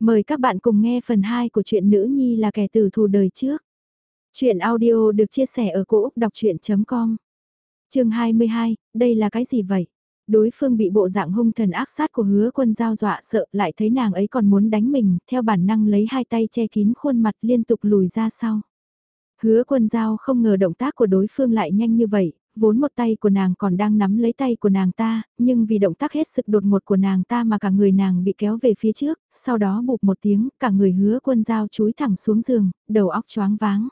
Mời các bạn cùng nghe phần 2 của truyện Nữ Nhi là kẻ tử thù đời trước. Chuyện audio được chia sẻ ở cỗ đọc chuyện.com Trường 22, đây là cái gì vậy? Đối phương bị bộ dạng hung thần ác sát của hứa quân giao dọa sợ lại thấy nàng ấy còn muốn đánh mình, theo bản năng lấy hai tay che kín khuôn mặt liên tục lùi ra sau. Hứa quân giao không ngờ động tác của đối phương lại nhanh như vậy, vốn một tay của nàng còn đang nắm lấy tay của nàng ta, nhưng vì động tác hết sức đột ngột của nàng ta mà cả người nàng bị kéo về phía trước, sau đó bụp một tiếng, cả người hứa quân dao chúi thẳng xuống giường, đầu óc choáng váng.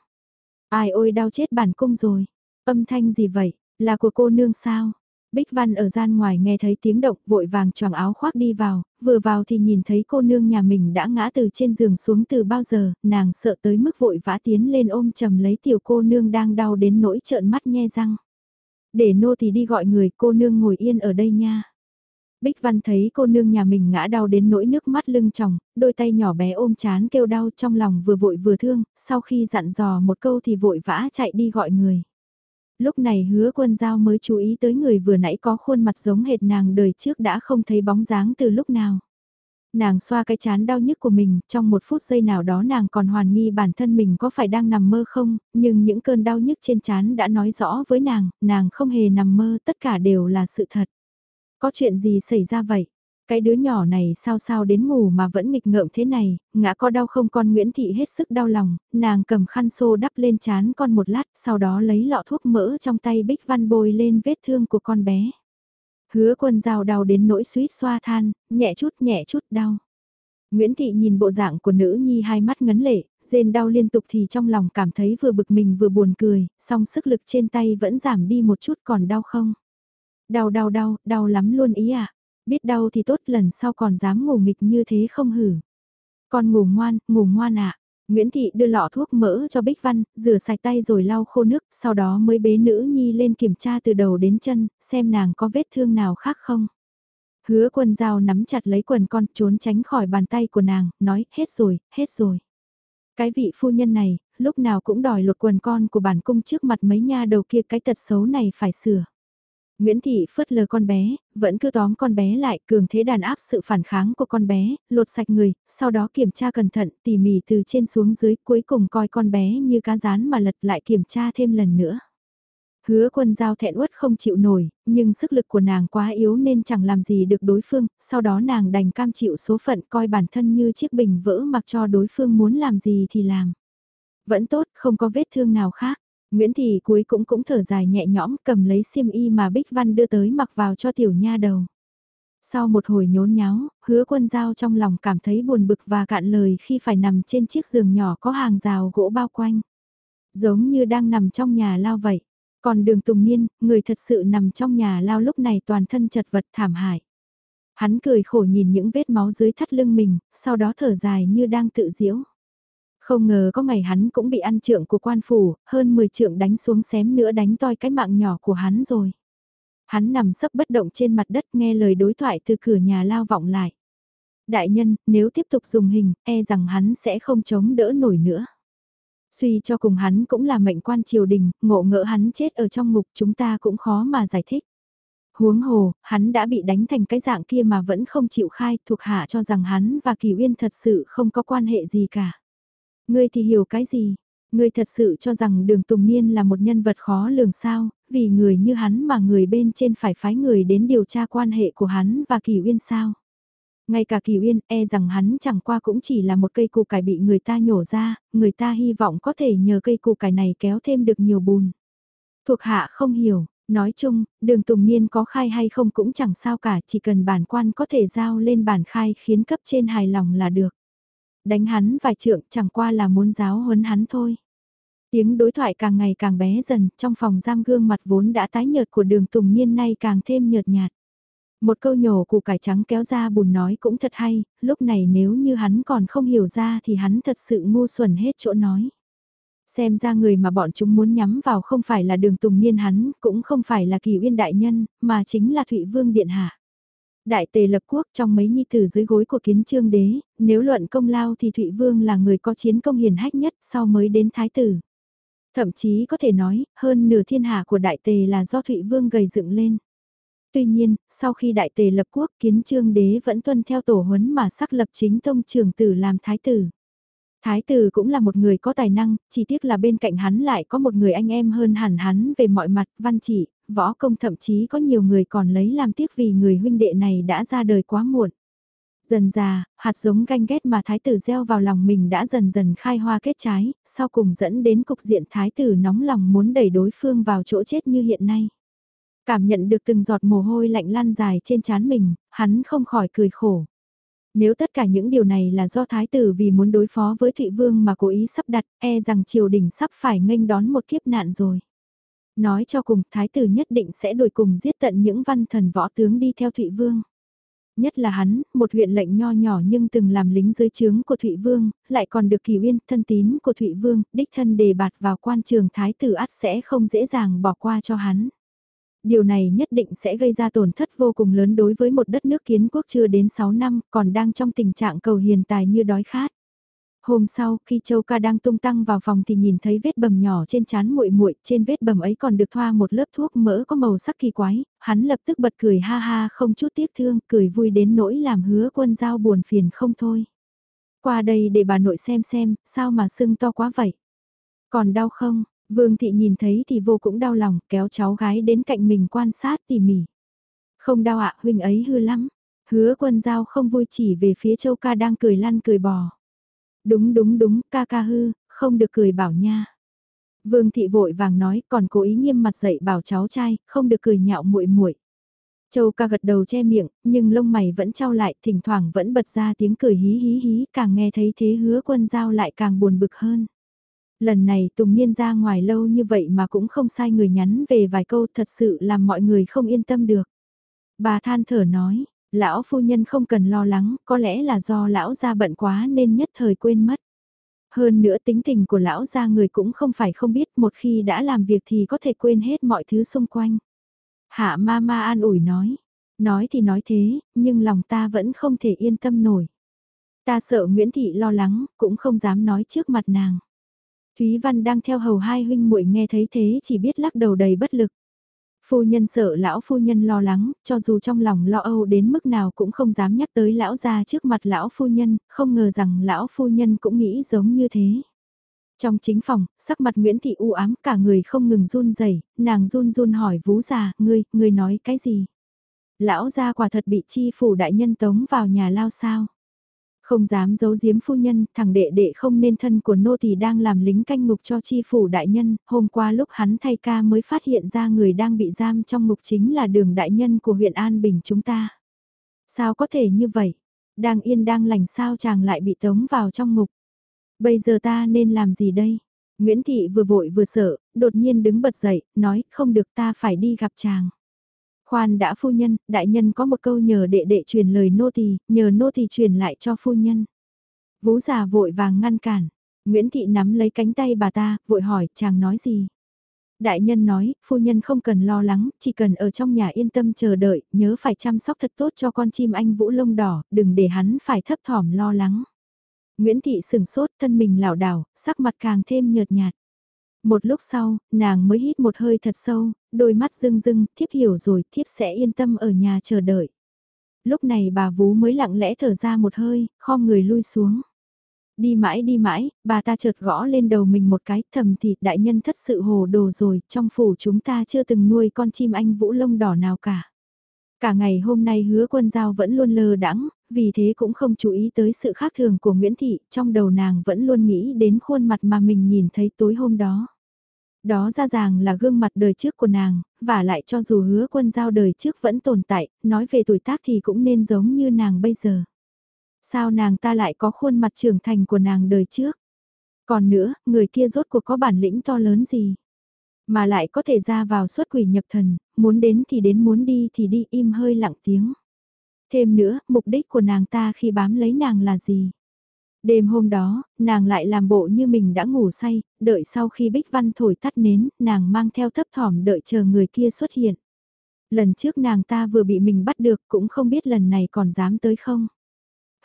Ai ôi đau chết bản cung rồi, âm thanh gì vậy, là của cô nương sao? Bích Văn ở gian ngoài nghe thấy tiếng động vội vàng choàng áo khoác đi vào, vừa vào thì nhìn thấy cô nương nhà mình đã ngã từ trên giường xuống từ bao giờ, nàng sợ tới mức vội vã tiến lên ôm chầm lấy tiểu cô nương đang đau đến nỗi trợn mắt nhe răng. Để nô thì đi gọi người cô nương ngồi yên ở đây nha. Bích Văn thấy cô nương nhà mình ngã đau đến nỗi nước mắt lưng tròng, đôi tay nhỏ bé ôm chán kêu đau trong lòng vừa vội vừa thương, sau khi dặn dò một câu thì vội vã chạy đi gọi người. Lúc này hứa quân giao mới chú ý tới người vừa nãy có khuôn mặt giống hệt nàng đời trước đã không thấy bóng dáng từ lúc nào. Nàng xoa cái chán đau nhức của mình, trong một phút giây nào đó nàng còn hoàn nghi bản thân mình có phải đang nằm mơ không, nhưng những cơn đau nhức trên chán đã nói rõ với nàng, nàng không hề nằm mơ, tất cả đều là sự thật. Có chuyện gì xảy ra vậy? Cái đứa nhỏ này sao sao đến ngủ mà vẫn nghịch ngợm thế này, ngã có đau không con Nguyễn Thị hết sức đau lòng, nàng cầm khăn xô đắp lên chán con một lát, sau đó lấy lọ thuốc mỡ trong tay Bích Văn bôi lên vết thương của con bé. Hứa quân dao đau đến nỗi suýt xoa than, nhẹ chút nhẹ chút đau. Nguyễn Thị nhìn bộ dạng của nữ nhi hai mắt ngấn lệ, rên đau liên tục thì trong lòng cảm thấy vừa bực mình vừa buồn cười, song sức lực trên tay vẫn giảm đi một chút còn đau không? Đau đau đau, đau lắm luôn ý à? Biết đau thì tốt lần sau còn dám ngủ nghịch như thế không hử? Con ngủ ngoan, ngủ ngoan ạ. À? Nguyễn Thị đưa lọ thuốc mỡ cho Bích Văn, rửa sạch tay rồi lau khô nước, sau đó mới bế nữ nhi lên kiểm tra từ đầu đến chân, xem nàng có vết thương nào khác không. Hứa quân dao nắm chặt lấy quần con trốn tránh khỏi bàn tay của nàng, nói hết rồi, hết rồi. Cái vị phu nhân này, lúc nào cũng đòi lột quần con của bản cung trước mặt mấy nha đầu kia cái tật xấu này phải sửa. Nguyễn Thị phớt lờ con bé, vẫn cứ tóm con bé lại cường thế đàn áp sự phản kháng của con bé, lột sạch người, sau đó kiểm tra cẩn thận tỉ mỉ từ trên xuống dưới cuối cùng coi con bé như cá rán mà lật lại kiểm tra thêm lần nữa. Hứa quân giao thẹn uất không chịu nổi, nhưng sức lực của nàng quá yếu nên chẳng làm gì được đối phương, sau đó nàng đành cam chịu số phận coi bản thân như chiếc bình vỡ mặc cho đối phương muốn làm gì thì làm. Vẫn tốt, không có vết thương nào khác. Nguyễn Thị cuối cũng cũng thở dài nhẹ nhõm cầm lấy xiêm y mà Bích Văn đưa tới mặc vào cho tiểu nha đầu. Sau một hồi nhốn nháo, hứa quân giao trong lòng cảm thấy buồn bực và cạn lời khi phải nằm trên chiếc giường nhỏ có hàng rào gỗ bao quanh. Giống như đang nằm trong nhà lao vậy. Còn đường Tùng Niên, người thật sự nằm trong nhà lao lúc này toàn thân chật vật thảm hại. Hắn cười khổ nhìn những vết máu dưới thắt lưng mình, sau đó thở dài như đang tự diễu. Không ngờ có ngày hắn cũng bị ăn trượng của quan phủ, hơn 10 trượng đánh xuống xém nữa đánh toi cái mạng nhỏ của hắn rồi. Hắn nằm sấp bất động trên mặt đất nghe lời đối thoại từ cửa nhà lao vọng lại. Đại nhân, nếu tiếp tục dùng hình, e rằng hắn sẽ không chống đỡ nổi nữa. Suy cho cùng hắn cũng là mệnh quan triều đình, ngộ ngỡ hắn chết ở trong ngục chúng ta cũng khó mà giải thích. Huống hồ, hắn đã bị đánh thành cái dạng kia mà vẫn không chịu khai thuộc hạ cho rằng hắn và Kỳ Uyên thật sự không có quan hệ gì cả. Ngươi thì hiểu cái gì? Ngươi thật sự cho rằng đường Tùng Niên là một nhân vật khó lường sao, vì người như hắn mà người bên trên phải phái người đến điều tra quan hệ của hắn và Kỳ Uyên sao? Ngay cả Kỳ Uyên e rằng hắn chẳng qua cũng chỉ là một cây củ cải bị người ta nhổ ra, người ta hy vọng có thể nhờ cây củ cải này kéo thêm được nhiều bùn. Thuộc hạ không hiểu, nói chung, đường Tùng Niên có khai hay không cũng chẳng sao cả, chỉ cần bản quan có thể giao lên bản khai khiến cấp trên hài lòng là được. Đánh hắn vài trượng chẳng qua là muốn giáo huấn hắn thôi. Tiếng đối thoại càng ngày càng bé dần, trong phòng giam gương mặt vốn đã tái nhợt của đường Tùng Niên nay càng thêm nhợt nhạt. Một câu nhổ củ cải trắng kéo ra bùn nói cũng thật hay, lúc này nếu như hắn còn không hiểu ra thì hắn thật sự ngu xuẩn hết chỗ nói. Xem ra người mà bọn chúng muốn nhắm vào không phải là đường tùng niên hắn, cũng không phải là kỳ uyên đại nhân, mà chính là Thụy Vương Điện Hạ. Đại tề lập quốc trong mấy nhi tử dưới gối của kiến trương đế, nếu luận công lao thì Thụy Vương là người có chiến công hiền hách nhất sau mới đến Thái tử. Thậm chí có thể nói, hơn nửa thiên hạ của đại tề là do Thụy Vương gầy dựng lên. Tuy nhiên, sau khi đại tề lập quốc kiến trương đế vẫn tuân theo tổ huấn mà sắc lập chính tông trường tử làm thái tử. Thái tử cũng là một người có tài năng, chỉ tiếc là bên cạnh hắn lại có một người anh em hơn hẳn hắn về mọi mặt, văn chỉ, võ công thậm chí có nhiều người còn lấy làm tiếc vì người huynh đệ này đã ra đời quá muộn. Dần già, hạt giống ganh ghét mà thái tử gieo vào lòng mình đã dần dần khai hoa kết trái, sau cùng dẫn đến cục diện thái tử nóng lòng muốn đẩy đối phương vào chỗ chết như hiện nay. Cảm nhận được từng giọt mồ hôi lạnh lan dài trên trán mình, hắn không khỏi cười khổ. Nếu tất cả những điều này là do thái tử vì muốn đối phó với Thụy Vương mà cố ý sắp đặt, e rằng triều đình sắp phải nghênh đón một kiếp nạn rồi. Nói cho cùng, thái tử nhất định sẽ đuổi cùng giết tận những văn thần võ tướng đi theo Thụy Vương nhất là hắn, một huyện lệnh nho nhỏ nhưng từng làm lính dưới trướng của Thụy Vương, lại còn được kỳ uyên, thân tín của Thụy Vương, đích thân đề bạt vào quan trường thái tử ắt sẽ không dễ dàng bỏ qua cho hắn. Điều này nhất định sẽ gây ra tổn thất vô cùng lớn đối với một đất nước kiến quốc chưa đến 6 năm, còn đang trong tình trạng cầu hiền tài như đói khát. Hôm sau, khi Châu Ca đang tung tăng vào phòng thì nhìn thấy vết bầm nhỏ trên trán muội muội, trên vết bầm ấy còn được thoa một lớp thuốc mỡ có màu sắc kỳ quái, hắn lập tức bật cười ha ha không chút tiếc thương, cười vui đến nỗi làm hứa quân giao buồn phiền không thôi. Qua đây để bà nội xem xem, sao mà sưng to quá vậy? Còn đau không? Vương thị nhìn thấy thì vô cũng đau lòng, kéo cháu gái đến cạnh mình quan sát tỉ mỉ. Không đau ạ, huynh ấy hư lắm. Hứa quân giao không vui chỉ về phía châu ca đang cười lăn cười bò. Đúng đúng đúng, ca ca hư, không được cười bảo nha. Vương thị vội vàng nói, còn cố ý nghiêm mặt dậy bảo cháu trai, không được cười nhạo muội muội. Châu ca gật đầu che miệng, nhưng lông mày vẫn trao lại, thỉnh thoảng vẫn bật ra tiếng cười hí hí hí, càng nghe thấy thế hứa quân giao lại càng buồn bực hơn. Lần này Tùng Niên ra ngoài lâu như vậy mà cũng không sai người nhắn về vài câu thật sự làm mọi người không yên tâm được. Bà than thở nói, Lão phu nhân không cần lo lắng, có lẽ là do lão gia bận quá nên nhất thời quên mất. Hơn nữa tính tình của lão gia người cũng không phải không biết một khi đã làm việc thì có thể quên hết mọi thứ xung quanh. Hạ ma ma an ủi nói, nói thì nói thế, nhưng lòng ta vẫn không thể yên tâm nổi. Ta sợ Nguyễn Thị lo lắng, cũng không dám nói trước mặt nàng. Thúy Văn đang theo hầu hai huynh muội nghe thấy thế chỉ biết lắc đầu đầy bất lực. Phu nhân sợ lão phu nhân lo lắng, cho dù trong lòng lo âu đến mức nào cũng không dám nhắc tới lão ra trước mặt lão phu nhân, không ngờ rằng lão phu nhân cũng nghĩ giống như thế. Trong chính phòng, sắc mặt Nguyễn Thị u ám cả người không ngừng run rẩy nàng run run hỏi vú già, ngươi, ngươi nói cái gì? Lão gia quả thật bị chi phủ đại nhân tống vào nhà lao sao? Không dám giấu giếm phu nhân, thằng đệ đệ không nên thân của nô thì đang làm lính canh ngục cho chi phủ đại nhân, hôm qua lúc hắn thay ca mới phát hiện ra người đang bị giam trong ngục chính là đường đại nhân của huyện An Bình chúng ta. Sao có thể như vậy? Đang yên đang lành sao chàng lại bị tống vào trong ngục? Bây giờ ta nên làm gì đây? Nguyễn Thị vừa vội vừa sợ, đột nhiên đứng bật dậy, nói không được ta phải đi gặp chàng. Khoan đã phu nhân, đại nhân có một câu nhờ đệ đệ truyền lời nô tỳ, nhờ nô tỳ truyền lại cho phu nhân. Vú già vội vàng ngăn cản. Nguyễn Thị nắm lấy cánh tay bà ta, vội hỏi, chàng nói gì? Đại nhân nói, phu nhân không cần lo lắng, chỉ cần ở trong nhà yên tâm chờ đợi, nhớ phải chăm sóc thật tốt cho con chim anh vũ lông đỏ, đừng để hắn phải thấp thỏm lo lắng. Nguyễn Thị sừng sốt thân mình lảo đảo, sắc mặt càng thêm nhợt nhạt. Một lúc sau, nàng mới hít một hơi thật sâu, đôi mắt rưng rưng, thiếp hiểu rồi, thiếp sẽ yên tâm ở nhà chờ đợi. Lúc này bà vú mới lặng lẽ thở ra một hơi, khom người lui xuống. Đi mãi đi mãi, bà ta chợt gõ lên đầu mình một cái, thầm thì đại nhân thất sự hồ đồ rồi, trong phủ chúng ta chưa từng nuôi con chim anh vũ lông đỏ nào cả. Cả ngày hôm nay hứa quân giao vẫn luôn lơ đãng, vì thế cũng không chú ý tới sự khác thường của Nguyễn Thị, trong đầu nàng vẫn luôn nghĩ đến khuôn mặt mà mình nhìn thấy tối hôm đó. Đó ra ràng là gương mặt đời trước của nàng, và lại cho dù hứa quân giao đời trước vẫn tồn tại, nói về tuổi tác thì cũng nên giống như nàng bây giờ. Sao nàng ta lại có khuôn mặt trưởng thành của nàng đời trước? Còn nữa, người kia rốt cuộc có bản lĩnh to lớn gì? Mà lại có thể ra vào xuất quỷ nhập thần, muốn đến thì đến muốn đi thì đi im hơi lặng tiếng. Thêm nữa, mục đích của nàng ta khi bám lấy nàng là gì? Đêm hôm đó, nàng lại làm bộ như mình đã ngủ say, đợi sau khi Bích Văn thổi tắt nến, nàng mang theo thấp thỏm đợi chờ người kia xuất hiện. Lần trước nàng ta vừa bị mình bắt được cũng không biết lần này còn dám tới không.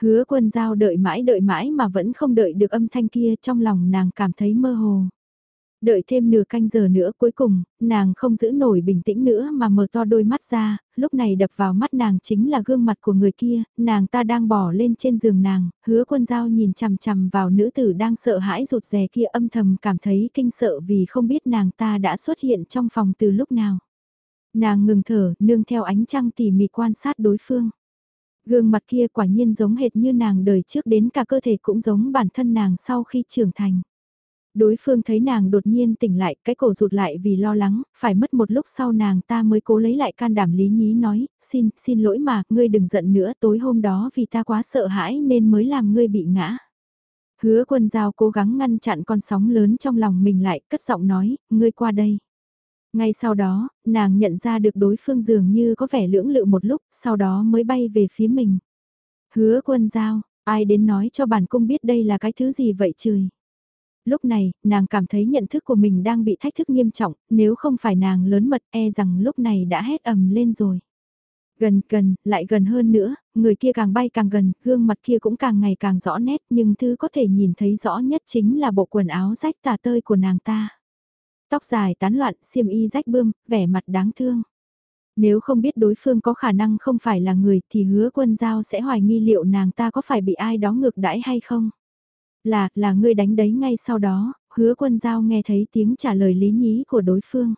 Hứa quân giao đợi mãi đợi mãi mà vẫn không đợi được âm thanh kia trong lòng nàng cảm thấy mơ hồ. Đợi thêm nửa canh giờ nữa cuối cùng, nàng không giữ nổi bình tĩnh nữa mà mở to đôi mắt ra, lúc này đập vào mắt nàng chính là gương mặt của người kia, nàng ta đang bỏ lên trên giường nàng, hứa quân dao nhìn chằm chằm vào nữ tử đang sợ hãi rụt rè kia âm thầm cảm thấy kinh sợ vì không biết nàng ta đã xuất hiện trong phòng từ lúc nào. Nàng ngừng thở, nương theo ánh trăng tỉ mỉ quan sát đối phương. Gương mặt kia quả nhiên giống hệt như nàng đời trước đến cả cơ thể cũng giống bản thân nàng sau khi trưởng thành. Đối phương thấy nàng đột nhiên tỉnh lại, cái cổ rụt lại vì lo lắng, phải mất một lúc sau nàng ta mới cố lấy lại can đảm lý nhí nói, xin, xin lỗi mà, ngươi đừng giận nữa, tối hôm đó vì ta quá sợ hãi nên mới làm ngươi bị ngã. Hứa quân giao cố gắng ngăn chặn con sóng lớn trong lòng mình lại, cất giọng nói, ngươi qua đây. Ngay sau đó, nàng nhận ra được đối phương dường như có vẻ lưỡng lự một lúc, sau đó mới bay về phía mình. Hứa quân giao, ai đến nói cho bản cung biết đây là cái thứ gì vậy trời lúc này, nàng cảm thấy nhận thức của mình đang bị thách thức nghiêm trọng, nếu không phải nàng lớn mật e rằng lúc này đã hét ầm lên rồi. Gần gần, lại gần hơn nữa, người kia càng bay càng gần, gương mặt kia cũng càng ngày càng rõ nét nhưng thứ có thể nhìn thấy rõ nhất chính là bộ quần áo rách tà tơi của nàng ta. Tóc dài tán loạn, xiêm y rách bươm, vẻ mặt đáng thương. Nếu không biết đối phương có khả năng không phải là người thì hứa quân giao sẽ hoài nghi liệu nàng ta có phải bị ai đó ngược đãi hay không. Là, là ngươi đánh đấy ngay sau đó, hứa quân giao nghe thấy tiếng trả lời lý nhí của đối phương.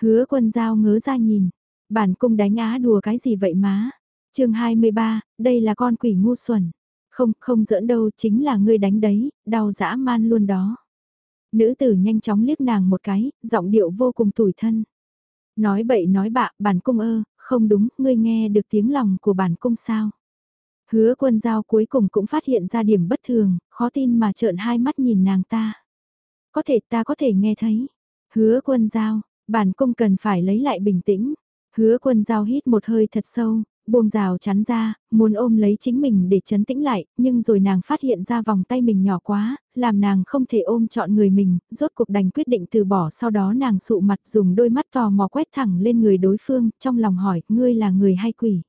Hứa quân giao ngớ ra nhìn, bản cung đánh á đùa cái gì vậy má? chương 23, đây là con quỷ ngu xuẩn. Không, không giỡn đâu, chính là ngươi đánh đấy, đau dã man luôn đó. Nữ tử nhanh chóng liếc nàng một cái, giọng điệu vô cùng tủi thân. Nói bậy nói bạ, bản cung ơ, không đúng, ngươi nghe được tiếng lòng của bản cung sao? Hứa quân giao cuối cùng cũng phát hiện ra điểm bất thường, khó tin mà trợn hai mắt nhìn nàng ta. Có thể ta có thể nghe thấy. Hứa quân giao, bản cung cần phải lấy lại bình tĩnh. Hứa quân giao hít một hơi thật sâu, buông rào chắn ra, muốn ôm lấy chính mình để chấn tĩnh lại, nhưng rồi nàng phát hiện ra vòng tay mình nhỏ quá, làm nàng không thể ôm chọn người mình, rốt cuộc đành quyết định từ bỏ sau đó nàng sụ mặt dùng đôi mắt tò mò quét thẳng lên người đối phương, trong lòng hỏi, ngươi là người hay quỷ?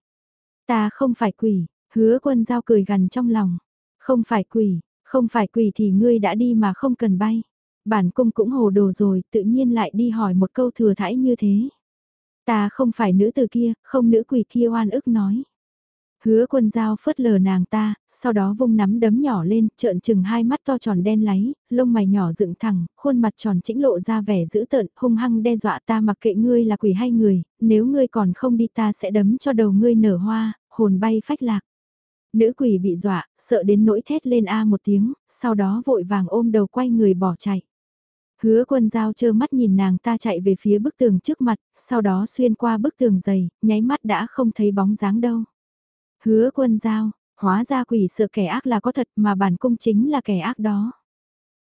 Ta không phải quỷ, Hứa quân giao cười gần trong lòng. Không phải quỷ, không phải quỷ thì ngươi đã đi mà không cần bay. Bản cung cũng hồ đồ rồi, tự nhiên lại đi hỏi một câu thừa thãi như thế. Ta không phải nữ từ kia, không nữ quỷ kia oan ức nói. Hứa quân giao phớt lờ nàng ta, sau đó vung nắm đấm nhỏ lên, trợn chừng hai mắt to tròn đen láy, lông mày nhỏ dựng thẳng, khuôn mặt tròn chỉnh lộ ra vẻ dữ tợn, hung hăng đe dọa ta mặc kệ ngươi là quỷ hay người, nếu ngươi còn không đi ta sẽ đấm cho đầu ngươi nở hoa, hồn bay phách lạc. Nữ quỷ bị dọa, sợ đến nỗi thét lên a một tiếng, sau đó vội vàng ôm đầu quay người bỏ chạy. Hứa quân giao chơ mắt nhìn nàng ta chạy về phía bức tường trước mặt, sau đó xuyên qua bức tường dày, nháy mắt đã không thấy bóng dáng đâu. Hứa quân giao, hóa ra quỷ sợ kẻ ác là có thật mà bản cung chính là kẻ ác đó.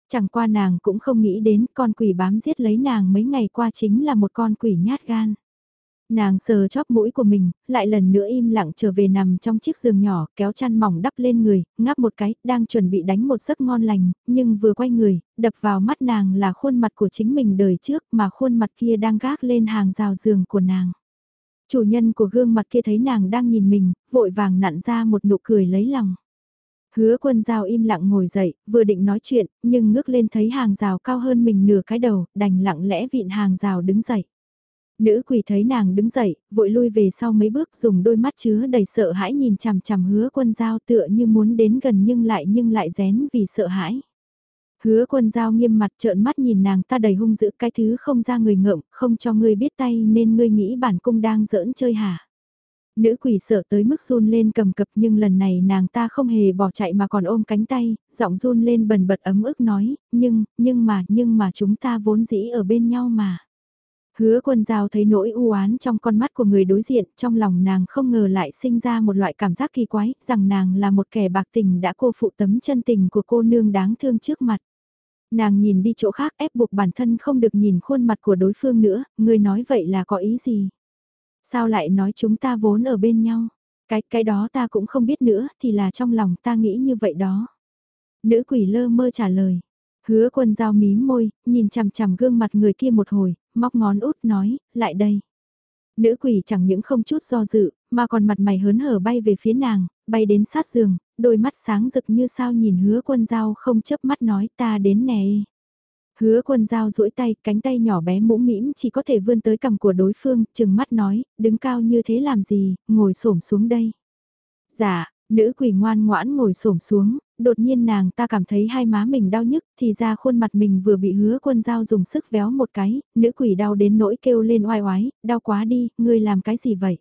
Chẳng qua nàng cũng không nghĩ đến con quỷ bám giết lấy nàng mấy ngày qua chính là một con quỷ nhát gan. Nàng sờ chóp mũi của mình, lại lần nữa im lặng trở về nằm trong chiếc giường nhỏ, kéo chăn mỏng đắp lên người, ngáp một cái, đang chuẩn bị đánh một giấc ngon lành, nhưng vừa quay người, đập vào mắt nàng là khuôn mặt của chính mình đời trước mà khuôn mặt kia đang gác lên hàng rào giường của nàng. Chủ nhân của gương mặt kia thấy nàng đang nhìn mình, vội vàng nặn ra một nụ cười lấy lòng. Hứa quân giao im lặng ngồi dậy, vừa định nói chuyện, nhưng ngước lên thấy hàng rào cao hơn mình nửa cái đầu, đành lặng lẽ vịn hàng rào đứng dậy. Nữ quỷ thấy nàng đứng dậy, vội lui về sau mấy bước dùng đôi mắt chứa đầy sợ hãi nhìn chằm chằm hứa quân giao tựa như muốn đến gần nhưng lại nhưng lại rén vì sợ hãi. Hứa quân giao nghiêm mặt trợn mắt nhìn nàng ta đầy hung dữ cái thứ không ra người ngợm, không cho ngươi biết tay nên ngươi nghĩ bản cung đang giỡn chơi hả. Nữ quỷ sợ tới mức run lên cầm cập nhưng lần này nàng ta không hề bỏ chạy mà còn ôm cánh tay, giọng run lên bần bật ấm ức nói, nhưng, nhưng mà, nhưng mà chúng ta vốn dĩ ở bên nhau mà. Hứa quân giao thấy nỗi u oán trong con mắt của người đối diện, trong lòng nàng không ngờ lại sinh ra một loại cảm giác kỳ quái, rằng nàng là một kẻ bạc tình đã cô phụ tấm chân tình của cô nương đáng thương trước mặt. Nàng nhìn đi chỗ khác ép buộc bản thân không được nhìn khuôn mặt của đối phương nữa, người nói vậy là có ý gì? Sao lại nói chúng ta vốn ở bên nhau? Cái, cái đó ta cũng không biết nữa, thì là trong lòng ta nghĩ như vậy đó. Nữ quỷ lơ mơ trả lời. Hứa quân giao mím môi, nhìn chằm chằm gương mặt người kia một hồi, móc ngón út nói, lại đây. Nữ quỷ chẳng những không chút do dự, mà còn mặt mày hớn hở bay về phía nàng, bay đến sát giường, đôi mắt sáng rực như sao nhìn hứa quân giao không chớp mắt nói ta đến nè. E. Hứa quân giao duỗi tay, cánh tay nhỏ bé mũm mĩm chỉ có thể vươn tới cầm của đối phương, chừng mắt nói, đứng cao như thế làm gì, ngồi xổm xuống đây. Dạ, nữ quỷ ngoan ngoãn ngồi xổm xuống, đột nhiên nàng ta cảm thấy hai má mình đau nhức, thì ra khuôn mặt mình vừa bị hứa quân dao dùng sức véo một cái, nữ quỷ đau đến nỗi kêu lên oai oái, đau quá đi, ngươi làm cái gì vậy?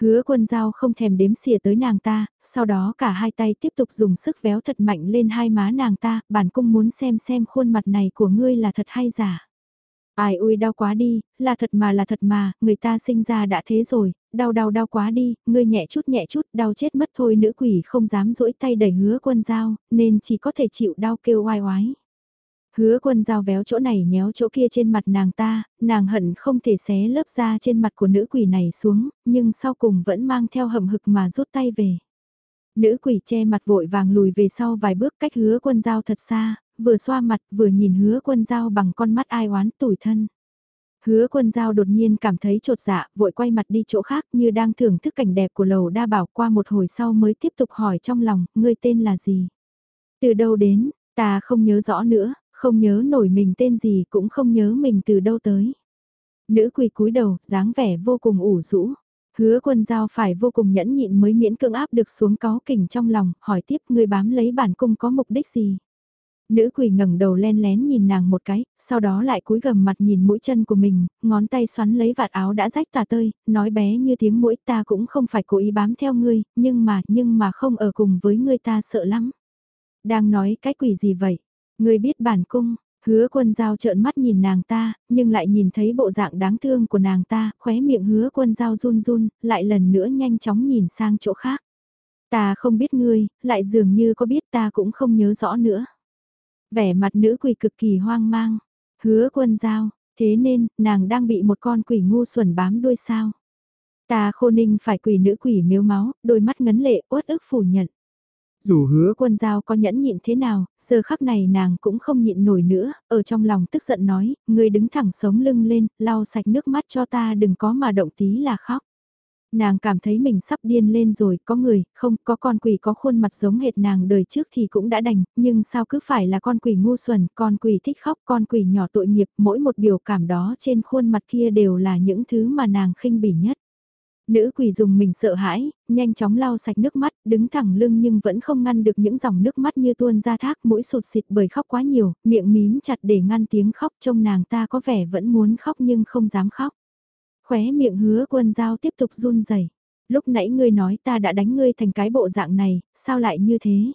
Hứa quân dao không thèm đếm xỉa tới nàng ta, sau đó cả hai tay tiếp tục dùng sức véo thật mạnh lên hai má nàng ta, bản cung muốn xem xem khuôn mặt này của ngươi là thật hay giả. Ai ui đau quá đi, là thật mà là thật mà, người ta sinh ra đã thế rồi, đau đau đau quá đi, ngươi nhẹ chút nhẹ chút, đau chết mất thôi nữ quỷ không dám duỗi tay đẩy hứa quân dao, nên chỉ có thể chịu đau kêu oai oái. Hứa quân dao véo chỗ này nhéo chỗ kia trên mặt nàng ta, nàng hận không thể xé lớp da trên mặt của nữ quỷ này xuống, nhưng sau cùng vẫn mang theo hầm hực mà rút tay về. Nữ quỷ che mặt vội vàng lùi về sau vài bước cách hứa quân dao thật xa, vừa xoa mặt vừa nhìn hứa quân dao bằng con mắt ai oán tủi thân. Hứa quân giao đột nhiên cảm thấy trột dạ, vội quay mặt đi chỗ khác như đang thưởng thức cảnh đẹp của lầu đa bảo qua một hồi sau mới tiếp tục hỏi trong lòng, ngươi tên là gì? Từ đâu đến, ta không nhớ rõ nữa, không nhớ nổi mình tên gì cũng không nhớ mình từ đâu tới. Nữ quỳ cúi đầu, dáng vẻ vô cùng ủ rũ. Hứa quân giao phải vô cùng nhẫn nhịn mới miễn cưỡng áp được xuống có kình trong lòng, hỏi tiếp ngươi bám lấy bản cung có mục đích gì. Nữ quỷ ngẩng đầu len lén nhìn nàng một cái, sau đó lại cúi gầm mặt nhìn mũi chân của mình, ngón tay xoắn lấy vạt áo đã rách tà tơi, nói bé như tiếng mũi ta cũng không phải cố ý bám theo ngươi, nhưng mà, nhưng mà không ở cùng với ngươi ta sợ lắm. Đang nói cái quỷ gì vậy? Ngươi biết bản cung, hứa quân giao trợn mắt nhìn nàng ta, nhưng lại nhìn thấy bộ dạng đáng thương của nàng ta, khóe miệng hứa quân giao run run, lại lần nữa nhanh chóng nhìn sang chỗ khác. Ta không biết ngươi, lại dường như có biết ta cũng không nhớ rõ nữa. Vẻ mặt nữ quỷ cực kỳ hoang mang. Hứa quân giao, thế nên, nàng đang bị một con quỷ ngu xuẩn bám đuôi sao. Ta khô ninh phải quỷ nữ quỷ miếu máu, đôi mắt ngấn lệ, uất ức phủ nhận. Dù hứa quân giao có nhẫn nhịn thế nào, giờ khắc này nàng cũng không nhịn nổi nữa, ở trong lòng tức giận nói, người đứng thẳng sống lưng lên, lau sạch nước mắt cho ta đừng có mà động tí là khóc. Nàng cảm thấy mình sắp điên lên rồi, có người, không, có con quỷ có khuôn mặt giống hệt nàng đời trước thì cũng đã đành, nhưng sao cứ phải là con quỷ ngu xuẩn, con quỷ thích khóc, con quỷ nhỏ tội nghiệp, mỗi một biểu cảm đó trên khuôn mặt kia đều là những thứ mà nàng khinh bỉ nhất. Nữ quỷ dùng mình sợ hãi, nhanh chóng lau sạch nước mắt, đứng thẳng lưng nhưng vẫn không ngăn được những dòng nước mắt như tuôn ra thác mũi sụt xịt bởi khóc quá nhiều, miệng mím chặt để ngăn tiếng khóc trông nàng ta có vẻ vẫn muốn khóc nhưng không dám khóc. Khóe miệng hứa quân giao tiếp tục run rẩy Lúc nãy ngươi nói ta đã đánh ngươi thành cái bộ dạng này, sao lại như thế?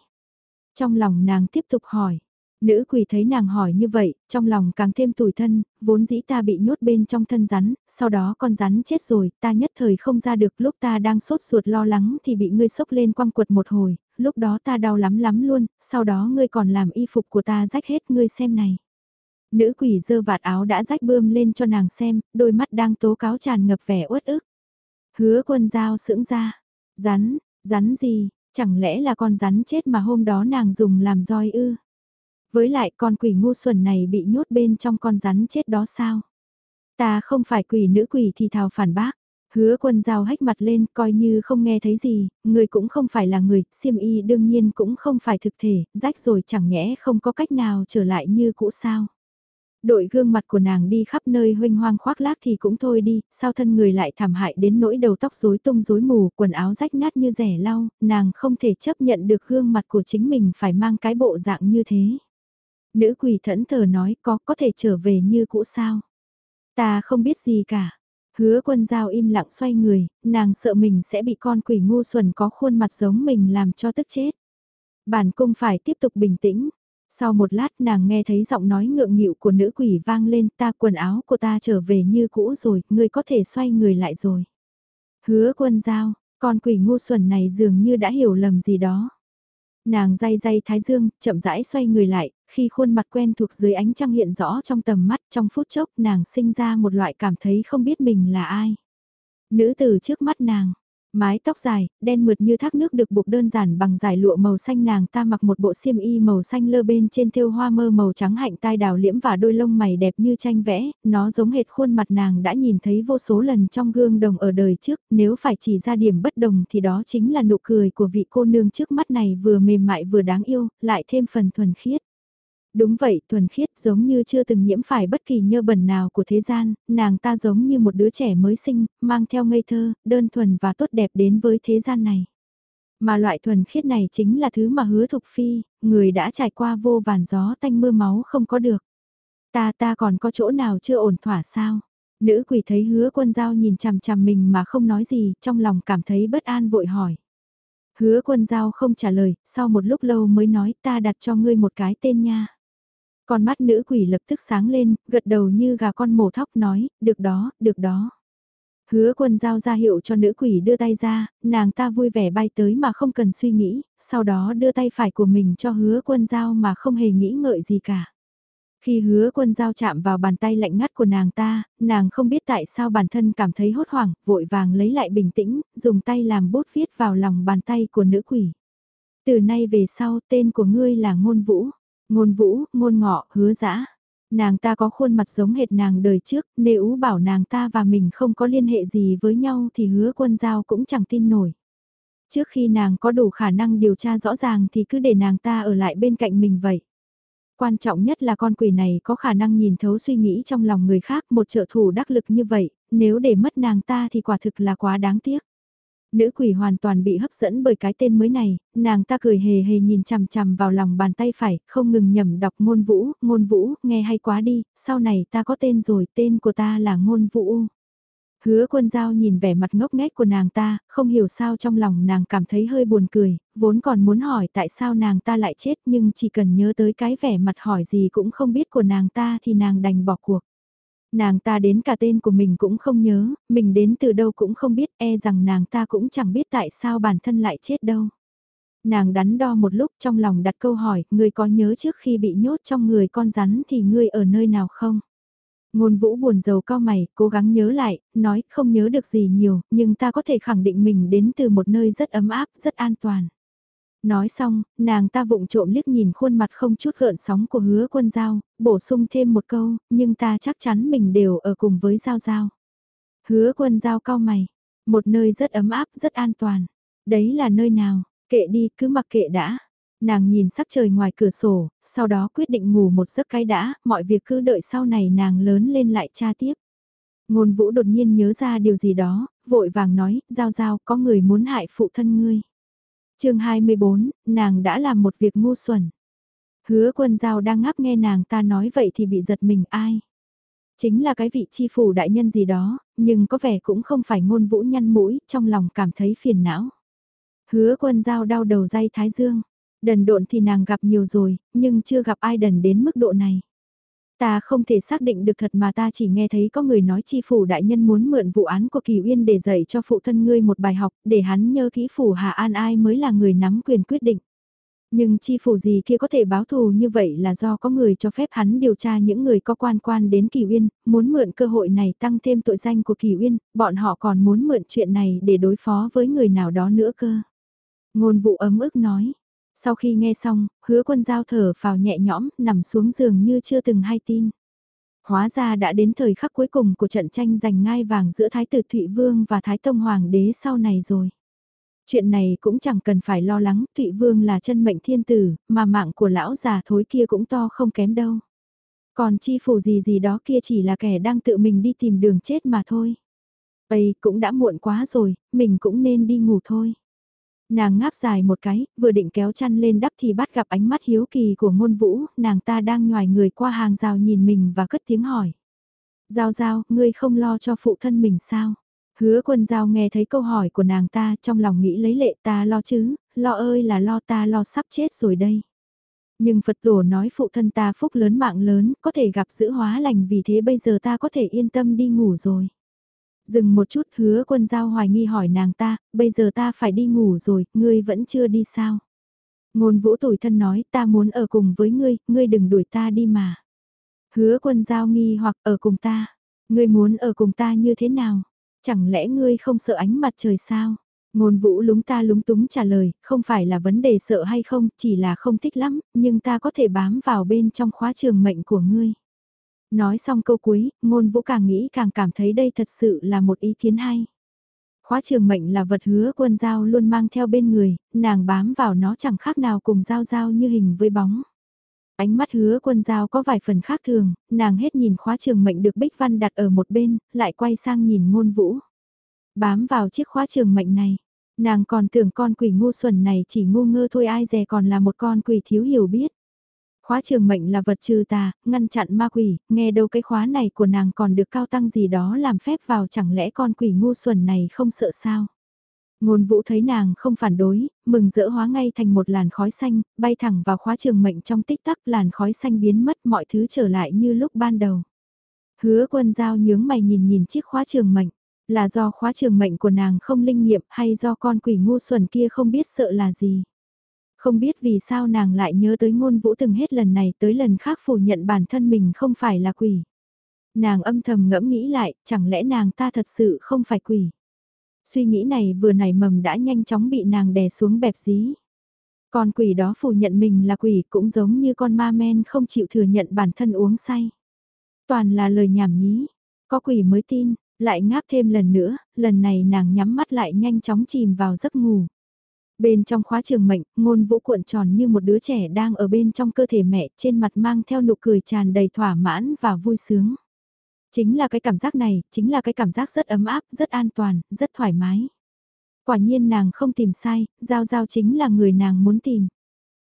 Trong lòng nàng tiếp tục hỏi. Nữ quỷ thấy nàng hỏi như vậy, trong lòng càng thêm tủi thân, vốn dĩ ta bị nhốt bên trong thân rắn, sau đó con rắn chết rồi, ta nhất thời không ra được lúc ta đang sốt ruột lo lắng thì bị ngươi sốc lên quăng quật một hồi, lúc đó ta đau lắm lắm luôn, sau đó ngươi còn làm y phục của ta rách hết ngươi xem này. Nữ quỷ dơ vạt áo đã rách bươm lên cho nàng xem, đôi mắt đang tố cáo tràn ngập vẻ uất ức. Hứa quân dao sững ra. Rắn, rắn gì, chẳng lẽ là con rắn chết mà hôm đó nàng dùng làm roi ư? Với lại con quỷ ngu xuẩn này bị nhốt bên trong con rắn chết đó sao? Ta không phải quỷ nữ quỷ thì thào phản bác. Hứa quân dao hách mặt lên coi như không nghe thấy gì, người cũng không phải là người, xiêm y đương nhiên cũng không phải thực thể, rách rồi chẳng nhẽ không có cách nào trở lại như cũ sao. Đội gương mặt của nàng đi khắp nơi huynh hoang khoác lác thì cũng thôi đi, sao thân người lại thảm hại đến nỗi đầu tóc rối tung rối mù, quần áo rách nát như rẻ lau, nàng không thể chấp nhận được gương mặt của chính mình phải mang cái bộ dạng như thế. Nữ quỷ thẫn thờ nói có có thể trở về như cũ sao. Ta không biết gì cả. Hứa quân giao im lặng xoay người, nàng sợ mình sẽ bị con quỷ ngu xuẩn có khuôn mặt giống mình làm cho tức chết. Bản cung phải tiếp tục bình tĩnh, sau một lát nàng nghe thấy giọng nói ngượng nghịu của nữ quỷ vang lên ta quần áo của ta trở về như cũ rồi, ngươi có thể xoay người lại rồi. Hứa quân giao, con quỷ ngu xuẩn này dường như đã hiểu lầm gì đó. Nàng day day thái dương, chậm rãi xoay người lại, khi khuôn mặt quen thuộc dưới ánh trăng hiện rõ trong tầm mắt trong phút chốc nàng sinh ra một loại cảm thấy không biết mình là ai. Nữ tử trước mắt nàng, Mái tóc dài, đen mượt như thác nước được buộc đơn giản bằng giải lụa màu xanh nàng ta mặc một bộ xiêm y màu xanh lơ bên trên thêu hoa mơ màu trắng hạnh tai đào liễm và đôi lông mày đẹp như tranh vẽ, nó giống hệt khuôn mặt nàng đã nhìn thấy vô số lần trong gương đồng ở đời trước, nếu phải chỉ ra điểm bất đồng thì đó chính là nụ cười của vị cô nương trước mắt này vừa mềm mại vừa đáng yêu, lại thêm phần thuần khiết. Đúng vậy, thuần khiết giống như chưa từng nhiễm phải bất kỳ nhơ bẩn nào của thế gian, nàng ta giống như một đứa trẻ mới sinh, mang theo ngây thơ, đơn thuần và tốt đẹp đến với thế gian này. Mà loại thuần khiết này chính là thứ mà hứa thục phi, người đã trải qua vô vàn gió tanh mưa máu không có được. Ta ta còn có chỗ nào chưa ổn thỏa sao? Nữ quỷ thấy hứa quân giao nhìn chằm chằm mình mà không nói gì, trong lòng cảm thấy bất an vội hỏi. Hứa quân giao không trả lời, sau một lúc lâu mới nói ta đặt cho ngươi một cái tên nha. Con mắt nữ quỷ lập tức sáng lên, gật đầu như gà con mổ thóc nói, được đó, được đó. Hứa quân giao ra hiệu cho nữ quỷ đưa tay ra, nàng ta vui vẻ bay tới mà không cần suy nghĩ, sau đó đưa tay phải của mình cho hứa quân giao mà không hề nghĩ ngợi gì cả. Khi hứa quân giao chạm vào bàn tay lạnh ngắt của nàng ta, nàng không biết tại sao bản thân cảm thấy hốt hoảng, vội vàng lấy lại bình tĩnh, dùng tay làm bút viết vào lòng bàn tay của nữ quỷ. Từ nay về sau tên của ngươi là ngôn vũ, ngôn vũ, ngôn ngọ, hứa dã Nàng ta có khuôn mặt giống hệt nàng đời trước, nếu bảo nàng ta và mình không có liên hệ gì với nhau thì hứa quân giao cũng chẳng tin nổi. Trước khi nàng có đủ khả năng điều tra rõ ràng thì cứ để nàng ta ở lại bên cạnh mình vậy. Quan trọng nhất là con quỷ này có khả năng nhìn thấu suy nghĩ trong lòng người khác một trợ thủ đắc lực như vậy, nếu để mất nàng ta thì quả thực là quá đáng tiếc. Nữ quỷ hoàn toàn bị hấp dẫn bởi cái tên mới này, nàng ta cười hề hề nhìn chằm chằm vào lòng bàn tay phải, không ngừng nhầm đọc ngôn vũ, ngôn vũ, nghe hay quá đi, sau này ta có tên rồi, tên của ta là ngôn vũ. Hứa quân giao nhìn vẻ mặt ngốc nghếch của nàng ta, không hiểu sao trong lòng nàng cảm thấy hơi buồn cười, vốn còn muốn hỏi tại sao nàng ta lại chết nhưng chỉ cần nhớ tới cái vẻ mặt hỏi gì cũng không biết của nàng ta thì nàng đành bỏ cuộc. Nàng ta đến cả tên của mình cũng không nhớ, mình đến từ đâu cũng không biết, e rằng nàng ta cũng chẳng biết tại sao bản thân lại chết đâu. Nàng đắn đo một lúc trong lòng đặt câu hỏi, ngươi có nhớ trước khi bị nhốt trong người con rắn thì ngươi ở nơi nào không? Ngôn vũ buồn rầu cao mày, cố gắng nhớ lại, nói không nhớ được gì nhiều, nhưng ta có thể khẳng định mình đến từ một nơi rất ấm áp, rất an toàn. Nói xong, nàng ta vụng trộm liếc nhìn khuôn mặt không chút gợn sóng của hứa quân giao, bổ sung thêm một câu, nhưng ta chắc chắn mình đều ở cùng với giao giao. Hứa quân giao cao mày, một nơi rất ấm áp, rất an toàn. Đấy là nơi nào, kệ đi, cứ mặc kệ đã. Nàng nhìn sắc trời ngoài cửa sổ, sau đó quyết định ngủ một giấc cái đã, mọi việc cứ đợi sau này nàng lớn lên lại tra tiếp. Ngôn vũ đột nhiên nhớ ra điều gì đó, vội vàng nói, giao giao có người muốn hại phụ thân ngươi chương 24, nàng đã làm một việc ngu xuẩn. Hứa quân giao đang ngáp nghe nàng ta nói vậy thì bị giật mình ai. Chính là cái vị chi phủ đại nhân gì đó, nhưng có vẻ cũng không phải ngôn vũ nhăn mũi, trong lòng cảm thấy phiền não. Hứa quân giao đau đầu dây thái dương. Đần độn thì nàng gặp nhiều rồi, nhưng chưa gặp ai đần đến mức độ này. Ta không thể xác định được thật mà ta chỉ nghe thấy có người nói chi phủ đại nhân muốn mượn vụ án của Kỳ Uyên để dạy cho phụ thân ngươi một bài học, để hắn nhớ kỹ phủ Hà An ai mới là người nắm quyền quyết định. Nhưng chi phủ gì kia có thể báo thù như vậy là do có người cho phép hắn điều tra những người có quan quan đến Kỳ Uyên, muốn mượn cơ hội này tăng thêm tội danh của Kỳ Uyên, bọn họ còn muốn mượn chuyện này để đối phó với người nào đó nữa cơ. Ngôn vụ ấm ức nói, sau khi nghe xong, hứa quân giao thở vào nhẹ nhõm, nằm xuống giường như chưa từng hay tin. Hóa ra đã đến thời khắc cuối cùng của trận tranh giành ngai vàng giữa Thái tử Thụy Vương và Thái Tông Hoàng đế sau này rồi. Chuyện này cũng chẳng cần phải lo lắng, Thụy Vương là chân mệnh thiên tử, mà mạng của lão già thối kia cũng to không kém đâu. Còn chi phủ gì gì đó kia chỉ là kẻ đang tự mình đi tìm đường chết mà thôi. Ây, cũng đã muộn quá rồi, mình cũng nên đi ngủ thôi. Nàng ngáp dài một cái, vừa định kéo chăn lên đắp thì bắt gặp ánh mắt hiếu kỳ của ngôn vũ, nàng ta đang nhòi người qua hàng rào nhìn mình và cất tiếng hỏi. Giao giao, ngươi không lo cho phụ thân mình sao? Hứa quân giao nghe thấy câu hỏi của nàng ta trong lòng nghĩ lấy lệ ta lo chứ, lo ơi là lo ta lo sắp chết rồi đây. Nhưng Phật tổ nói phụ thân ta phúc lớn mạng lớn, có thể gặp giữ hóa lành vì thế bây giờ ta có thể yên tâm đi ngủ rồi. Dừng một chút hứa quân giao hoài nghi hỏi nàng ta, bây giờ ta phải đi ngủ rồi, ngươi vẫn chưa đi sao? Ngôn vũ tủi thân nói ta muốn ở cùng với ngươi, ngươi đừng đuổi ta đi mà. Hứa quân giao nghi hoặc ở cùng ta, ngươi muốn ở cùng ta như thế nào? Chẳng lẽ ngươi không sợ ánh mặt trời sao? Ngôn vũ lúng ta lúng túng trả lời, không phải là vấn đề sợ hay không, chỉ là không thích lắm, nhưng ta có thể bám vào bên trong khóa trường mệnh của ngươi. Nói xong câu cuối, ngôn vũ càng nghĩ càng cảm thấy đây thật sự là một ý kiến hay. Khóa trường mệnh là vật hứa quân giao luôn mang theo bên người, nàng bám vào nó chẳng khác nào cùng giao giao như hình với bóng. Ánh mắt hứa quân giao có vài phần khác thường, nàng hết nhìn khóa trường mệnh được Bích Văn đặt ở một bên, lại quay sang nhìn ngôn vũ. Bám vào chiếc khóa trường mệnh này, nàng còn tưởng con quỷ ngu xuẩn này chỉ ngu ngơ thôi ai dè còn là một con quỷ thiếu hiểu biết. Khóa trường mệnh là vật trừ tà, ngăn chặn ma quỷ, nghe đâu cái khóa này của nàng còn được cao tăng gì đó làm phép vào chẳng lẽ con quỷ ngu xuẩn này không sợ sao. Ngôn vũ thấy nàng không phản đối, mừng rỡ hóa ngay thành một làn khói xanh, bay thẳng vào khóa trường mệnh trong tích tắc làn khói xanh biến mất mọi thứ trở lại như lúc ban đầu. Hứa quân giao nhướng mày nhìn nhìn chiếc khóa trường mệnh, là do khóa trường mệnh của nàng không linh nghiệm hay do con quỷ ngu xuẩn kia không biết sợ là gì. Không biết vì sao nàng lại nhớ tới ngôn vũ từng hết lần này tới lần khác phủ nhận bản thân mình không phải là quỷ. Nàng âm thầm ngẫm nghĩ lại, chẳng lẽ nàng ta thật sự không phải quỷ. Suy nghĩ này vừa nảy mầm đã nhanh chóng bị nàng đè xuống bẹp dí. Con quỷ đó phủ nhận mình là quỷ cũng giống như con ma men không chịu thừa nhận bản thân uống say. Toàn là lời nhảm nhí, có quỷ mới tin, lại ngáp thêm lần nữa, lần này nàng nhắm mắt lại nhanh chóng chìm vào giấc ngủ. Bên trong khóa trường mệnh, ngôn vũ cuộn tròn như một đứa trẻ đang ở bên trong cơ thể mẹ, trên mặt mang theo nụ cười tràn đầy thỏa mãn và vui sướng. Chính là cái cảm giác này, chính là cái cảm giác rất ấm áp, rất an toàn, rất thoải mái. Quả nhiên nàng không tìm sai, Giao Giao chính là người nàng muốn tìm.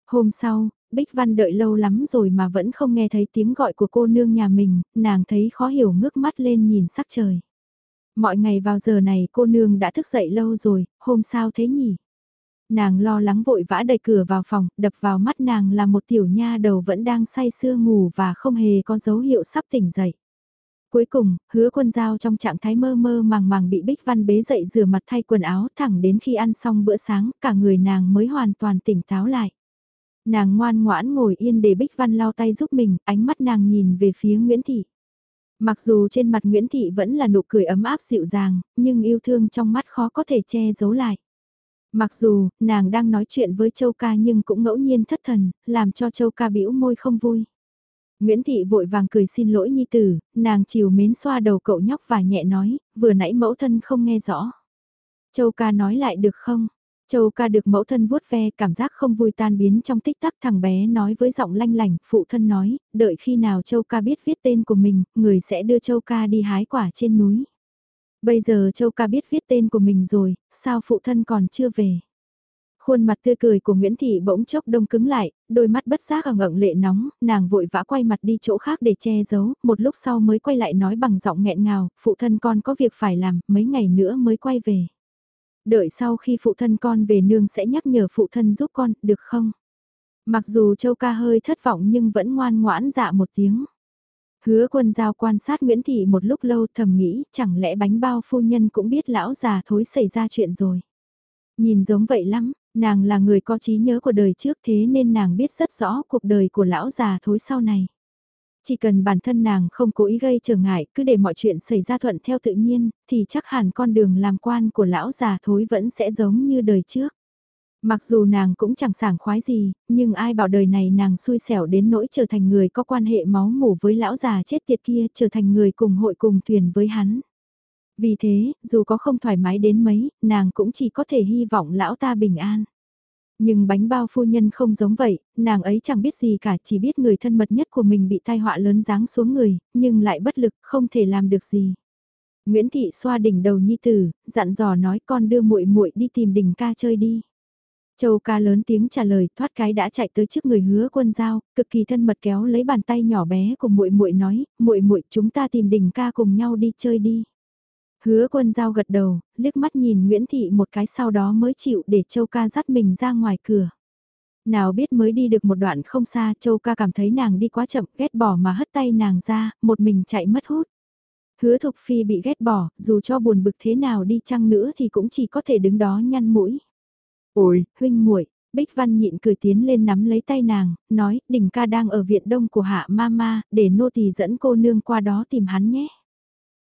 Hôm sau, Bích Văn đợi lâu lắm rồi mà vẫn không nghe thấy tiếng gọi của cô nương nhà mình, nàng thấy khó hiểu ngước mắt lên nhìn sắc trời. Mọi ngày vào giờ này cô nương đã thức dậy lâu rồi, hôm sao thế nhỉ? Nàng lo lắng vội vã đẩy cửa vào phòng, đập vào mắt nàng là một tiểu nha đầu vẫn đang say sưa ngủ và không hề có dấu hiệu sắp tỉnh dậy. Cuối cùng, hứa quân giao trong trạng thái mơ mơ màng màng bị Bích Văn bế dậy rửa mặt thay quần áo thẳng đến khi ăn xong bữa sáng cả người nàng mới hoàn toàn tỉnh táo lại. Nàng ngoan ngoãn ngồi yên để Bích Văn lau tay giúp mình, ánh mắt nàng nhìn về phía Nguyễn Thị. Mặc dù trên mặt Nguyễn Thị vẫn là nụ cười ấm áp dịu dàng, nhưng yêu thương trong mắt khó có thể che giấu lại. Mặc dù, nàng đang nói chuyện với Châu Ca nhưng cũng ngẫu nhiên thất thần, làm cho Châu Ca bĩu môi không vui. Nguyễn Thị vội vàng cười xin lỗi Nhi Tử, nàng chiều mến xoa đầu cậu nhóc và nhẹ nói, vừa nãy mẫu thân không nghe rõ. Châu ca nói lại được không? Châu ca được mẫu thân vuốt ve cảm giác không vui tan biến trong tích tắc thằng bé nói với giọng lanh lành, phụ thân nói, đợi khi nào Châu ca biết viết tên của mình, người sẽ đưa Châu ca đi hái quả trên núi. Bây giờ Châu ca biết viết tên của mình rồi, sao phụ thân còn chưa về? Khuôn mặt tươi cười của Nguyễn Thị bỗng chốc đông cứng lại, đôi mắt bất giác ở ngẩng lệ nóng, nàng vội vã quay mặt đi chỗ khác để che giấu, một lúc sau mới quay lại nói bằng giọng nghẹn ngào, phụ thân con có việc phải làm, mấy ngày nữa mới quay về. Đợi sau khi phụ thân con về nương sẽ nhắc nhở phụ thân giúp con, được không? Mặc dù Châu ca hơi thất vọng nhưng vẫn ngoan ngoãn dạ một tiếng. Hứa quân giao quan sát Nguyễn Thị một lúc lâu thầm nghĩ chẳng lẽ bánh bao phu nhân cũng biết lão già thối xảy ra chuyện rồi. Nhìn giống vậy lắm, Nàng là người có trí nhớ của đời trước thế nên nàng biết rất rõ cuộc đời của lão già thối sau này. Chỉ cần bản thân nàng không cố ý gây trở ngại, cứ để mọi chuyện xảy ra thuận theo tự nhiên, thì chắc hẳn con đường làm quan của lão già thối vẫn sẽ giống như đời trước. Mặc dù nàng cũng chẳng sảng khoái gì, nhưng ai bảo đời này nàng xui xẻo đến nỗi trở thành người có quan hệ máu mủ với lão già chết tiệt kia, trở thành người cùng hội cùng thuyền với hắn. Vì thế, dù có không thoải mái đến mấy, nàng cũng chỉ có thể hy vọng lão ta bình an. Nhưng bánh bao phu nhân không giống vậy, nàng ấy chẳng biết gì cả, chỉ biết người thân mật nhất của mình bị tai họa lớn giáng xuống người, nhưng lại bất lực, không thể làm được gì. Nguyễn Thị xoa đỉnh đầu nhi tử, dặn dò nói con đưa muội muội đi tìm đỉnh ca chơi đi. Châu ca lớn tiếng trả lời, thoát cái đã chạy tới trước người hứa quân giao, cực kỳ thân mật kéo lấy bàn tay nhỏ bé của muội muội nói, muội muội chúng ta tìm đỉnh ca cùng nhau đi chơi đi. Hứa quân giao gật đầu, liếc mắt nhìn Nguyễn Thị một cái sau đó mới chịu để Châu ca dắt mình ra ngoài cửa. Nào biết mới đi được một đoạn không xa Châu ca cảm thấy nàng đi quá chậm ghét bỏ mà hất tay nàng ra, một mình chạy mất hút. Hứa Thục Phi bị ghét bỏ, dù cho buồn bực thế nào đi chăng nữa thì cũng chỉ có thể đứng đó nhăn mũi. Ôi, huynh muội Bích Văn nhịn cười tiến lên nắm lấy tay nàng, nói, đỉnh ca đang ở viện đông của hạ mama, để nô tỳ dẫn cô nương qua đó tìm hắn nhé.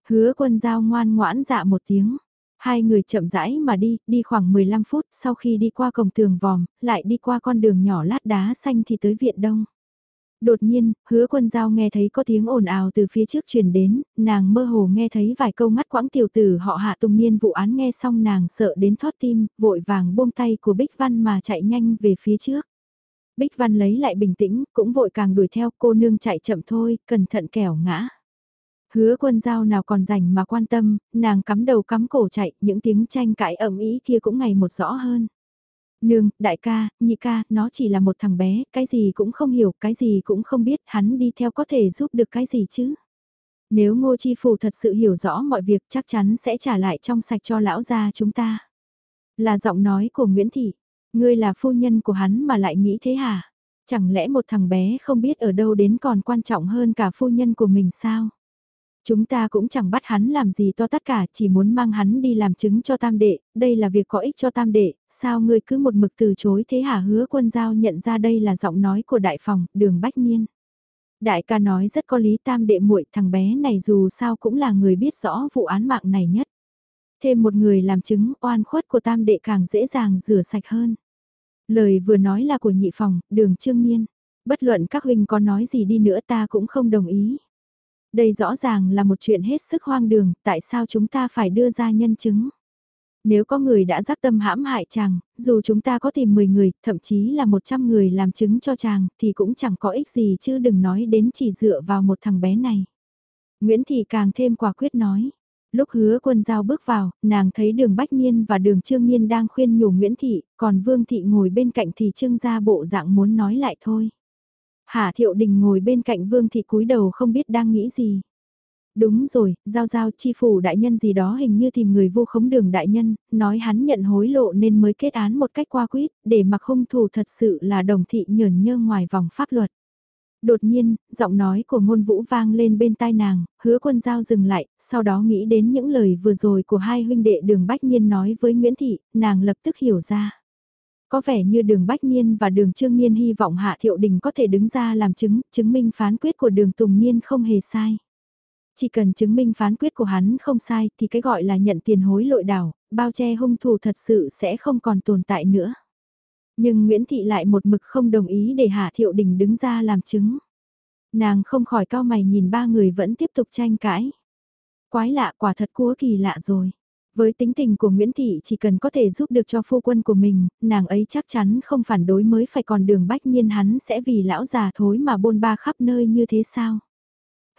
Hứa quân giao ngoan ngoãn dạ một tiếng. Hai người chậm rãi mà đi, đi khoảng 15 phút sau khi đi qua cổng tường vòm, lại đi qua con đường nhỏ lát đá xanh thì tới viện đông. Đột nhiên, hứa quân giao nghe thấy có tiếng ồn ào từ phía trước truyền đến, nàng mơ hồ nghe thấy vài câu ngắt quãng tiểu tử họ hạ tùng niên vụ án nghe xong nàng sợ đến thoát tim, vội vàng buông tay của Bích Văn mà chạy nhanh về phía trước. Bích Văn lấy lại bình tĩnh, cũng vội càng đuổi theo cô nương chạy chậm thôi, cẩn thận kẻo ngã. Hứa quân giao nào còn rảnh mà quan tâm, nàng cắm đầu cắm cổ chạy, những tiếng tranh cãi ẩm ý kia cũng ngày một rõ hơn. Nương, đại ca, nhị ca, nó chỉ là một thằng bé, cái gì cũng không hiểu, cái gì cũng không biết, hắn đi theo có thể giúp được cái gì chứ. Nếu ngô chi phủ thật sự hiểu rõ mọi việc chắc chắn sẽ trả lại trong sạch cho lão gia chúng ta. Là giọng nói của Nguyễn Thị, ngươi là phu nhân của hắn mà lại nghĩ thế hả? Chẳng lẽ một thằng bé không biết ở đâu đến còn quan trọng hơn cả phu nhân của mình sao? Chúng ta cũng chẳng bắt hắn làm gì to tất cả, chỉ muốn mang hắn đi làm chứng cho tam đệ, đây là việc có ích cho tam đệ, sao ngươi cứ một mực từ chối thế hả hứa quân giao nhận ra đây là giọng nói của đại phòng, đường bách niên. Đại ca nói rất có lý tam đệ muội thằng bé này dù sao cũng là người biết rõ vụ án mạng này nhất. Thêm một người làm chứng oan khuất của tam đệ càng dễ dàng rửa sạch hơn. Lời vừa nói là của nhị phòng, đường trương nhiên. Bất luận các huynh có nói gì đi nữa ta cũng không đồng ý. Đây rõ ràng là một chuyện hết sức hoang đường, tại sao chúng ta phải đưa ra nhân chứng? Nếu có người đã giác tâm hãm hại chàng, dù chúng ta có tìm 10 người, thậm chí là 100 người làm chứng cho chàng, thì cũng chẳng có ích gì chứ đừng nói đến chỉ dựa vào một thằng bé này. Nguyễn Thị càng thêm quả quyết nói. Lúc hứa quân giao bước vào, nàng thấy đường Bách Niên và đường Trương Niên đang khuyên nhủ Nguyễn Thị, còn Vương Thị ngồi bên cạnh thì Trương ra bộ dạng muốn nói lại thôi. Hạ Thiệu Đình ngồi bên cạnh Vương Thị cúi đầu không biết đang nghĩ gì. Đúng rồi, giao giao chi phủ đại nhân gì đó hình như tìm người vô khống đường đại nhân, nói hắn nhận hối lộ nên mới kết án một cách qua quýt, để mặc hung thủ thật sự là đồng thị nhởn nhơ ngoài vòng pháp luật. Đột nhiên, giọng nói của ngôn vũ vang lên bên tai nàng, hứa quân giao dừng lại, sau đó nghĩ đến những lời vừa rồi của hai huynh đệ đường Bách Nhiên nói với Nguyễn Thị, nàng lập tức hiểu ra. Có vẻ như đường Bách Niên và đường Trương Niên hy vọng Hạ Thiệu Đình có thể đứng ra làm chứng, chứng minh phán quyết của đường Tùng Niên không hề sai. Chỉ cần chứng minh phán quyết của hắn không sai thì cái gọi là nhận tiền hối lội đảo, bao che hung thủ thật sự sẽ không còn tồn tại nữa. Nhưng Nguyễn Thị lại một mực không đồng ý để Hạ Thiệu Đình đứng ra làm chứng. Nàng không khỏi cao mày nhìn ba người vẫn tiếp tục tranh cãi. Quái lạ quả thật cúa kỳ lạ rồi. Với tính tình của Nguyễn Thị chỉ cần có thể giúp được cho phu quân của mình, nàng ấy chắc chắn không phản đối mới phải còn đường bách nhiên hắn sẽ vì lão già thối mà bôn ba khắp nơi như thế sao.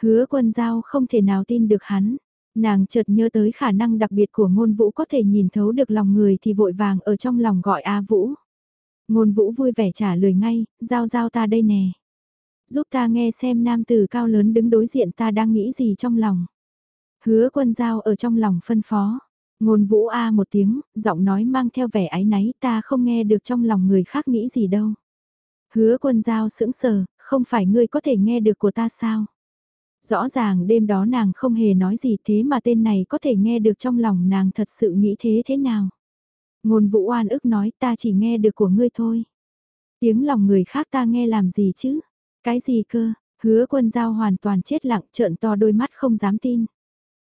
Hứa quân giao không thể nào tin được hắn. Nàng chợt nhớ tới khả năng đặc biệt của ngôn vũ có thể nhìn thấu được lòng người thì vội vàng ở trong lòng gọi A Vũ. Ngôn vũ vui vẻ trả lời ngay, giao giao ta đây nè. Giúp ta nghe xem nam tử cao lớn đứng đối diện ta đang nghĩ gì trong lòng. Hứa quân giao ở trong lòng phân phó. Ngôn vũ A một tiếng, giọng nói mang theo vẻ ái náy ta không nghe được trong lòng người khác nghĩ gì đâu. Hứa quân giao sững sờ, không phải ngươi có thể nghe được của ta sao? Rõ ràng đêm đó nàng không hề nói gì thế mà tên này có thể nghe được trong lòng nàng thật sự nghĩ thế thế nào? Ngôn vũ oan ức nói ta chỉ nghe được của ngươi thôi. Tiếng lòng người khác ta nghe làm gì chứ? Cái gì cơ? Hứa quân giao hoàn toàn chết lặng trợn to đôi mắt không dám tin.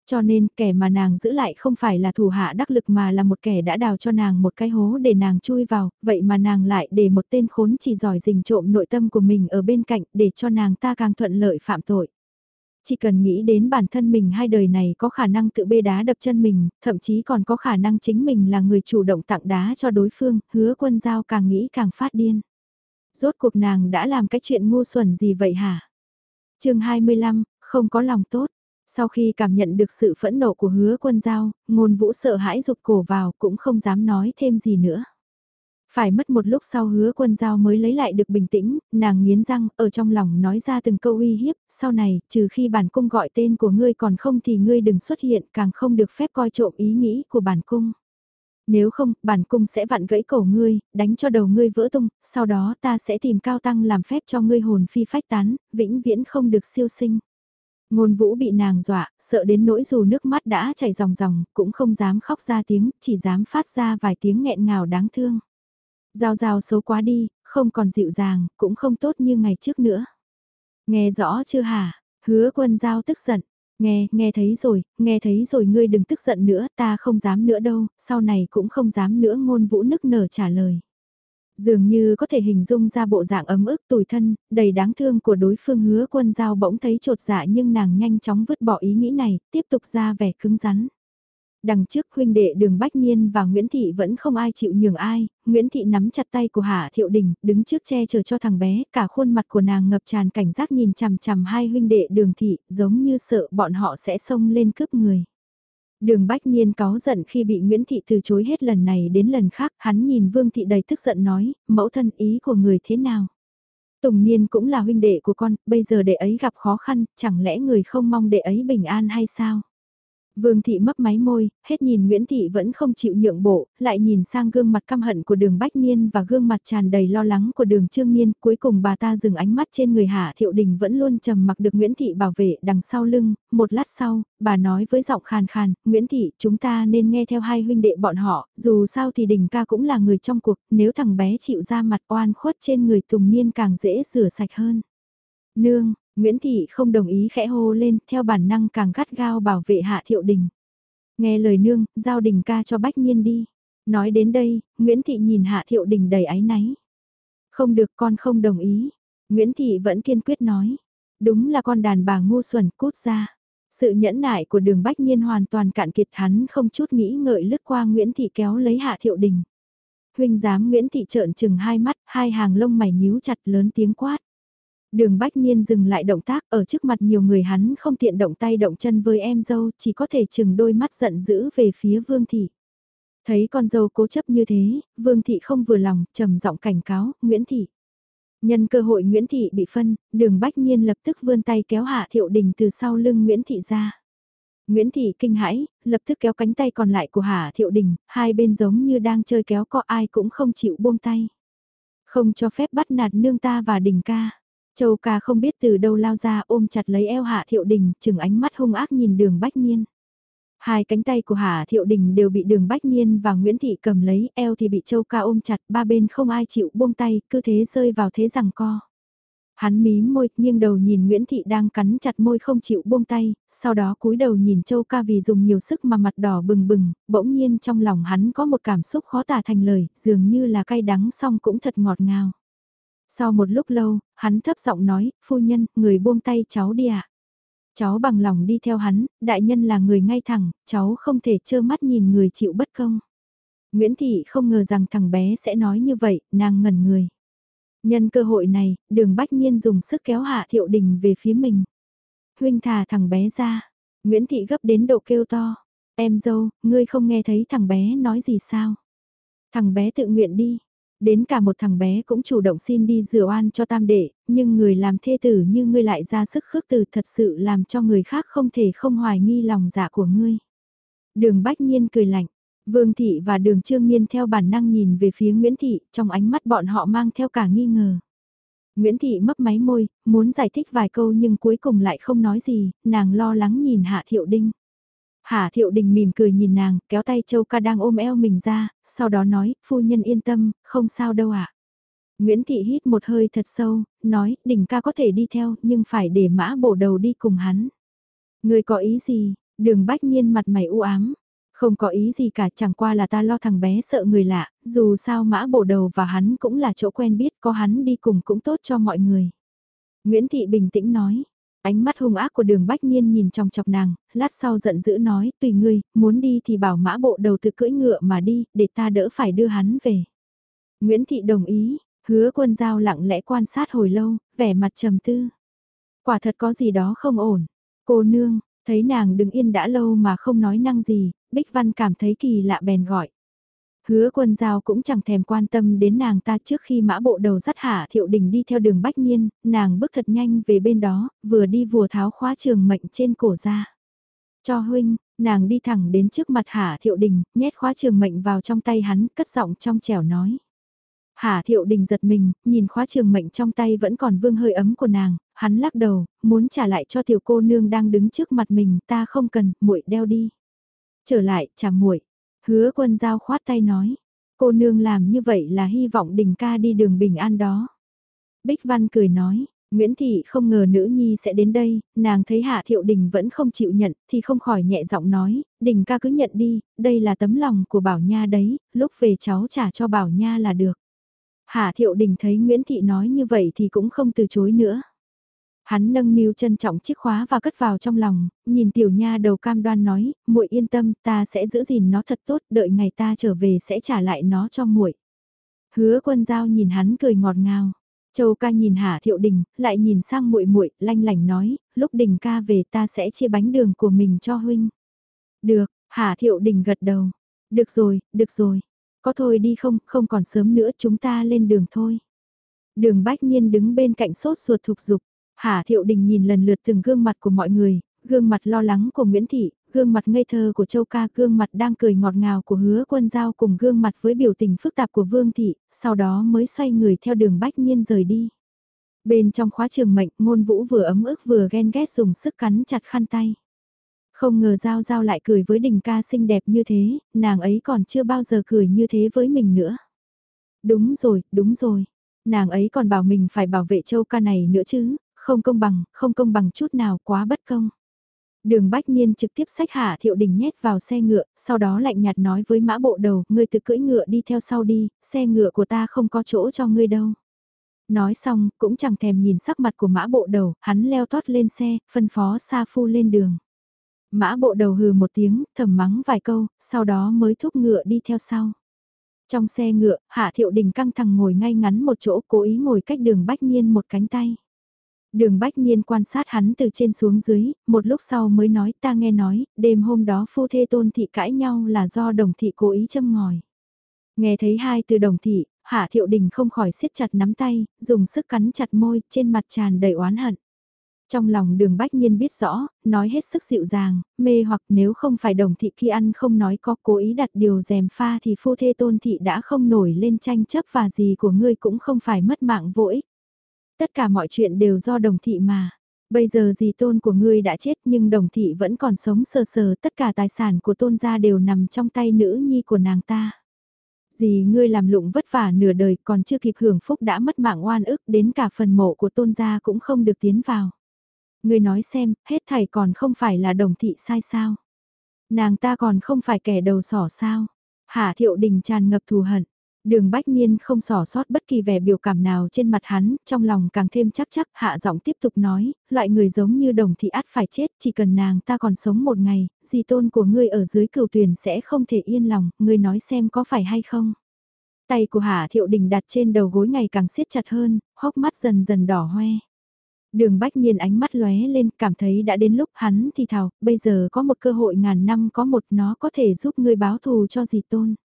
Cho nên kẻ mà nàng giữ lại không phải là thủ hạ đắc lực mà là một kẻ đã đào cho nàng một cái hố để nàng chui vào, vậy mà nàng lại để một tên khốn chỉ giỏi rình trộm nội tâm của mình ở bên cạnh để cho nàng ta càng thuận lợi phạm tội. Chỉ cần nghĩ đến bản thân mình hai đời này có khả năng tự bê đá đập chân mình, thậm chí còn có khả năng chính mình là người chủ động tặng đá cho đối phương, hứa quân giao càng nghĩ càng phát điên. Rốt cuộc nàng đã làm cái chuyện ngu xuẩn gì vậy hả? chương 25, không có lòng tốt. Sau khi cảm nhận được sự phẫn nộ của hứa quân giao, ngôn vũ sợ hãi rụt cổ vào cũng không dám nói thêm gì nữa. Phải mất một lúc sau hứa quân giao mới lấy lại được bình tĩnh, nàng nghiến răng, ở trong lòng nói ra từng câu uy hiếp, sau này, trừ khi bản cung gọi tên của ngươi còn không thì ngươi đừng xuất hiện, càng không được phép coi trộm ý nghĩ của bản cung. Nếu không, bản cung sẽ vặn gãy cổ ngươi, đánh cho đầu ngươi vỡ tung, sau đó ta sẽ tìm cao tăng làm phép cho ngươi hồn phi phách tán, vĩnh viễn không được siêu sinh. Ngôn vũ bị nàng dọa, sợ đến nỗi dù nước mắt đã chảy ròng ròng, cũng không dám khóc ra tiếng, chỉ dám phát ra vài tiếng nghẹn ngào đáng thương. Giao giao xấu quá đi, không còn dịu dàng, cũng không tốt như ngày trước nữa. Nghe rõ chưa hả? Hứa quân giao tức giận. Nghe, nghe thấy rồi, nghe thấy rồi ngươi đừng tức giận nữa, ta không dám nữa đâu, sau này cũng không dám nữa ngôn vũ nức nở trả lời. Dường như có thể hình dung ra bộ dạng ấm ức tủi thân, đầy đáng thương của đối phương hứa quân giao bỗng thấy trột dạ nhưng nàng nhanh chóng vứt bỏ ý nghĩ này, tiếp tục ra vẻ cứng rắn. Đằng trước huynh đệ đường Bách Niên và Nguyễn Thị vẫn không ai chịu nhường ai, Nguyễn Thị nắm chặt tay của Hạ Thiệu Đình, đứng trước che chở cho thằng bé, cả khuôn mặt của nàng ngập tràn cảnh giác nhìn chằm chằm hai huynh đệ đường Thị, giống như sợ bọn họ sẽ xông lên cướp người. Đường Bách Niên cáu giận khi bị Nguyễn Thị từ chối hết lần này đến lần khác, hắn nhìn Vương Thị đầy tức giận nói, mẫu thân ý của người thế nào? Tùng Niên cũng là huynh đệ của con, bây giờ đệ ấy gặp khó khăn, chẳng lẽ người không mong đệ ấy bình an hay sao? Vương thị mấp máy môi, hết nhìn Nguyễn thị vẫn không chịu nhượng bộ, lại nhìn sang gương mặt căm hận của đường Bách Niên và gương mặt tràn đầy lo lắng của đường Trương Niên, cuối cùng bà ta dừng ánh mắt trên người Hạ Thiệu Đình vẫn luôn trầm mặc được Nguyễn thị bảo vệ đằng sau lưng, một lát sau, bà nói với giọng khàn khàn, Nguyễn thị, chúng ta nên nghe theo hai huynh đệ bọn họ, dù sao thì Đình ca cũng là người trong cuộc, nếu thằng bé chịu ra mặt oan khuất trên người Tùng Niên càng dễ rửa sạch hơn. Nương, Nguyễn Thị không đồng ý khẽ hô lên, theo bản năng càng gắt gao bảo vệ Hạ Thiệu Đình. Nghe lời nương, giao đình ca cho Bách Nhiên đi. Nói đến đây, Nguyễn Thị nhìn Hạ Thiệu Đình đầy áy náy. Không được con không đồng ý. Nguyễn Thị vẫn kiên quyết nói. Đúng là con đàn bà ngu xuẩn cút ra. Sự nhẫn nại của đường Bách Nhiên hoàn toàn cạn kiệt hắn không chút nghĩ ngợi lướt qua Nguyễn Thị kéo lấy Hạ Thiệu Đình. Huynh giám Nguyễn Thị trợn chừng hai mắt, hai hàng lông mày nhíu chặt lớn tiếng quát. Đường Bách Niên dừng lại động tác ở trước mặt nhiều người hắn không tiện động tay động chân với em dâu, chỉ có thể chừng đôi mắt giận dữ về phía Vương Thị. Thấy con dâu cố chấp như thế, Vương Thị không vừa lòng, trầm giọng cảnh cáo, Nguyễn Thị. Nhân cơ hội Nguyễn Thị bị phân, đường Bách Niên lập tức vươn tay kéo Hạ Thiệu Đình từ sau lưng Nguyễn Thị ra. Nguyễn Thị kinh hãi, lập tức kéo cánh tay còn lại của Hạ Thiệu Đình, hai bên giống như đang chơi kéo có ai cũng không chịu buông tay. Không cho phép bắt nạt nương ta và đình ca. Châu ca không biết từ đâu lao ra ôm chặt lấy eo Hạ Thiệu Đình, chừng ánh mắt hung ác nhìn đường Bách Niên. Hai cánh tay của Hạ Thiệu Đình đều bị đường Bách Niên và Nguyễn Thị cầm lấy, eo thì bị Châu ca ôm chặt, ba bên không ai chịu buông tay, cứ thế rơi vào thế rằng co. Hắn mí môi, nghiêng đầu nhìn Nguyễn Thị đang cắn chặt môi không chịu buông tay, sau đó cúi đầu nhìn Châu ca vì dùng nhiều sức mà mặt đỏ bừng bừng, bỗng nhiên trong lòng hắn có một cảm xúc khó tả thành lời, dường như là cay đắng xong cũng thật ngọt ngào. Sau một lúc lâu, hắn thấp giọng nói, phu nhân, người buông tay cháu đi ạ. À? Cháu bằng lòng đi theo hắn, đại nhân là người ngay thẳng, cháu không thể trơ mắt nhìn người chịu bất công. Nguyễn Thị không ngờ rằng thằng bé sẽ nói như vậy, nàng ngẩn người. Nhân cơ hội này, đường bách nhiên dùng sức kéo hạ thiệu đình về phía mình. Huynh thả thằng bé ra, Nguyễn Thị gấp đến độ kêu to. Em dâu, ngươi không nghe thấy thằng bé nói gì sao? Thằng bé tự nguyện đi, Đến cả một thằng bé cũng chủ động xin đi rửa oan cho tam đệ, nhưng người làm thê tử như ngươi lại ra sức khước từ thật sự làm cho người khác không thể không hoài nghi lòng dạ của ngươi. Đường Bách Nhiên cười lạnh, Vương Thị và đường Trương Nhiên theo bản năng nhìn về phía Nguyễn Thị, trong ánh mắt bọn họ mang theo cả nghi ngờ. Nguyễn Thị mấp máy môi, muốn giải thích vài câu nhưng cuối cùng lại không nói gì, nàng lo lắng nhìn Hạ Thiệu Đinh. Hà Thiệu Đình mỉm cười nhìn nàng, kéo tay Châu Ca đang ôm eo mình ra, sau đó nói, phu nhân yên tâm, không sao đâu ạ. Nguyễn Thị hít một hơi thật sâu, nói, Đình ca có thể đi theo, nhưng phải để mã bổ đầu đi cùng hắn. Người có ý gì? Đường bách nhiên mặt mày u ám. Không có ý gì cả, chẳng qua là ta lo thằng bé sợ người lạ, dù sao mã bổ đầu và hắn cũng là chỗ quen biết, có hắn đi cùng cũng tốt cho mọi người. Nguyễn Thị bình tĩnh nói, Ánh mắt hung ác của đường bách nhiên nhìn trong chọc nàng, lát sau giận dữ nói, tùy ngươi, muốn đi thì bảo mã bộ đầu tự cưỡi ngựa mà đi, để ta đỡ phải đưa hắn về. Nguyễn Thị đồng ý, hứa quân giao lặng lẽ quan sát hồi lâu, vẻ mặt trầm tư. Quả thật có gì đó không ổn. Cô nương, thấy nàng đứng yên đã lâu mà không nói năng gì, Bích Văn cảm thấy kỳ lạ bèn gọi. Hứa quân giao cũng chẳng thèm quan tâm đến nàng ta trước khi mã bộ đầu dắt hạ thiệu đình đi theo đường bách nhiên, nàng bước thật nhanh về bên đó, vừa đi vừa tháo khóa trường mệnh trên cổ ra. Cho huynh, nàng đi thẳng đến trước mặt hạ thiệu đình, nhét khóa trường mệnh vào trong tay hắn, cất giọng trong trẻo nói. Hạ thiệu đình giật mình, nhìn khóa trường mệnh trong tay vẫn còn vương hơi ấm của nàng, hắn lắc đầu, muốn trả lại cho tiểu cô nương đang đứng trước mặt mình, ta không cần, muội đeo đi. Trở lại, trả muội Hứa quân giao khoát tay nói, cô nương làm như vậy là hy vọng đình ca đi đường bình an đó. Bích Văn cười nói, Nguyễn Thị không ngờ nữ nhi sẽ đến đây, nàng thấy Hạ Thiệu Đình vẫn không chịu nhận, thì không khỏi nhẹ giọng nói, Đình ca cứ nhận đi, đây là tấm lòng của Bảo Nha đấy, lúc về cháu trả cho Bảo Nha là được. Hạ Thiệu Đình thấy Nguyễn Thị nói như vậy thì cũng không từ chối nữa. Hắn nâng niu trân trọng chiếc khóa và cất vào trong lòng, nhìn tiểu nha đầu cam đoan nói, muội yên tâm, ta sẽ giữ gìn nó thật tốt, đợi ngày ta trở về sẽ trả lại nó cho muội. Hứa quân giao nhìn hắn cười ngọt ngào. Châu ca nhìn Hạ Thiệu Đình, lại nhìn sang muội muội, lanh lảnh nói, lúc Đình ca về ta sẽ chia bánh đường của mình cho huynh. Được, Hạ Thiệu Đình gật đầu. Được rồi, được rồi. Có thôi đi không, không còn sớm nữa chúng ta lên đường thôi. Đường Bách Niên đứng bên cạnh sốt ruột thục dục. Hà Thiệu Đình nhìn lần lượt từng gương mặt của mọi người, gương mặt lo lắng của Nguyễn Thị, gương mặt ngây thơ của Châu Ca, gương mặt đang cười ngọt ngào của hứa quân giao cùng gương mặt với biểu tình phức tạp của Vương Thị, sau đó mới xoay người theo đường Bách Nhiên rời đi. Bên trong khóa trường mệnh, ngôn vũ vừa ấm ức vừa ghen ghét dùng sức cắn chặt khăn tay. Không ngờ Giao Giao lại cười với đình ca xinh đẹp như thế, nàng ấy còn chưa bao giờ cười như thế với mình nữa. Đúng rồi, đúng rồi. Nàng ấy còn bảo mình phải bảo vệ châu ca này nữa chứ, không công bằng, không công bằng chút nào quá bất công. Đường Bách Nhiên trực tiếp sách Hạ Thiệu Đình nhét vào xe ngựa, sau đó lạnh nhạt nói với mã bộ đầu, ngươi tự cưỡi ngựa đi theo sau đi, xe ngựa của ta không có chỗ cho ngươi đâu. Nói xong, cũng chẳng thèm nhìn sắc mặt của mã bộ đầu, hắn leo tót lên xe, phân phó Sa Phu lên đường. Mã bộ đầu hừ một tiếng, thầm mắng vài câu, sau đó mới thúc ngựa đi theo sau. Trong xe ngựa, Hạ Thiệu Đình căng thẳng ngồi ngay ngắn một chỗ cố ý ngồi cách đường Bách Nhiên một cánh tay. Đường Bách Nhiên quan sát hắn từ trên xuống dưới, một lúc sau mới nói ta nghe nói, đêm hôm đó phu thê tôn thị cãi nhau là do đồng thị cố ý châm ngòi. Nghe thấy hai từ đồng thị, Hạ Thiệu Đình không khỏi siết chặt nắm tay, dùng sức cắn chặt môi, trên mặt tràn đầy oán hận. Trong lòng đường Bách Nhiên biết rõ, nói hết sức dịu dàng, mê hoặc nếu không phải đồng thị khi ăn không nói có cố ý đặt điều dèm pha thì phu thê tôn thị đã không nổi lên tranh chấp và gì của ngươi cũng không phải mất mạng vô ích. Tất cả mọi chuyện đều do đồng thị mà. Bây giờ dì tôn của ngươi đã chết nhưng đồng thị vẫn còn sống sờ sờ tất cả tài sản của tôn gia đều nằm trong tay nữ nhi của nàng ta. Dì ngươi làm lụng vất vả nửa đời còn chưa kịp hưởng phúc đã mất mạng oan ức đến cả phần mộ của tôn gia cũng không được tiến vào. Ngươi nói xem, hết thảy còn không phải là đồng thị sai sao. Nàng ta còn không phải kẻ đầu sỏ sao. Hạ thiệu đình tràn ngập thù hận. Đường Bách Niên không sỏ sót bất kỳ vẻ biểu cảm nào trên mặt hắn, trong lòng càng thêm chắc chắc, hạ giọng tiếp tục nói, loại người giống như đồng thị át phải chết, chỉ cần nàng ta còn sống một ngày, di tôn của ngươi ở dưới cửu tuyển sẽ không thể yên lòng, ngươi nói xem có phải hay không. Tay của Hạ Thiệu Đình đặt trên đầu gối ngày càng siết chặt hơn, hốc mắt dần dần đỏ hoe. Đường Bách Niên ánh mắt lóe lên, cảm thấy đã đến lúc hắn thì thào, bây giờ có một cơ hội ngàn năm có một nó có thể giúp ngươi báo thù cho dì tôn.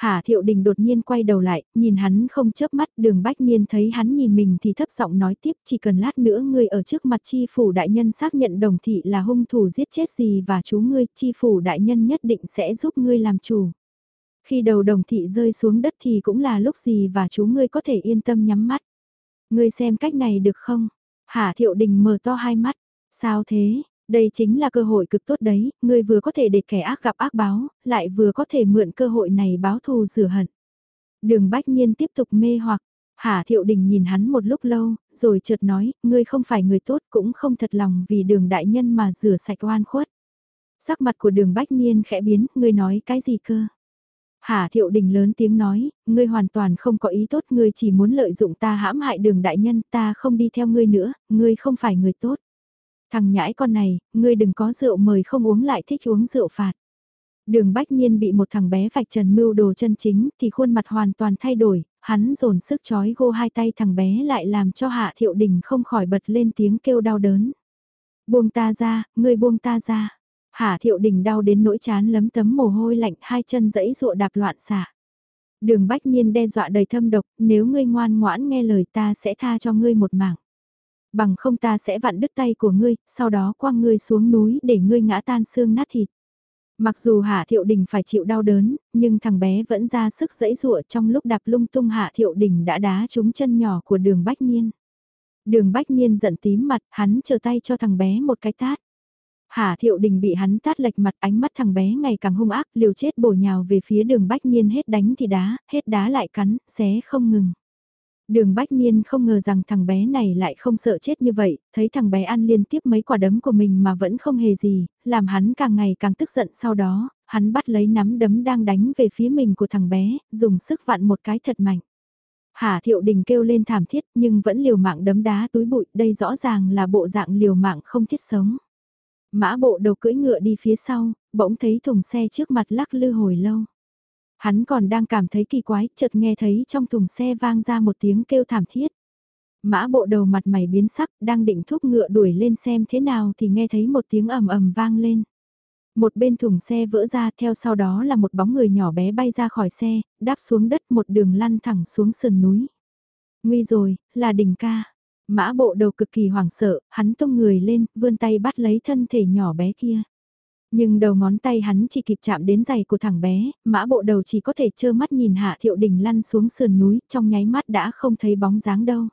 Hà Thiệu Đình đột nhiên quay đầu lại, nhìn hắn không chớp mắt, đường Bách Niên thấy hắn nhìn mình thì thấp giọng nói tiếp chỉ cần lát nữa ngươi ở trước mặt chi phủ đại nhân xác nhận đồng thị là hung thủ giết chết gì và chú ngươi, chi phủ đại nhân nhất định sẽ giúp ngươi làm chủ. Khi đầu đồng thị rơi xuống đất thì cũng là lúc gì và chú ngươi có thể yên tâm nhắm mắt. Ngươi xem cách này được không? Hà Thiệu Đình mở to hai mắt. Sao thế? Đây chính là cơ hội cực tốt đấy, ngươi vừa có thể để kẻ ác gặp ác báo, lại vừa có thể mượn cơ hội này báo thù rửa hận. Đường Bách Nhiên tiếp tục mê hoặc, Hà Thiệu Đình nhìn hắn một lúc lâu, rồi chợt nói, ngươi không phải người tốt cũng không thật lòng vì đường đại nhân mà rửa sạch oan khuất. Sắc mặt của đường Bách Nhiên khẽ biến, ngươi nói cái gì cơ? Hà Thiệu Đình lớn tiếng nói, ngươi hoàn toàn không có ý tốt, ngươi chỉ muốn lợi dụng ta hãm hại đường đại nhân, ta không đi theo ngươi nữa, ngươi không phải người tốt. Thằng nhãi con này, ngươi đừng có rượu mời không uống lại thích uống rượu phạt. Đường Bách Nhiên bị một thằng bé vạch trần mưu đồ chân chính thì khuôn mặt hoàn toàn thay đổi, hắn dồn sức chói gô hai tay thằng bé lại làm cho Hạ Thiệu Đình không khỏi bật lên tiếng kêu đau đớn. Buông ta ra, ngươi buông ta ra. Hạ Thiệu Đình đau đến nỗi chán lấm tấm mồ hôi lạnh hai chân dẫy dụa đạp loạn xả. Đường Bách Nhiên đe dọa đầy thâm độc, nếu ngươi ngoan ngoãn nghe lời ta sẽ tha cho ngươi một mạng. Bằng không ta sẽ vặn đứt tay của ngươi, sau đó quăng ngươi xuống núi để ngươi ngã tan xương nát thịt. Mặc dù Hạ Thiệu Đình phải chịu đau đớn, nhưng thằng bé vẫn ra sức dẫy dụa trong lúc đạp lung tung Hạ Thiệu Đình đã đá trúng chân nhỏ của đường Bách Niên. Đường Bách Niên giận tím mặt, hắn chờ tay cho thằng bé một cái tát. Hạ Thiệu Đình bị hắn tát lệch mặt ánh mắt thằng bé ngày càng hung ác liều chết bổ nhào về phía đường Bách Niên hết đánh thì đá, hết đá lại cắn, xé không ngừng. Đường Bách Niên không ngờ rằng thằng bé này lại không sợ chết như vậy, thấy thằng bé ăn liên tiếp mấy quả đấm của mình mà vẫn không hề gì, làm hắn càng ngày càng tức giận sau đó, hắn bắt lấy nắm đấm đang đánh về phía mình của thằng bé, dùng sức vặn một cái thật mạnh. Hà Thiệu Đình kêu lên thảm thiết nhưng vẫn liều mạng đấm đá túi bụi, đây rõ ràng là bộ dạng liều mạng không thiết sống. Mã bộ đầu cưỡi ngựa đi phía sau, bỗng thấy thùng xe trước mặt lắc lư hồi lâu. Hắn còn đang cảm thấy kỳ quái, chợt nghe thấy trong thùng xe vang ra một tiếng kêu thảm thiết. Mã bộ đầu mặt mày biến sắc, đang định thúc ngựa đuổi lên xem thế nào thì nghe thấy một tiếng ầm ầm vang lên. Một bên thùng xe vỡ ra theo sau đó là một bóng người nhỏ bé bay ra khỏi xe, đáp xuống đất một đường lăn thẳng xuống sườn núi. Nguy rồi, là đỉnh ca. Mã bộ đầu cực kỳ hoảng sợ, hắn tung người lên, vươn tay bắt lấy thân thể nhỏ bé kia. Nhưng đầu ngón tay hắn chỉ kịp chạm đến giày của thằng bé, mã bộ đầu chỉ có thể trơ mắt nhìn hạ thiệu đình lăn xuống sườn núi, trong nháy mắt đã không thấy bóng dáng đâu.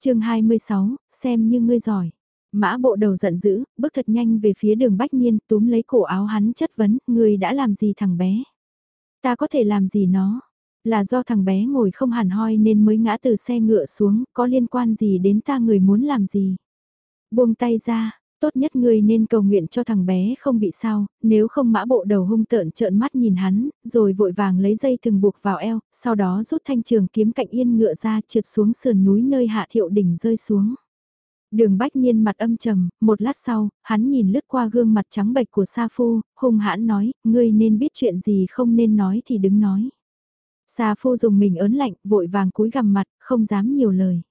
chương 26, xem như ngươi giỏi. Mã bộ đầu giận dữ, bước thật nhanh về phía đường bách niên, túm lấy cổ áo hắn chất vấn, ngươi đã làm gì thằng bé? Ta có thể làm gì nó? Là do thằng bé ngồi không hẳn hoi nên mới ngã từ xe ngựa xuống, có liên quan gì đến ta người muốn làm gì? Buông tay ra, tốt nhất ngươi nên cầu nguyện cho thằng bé không bị sao, nếu không mã bộ đầu hung tợn trợn mắt nhìn hắn, rồi vội vàng lấy dây thừng buộc vào eo, sau đó rút thanh trường kiếm cạnh yên ngựa ra trượt xuống sườn núi nơi hạ thiệu đỉnh rơi xuống. Đường bách niên mặt âm trầm, một lát sau, hắn nhìn lướt qua gương mặt trắng bệch của Sa Phu, hung hãn nói, ngươi nên biết chuyện gì không nên nói thì đứng nói. Sa Phu dùng mình ớn lạnh, vội vàng cúi gằm mặt, không dám nhiều lời.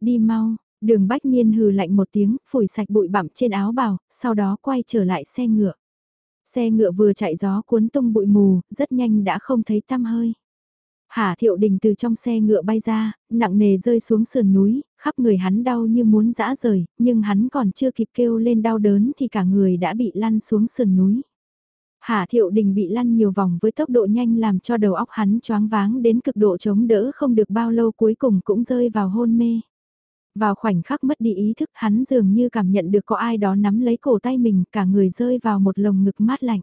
Đi mau, đường bách niên hừ lạnh một tiếng, phủi sạch bụi bặm trên áo bào, sau đó quay trở lại xe ngựa. Xe ngựa vừa chạy gió cuốn tung bụi mù, rất nhanh đã không thấy tăm hơi. Hà Thiệu Đình từ trong xe ngựa bay ra, nặng nề rơi xuống sườn núi, khắp người hắn đau như muốn dã rời, nhưng hắn còn chưa kịp kêu lên đau đớn thì cả người đã bị lăn xuống sườn núi. Hà Thiệu Đình bị lăn nhiều vòng với tốc độ nhanh làm cho đầu óc hắn choáng váng đến cực độ chống đỡ không được bao lâu cuối cùng cũng rơi vào hôn mê. Vào khoảnh khắc mất đi ý thức hắn dường như cảm nhận được có ai đó nắm lấy cổ tay mình cả người rơi vào một lồng ngực mát lạnh.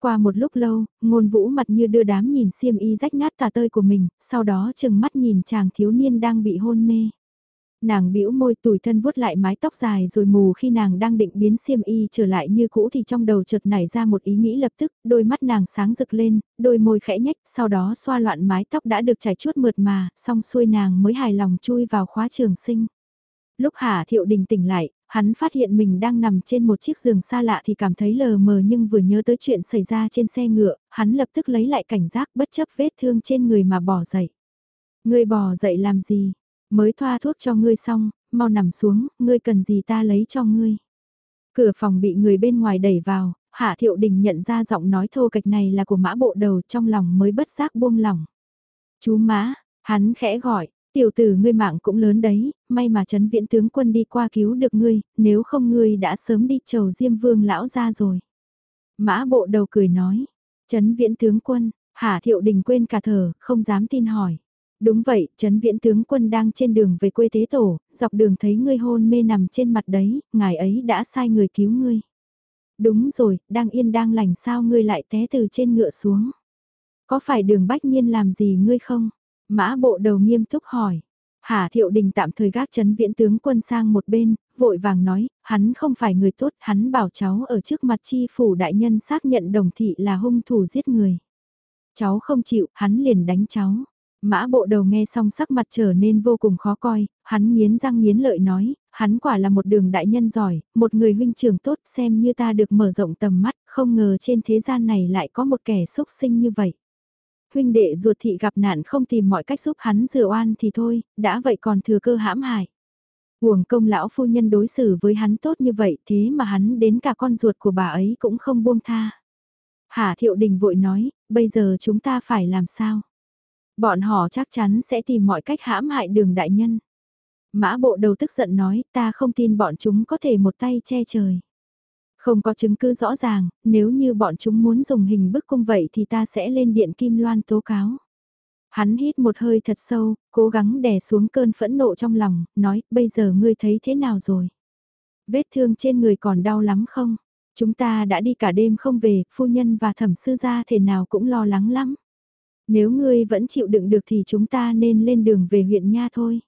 Qua một lúc lâu, ngôn vũ mặt như đưa đám nhìn xiêm y rách nát tà tơi của mình, sau đó chừng mắt nhìn chàng thiếu niên đang bị hôn mê. Nàng bĩu môi tủi thân vuốt lại mái tóc dài rồi mù khi nàng đang định biến xiêm y trở lại như cũ thì trong đầu chợt nảy ra một ý nghĩ lập tức, đôi mắt nàng sáng rực lên, đôi môi khẽ nhách, sau đó xoa loạn mái tóc đã được trải chuốt mượt mà, xong xuôi nàng mới hài lòng chui vào khóa trường sinh. Lúc Hà Thiệu Đình tỉnh lại, hắn phát hiện mình đang nằm trên một chiếc giường xa lạ thì cảm thấy lờ mờ nhưng vừa nhớ tới chuyện xảy ra trên xe ngựa, hắn lập tức lấy lại cảnh giác bất chấp vết thương trên người mà bỏ dậy. người bỏ dậy làm gì? Mới thoa thuốc cho ngươi xong, mau nằm xuống, ngươi cần gì ta lấy cho ngươi. Cửa phòng bị người bên ngoài đẩy vào, Hạ Thiệu Đình nhận ra giọng nói thô kịch này là của mã bộ đầu trong lòng mới bất giác buông lỏng. Chú mã, hắn khẽ gọi, Tiểu tử ngươi mạng cũng lớn đấy, may mà chấn viễn tướng quân đi qua cứu được ngươi, nếu không ngươi đã sớm đi chầu Diêm Vương lão ra rồi. Mã bộ đầu cười nói, chấn viễn tướng quân, Hạ Thiệu Đình quên cả thở, không dám tin hỏi. Đúng vậy, chấn viễn tướng quân đang trên đường về quê Tế Tổ, dọc đường thấy ngươi hôn mê nằm trên mặt đấy, ngài ấy đã sai người cứu ngươi. Đúng rồi, đang yên đang lành sao ngươi lại té từ trên ngựa xuống. Có phải đường bách nhiên làm gì ngươi không? Mã bộ đầu nghiêm túc hỏi. Hà Thiệu Đình tạm thời gác chấn viễn tướng quân sang một bên, vội vàng nói, hắn không phải người tốt, hắn bảo cháu ở trước mặt chi phủ đại nhân xác nhận đồng thị là hung thủ giết người. Cháu không chịu, hắn liền đánh cháu. Mã bộ đầu nghe xong sắc mặt trở nên vô cùng khó coi, hắn nghiến răng nghiến lợi nói, hắn quả là một đường đại nhân giỏi, một người huynh trưởng tốt xem như ta được mở rộng tầm mắt, không ngờ trên thế gian này lại có một kẻ xúc sinh như vậy huynh đệ ruột thị gặp nạn không tìm mọi cách giúp hắn rửa oan thì thôi, đã vậy còn thừa cơ hãm hại. Huồng công lão phu nhân đối xử với hắn tốt như vậy thế mà hắn đến cả con ruột của bà ấy cũng không buông tha. Hà Thiệu Đình vội nói, bây giờ chúng ta phải làm sao? Bọn họ chắc chắn sẽ tìm mọi cách hãm hại đường đại nhân. Mã bộ đầu tức giận nói, ta không tin bọn chúng có thể một tay che trời. Không có chứng cứ rõ ràng, nếu như bọn chúng muốn dùng hình bức cung vậy thì ta sẽ lên điện Kim Loan tố cáo. Hắn hít một hơi thật sâu, cố gắng đè xuống cơn phẫn nộ trong lòng, nói, bây giờ ngươi thấy thế nào rồi? Vết thương trên người còn đau lắm không? Chúng ta đã đi cả đêm không về, phu nhân và thẩm sư gia thể nào cũng lo lắng lắm. Nếu ngươi vẫn chịu đựng được thì chúng ta nên lên đường về huyện Nha thôi.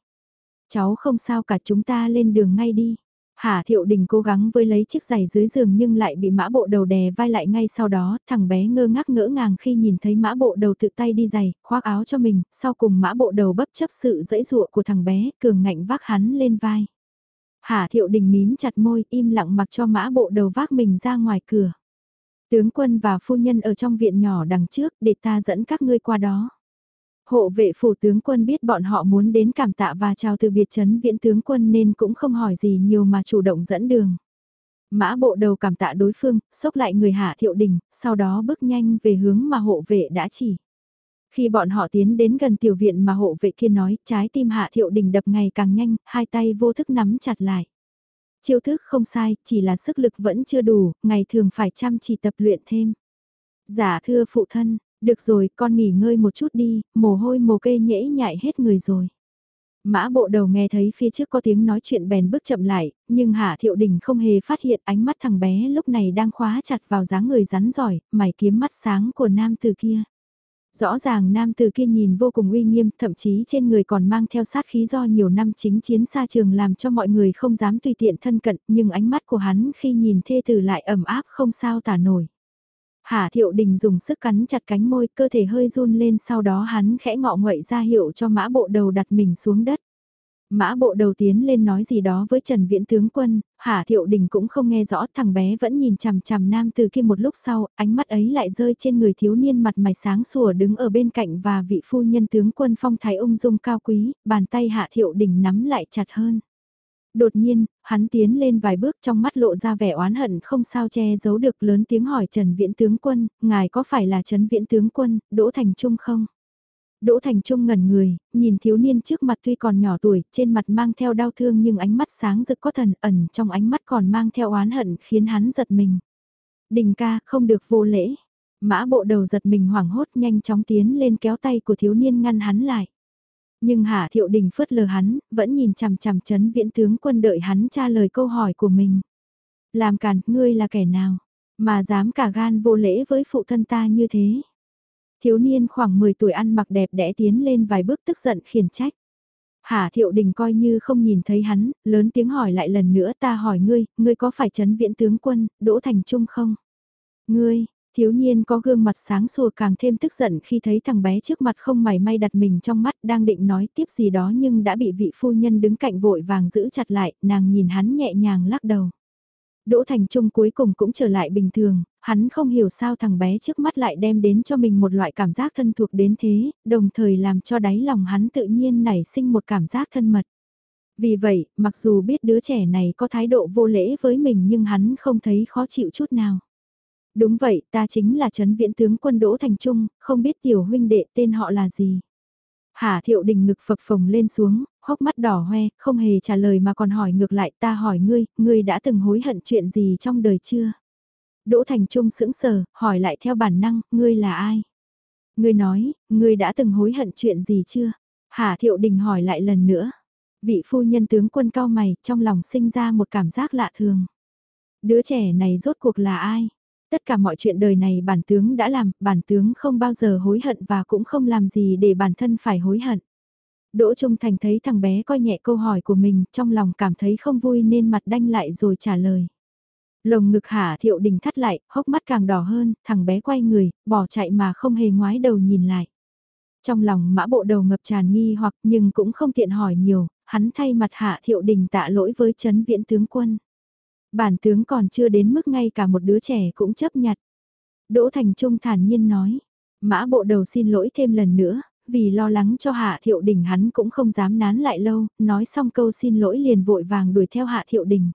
Cháu không sao cả chúng ta lên đường ngay đi. Hà Thiệu Đình cố gắng với lấy chiếc giày dưới giường nhưng lại bị mã bộ đầu đè vai lại ngay sau đó, thằng bé ngơ ngác ngỡ ngàng khi nhìn thấy mã bộ đầu tự tay đi giày, khoác áo cho mình, sau cùng mã bộ đầu bất chấp sự dẫy dụa của thằng bé, cường ngạnh vác hắn lên vai. Hà Thiệu Đình mím chặt môi, im lặng mặc cho mã bộ đầu vác mình ra ngoài cửa. Tướng quân và phu nhân ở trong viện nhỏ đằng trước để ta dẫn các ngươi qua đó. Hộ vệ phủ tướng quân biết bọn họ muốn đến cảm tạ và chào từ biệt chấn viện tướng quân nên cũng không hỏi gì nhiều mà chủ động dẫn đường. Mã bộ đầu cảm tạ đối phương, xốc lại người hạ thiệu đình, sau đó bước nhanh về hướng mà hộ vệ đã chỉ. Khi bọn họ tiến đến gần tiểu viện mà hộ vệ kia nói, trái tim hạ thiệu đình đập ngày càng nhanh, hai tay vô thức nắm chặt lại. Chiêu thức không sai, chỉ là sức lực vẫn chưa đủ, ngày thường phải chăm chỉ tập luyện thêm. Giả thưa phụ thân, được rồi, con nghỉ ngơi một chút đi, mồ hôi mồ kê nhễ nhại hết người rồi. Mã bộ đầu nghe thấy phía trước có tiếng nói chuyện bèn bước chậm lại, nhưng Hạ Thiệu Đình không hề phát hiện ánh mắt thằng bé lúc này đang khóa chặt vào dáng người rắn giỏi, mày kiếm mắt sáng của nam từ kia. Rõ ràng nam từ kia nhìn vô cùng uy nghiêm, thậm chí trên người còn mang theo sát khí do nhiều năm chính chiến xa trường làm cho mọi người không dám tùy tiện thân cận, nhưng ánh mắt của hắn khi nhìn thê tử lại ẩm áp không sao tả nổi. Hà Thiệu Đình dùng sức cắn chặt cánh môi, cơ thể hơi run lên sau đó hắn khẽ ngọ nguậy ra hiệu cho mã bộ đầu đặt mình xuống đất. Mã bộ đầu tiến lên nói gì đó với Trần Viễn tướng quân, Hà Thiệu Đình cũng không nghe rõ thằng bé vẫn nhìn chằm chằm nam từ kia một lúc sau, ánh mắt ấy lại rơi trên người thiếu niên mặt mày sáng sủa đứng ở bên cạnh và vị phu nhân tướng quân phong thái ung dung cao quý, bàn tay Hạ Thiệu Đình nắm lại chặt hơn. Đột nhiên, hắn tiến lên vài bước trong mắt lộ ra vẻ oán hận không sao che giấu được lớn tiếng hỏi Trần Viễn tướng quân, ngài có phải là Trần Viễn tướng quân, Đỗ Thành Trung không? Đỗ Thành Trung ngẩn người, nhìn thiếu niên trước mặt tuy còn nhỏ tuổi, trên mặt mang theo đau thương nhưng ánh mắt sáng rực có thần ẩn trong ánh mắt còn mang theo oán hận khiến hắn giật mình. Đình ca không được vô lễ. Mã bộ đầu giật mình hoảng hốt nhanh chóng tiến lên kéo tay của thiếu niên ngăn hắn lại. Nhưng Hạ Thiệu Đình phớt lờ hắn, vẫn nhìn chằm chằm chấn viễn tướng quân đợi hắn trả lời câu hỏi của mình. Làm càn, ngươi là kẻ nào, mà dám cả gan vô lễ với phụ thân ta như thế. Thiếu niên khoảng 10 tuổi ăn mặc đẹp đẽ tiến lên vài bước tức giận khiển trách. Hà Thiệu Đình coi như không nhìn thấy hắn, lớn tiếng hỏi lại lần nữa ta hỏi ngươi, ngươi có phải chấn viễn tướng quân, Đỗ Thành Trung không? Ngươi, thiếu nhiên có gương mặt sáng sủa càng thêm tức giận khi thấy thằng bé trước mặt không mảy may đặt mình trong mắt đang định nói tiếp gì đó nhưng đã bị vị phu nhân đứng cạnh vội vàng giữ chặt lại, nàng nhìn hắn nhẹ nhàng lắc đầu. Đỗ Thành Trung cuối cùng cũng trở lại bình thường, hắn không hiểu sao thằng bé trước mắt lại đem đến cho mình một loại cảm giác thân thuộc đến thế, đồng thời làm cho đáy lòng hắn tự nhiên nảy sinh một cảm giác thân mật. Vì vậy, mặc dù biết đứa trẻ này có thái độ vô lễ với mình nhưng hắn không thấy khó chịu chút nào. Đúng vậy, ta chính là Trấn Viễn tướng quân Đỗ Thành Trung, không biết tiểu huynh đệ tên họ là gì. Hà thiệu đình ngực phập phồng lên xuống, hốc mắt đỏ hoe, không hề trả lời mà còn hỏi ngược lại ta hỏi ngươi, ngươi đã từng hối hận chuyện gì trong đời chưa? Đỗ Thành Trung sững sờ, hỏi lại theo bản năng, ngươi là ai? Ngươi nói, ngươi đã từng hối hận chuyện gì chưa? Hà Thiệu Đình hỏi lại lần nữa. Vị phu nhân tướng quân cao mày, trong lòng sinh ra một cảm giác lạ thường. Đứa trẻ này rốt cuộc là ai? Tất cả mọi chuyện đời này bản tướng đã làm, bản tướng không bao giờ hối hận và cũng không làm gì để bản thân phải hối hận. Đỗ Trung Thành thấy thằng bé coi nhẹ câu hỏi của mình, trong lòng cảm thấy không vui nên mặt đanh lại rồi trả lời. Lồng ngực hạ thiệu đình thắt lại, hốc mắt càng đỏ hơn, thằng bé quay người, bỏ chạy mà không hề ngoái đầu nhìn lại. Trong lòng mã bộ đầu ngập tràn nghi hoặc nhưng cũng không tiện hỏi nhiều, hắn thay mặt hạ thiệu đình tạ lỗi với chấn Viễn tướng quân. Bản tướng còn chưa đến mức ngay cả một đứa trẻ cũng chấp nhặt. Đỗ Thành Trung thản nhiên nói, mã bộ đầu xin lỗi thêm lần nữa, vì lo lắng cho Hạ Thiệu Đình hắn cũng không dám nán lại lâu, nói xong câu xin lỗi liền vội vàng đuổi theo Hạ Thiệu Đình.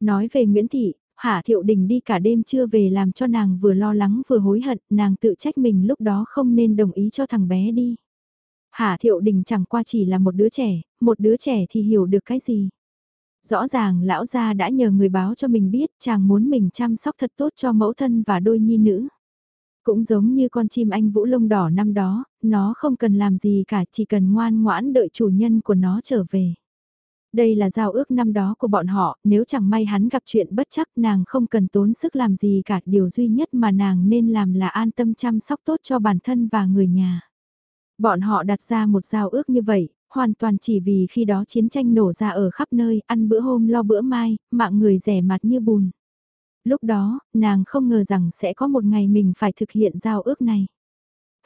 Nói về Nguyễn Thị, Hạ Thiệu Đình đi cả đêm chưa về làm cho nàng vừa lo lắng vừa hối hận, nàng tự trách mình lúc đó không nên đồng ý cho thằng bé đi. Hạ Thiệu Đình chẳng qua chỉ là một đứa trẻ, một đứa trẻ thì hiểu được cái gì. Rõ ràng lão gia đã nhờ người báo cho mình biết chàng muốn mình chăm sóc thật tốt cho mẫu thân và đôi nhi nữ. Cũng giống như con chim anh vũ lông đỏ năm đó, nó không cần làm gì cả chỉ cần ngoan ngoãn đợi chủ nhân của nó trở về. Đây là giao ước năm đó của bọn họ, nếu chẳng may hắn gặp chuyện bất chắc nàng không cần tốn sức làm gì cả, điều duy nhất mà nàng nên làm là an tâm chăm sóc tốt cho bản thân và người nhà. Bọn họ đặt ra một giao ước như vậy, hoàn toàn chỉ vì khi đó chiến tranh nổ ra ở khắp nơi, ăn bữa hôm lo bữa mai, mạng người rẻ mặt như bùn. Lúc đó, nàng không ngờ rằng sẽ có một ngày mình phải thực hiện giao ước này.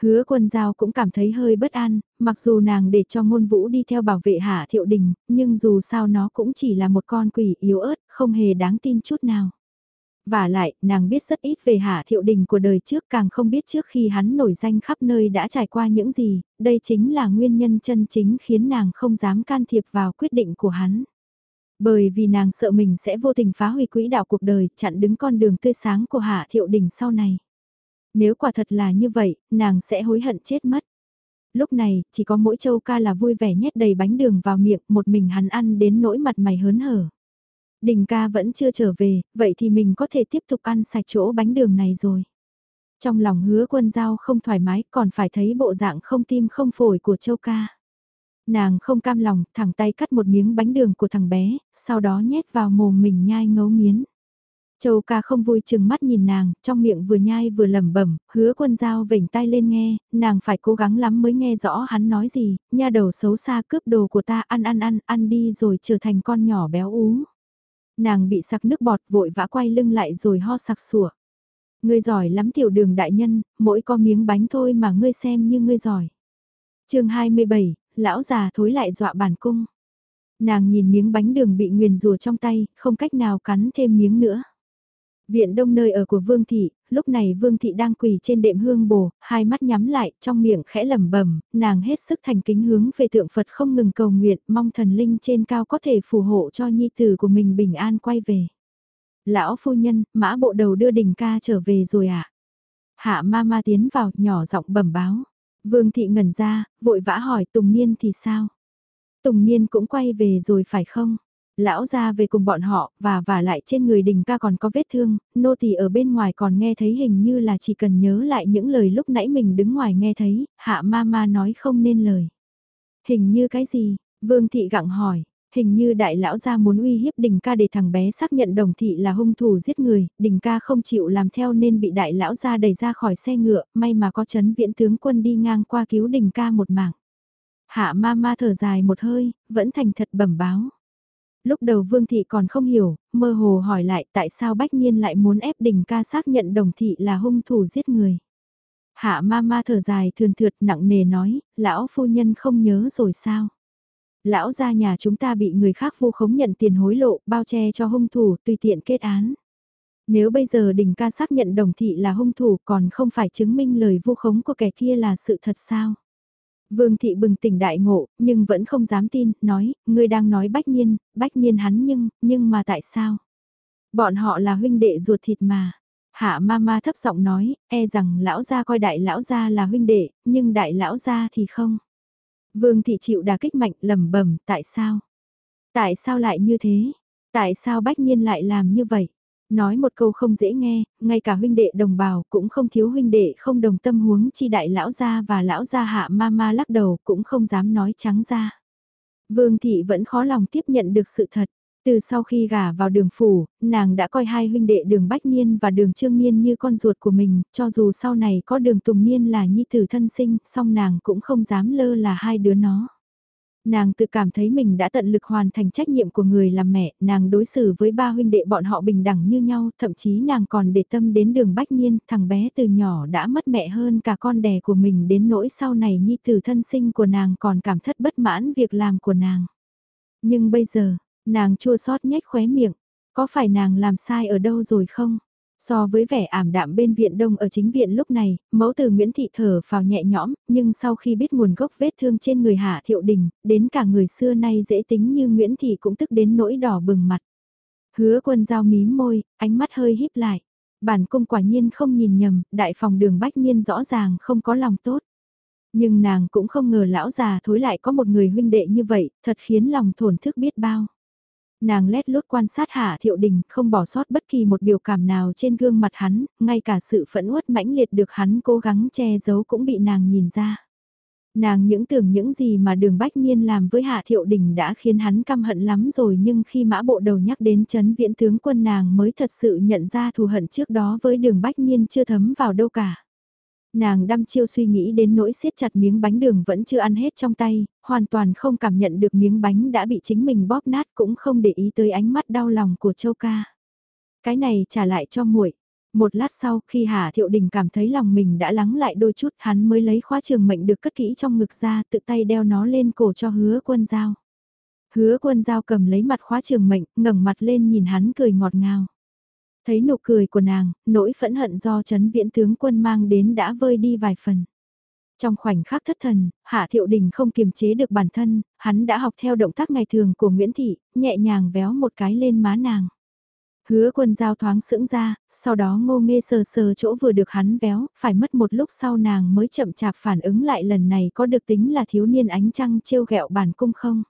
Hứa quân giao cũng cảm thấy hơi bất an, mặc dù nàng để cho ngôn vũ đi theo bảo vệ hạ thiệu đình, nhưng dù sao nó cũng chỉ là một con quỷ yếu ớt, không hề đáng tin chút nào. Và lại, nàng biết rất ít về hạ thiệu đình của đời trước càng không biết trước khi hắn nổi danh khắp nơi đã trải qua những gì, đây chính là nguyên nhân chân chính khiến nàng không dám can thiệp vào quyết định của hắn. Bởi vì nàng sợ mình sẽ vô tình phá hủy quỹ đạo cuộc đời, chặn đứng con đường tươi sáng của hạ thiệu đình sau này. Nếu quả thật là như vậy, nàng sẽ hối hận chết mất. Lúc này, chỉ có mỗi châu ca là vui vẻ nhét đầy bánh đường vào miệng, một mình hắn ăn đến nỗi mặt mày hớn hở. Đình ca vẫn chưa trở về, vậy thì mình có thể tiếp tục ăn sạch chỗ bánh đường này rồi. Trong lòng hứa quân giao không thoải mái còn phải thấy bộ dạng không tim không phổi của châu ca. Nàng không cam lòng, thẳng tay cắt một miếng bánh đường của thằng bé, sau đó nhét vào mồm mình nhai ngấu nghiến. Châu ca không vui chừng mắt nhìn nàng, trong miệng vừa nhai vừa lẩm bẩm, hứa quân dao vểnh tay lên nghe, nàng phải cố gắng lắm mới nghe rõ hắn nói gì, nha đầu xấu xa cướp đồ của ta ăn ăn ăn, ăn đi rồi trở thành con nhỏ béo ú. Nàng bị sặc nước bọt vội vã quay lưng lại rồi ho sặc sủa. Ngươi giỏi lắm tiểu đường đại nhân, mỗi có miếng bánh thôi mà ngươi xem như ngươi giỏi. chương 27, lão già thối lại dọa bản cung. Nàng nhìn miếng bánh đường bị nguyền rùa trong tay, không cách nào cắn thêm miếng nữa. Viện đông nơi ở của Vương Thị, lúc này Vương Thị đang quỳ trên đệm hương bồ, hai mắt nhắm lại, trong miệng khẽ lẩm bẩm, nàng hết sức thành kính hướng về tượng Phật không ngừng cầu nguyện, mong thần linh trên cao có thể phù hộ cho nhi tử của mình bình an quay về. Lão phu nhân, mã bộ đầu đưa đình ca trở về rồi ạ. À? Hạ ma ma tiến vào, nhỏ giọng bẩm báo. Vương Thị ngẩn ra, vội vã hỏi Tùng Niên thì sao? Tùng Niên cũng quay về rồi phải không? Lão ra về cùng bọn họ, và và lại trên người đình ca còn có vết thương, nô tỳ ở bên ngoài còn nghe thấy hình như là chỉ cần nhớ lại những lời lúc nãy mình đứng ngoài nghe thấy, hạ ma ma nói không nên lời. Hình như cái gì? Vương thị gặng hỏi, hình như đại lão gia muốn uy hiếp đình ca để thằng bé xác nhận đồng thị là hung thủ giết người, đình ca không chịu làm theo nên bị đại lão gia đẩy ra khỏi xe ngựa, may mà có chấn viễn tướng quân đi ngang qua cứu đình ca một mạng. Hạ ma ma thở dài một hơi, vẫn thành thật bẩm báo. Lúc đầu Vương Thị còn không hiểu, mơ hồ hỏi lại tại sao Bách Nhiên lại muốn ép đình ca xác nhận đồng thị là hung thủ giết người. Hạ ma ma thở dài thườn thượt nặng nề nói, lão phu nhân không nhớ rồi sao? Lão gia nhà chúng ta bị người khác vu khống nhận tiền hối lộ, bao che cho hung thủ, tùy tiện kết án. Nếu bây giờ đình ca xác nhận đồng thị là hung thủ còn không phải chứng minh lời vu khống của kẻ kia là sự thật sao? Vương thị bừng tỉnh đại ngộ, nhưng vẫn không dám tin, nói, ngươi đang nói bách nhiên, bách nhiên hắn nhưng, nhưng mà tại sao? Bọn họ là huynh đệ ruột thịt mà. Hạ ma ma thấp giọng nói, e rằng lão gia coi đại lão gia là huynh đệ, nhưng đại lão gia thì không. Vương thị chịu đà kích mạnh lầm bẩm tại sao? Tại sao lại như thế? Tại sao bách nhiên lại làm như vậy? Nói một câu không dễ nghe, ngay cả huynh đệ đồng bào cũng không thiếu huynh đệ không đồng tâm huống chi đại lão gia và lão gia hạ ma ma lắc đầu cũng không dám nói trắng ra. Vương thị vẫn khó lòng tiếp nhận được sự thật. Từ sau khi gả vào đường phủ, nàng đã coi hai huynh đệ đường Bách Niên và đường Trương Niên như con ruột của mình, cho dù sau này có đường Tùng Niên là nhi tử thân sinh, song nàng cũng không dám lơ là hai đứa nó. Nàng tự cảm thấy mình đã tận lực hoàn thành trách nhiệm của người làm mẹ, nàng đối xử với ba huynh đệ bọn họ bình đẳng như nhau, thậm chí nàng còn để tâm đến đường bách niên, thằng bé từ nhỏ đã mất mẹ hơn cả con đẻ của mình đến nỗi sau này nhi tử thân sinh của nàng còn cảm thất bất mãn việc làm của nàng. Nhưng bây giờ, nàng chua xót nhếch khóe miệng, có phải nàng làm sai ở đâu rồi không? So với vẻ ảm đạm bên viện đông ở chính viện lúc này, mẫu từ Nguyễn Thị thở vào nhẹ nhõm, nhưng sau khi biết nguồn gốc vết thương trên người Hạ Thiệu Đình, đến cả người xưa nay dễ tính như Nguyễn Thị cũng tức đến nỗi đỏ bừng mặt. Hứa quân giao mím môi, ánh mắt hơi híp lại. Bản cung quả nhiên không nhìn nhầm, đại phòng đường bách nhiên rõ ràng không có lòng tốt. Nhưng nàng cũng không ngờ lão già thối lại có một người huynh đệ như vậy, thật khiến lòng thổn thức biết bao. Nàng lét lút quan sát Hạ Thiệu Đình, không bỏ sót bất kỳ một biểu cảm nào trên gương mặt hắn, ngay cả sự phẫn uất mãnh liệt được hắn cố gắng che giấu cũng bị nàng nhìn ra. Nàng những tưởng những gì mà đường Bách Niên làm với Hạ Thiệu Đình đã khiến hắn căm hận lắm rồi nhưng khi mã bộ đầu nhắc đến chấn viễn tướng quân nàng mới thật sự nhận ra thù hận trước đó với đường Bách Niên chưa thấm vào đâu cả. Nàng đăm chiêu suy nghĩ đến nỗi siết chặt miếng bánh đường vẫn chưa ăn hết trong tay, hoàn toàn không cảm nhận được miếng bánh đã bị chính mình bóp nát cũng không để ý tới ánh mắt đau lòng của Châu ca. Cái này trả lại cho muội. Một lát sau khi Hà Thiệu Đình cảm thấy lòng mình đã lắng lại đôi chút hắn mới lấy khóa trường mệnh được cất kỹ trong ngực ra tự tay đeo nó lên cổ cho hứa quân giao. Hứa quân giao cầm lấy mặt khóa trường mệnh ngẩng mặt lên nhìn hắn cười ngọt ngào. Thấy nụ cười của nàng, nỗi phẫn hận do chấn viễn tướng quân mang đến đã vơi đi vài phần. Trong khoảnh khắc thất thần, Hạ Thiệu Đình không kiềm chế được bản thân, hắn đã học theo động tác ngày thường của Nguyễn Thị, nhẹ nhàng véo một cái lên má nàng. Hứa quân giao thoáng sững ra, sau đó ngô nghê sờ sờ chỗ vừa được hắn véo, phải mất một lúc sau nàng mới chậm chạp phản ứng lại lần này có được tính là thiếu niên ánh trăng trêu ghẹo bản cung không?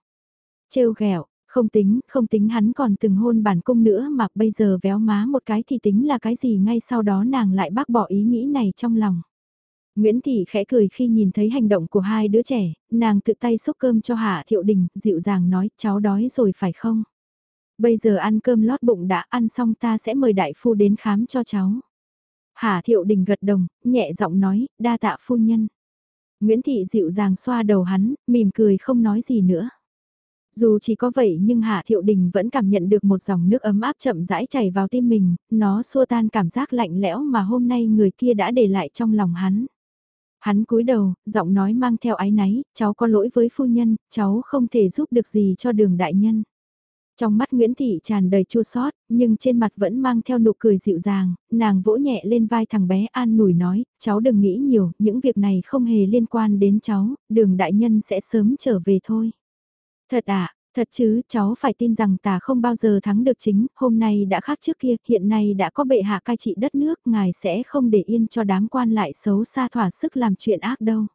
Trêu ghẹo, không tính, không tính hắn còn từng hôn bản cung nữa mà bây giờ véo má một cái thì tính là cái gì ngay sau đó nàng lại bác bỏ ý nghĩ này trong lòng. Nguyễn Thị khẽ cười khi nhìn thấy hành động của hai đứa trẻ, nàng tự tay xúc cơm cho Hạ Thiệu Đình, dịu dàng nói cháu đói rồi phải không? Bây giờ ăn cơm lót bụng đã ăn xong ta sẽ mời đại phu đến khám cho cháu. Hạ Thiệu Đình gật đồng, nhẹ giọng nói, đa tạ phu nhân. Nguyễn Thị dịu dàng xoa đầu hắn, mỉm cười không nói gì nữa. Dù chỉ có vậy nhưng Hạ Thiệu Đình vẫn cảm nhận được một dòng nước ấm áp chậm rãi chảy vào tim mình, nó xua tan cảm giác lạnh lẽo mà hôm nay người kia đã để lại trong lòng hắn. Hắn cúi đầu, giọng nói mang theo ái náy, cháu có lỗi với phu nhân, cháu không thể giúp được gì cho đường đại nhân. Trong mắt Nguyễn Thị tràn đầy chua xót nhưng trên mặt vẫn mang theo nụ cười dịu dàng, nàng vỗ nhẹ lên vai thằng bé an nủi nói, cháu đừng nghĩ nhiều, những việc này không hề liên quan đến cháu, đường đại nhân sẽ sớm trở về thôi. Thật ạ, thật chứ, cháu phải tin rằng ta không bao giờ thắng được chính, hôm nay đã khác trước kia, hiện nay đã có bệ hạ cai trị đất nước, ngài sẽ không để yên cho đám quan lại xấu xa thỏa sức làm chuyện ác đâu.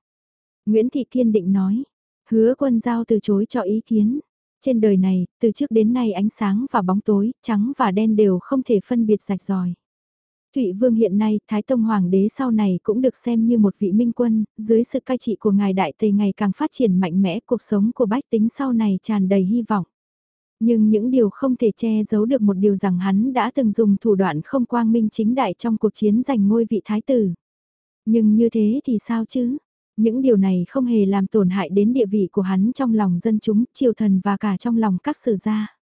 Nguyễn Thị kiên định nói, hứa quân giao từ chối cho ý kiến. Trên đời này, từ trước đến nay ánh sáng và bóng tối, trắng và đen đều không thể phân biệt rạch ròi. Thụy Vương hiện nay, Thái Tông Hoàng đế sau này cũng được xem như một vị minh quân, dưới sự cai trị của ngài đại tề ngày càng phát triển mạnh mẽ, cuộc sống của bách tính sau này tràn đầy hy vọng. Nhưng những điều không thể che giấu được một điều rằng hắn đã từng dùng thủ đoạn không quang minh chính đại trong cuộc chiến giành ngôi vị thái tử. Nhưng như thế thì sao chứ? Những điều này không hề làm tổn hại đến địa vị của hắn trong lòng dân chúng, triều thần và cả trong lòng các sử gia.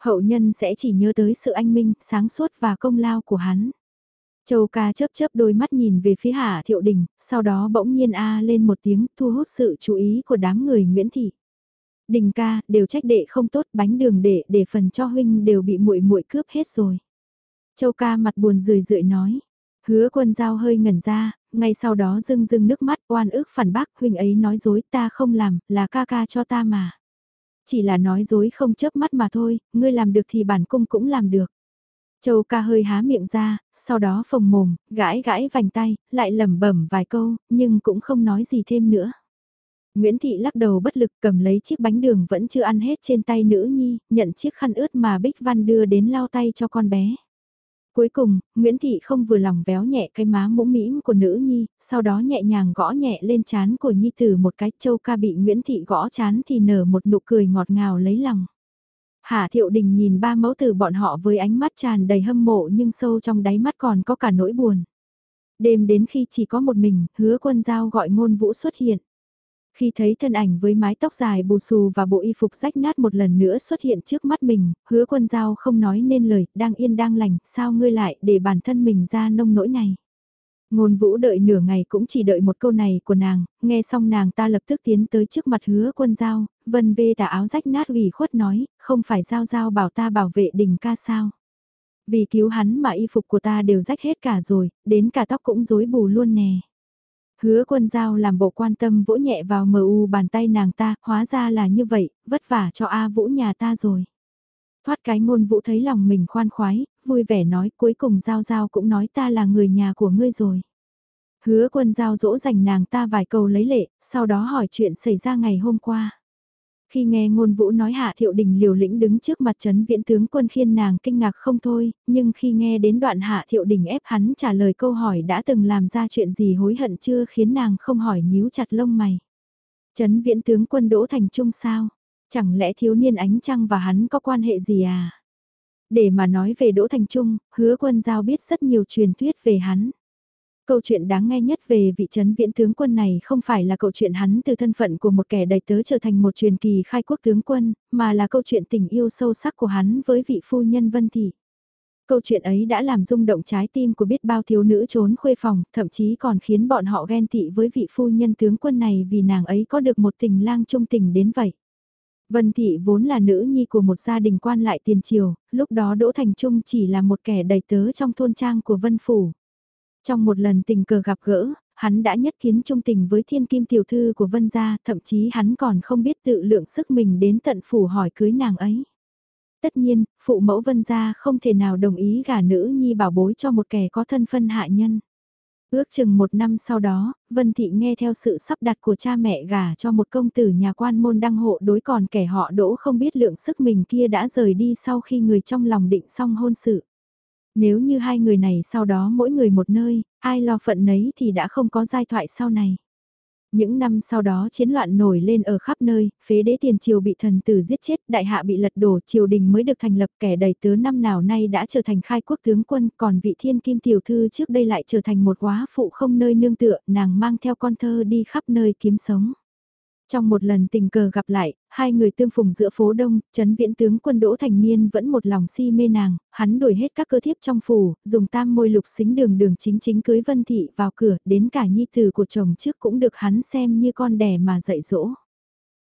Hậu nhân sẽ chỉ nhớ tới sự anh minh, sáng suốt và công lao của hắn. Châu ca chớp chớp đôi mắt nhìn về phía Hạ Thiệu Đình, sau đó bỗng nhiên a lên một tiếng thu hút sự chú ý của đám người Nguyễn Thị. Đình ca, đều trách đệ không tốt, bánh đường đệ để phần cho huynh đều bị muội muội cướp hết rồi. Châu ca mặt buồn rười rượi nói. Hứa quân giao hơi ngẩn ra, ngay sau đó rưng rưng nước mắt oan ức phản bác huynh ấy nói dối ta không làm, là ca ca cho ta mà. Chỉ là nói dối không chớp mắt mà thôi, ngươi làm được thì bản cung cũng làm được. Châu ca hơi há miệng ra, sau đó phồng mồm, gãi gãi vành tay, lại lẩm bẩm vài câu, nhưng cũng không nói gì thêm nữa. Nguyễn Thị lắc đầu bất lực cầm lấy chiếc bánh đường vẫn chưa ăn hết trên tay nữ nhi, nhận chiếc khăn ướt mà Bích Văn đưa đến lau tay cho con bé. Cuối cùng, Nguyễn Thị không vừa lòng véo nhẹ cái má mũm mĩm của nữ nhi, sau đó nhẹ nhàng gõ nhẹ lên chán của nhi tử một cái châu ca bị Nguyễn Thị gõ chán thì nở một nụ cười ngọt ngào lấy lòng. Hà Thiệu Đình nhìn ba mẫu tử bọn họ với ánh mắt tràn đầy hâm mộ nhưng sâu trong đáy mắt còn có cả nỗi buồn. Đêm đến khi chỉ có một mình, hứa quân giao gọi ngôn vũ xuất hiện. Khi thấy thân ảnh với mái tóc dài bù xù và bộ y phục rách nát một lần nữa xuất hiện trước mắt mình, hứa quân giao không nói nên lời, đang yên đang lành, sao ngươi lại để bản thân mình ra nông nỗi này. Ngôn vũ đợi nửa ngày cũng chỉ đợi một câu này của nàng, nghe xong nàng ta lập tức tiến tới trước mặt hứa quân giao, vân vê tà áo rách nát ủy khuất nói, không phải giao giao bảo ta bảo vệ đình ca sao. Vì cứu hắn mà y phục của ta đều rách hết cả rồi, đến cả tóc cũng rối bù luôn nè. Hứa quân giao làm bộ quan tâm vỗ nhẹ vào mờ u bàn tay nàng ta, hóa ra là như vậy, vất vả cho A Vũ nhà ta rồi. Thoát cái ngôn vũ thấy lòng mình khoan khoái, vui vẻ nói cuối cùng giao giao cũng nói ta là người nhà của ngươi rồi. Hứa quân giao dỗ dành nàng ta vài câu lấy lệ, sau đó hỏi chuyện xảy ra ngày hôm qua. Khi nghe ngôn vũ nói hạ thiệu đình liều lĩnh đứng trước mặt trấn viễn tướng quân khiên nàng kinh ngạc không thôi, nhưng khi nghe đến đoạn hạ thiệu đình ép hắn trả lời câu hỏi đã từng làm ra chuyện gì hối hận chưa khiến nàng không hỏi nhíu chặt lông mày. Trấn viễn tướng quân đỗ thành trung sao? Chẳng lẽ thiếu niên ánh trăng và hắn có quan hệ gì à? Để mà nói về Đỗ Thành Trung, hứa quân giao biết rất nhiều truyền thuyết về hắn. Câu chuyện đáng nghe nhất về vị trấn viễn tướng quân này không phải là câu chuyện hắn từ thân phận của một kẻ đầy tớ trở thành một truyền kỳ khai quốc tướng quân, mà là câu chuyện tình yêu sâu sắc của hắn với vị phu nhân Vân Thị. Câu chuyện ấy đã làm rung động trái tim của biết bao thiếu nữ trốn khuê phòng, thậm chí còn khiến bọn họ ghen tị với vị phu nhân tướng quân này vì nàng ấy có được một tình lang trung tình đến vậy. Vân Thị vốn là nữ nhi của một gia đình quan lại tiền triều, lúc đó Đỗ Thành Trung chỉ là một kẻ đầy tớ trong thôn trang của Vân Phủ. Trong một lần tình cờ gặp gỡ, hắn đã nhất kiến trung tình với thiên kim tiểu thư của Vân gia, thậm chí hắn còn không biết tự lượng sức mình đến tận phủ hỏi cưới nàng ấy. Tất nhiên, phụ mẫu Vân gia không thể nào đồng ý gả nữ nhi bảo bối cho một kẻ có thân phân hạ nhân. Ước chừng một năm sau đó, Vân Thị nghe theo sự sắp đặt của cha mẹ gả cho một công tử nhà quan môn đăng hộ đối còn kẻ họ đỗ không biết lượng sức mình kia đã rời đi sau khi người trong lòng định xong hôn sự. Nếu như hai người này sau đó mỗi người một nơi, ai lo phận nấy thì đã không có giai thoại sau này. Những năm sau đó chiến loạn nổi lên ở khắp nơi, phế đế tiền triều bị thần tử giết chết, đại hạ bị lật đổ, triều đình mới được thành lập kẻ đầy tớ năm nào nay đã trở thành khai quốc tướng quân, còn vị thiên kim tiểu thư trước đây lại trở thành một quá phụ không nơi nương tựa, nàng mang theo con thơ đi khắp nơi kiếm sống. Trong một lần tình cờ gặp lại, hai người tương phùng giữa phố đông, chấn viễn tướng quân Đỗ Thành Niên vẫn một lòng si mê nàng, hắn đuổi hết các cơ thiếp trong phủ, dùng tam môi lục xính đường đường chính chính cưới Vân Thị vào cửa, đến cả nhi tử của chồng trước cũng được hắn xem như con đẻ mà dạy dỗ.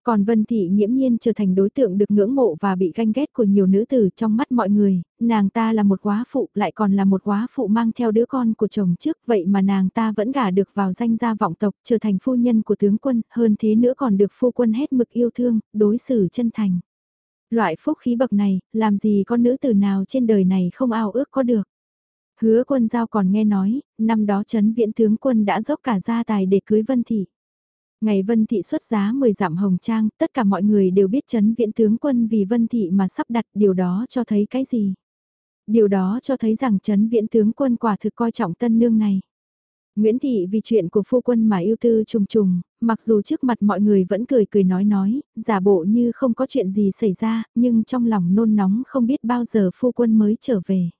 Còn Vân Thị nghiễm nhiên trở thành đối tượng được ngưỡng mộ và bị ganh ghét của nhiều nữ tử trong mắt mọi người, nàng ta là một quá phụ lại còn là một quá phụ mang theo đứa con của chồng trước vậy mà nàng ta vẫn gả được vào danh gia vọng tộc trở thành phu nhân của tướng quân, hơn thế nữa còn được phu quân hết mực yêu thương, đối xử chân thành. Loại phúc khí bậc này, làm gì có nữ tử nào trên đời này không ao ước có được. Hứa quân giao còn nghe nói, năm đó chấn viễn tướng quân đã dốc cả gia tài để cưới Vân Thị. Ngày Vân Thị xuất giá 10 dặm hồng trang, tất cả mọi người đều biết chấn viễn tướng quân vì Vân Thị mà sắp đặt điều đó cho thấy cái gì. Điều đó cho thấy rằng chấn viễn tướng quân quả thực coi trọng tân nương này. Nguyễn Thị vì chuyện của phu quân mà yêu tư trùng trùng, mặc dù trước mặt mọi người vẫn cười cười nói nói, giả bộ như không có chuyện gì xảy ra, nhưng trong lòng nôn nóng không biết bao giờ phu quân mới trở về.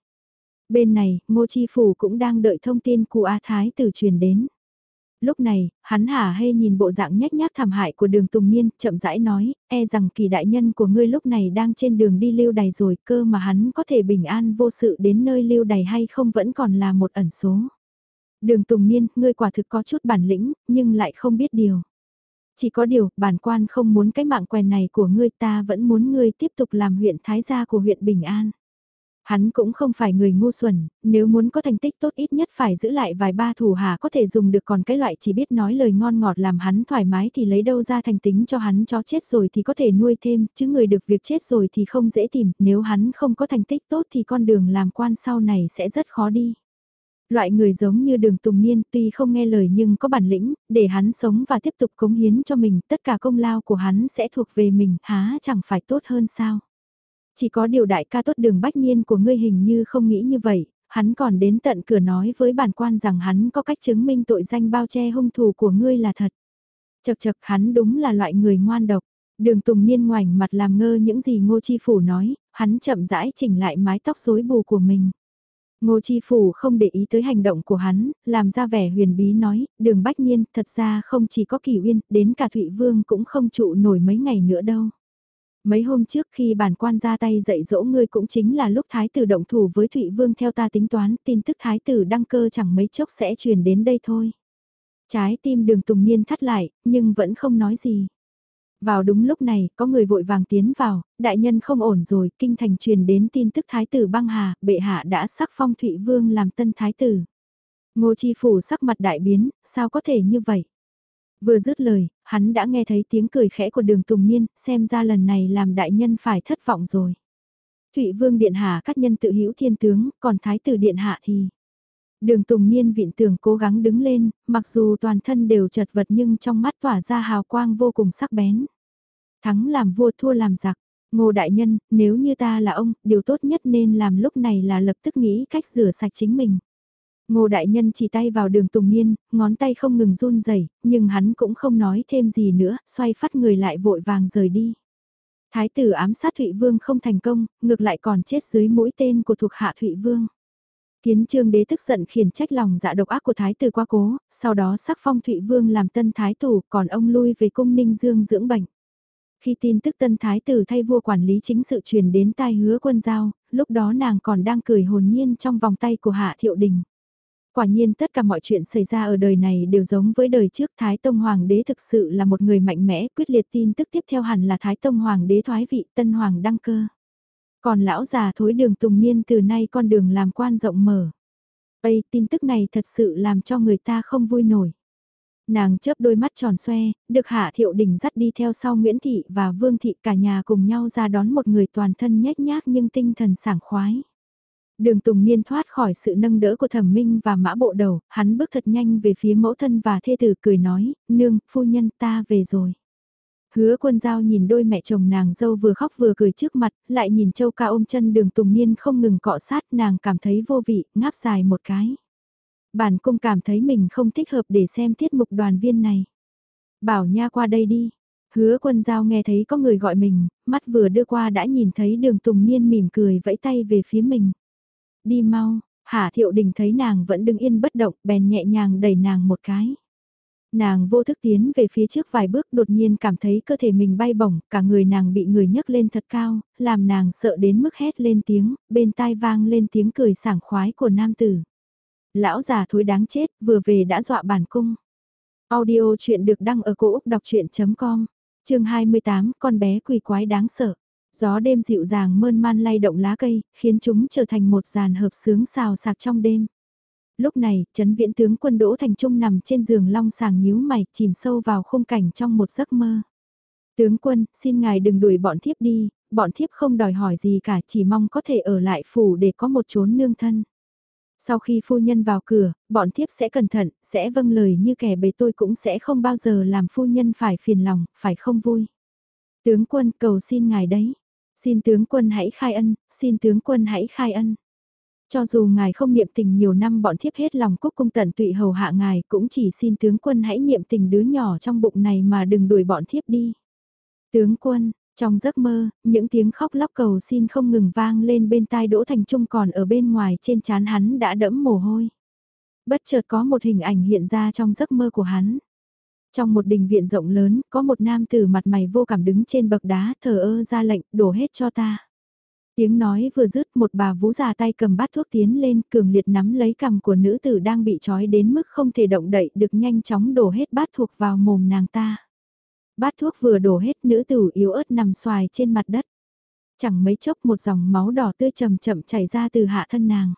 Bên này, Ngô Chi Phủ cũng đang đợi thông tin của A Thái từ truyền đến lúc này, hắn hả hê nhìn bộ dạng nhếch nhác thảm hại của đường Tùng Niên, chậm rãi nói, e rằng kỳ đại nhân của ngươi lúc này đang trên đường đi lưu đày rồi, cơ mà hắn có thể bình an vô sự đến nơi lưu đày hay không vẫn còn là một ẩn số. Đường Tùng Niên, ngươi quả thực có chút bản lĩnh, nhưng lại không biết điều. Chỉ có điều, bản quan không muốn cái mạng quèn này của ngươi ta vẫn muốn ngươi tiếp tục làm huyện Thái gia của huyện Bình An. Hắn cũng không phải người ngu xuẩn, nếu muốn có thành tích tốt ít nhất phải giữ lại vài ba thủ hạ có thể dùng được còn cái loại chỉ biết nói lời ngon ngọt làm hắn thoải mái thì lấy đâu ra thành tính cho hắn chó chết rồi thì có thể nuôi thêm, chứ người được việc chết rồi thì không dễ tìm, nếu hắn không có thành tích tốt thì con đường làm quan sau này sẽ rất khó đi. Loại người giống như đường Tùng Niên tuy không nghe lời nhưng có bản lĩnh, để hắn sống và tiếp tục cống hiến cho mình, tất cả công lao của hắn sẽ thuộc về mình, há chẳng phải tốt hơn sao. Chỉ có điều đại ca tốt đường bách nhiên của ngươi hình như không nghĩ như vậy, hắn còn đến tận cửa nói với bản quan rằng hắn có cách chứng minh tội danh bao che hung thủ của ngươi là thật. Chật chật hắn đúng là loại người ngoan độc. Đường Tùng Niên ngoảnh mặt làm ngơ những gì Ngô Chi Phủ nói, hắn chậm rãi chỉnh lại mái tóc rối bù của mình. Ngô Chi Phủ không để ý tới hành động của hắn, làm ra vẻ huyền bí nói, đường Bách Nhiên thật ra không chỉ có Kỳ Uyên, đến cả Thụy Vương cũng không trụ nổi mấy ngày nữa đâu. Mấy hôm trước khi bản quan ra tay dạy dỗ ngươi cũng chính là lúc thái tử động thủ với Thụy Vương theo ta tính toán, tin tức thái tử đăng cơ chẳng mấy chốc sẽ truyền đến đây thôi. Trái tim đường Tùng Niên thắt lại, nhưng vẫn không nói gì. Vào đúng lúc này, có người vội vàng tiến vào, đại nhân không ổn rồi, kinh thành truyền đến tin tức thái tử băng hà, bệ hạ đã sắc phong Thụy Vương làm tân thái tử. Ngô Chi Phủ sắc mặt đại biến, sao có thể như vậy? Vừa dứt lời, hắn đã nghe thấy tiếng cười khẽ của đường Tùng Niên, xem ra lần này làm đại nhân phải thất vọng rồi. Thụy Vương Điện Hạ các nhân tự hữu thiên tướng, còn Thái tử Điện Hạ thì... Đường Tùng Niên viện tường cố gắng đứng lên, mặc dù toàn thân đều chật vật nhưng trong mắt tỏa ra hào quang vô cùng sắc bén. Thắng làm vua thua làm giặc, ngô đại nhân, nếu như ta là ông, điều tốt nhất nên làm lúc này là lập tức nghĩ cách rửa sạch chính mình. Ngô Đại Nhân chỉ tay vào đường Tùng Niên, ngón tay không ngừng run rẩy nhưng hắn cũng không nói thêm gì nữa, xoay phát người lại vội vàng rời đi. Thái tử ám sát Thụy Vương không thành công, ngược lại còn chết dưới mũi tên của thuộc hạ Thụy Vương. Kiến trương đế tức giận khiển trách lòng dạ độc ác của thái tử quá cố, sau đó sắc phong Thụy Vương làm tân thái tử, còn ông lui về cung ninh dương dưỡng bệnh. Khi tin tức tân thái tử thay vua quản lý chính sự truyền đến tai hứa quân giao, lúc đó nàng còn đang cười hồn nhiên trong vòng tay của Hạ Thiệu Đình. Quả nhiên tất cả mọi chuyện xảy ra ở đời này đều giống với đời trước Thái Tông Hoàng đế thực sự là một người mạnh mẽ quyết liệt tin tức tiếp theo hẳn là Thái Tông Hoàng đế thoái vị Tân Hoàng đăng cơ. Còn lão già thối đường Tùng Niên từ nay con đường làm quan rộng mở. Ây tin tức này thật sự làm cho người ta không vui nổi. Nàng chớp đôi mắt tròn xoe, được Hạ Thiệu Đình dắt đi theo sau Nguyễn Thị và Vương Thị cả nhà cùng nhau ra đón một người toàn thân nhét nhác nhưng tinh thần sảng khoái. Đường Tùng Niên thoát khỏi sự nâng đỡ của thẩm minh và mã bộ đầu, hắn bước thật nhanh về phía mẫu thân và thê tử cười nói, nương, phu nhân ta về rồi. Hứa quân giao nhìn đôi mẹ chồng nàng dâu vừa khóc vừa cười trước mặt, lại nhìn châu ca ôm chân đường Tùng Niên không ngừng cọ sát nàng cảm thấy vô vị, ngáp dài một cái. Bản cung cảm thấy mình không thích hợp để xem tiết mục đoàn viên này. Bảo nha qua đây đi. Hứa quân giao nghe thấy có người gọi mình, mắt vừa đưa qua đã nhìn thấy đường Tùng Niên mỉm cười vẫy tay về phía mình. Đi mau, Hạ Thiệu Đình thấy nàng vẫn đứng yên bất động, bèn nhẹ nhàng đẩy nàng một cái. Nàng vô thức tiến về phía trước vài bước đột nhiên cảm thấy cơ thể mình bay bổng, cả người nàng bị người nhấc lên thật cao, làm nàng sợ đến mức hét lên tiếng, bên tai vang lên tiếng cười sảng khoái của nam tử. Lão già thối đáng chết, vừa về đã dọa bản cung. Audio chuyện được đăng ở cổ Úc đọc chuyện.com, chương 28, con bé quỷ quái đáng sợ. Gió đêm dịu dàng mơn man lay động lá cây, khiến chúng trở thành một dàn hợp sướng xào sạc trong đêm. Lúc này, chấn viễn tướng quân Đỗ Thành Trung nằm trên giường long sàng nhíu mày, chìm sâu vào khung cảnh trong một giấc mơ. Tướng quân, xin ngài đừng đuổi bọn thiếp đi, bọn thiếp không đòi hỏi gì cả, chỉ mong có thể ở lại phủ để có một chốn nương thân. Sau khi phu nhân vào cửa, bọn thiếp sẽ cẩn thận, sẽ vâng lời như kẻ bề tôi cũng sẽ không bao giờ làm phu nhân phải phiền lòng, phải không vui. Tướng quân cầu xin ngài đấy. Xin tướng quân hãy khai ân, xin tướng quân hãy khai ân. Cho dù ngài không niệm tình nhiều năm bọn thiếp hết lòng cúc cung tận tụy hầu hạ ngài cũng chỉ xin tướng quân hãy niệm tình đứa nhỏ trong bụng này mà đừng đuổi bọn thiếp đi. Tướng quân, trong giấc mơ, những tiếng khóc lóc cầu xin không ngừng vang lên bên tai Đỗ Thành Trung còn ở bên ngoài trên trán hắn đã đẫm mồ hôi. Bất chợt có một hình ảnh hiện ra trong giấc mơ của hắn. Trong một đình viện rộng lớn, có một nam tử mặt mày vô cảm đứng trên bậc đá thờ ơ ra lệnh, đổ hết cho ta. Tiếng nói vừa dứt một bà vũ già tay cầm bát thuốc tiến lên cường liệt nắm lấy cầm của nữ tử đang bị trói đến mức không thể động đậy được nhanh chóng đổ hết bát thuốc vào mồm nàng ta. Bát thuốc vừa đổ hết nữ tử yếu ớt nằm xoài trên mặt đất. Chẳng mấy chốc một dòng máu đỏ tươi chậm chậm chảy ra từ hạ thân nàng.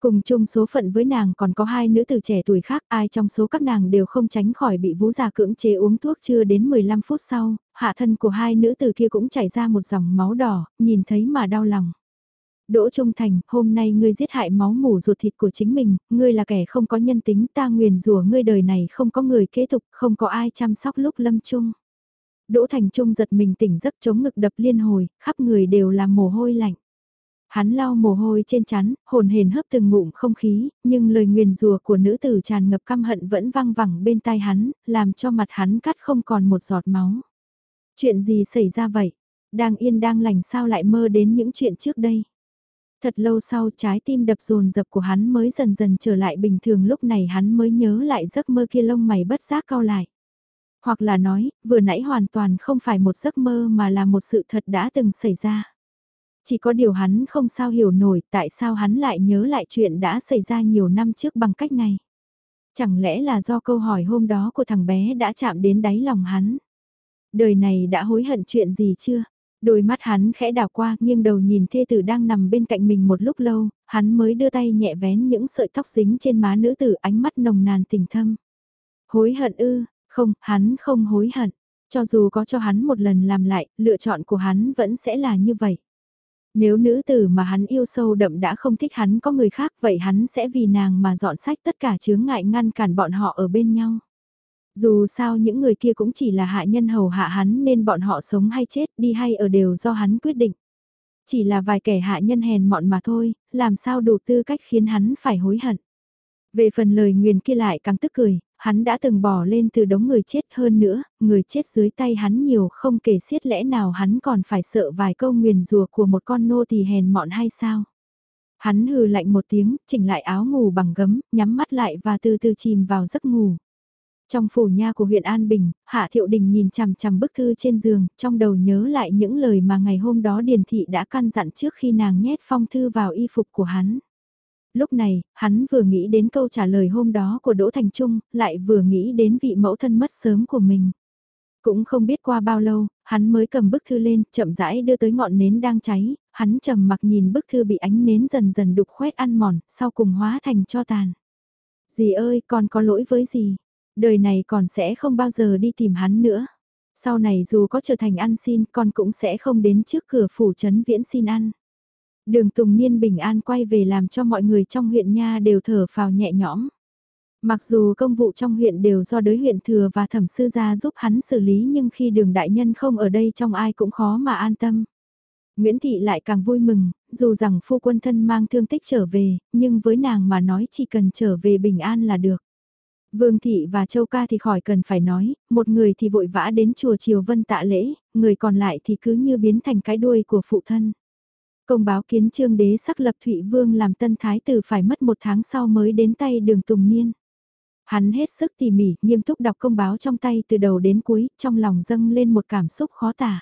Cùng chung số phận với nàng còn có hai nữ tử trẻ tuổi khác, ai trong số các nàng đều không tránh khỏi bị vũ già cưỡng chế uống thuốc chưa đến 15 phút sau, hạ thân của hai nữ tử kia cũng chảy ra một dòng máu đỏ, nhìn thấy mà đau lòng. Đỗ Trung Thành, hôm nay ngươi giết hại máu mủ ruột thịt của chính mình, ngươi là kẻ không có nhân tính ta nguyền rủa ngươi đời này không có người kế tục, không có ai chăm sóc lúc lâm chung. Đỗ Thành Trung giật mình tỉnh giấc chống ngực đập liên hồi, khắp người đều là mồ hôi lạnh. Hắn lau mồ hôi trên chắn, hồn hền hấp từng ngụm không khí, nhưng lời nguyền rùa của nữ tử tràn ngập căm hận vẫn vang vẳng bên tai hắn, làm cho mặt hắn cắt không còn một giọt máu. Chuyện gì xảy ra vậy? Đang yên đang lành sao lại mơ đến những chuyện trước đây? Thật lâu sau trái tim đập rồn dập của hắn mới dần dần trở lại bình thường lúc này hắn mới nhớ lại giấc mơ kia lông mày bất giác cao lại. Hoặc là nói, vừa nãy hoàn toàn không phải một giấc mơ mà là một sự thật đã từng xảy ra. Chỉ có điều hắn không sao hiểu nổi tại sao hắn lại nhớ lại chuyện đã xảy ra nhiều năm trước bằng cách này. Chẳng lẽ là do câu hỏi hôm đó của thằng bé đã chạm đến đáy lòng hắn. Đời này đã hối hận chuyện gì chưa? Đôi mắt hắn khẽ đảo qua nghiêng đầu nhìn thê tử đang nằm bên cạnh mình một lúc lâu, hắn mới đưa tay nhẹ vén những sợi tóc dính trên má nữ tử ánh mắt nồng nàn tình thâm. Hối hận ư, không, hắn không hối hận. Cho dù có cho hắn một lần làm lại, lựa chọn của hắn vẫn sẽ là như vậy. Nếu nữ tử mà hắn yêu sâu đậm đã không thích hắn có người khác vậy hắn sẽ vì nàng mà dọn sách tất cả chướng ngại ngăn cản bọn họ ở bên nhau. Dù sao những người kia cũng chỉ là hạ nhân hầu hạ hắn nên bọn họ sống hay chết đi hay ở đều do hắn quyết định. Chỉ là vài kẻ hạ nhân hèn mọn mà thôi, làm sao đủ tư cách khiến hắn phải hối hận. Về phần lời nguyền kia lại càng tức cười, hắn đã từng bỏ lên từ đống người chết hơn nữa, người chết dưới tay hắn nhiều không kể xiết lẽ nào hắn còn phải sợ vài câu nguyền rùa của một con nô tỳ hèn mọn hay sao. Hắn hừ lạnh một tiếng, chỉnh lại áo ngủ bằng gấm, nhắm mắt lại và từ từ chìm vào giấc ngủ. Trong phủ nha của huyện An Bình, Hạ Thiệu Đình nhìn chằm chằm bức thư trên giường, trong đầu nhớ lại những lời mà ngày hôm đó Điền Thị đã căn dặn trước khi nàng nhét phong thư vào y phục của hắn. Lúc này, hắn vừa nghĩ đến câu trả lời hôm đó của Đỗ Thành Trung, lại vừa nghĩ đến vị mẫu thân mất sớm của mình. Cũng không biết qua bao lâu, hắn mới cầm bức thư lên, chậm rãi đưa tới ngọn nến đang cháy, hắn trầm mặc nhìn bức thư bị ánh nến dần dần đục khoét ăn mòn, sau cùng hóa thành cho tàn. Dì ơi, con có lỗi với gì? Đời này còn sẽ không bao giờ đi tìm hắn nữa. Sau này dù có trở thành ăn xin, con cũng sẽ không đến trước cửa phủ trấn viễn xin ăn. Đường Tùng Niên bình an quay về làm cho mọi người trong huyện nha đều thở phào nhẹ nhõm. Mặc dù công vụ trong huyện đều do đới huyện thừa và thẩm sư gia giúp hắn xử lý nhưng khi đường đại nhân không ở đây trong ai cũng khó mà an tâm. Nguyễn Thị lại càng vui mừng, dù rằng phu quân thân mang thương tích trở về, nhưng với nàng mà nói chỉ cần trở về bình an là được. Vương Thị và Châu Ca thì khỏi cần phải nói, một người thì vội vã đến chùa Triều Vân tạ lễ, người còn lại thì cứ như biến thành cái đuôi của phụ thân. Công báo kiến trương đế sắc lập Thụy Vương làm tân thái tử phải mất một tháng sau mới đến tay đường Tùng Niên. Hắn hết sức tỉ mỉ, nghiêm túc đọc công báo trong tay từ đầu đến cuối, trong lòng dâng lên một cảm xúc khó tả.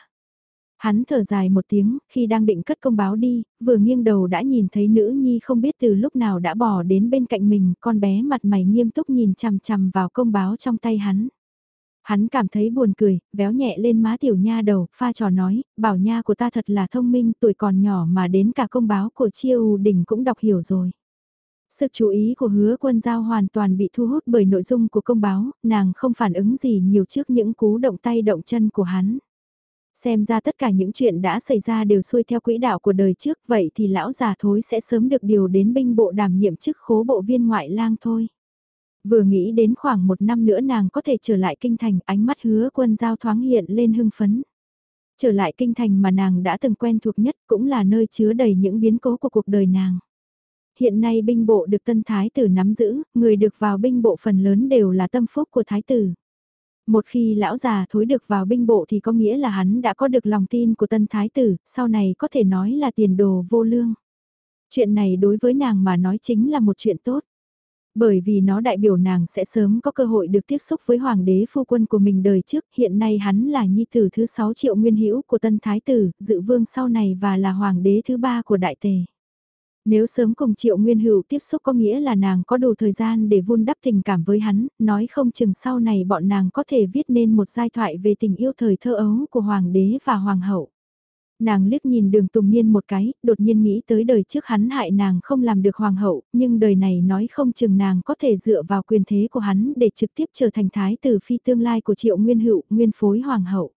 Hắn thở dài một tiếng, khi đang định cất công báo đi, vừa nghiêng đầu đã nhìn thấy nữ nhi không biết từ lúc nào đã bỏ đến bên cạnh mình, con bé mặt mày nghiêm túc nhìn chằm chằm vào công báo trong tay hắn. Hắn cảm thấy buồn cười, véo nhẹ lên má tiểu nha đầu, pha trò nói, bảo nha của ta thật là thông minh, tuổi còn nhỏ mà đến cả công báo của chiêu đỉnh cũng đọc hiểu rồi. Sự chú ý của hứa quân giao hoàn toàn bị thu hút bởi nội dung của công báo, nàng không phản ứng gì nhiều trước những cú động tay động chân của hắn. Xem ra tất cả những chuyện đã xảy ra đều xuôi theo quỹ đạo của đời trước vậy thì lão già thối sẽ sớm được điều đến binh bộ đảm nhiệm chức khố bộ viên ngoại lang thôi. Vừa nghĩ đến khoảng một năm nữa nàng có thể trở lại kinh thành ánh mắt hứa quân giao thoáng hiện lên hưng phấn. Trở lại kinh thành mà nàng đã từng quen thuộc nhất cũng là nơi chứa đầy những biến cố của cuộc đời nàng. Hiện nay binh bộ được tân thái tử nắm giữ, người được vào binh bộ phần lớn đều là tâm phúc của thái tử. Một khi lão già thối được vào binh bộ thì có nghĩa là hắn đã có được lòng tin của tân thái tử, sau này có thể nói là tiền đồ vô lương. Chuyện này đối với nàng mà nói chính là một chuyện tốt. Bởi vì nó đại biểu nàng sẽ sớm có cơ hội được tiếp xúc với hoàng đế phu quân của mình đời trước, hiện nay hắn là nhi tử thứ 6 triệu nguyên hữu của tân thái tử, dự vương sau này và là hoàng đế thứ ba của đại tề. Nếu sớm cùng Triệu Nguyên Hữu tiếp xúc có nghĩa là nàng có đủ thời gian để vun đắp tình cảm với hắn, nói không chừng sau này bọn nàng có thể viết nên một giai thoại về tình yêu thời thơ ấu của Hoàng đế và Hoàng hậu. Nàng liếc nhìn đường Tùng Niên một cái, đột nhiên nghĩ tới đời trước hắn hại nàng không làm được Hoàng hậu, nhưng đời này nói không chừng nàng có thể dựa vào quyền thế của hắn để trực tiếp trở thành thái tử phi tương lai của Triệu Nguyên Hữu, nguyên phối Hoàng hậu.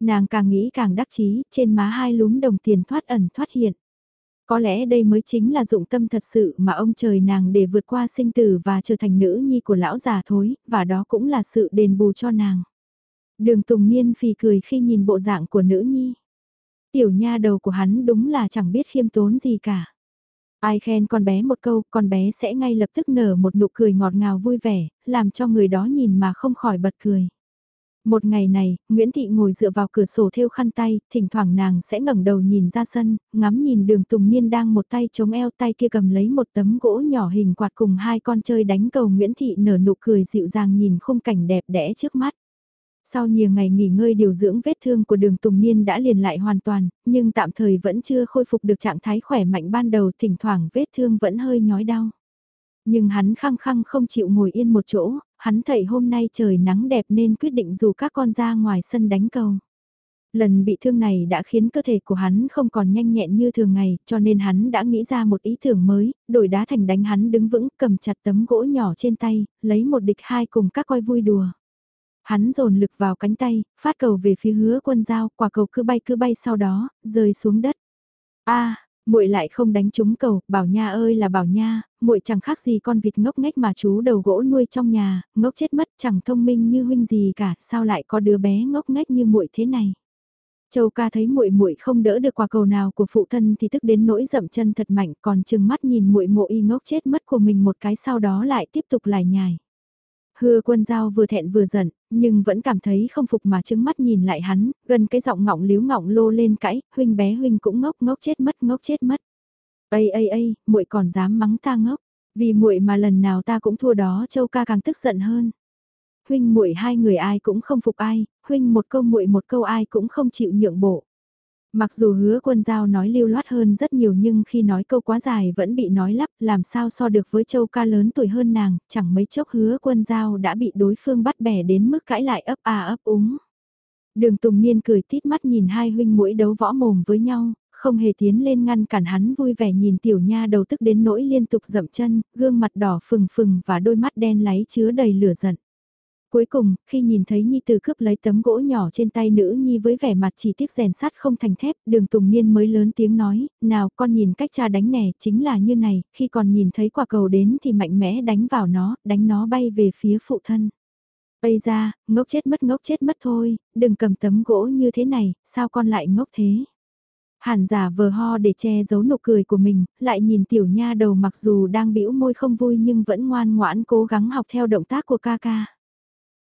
Nàng càng nghĩ càng đắc chí, trên má hai lúm đồng tiền thoát ẩn thoát hiện. Có lẽ đây mới chính là dụng tâm thật sự mà ông trời nàng để vượt qua sinh tử và trở thành nữ nhi của lão già thối, và đó cũng là sự đền bù cho nàng. Đường Tùng Niên phì cười khi nhìn bộ dạng của nữ nhi. Tiểu nha đầu của hắn đúng là chẳng biết khiêm tốn gì cả. Ai khen con bé một câu, con bé sẽ ngay lập tức nở một nụ cười ngọt ngào vui vẻ, làm cho người đó nhìn mà không khỏi bật cười. Một ngày này, Nguyễn Thị ngồi dựa vào cửa sổ thêu khăn tay, thỉnh thoảng nàng sẽ ngẩng đầu nhìn ra sân, ngắm nhìn đường Tùng Niên đang một tay chống eo tay kia cầm lấy một tấm gỗ nhỏ hình quạt cùng hai con chơi đánh cầu Nguyễn Thị nở nụ cười dịu dàng nhìn khung cảnh đẹp đẽ trước mắt. Sau nhiều ngày nghỉ ngơi điều dưỡng vết thương của đường Tùng Niên đã liền lại hoàn toàn, nhưng tạm thời vẫn chưa khôi phục được trạng thái khỏe mạnh ban đầu thỉnh thoảng vết thương vẫn hơi nhói đau. Nhưng hắn khăng khăng không chịu ngồi yên một chỗ, hắn thấy hôm nay trời nắng đẹp nên quyết định dù các con ra ngoài sân đánh cầu. Lần bị thương này đã khiến cơ thể của hắn không còn nhanh nhẹn như thường ngày, cho nên hắn đã nghĩ ra một ý tưởng mới, đổi đá thành đánh hắn đứng vững, cầm chặt tấm gỗ nhỏ trên tay, lấy một địch hai cùng các coi vui đùa. Hắn dồn lực vào cánh tay, phát cầu về phía hứa quân giao, quả cầu cứ bay cứ bay sau đó, rơi xuống đất. a muội lại không đánh trúng cầu, bảo nha ơi là bảo nha, muội chẳng khác gì con vịt ngốc nghếch mà chú đầu gỗ nuôi trong nhà, ngốc chết mất chẳng thông minh như huynh gì cả, sao lại có đứa bé ngốc nghếch như muội thế này. Châu ca thấy muội muội không đỡ được quả cầu nào của phụ thân thì tức đến nỗi dậm chân thật mạnh, còn chừng mắt nhìn muội mộ y ngốc chết mất của mình một cái sau đó lại tiếp tục lải nhải. hứa quân giao vừa thẹn vừa giận, nhưng vẫn cảm thấy không phục mà trứng mắt nhìn lại hắn, gần cái giọng ngọng liếu ngọng lô lên cãi, huynh bé huynh cũng ngốc ngốc chết mất ngốc chết mất. Ây ây ây, muội còn dám mắng ta ngốc, vì muội mà lần nào ta cũng thua đó Châu ca càng tức giận hơn. Huynh muội hai người ai cũng không phục ai, huynh một câu muội một câu ai cũng không chịu nhượng bộ. Mặc dù hứa quân giao nói lưu loát hơn rất nhiều nhưng khi nói câu quá dài vẫn bị nói lắp làm sao so được với châu ca lớn tuổi hơn nàng, chẳng mấy chốc hứa quân giao đã bị đối phương bắt bẻ đến mức cãi lại ấp à ấp úng. Đường Tùng Niên cười tít mắt nhìn hai huynh mũi đấu võ mồm với nhau, không hề tiến lên ngăn cản hắn vui vẻ nhìn tiểu nha đầu tức đến nỗi liên tục dậm chân, gương mặt đỏ phừng phừng và đôi mắt đen láy chứa đầy lửa giận. Cuối cùng, khi nhìn thấy Nhi Tử cướp lấy tấm gỗ nhỏ trên tay nữ Nhi với vẻ mặt chỉ tiếc rèn sắt không thành thép, đường Tùng Niên mới lớn tiếng nói, nào con nhìn cách cha đánh nè, chính là như này, khi còn nhìn thấy quả cầu đến thì mạnh mẽ đánh vào nó, đánh nó bay về phía phụ thân. Bây ra, ngốc chết mất ngốc chết mất thôi, đừng cầm tấm gỗ như thế này, sao con lại ngốc thế? Hàn giả vờ ho để che giấu nụ cười của mình, lại nhìn tiểu nha đầu mặc dù đang bĩu môi không vui nhưng vẫn ngoan ngoãn cố gắng học theo động tác của ca ca.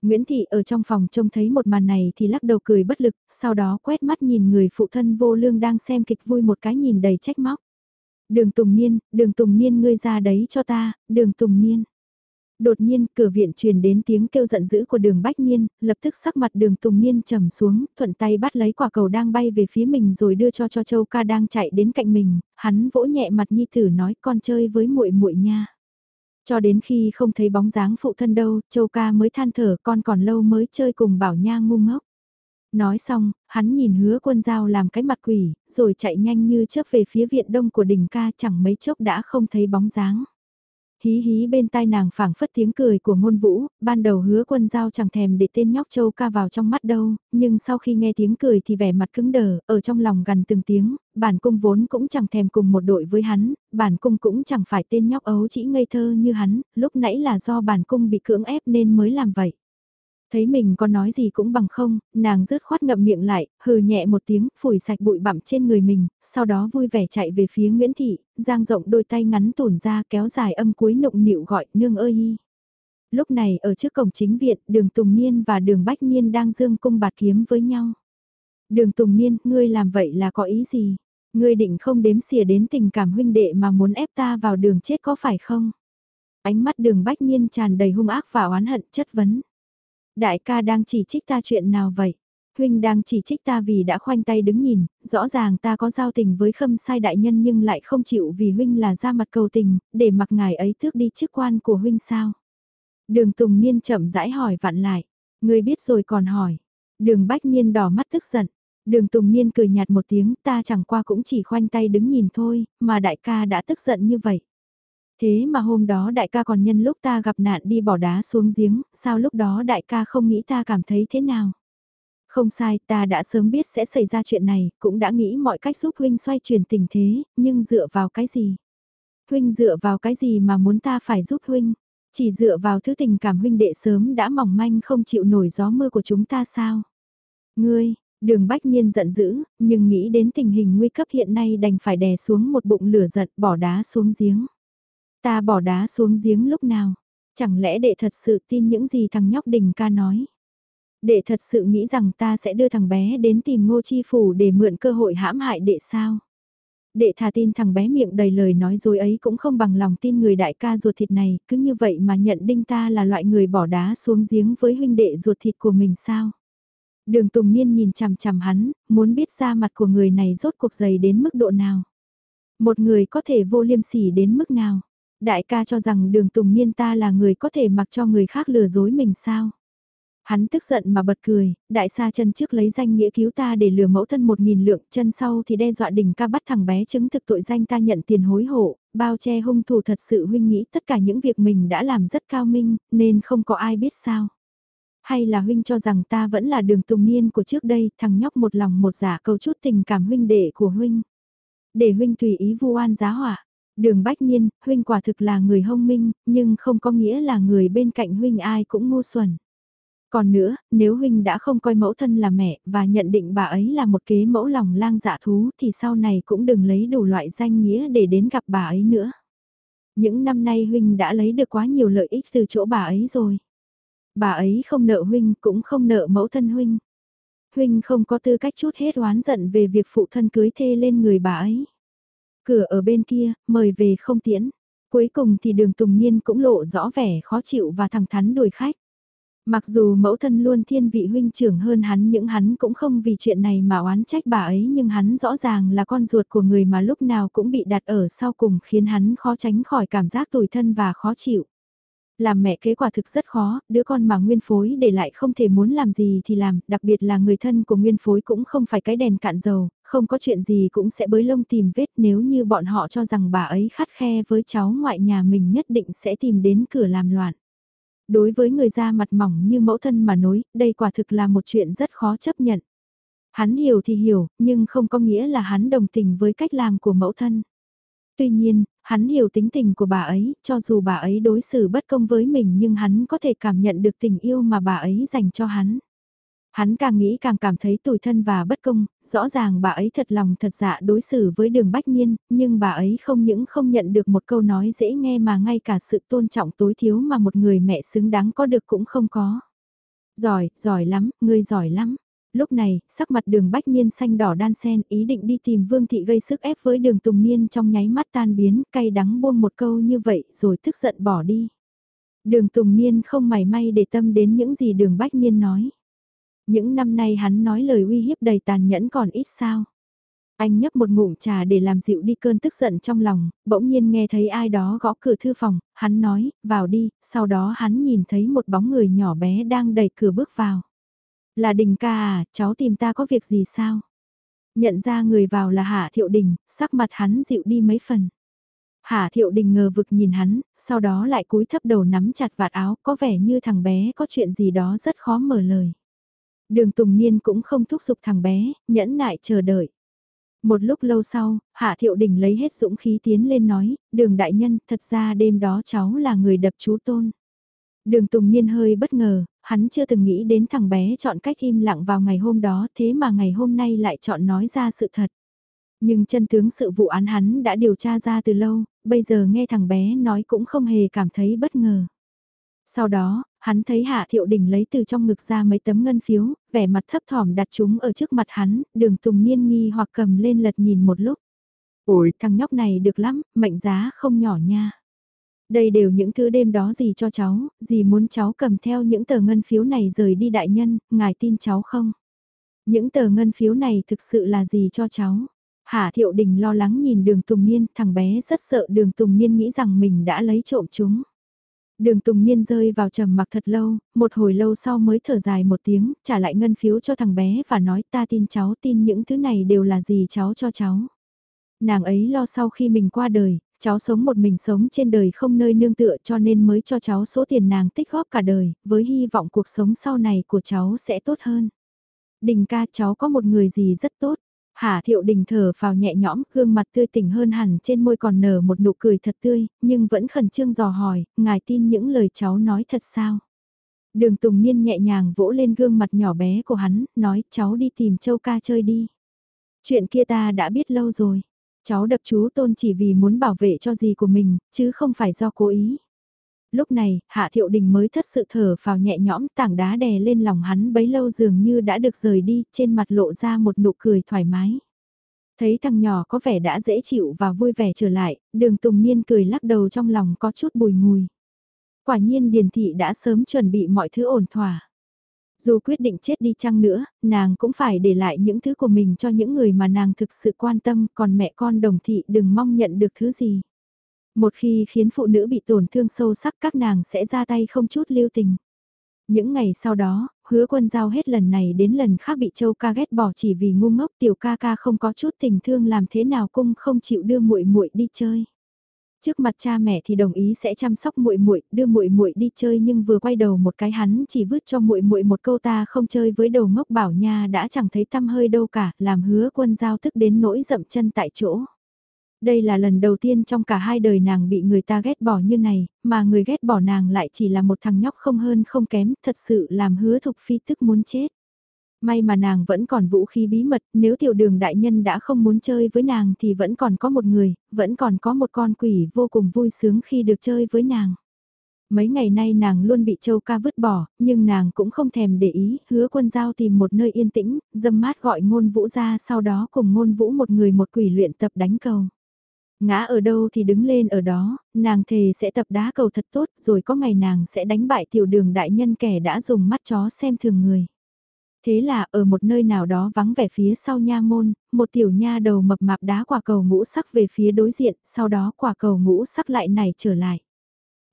Nguyễn Thị ở trong phòng trông thấy một màn này thì lắc đầu cười bất lực, sau đó quét mắt nhìn người phụ thân vô lương đang xem kịch vui một cái nhìn đầy trách móc. Đường Tùng Niên, đường Tùng Niên ngươi ra đấy cho ta, đường Tùng Niên. Đột nhiên, cửa viện truyền đến tiếng kêu giận dữ của đường Bách Niên, lập tức sắc mặt đường Tùng Niên trầm xuống, thuận tay bắt lấy quả cầu đang bay về phía mình rồi đưa cho cho Châu ca đang chạy đến cạnh mình, hắn vỗ nhẹ mặt Nhi Tử nói con chơi với muội muội nha. Cho đến khi không thấy bóng dáng phụ thân đâu, Châu ca mới than thở con còn lâu mới chơi cùng bảo nha ngu ngốc. Nói xong, hắn nhìn hứa quân dao làm cái mặt quỷ, rồi chạy nhanh như chớp về phía viện đông của đỉnh ca chẳng mấy chốc đã không thấy bóng dáng. Hí hí bên tai nàng phảng phất tiếng cười của ngôn vũ, ban đầu hứa quân giao chẳng thèm để tên nhóc châu ca vào trong mắt đâu, nhưng sau khi nghe tiếng cười thì vẻ mặt cứng đờ, ở trong lòng gần từng tiếng, bản cung vốn cũng chẳng thèm cùng một đội với hắn, bản cung cũng chẳng phải tên nhóc ấu chỉ ngây thơ như hắn, lúc nãy là do bản cung bị cưỡng ép nên mới làm vậy. Thấy mình có nói gì cũng bằng không, nàng rứt khoát ngậm miệng lại, hừ nhẹ một tiếng, phủi sạch bụi bặm trên người mình, sau đó vui vẻ chạy về phía Nguyễn Thị, giang rộng đôi tay ngắn tổn ra kéo dài âm cuối nụng nịu gọi nương ơi y. Lúc này ở trước cổng chính viện, đường Tùng Niên và đường Bách Niên đang dương cung bạt kiếm với nhau. Đường Tùng Niên, ngươi làm vậy là có ý gì? Ngươi định không đếm xỉa đến tình cảm huynh đệ mà muốn ép ta vào đường chết có phải không? Ánh mắt đường Bách Niên tràn đầy hung ác và oán hận chất vấn. Đại ca đang chỉ trích ta chuyện nào vậy? Huynh đang chỉ trích ta vì đã khoanh tay đứng nhìn, rõ ràng ta có giao tình với khâm sai đại nhân nhưng lại không chịu vì Huynh là ra mặt cầu tình, để mặc ngài ấy tước đi chức quan của Huynh sao? Đường Tùng Niên chậm rãi hỏi vặn lại, người biết rồi còn hỏi. Đường Bách Niên đỏ mắt tức giận, đường Tùng Niên cười nhạt một tiếng ta chẳng qua cũng chỉ khoanh tay đứng nhìn thôi, mà đại ca đã tức giận như vậy. Thế mà hôm đó đại ca còn nhân lúc ta gặp nạn đi bỏ đá xuống giếng, sao lúc đó đại ca không nghĩ ta cảm thấy thế nào? Không sai, ta đã sớm biết sẽ xảy ra chuyện này, cũng đã nghĩ mọi cách giúp huynh xoay chuyển tình thế, nhưng dựa vào cái gì? Huynh dựa vào cái gì mà muốn ta phải giúp huynh? Chỉ dựa vào thứ tình cảm huynh đệ sớm đã mỏng manh không chịu nổi gió mưa của chúng ta sao? Ngươi, đường bách nhiên giận dữ, nhưng nghĩ đến tình hình nguy cấp hiện nay đành phải đè xuống một bụng lửa giận bỏ đá xuống giếng. Ta bỏ đá xuống giếng lúc nào? Chẳng lẽ đệ thật sự tin những gì thằng nhóc đình ca nói? Đệ thật sự nghĩ rằng ta sẽ đưa thằng bé đến tìm ngô chi phủ để mượn cơ hội hãm hại đệ sao? Đệ thà tin thằng bé miệng đầy lời nói dối ấy cũng không bằng lòng tin người đại ca ruột thịt này, cứ như vậy mà nhận đinh ta là loại người bỏ đá xuống giếng với huynh đệ ruột thịt của mình sao? Đường Tùng Niên nhìn chằm chằm hắn, muốn biết ra mặt của người này rốt cuộc dày đến mức độ nào. Một người có thể vô liêm sỉ đến mức nào. Đại ca cho rằng đường Tùng Niên ta là người có thể mặc cho người khác lừa dối mình sao? Hắn tức giận mà bật cười, đại sa chân trước lấy danh nghĩa cứu ta để lừa mẫu thân một nghìn lượng, chân sau thì đe dọa đỉnh ca bắt thằng bé chứng thực tội danh ta nhận tiền hối hộ, bao che hung thủ thật sự huynh nghĩ tất cả những việc mình đã làm rất cao minh, nên không có ai biết sao. Hay là huynh cho rằng ta vẫn là đường tùng niên của trước đây, thằng nhóc một lòng một giả dạ cầu chút tình cảm huynh đệ của huynh. Để huynh tùy ý vu oan giá họa. Đường Bách Nhiên, huynh quả thực là người hông minh, nhưng không có nghĩa là người bên cạnh huynh ai cũng ngu xuẩn. Còn nữa, nếu huynh đã không coi mẫu thân là mẹ và nhận định bà ấy là một kế mẫu lòng lang dạ thú thì sau này cũng đừng lấy đủ loại danh nghĩa để đến gặp bà ấy nữa. Những năm nay huynh đã lấy được quá nhiều lợi ích từ chỗ bà ấy rồi. Bà ấy không nợ huynh cũng không nợ mẫu thân huynh. Huynh không có tư cách chút hết oán giận về việc phụ thân cưới thê lên người bà ấy. Cửa ở bên kia, mời về không tiễn. Cuối cùng thì đường Tùng Niên cũng lộ rõ vẻ khó chịu và thẳng thắn đuổi khách. Mặc dù mẫu thân luôn thiên vị huynh trưởng hơn hắn những hắn cũng không vì chuyện này mà oán trách bà ấy nhưng hắn rõ ràng là con ruột của người mà lúc nào cũng bị đặt ở sau cùng khiến hắn khó tránh khỏi cảm giác tủi thân và khó chịu. Làm mẹ kế quả thực rất khó, đứa con mà nguyên phối để lại không thể muốn làm gì thì làm, đặc biệt là người thân của nguyên phối cũng không phải cái đèn cạn dầu, không có chuyện gì cũng sẽ bới lông tìm vết nếu như bọn họ cho rằng bà ấy khắt khe với cháu ngoại nhà mình nhất định sẽ tìm đến cửa làm loạn. Đối với người da mặt mỏng như mẫu thân mà nói, đây quả thực là một chuyện rất khó chấp nhận. Hắn hiểu thì hiểu, nhưng không có nghĩa là hắn đồng tình với cách làm của mẫu thân. Tuy nhiên, hắn hiểu tính tình của bà ấy, cho dù bà ấy đối xử bất công với mình nhưng hắn có thể cảm nhận được tình yêu mà bà ấy dành cho hắn. Hắn càng nghĩ càng cảm thấy tủi thân và bất công, rõ ràng bà ấy thật lòng thật dạ đối xử với đường bách nhiên, nhưng bà ấy không những không nhận được một câu nói dễ nghe mà ngay cả sự tôn trọng tối thiếu mà một người mẹ xứng đáng có được cũng không có. Giỏi, giỏi lắm, ngươi giỏi lắm. Lúc này, sắc mặt đường bách niên xanh đỏ đan sen ý định đi tìm vương thị gây sức ép với đường tùng niên trong nháy mắt tan biến, cay đắng buông một câu như vậy rồi tức giận bỏ đi. Đường tùng niên không mảy may để tâm đến những gì đường bách niên nói. Những năm nay hắn nói lời uy hiếp đầy tàn nhẫn còn ít sao. Anh nhấp một ngụm trà để làm dịu đi cơn tức giận trong lòng, bỗng nhiên nghe thấy ai đó gõ cửa thư phòng, hắn nói, vào đi, sau đó hắn nhìn thấy một bóng người nhỏ bé đang đẩy cửa bước vào. Là Đình ca à, cháu tìm ta có việc gì sao? Nhận ra người vào là Hạ Thiệu Đình, sắc mặt hắn dịu đi mấy phần. Hạ Thiệu Đình ngờ vực nhìn hắn, sau đó lại cúi thấp đầu nắm chặt vạt áo, có vẻ như thằng bé có chuyện gì đó rất khó mở lời. Đường Tùng Niên cũng không thúc giục thằng bé, nhẫn nại chờ đợi. Một lúc lâu sau, Hạ Thiệu Đình lấy hết dũng khí tiến lên nói, đường đại nhân, thật ra đêm đó cháu là người đập chú tôn. Đường Tùng Niên hơi bất ngờ, hắn chưa từng nghĩ đến thằng bé chọn cách im lặng vào ngày hôm đó thế mà ngày hôm nay lại chọn nói ra sự thật. Nhưng chân tướng sự vụ án hắn đã điều tra ra từ lâu, bây giờ nghe thằng bé nói cũng không hề cảm thấy bất ngờ. Sau đó, hắn thấy Hạ Thiệu Đình lấy từ trong ngực ra mấy tấm ngân phiếu, vẻ mặt thấp thỏm đặt chúng ở trước mặt hắn, đường Tùng Niên nghi hoặc cầm lên lật nhìn một lúc. Ôi, thằng nhóc này được lắm, mệnh giá không nhỏ nha. Đây đều những thứ đêm đó gì cho cháu, gì muốn cháu cầm theo những tờ ngân phiếu này rời đi đại nhân, ngài tin cháu không? Những tờ ngân phiếu này thực sự là gì cho cháu? Hạ Thiệu Đình lo lắng nhìn đường Tùng Niên, thằng bé rất sợ đường Tùng Niên nghĩ rằng mình đã lấy trộm chúng. Đường Tùng Niên rơi vào trầm mặc thật lâu, một hồi lâu sau mới thở dài một tiếng, trả lại ngân phiếu cho thằng bé và nói ta tin cháu tin những thứ này đều là gì cháu cho cháu. Nàng ấy lo sau khi mình qua đời, cháu sống một mình sống trên đời không nơi nương tựa cho nên mới cho cháu số tiền nàng tích góp cả đời, với hy vọng cuộc sống sau này của cháu sẽ tốt hơn. Đình ca cháu có một người gì rất tốt. Hà thiệu đình thở vào nhẹ nhõm, gương mặt tươi tỉnh hơn hẳn trên môi còn nở một nụ cười thật tươi, nhưng vẫn khẩn trương dò hỏi, ngài tin những lời cháu nói thật sao? Đường Tùng Niên nhẹ nhàng vỗ lên gương mặt nhỏ bé của hắn, nói cháu đi tìm châu ca chơi đi. Chuyện kia ta đã biết lâu rồi. Cháu đập chú tôn chỉ vì muốn bảo vệ cho gì của mình, chứ không phải do cố ý. Lúc này, Hạ Thiệu Đình mới thất sự thở vào nhẹ nhõm tảng đá đè lên lòng hắn bấy lâu dường như đã được rời đi, trên mặt lộ ra một nụ cười thoải mái. Thấy thằng nhỏ có vẻ đã dễ chịu và vui vẻ trở lại, đường Tùng Niên cười lắc đầu trong lòng có chút bùi ngùi. Quả nhiên Điền Thị đã sớm chuẩn bị mọi thứ ổn thỏa. Dù quyết định chết đi chăng nữa, nàng cũng phải để lại những thứ của mình cho những người mà nàng thực sự quan tâm, còn mẹ con đồng thị đừng mong nhận được thứ gì. Một khi khiến phụ nữ bị tổn thương sâu sắc các nàng sẽ ra tay không chút lưu tình. Những ngày sau đó, hứa quân giao hết lần này đến lần khác bị châu ca ghét bỏ chỉ vì ngu ngốc tiểu ca ca không có chút tình thương làm thế nào cung không chịu đưa muội muội đi chơi. Trước mặt cha mẹ thì đồng ý sẽ chăm sóc muội muội, đưa muội muội đi chơi nhưng vừa quay đầu một cái hắn chỉ vứt cho muội muội một câu ta không chơi với đầu ngốc bảo nha đã chẳng thấy tâm hơi đâu cả, làm hứa quân giao thức đến nỗi dậm chân tại chỗ. Đây là lần đầu tiên trong cả hai đời nàng bị người ta ghét bỏ như này, mà người ghét bỏ nàng lại chỉ là một thằng nhóc không hơn không kém, thật sự làm hứa thục phi tức muốn chết. May mà nàng vẫn còn vũ khí bí mật, nếu tiểu đường đại nhân đã không muốn chơi với nàng thì vẫn còn có một người, vẫn còn có một con quỷ vô cùng vui sướng khi được chơi với nàng. Mấy ngày nay nàng luôn bị châu ca vứt bỏ, nhưng nàng cũng không thèm để ý, hứa quân giao tìm một nơi yên tĩnh, dâm mát gọi ngôn vũ ra sau đó cùng ngôn vũ một người một quỷ luyện tập đánh cầu. Ngã ở đâu thì đứng lên ở đó, nàng thề sẽ tập đá cầu thật tốt rồi có ngày nàng sẽ đánh bại tiểu đường đại nhân kẻ đã dùng mắt chó xem thường người. Thế là ở một nơi nào đó vắng vẻ phía sau nha môn, một tiểu nha đầu mập mạp đá quả cầu ngũ sắc về phía đối diện, sau đó quả cầu ngũ sắc lại nảy trở lại.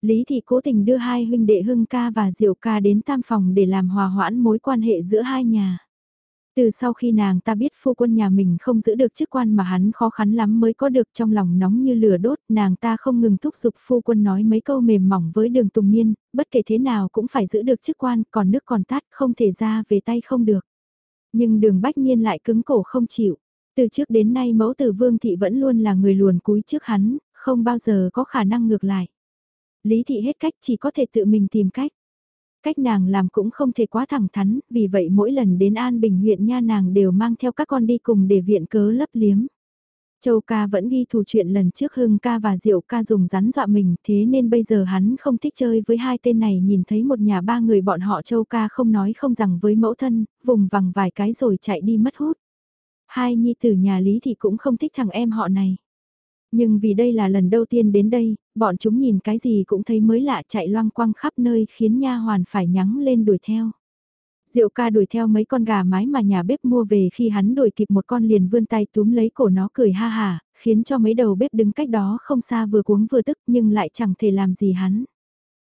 Lý Thị cố tình đưa hai huynh đệ Hưng ca và Diệu ca đến tam phòng để làm hòa hoãn mối quan hệ giữa hai nhà. Từ sau khi nàng ta biết phu quân nhà mình không giữ được chức quan mà hắn khó khăn lắm mới có được trong lòng nóng như lửa đốt, nàng ta không ngừng thúc giục phu quân nói mấy câu mềm mỏng với đường tùng niên, bất kể thế nào cũng phải giữ được chức quan, còn nước còn tát không thể ra về tay không được. Nhưng đường bách nhiên lại cứng cổ không chịu. Từ trước đến nay mẫu tử vương thị vẫn luôn là người luồn cúi trước hắn, không bao giờ có khả năng ngược lại. Lý thị hết cách chỉ có thể tự mình tìm cách. Cách nàng làm cũng không thể quá thẳng thắn, vì vậy mỗi lần đến An Bình huyện nha nàng đều mang theo các con đi cùng để viện cớ lấp liếm. Châu ca vẫn ghi thủ chuyện lần trước Hưng ca và Diệu ca dùng rắn dọa mình, thế nên bây giờ hắn không thích chơi với hai tên này nhìn thấy một nhà ba người bọn họ Châu ca không nói không rằng với mẫu thân, vùng vằng vài cái rồi chạy đi mất hút. Hai nhi tử nhà Lý thì cũng không thích thằng em họ này. Nhưng vì đây là lần đầu tiên đến đây, bọn chúng nhìn cái gì cũng thấy mới lạ chạy loang quăng khắp nơi khiến nha hoàn phải nhắng lên đuổi theo. Diệu ca đuổi theo mấy con gà mái mà nhà bếp mua về khi hắn đuổi kịp một con liền vươn tay túm lấy cổ nó cười ha hà, khiến cho mấy đầu bếp đứng cách đó không xa vừa cuống vừa tức nhưng lại chẳng thể làm gì hắn.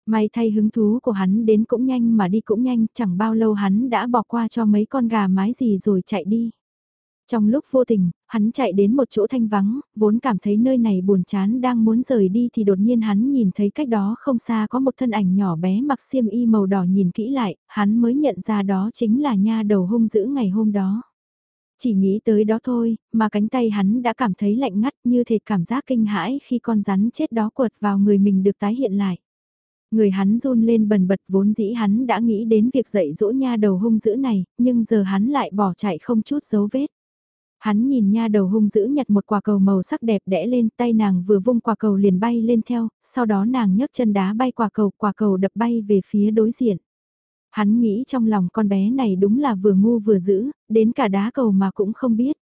May thay hứng thú của hắn đến cũng nhanh mà đi cũng nhanh, chẳng bao lâu hắn đã bỏ qua cho mấy con gà mái gì rồi chạy đi. Trong lúc vô tình, hắn chạy đến một chỗ thanh vắng, vốn cảm thấy nơi này buồn chán đang muốn rời đi thì đột nhiên hắn nhìn thấy cách đó không xa có một thân ảnh nhỏ bé mặc xiêm y màu đỏ nhìn kỹ lại, hắn mới nhận ra đó chính là nha đầu hung dữ ngày hôm đó. Chỉ nghĩ tới đó thôi, mà cánh tay hắn đã cảm thấy lạnh ngắt như thể cảm giác kinh hãi khi con rắn chết đó quật vào người mình được tái hiện lại. Người hắn run lên bần bật vốn dĩ hắn đã nghĩ đến việc dạy dỗ nha đầu hung dữ này, nhưng giờ hắn lại bỏ chạy không chút dấu vết. Hắn nhìn nha đầu hung dữ nhặt một quả cầu màu sắc đẹp đẽ lên tay nàng vừa vung quả cầu liền bay lên theo, sau đó nàng nhấc chân đá bay quả cầu, quả cầu đập bay về phía đối diện. Hắn nghĩ trong lòng con bé này đúng là vừa ngu vừa dữ, đến cả đá cầu mà cũng không biết.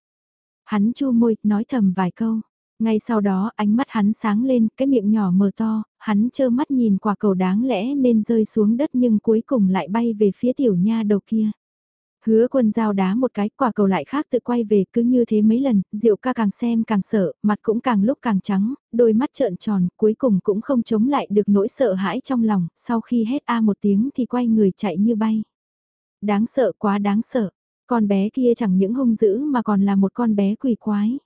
Hắn chu môi, nói thầm vài câu. Ngay sau đó ánh mắt hắn sáng lên, cái miệng nhỏ mờ to, hắn chơ mắt nhìn quả cầu đáng lẽ nên rơi xuống đất nhưng cuối cùng lại bay về phía tiểu nha đầu kia. Hứa quân giao đá một cái quả cầu lại khác tự quay về cứ như thế mấy lần, diệu ca càng xem càng sợ, mặt cũng càng lúc càng trắng, đôi mắt trợn tròn, cuối cùng cũng không chống lại được nỗi sợ hãi trong lòng, sau khi hét a một tiếng thì quay người chạy như bay. Đáng sợ quá đáng sợ, con bé kia chẳng những hung dữ mà còn là một con bé quỷ quái.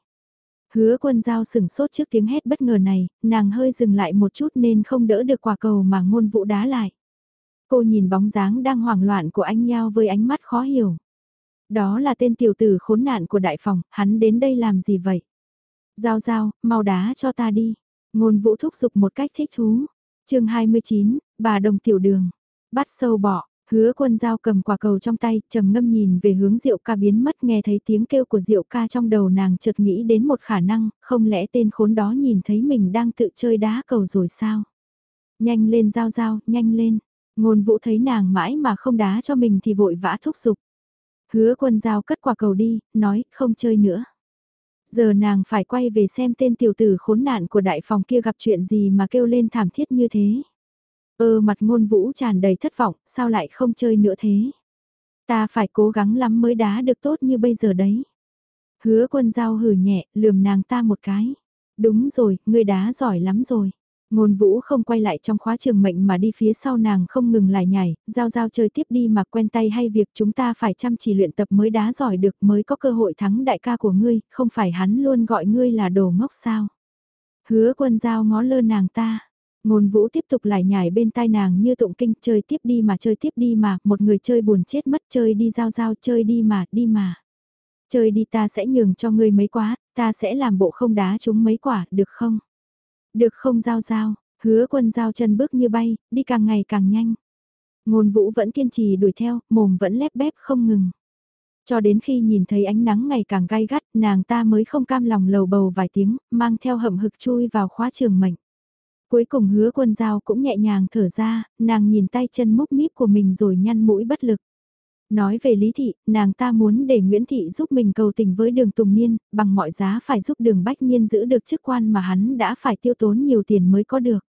Hứa quân giao sừng sốt trước tiếng hét bất ngờ này, nàng hơi dừng lại một chút nên không đỡ được quả cầu mà ngôn vũ đá lại. Cô nhìn bóng dáng đang hoảng loạn của anh Nhao với ánh mắt khó hiểu. Đó là tên tiểu tử khốn nạn của đại phòng, hắn đến đây làm gì vậy? Giao giao, mau đá cho ta đi. Ngôn vũ thúc giục một cách thích thú. chương 29, bà đồng tiểu đường. Bắt sâu bỏ, hứa quân giao cầm quả cầu trong tay, trầm ngâm nhìn về hướng diệu ca biến mất nghe thấy tiếng kêu của diệu ca trong đầu nàng chợt nghĩ đến một khả năng, không lẽ tên khốn đó nhìn thấy mình đang tự chơi đá cầu rồi sao? Nhanh lên giao giao, nhanh lên. Ngôn vũ thấy nàng mãi mà không đá cho mình thì vội vã thúc giục. Hứa quân giao cất quả cầu đi, nói không chơi nữa. Giờ nàng phải quay về xem tên tiểu tử khốn nạn của đại phòng kia gặp chuyện gì mà kêu lên thảm thiết như thế. Ơ mặt ngôn vũ tràn đầy thất vọng, sao lại không chơi nữa thế? Ta phải cố gắng lắm mới đá được tốt như bây giờ đấy. Hứa quân giao hử nhẹ, lườm nàng ta một cái. Đúng rồi, ngươi đá giỏi lắm rồi. Ngôn vũ không quay lại trong khóa trường mệnh mà đi phía sau nàng không ngừng lại nhảy, giao giao chơi tiếp đi mà quen tay hay việc chúng ta phải chăm chỉ luyện tập mới đá giỏi được mới có cơ hội thắng đại ca của ngươi, không phải hắn luôn gọi ngươi là đồ ngốc sao. Hứa quân giao ngó lơ nàng ta. Ngôn vũ tiếp tục lại nhảy bên tai nàng như tụng kinh chơi tiếp đi mà chơi tiếp đi mà, một người chơi buồn chết mất chơi đi giao giao chơi đi mà, đi mà. Chơi đi ta sẽ nhường cho ngươi mấy quá, ta sẽ làm bộ không đá chúng mấy quả, được không? Được không giao giao, hứa quân giao chân bước như bay, đi càng ngày càng nhanh. Ngôn vũ vẫn kiên trì đuổi theo, mồm vẫn lép bép không ngừng. Cho đến khi nhìn thấy ánh nắng ngày càng gai gắt, nàng ta mới không cam lòng lầu bầu vài tiếng, mang theo hậm hực chui vào khóa trường mệnh. Cuối cùng hứa quân giao cũng nhẹ nhàng thở ra, nàng nhìn tay chân múc míp của mình rồi nhăn mũi bất lực. Nói về Lý Thị, nàng ta muốn để Nguyễn Thị giúp mình cầu tình với đường Tùng Niên, bằng mọi giá phải giúp đường Bách Niên giữ được chức quan mà hắn đã phải tiêu tốn nhiều tiền mới có được.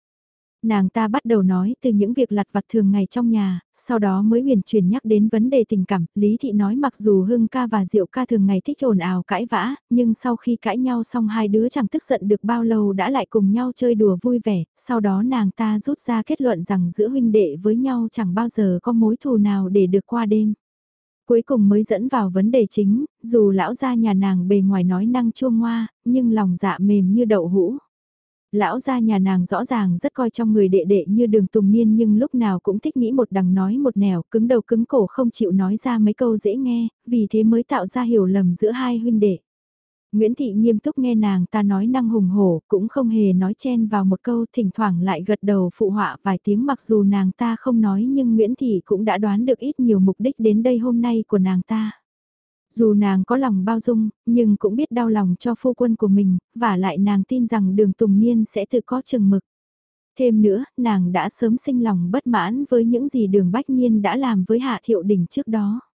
Nàng ta bắt đầu nói từ những việc lặt vặt thường ngày trong nhà, sau đó mới huyền chuyển nhắc đến vấn đề tình cảm. Lý Thị nói mặc dù Hưng ca và Diệu ca thường ngày thích ồn ào cãi vã, nhưng sau khi cãi nhau xong hai đứa chẳng tức giận được bao lâu đã lại cùng nhau chơi đùa vui vẻ. Sau đó nàng ta rút ra kết luận rằng giữa huynh đệ với nhau chẳng bao giờ có mối thù nào để được qua đêm. Cuối cùng mới dẫn vào vấn đề chính, dù lão gia nhà nàng bề ngoài nói năng chua ngoa, nhưng lòng dạ mềm như đậu hũ. Lão gia nhà nàng rõ ràng rất coi trong người đệ đệ như đường tùng niên nhưng lúc nào cũng thích nghĩ một đằng nói một nẻo, cứng đầu cứng cổ không chịu nói ra mấy câu dễ nghe, vì thế mới tạo ra hiểu lầm giữa hai huynh đệ. Nguyễn Thị nghiêm túc nghe nàng ta nói năng hùng hổ, cũng không hề nói chen vào một câu, thỉnh thoảng lại gật đầu phụ họa vài tiếng mặc dù nàng ta không nói nhưng Nguyễn Thị cũng đã đoán được ít nhiều mục đích đến đây hôm nay của nàng ta. Dù nàng có lòng bao dung, nhưng cũng biết đau lòng cho phu quân của mình, và lại nàng tin rằng đường Tùng Niên sẽ tự có chừng mực. Thêm nữa, nàng đã sớm sinh lòng bất mãn với những gì đường Bách Niên đã làm với Hạ Thiệu Đình trước đó.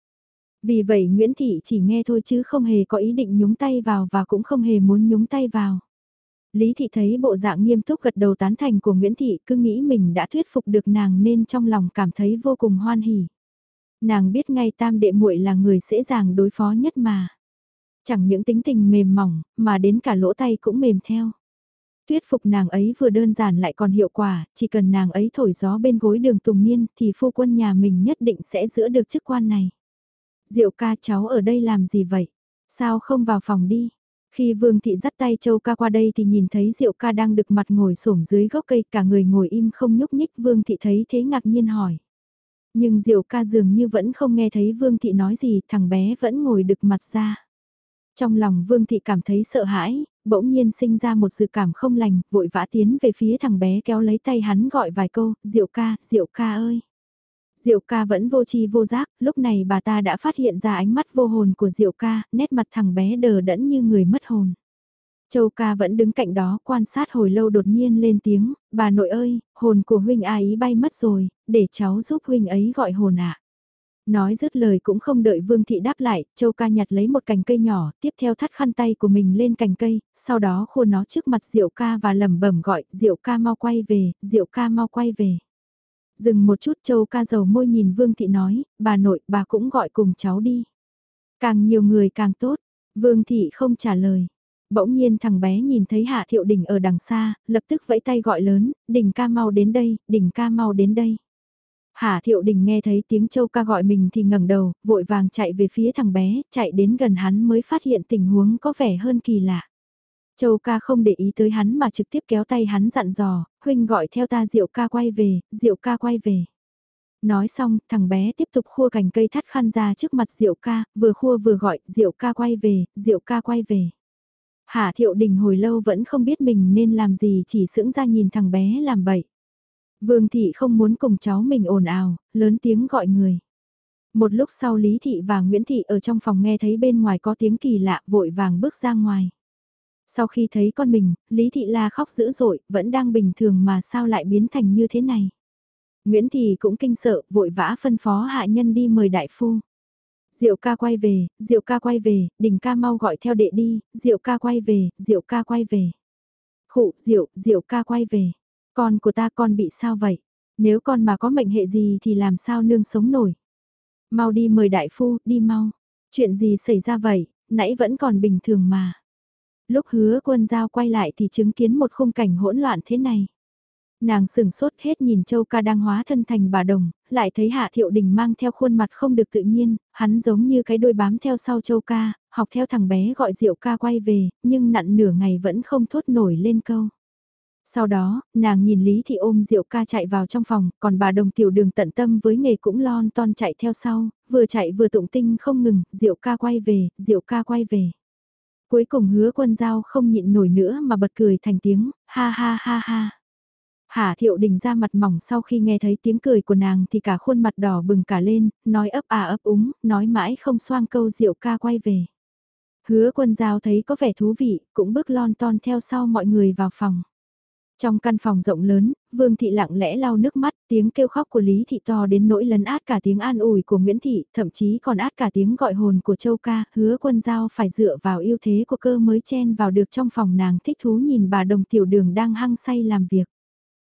Vì vậy Nguyễn Thị chỉ nghe thôi chứ không hề có ý định nhúng tay vào và cũng không hề muốn nhúng tay vào. Lý Thị thấy bộ dạng nghiêm túc gật đầu tán thành của Nguyễn Thị cứ nghĩ mình đã thuyết phục được nàng nên trong lòng cảm thấy vô cùng hoan hỉ. Nàng biết ngay tam đệ muội là người dễ dàng đối phó nhất mà. Chẳng những tính tình mềm mỏng mà đến cả lỗ tay cũng mềm theo. Thuyết phục nàng ấy vừa đơn giản lại còn hiệu quả, chỉ cần nàng ấy thổi gió bên gối đường tùng niên thì phu quân nhà mình nhất định sẽ giữ được chức quan này. Diệu ca cháu ở đây làm gì vậy? Sao không vào phòng đi? Khi Vương Thị dắt tay Châu ca qua đây thì nhìn thấy Diệu ca đang đực mặt ngồi xổm dưới gốc cây cả người ngồi im không nhúc nhích Vương Thị thấy thế ngạc nhiên hỏi. Nhưng Diệu ca dường như vẫn không nghe thấy Vương Thị nói gì thằng bé vẫn ngồi đực mặt ra. Trong lòng Vương Thị cảm thấy sợ hãi, bỗng nhiên sinh ra một sự cảm không lành, vội vã tiến về phía thằng bé kéo lấy tay hắn gọi vài câu, Diệu ca, Diệu ca ơi. Diệu ca vẫn vô chi vô giác, lúc này bà ta đã phát hiện ra ánh mắt vô hồn của Diệu ca, nét mặt thằng bé đờ đẫn như người mất hồn. Châu ca vẫn đứng cạnh đó quan sát hồi lâu đột nhiên lên tiếng, bà nội ơi, hồn của huynh ấy ý bay mất rồi, để cháu giúp huynh ấy gọi hồn ạ. Nói dứt lời cũng không đợi Vương Thị đáp lại, Châu ca nhặt lấy một cành cây nhỏ, tiếp theo thắt khăn tay của mình lên cành cây, sau đó khua nó trước mặt Diệu ca và lẩm bẩm gọi, Diệu ca mau quay về, Diệu ca mau quay về. Dừng một chút châu ca dầu môi nhìn Vương Thị nói, bà nội bà cũng gọi cùng cháu đi. Càng nhiều người càng tốt, Vương Thị không trả lời. Bỗng nhiên thằng bé nhìn thấy Hạ Thiệu Đình ở đằng xa, lập tức vẫy tay gọi lớn, Đình ca mau đến đây, Đình ca mau đến đây. Hạ Thiệu Đình nghe thấy tiếng Châu ca gọi mình thì ngẩng đầu, vội vàng chạy về phía thằng bé, chạy đến gần hắn mới phát hiện tình huống có vẻ hơn kỳ lạ. Châu ca không để ý tới hắn mà trực tiếp kéo tay hắn dặn dò, huynh gọi theo ta Diệu ca quay về, Diệu ca quay về. Nói xong, thằng bé tiếp tục khua cành cây thắt khăn ra trước mặt Diệu ca, vừa khua vừa gọi, Diệu ca quay về, Diệu ca quay về. Hạ thiệu đình hồi lâu vẫn không biết mình nên làm gì chỉ sững ra nhìn thằng bé làm bậy. Vương thị không muốn cùng cháu mình ồn ào, lớn tiếng gọi người. Một lúc sau Lý thị và Nguyễn thị ở trong phòng nghe thấy bên ngoài có tiếng kỳ lạ vội vàng bước ra ngoài. Sau khi thấy con mình, Lý Thị La khóc dữ dội, vẫn đang bình thường mà sao lại biến thành như thế này. Nguyễn Thị cũng kinh sợ, vội vã phân phó hạ nhân đi mời đại phu. Diệu ca quay về, Diệu ca quay về, đình ca mau gọi theo đệ đi, Diệu ca quay về, Diệu ca quay về. Khụ, Diệu, Diệu ca quay về. Con của ta con bị sao vậy? Nếu con mà có mệnh hệ gì thì làm sao nương sống nổi? Mau đi mời đại phu, đi mau. Chuyện gì xảy ra vậy, nãy vẫn còn bình thường mà. Lúc hứa quân giao quay lại thì chứng kiến một khung cảnh hỗn loạn thế này. Nàng sừng sốt hết nhìn Châu ca đang hóa thân thành bà đồng, lại thấy Hạ Thiệu Đình mang theo khuôn mặt không được tự nhiên, hắn giống như cái đôi bám theo sau Châu ca, học theo thằng bé gọi Diệu ca quay về, nhưng nặn nửa ngày vẫn không thốt nổi lên câu. Sau đó, nàng nhìn Lý Thị ôm Diệu ca chạy vào trong phòng, còn bà đồng tiểu đường tận tâm với nghề cũng lon ton chạy theo sau, vừa chạy vừa tụng tinh không ngừng, Diệu ca quay về, Diệu ca quay về. Cuối cùng hứa quân giao không nhịn nổi nữa mà bật cười thành tiếng, ha ha ha ha. Hà thiệu đình ra mặt mỏng sau khi nghe thấy tiếng cười của nàng thì cả khuôn mặt đỏ bừng cả lên, nói ấp à ấp úng, nói mãi không xoang câu rượu ca quay về. Hứa quân giao thấy có vẻ thú vị, cũng bước lon ton theo sau mọi người vào phòng. Trong căn phòng rộng lớn, Vương Thị lặng lẽ lau nước mắt, tiếng kêu khóc của Lý Thị to đến nỗi lấn át cả tiếng an ủi của Nguyễn Thị, thậm chí còn át cả tiếng gọi hồn của Châu Ca, hứa quân giao phải dựa vào ưu thế của cơ mới chen vào được trong phòng nàng thích thú nhìn bà đồng tiểu đường đang hăng say làm việc.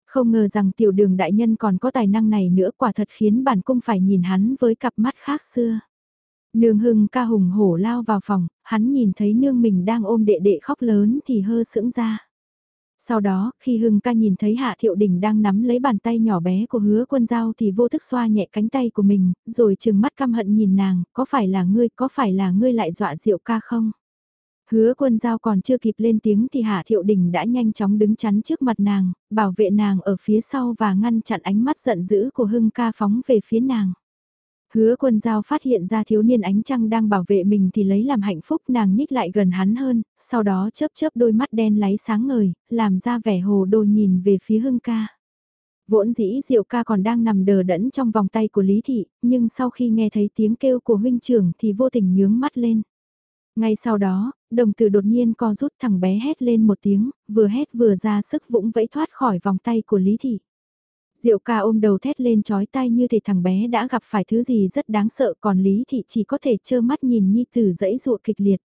Không ngờ rằng tiểu đường đại nhân còn có tài năng này nữa quả thật khiến bản cung phải nhìn hắn với cặp mắt khác xưa. Nương hưng ca hùng hổ lao vào phòng, hắn nhìn thấy nương mình đang ôm đệ đệ khóc lớn thì hơ sững ra. Sau đó, khi Hưng ca nhìn thấy Hạ Thiệu Đình đang nắm lấy bàn tay nhỏ bé của hứa quân giao thì vô thức xoa nhẹ cánh tay của mình, rồi trừng mắt căm hận nhìn nàng, có phải là ngươi, có phải là ngươi lại dọa Diệu ca không? Hứa quân giao còn chưa kịp lên tiếng thì Hạ Thiệu Đình đã nhanh chóng đứng chắn trước mặt nàng, bảo vệ nàng ở phía sau và ngăn chặn ánh mắt giận dữ của Hưng ca phóng về phía nàng. Hứa quân giao phát hiện ra thiếu niên ánh trăng đang bảo vệ mình thì lấy làm hạnh phúc nàng nhích lại gần hắn hơn, sau đó chớp chớp đôi mắt đen láy sáng ngời, làm ra vẻ hồ đồ nhìn về phía hưng ca. Vỗn dĩ diệu ca còn đang nằm đờ đẫn trong vòng tay của Lý Thị, nhưng sau khi nghe thấy tiếng kêu của huynh trưởng thì vô tình nhướng mắt lên. Ngay sau đó, đồng tử đột nhiên co rút thằng bé hét lên một tiếng, vừa hét vừa ra sức vũng vẫy thoát khỏi vòng tay của Lý Thị. Diệu ca ôm đầu thét lên chói tai như thể thằng bé đã gặp phải thứ gì rất đáng sợ còn Lý Thị chỉ có thể trơ mắt nhìn Nhi Tử dẫy dụa kịch liệt.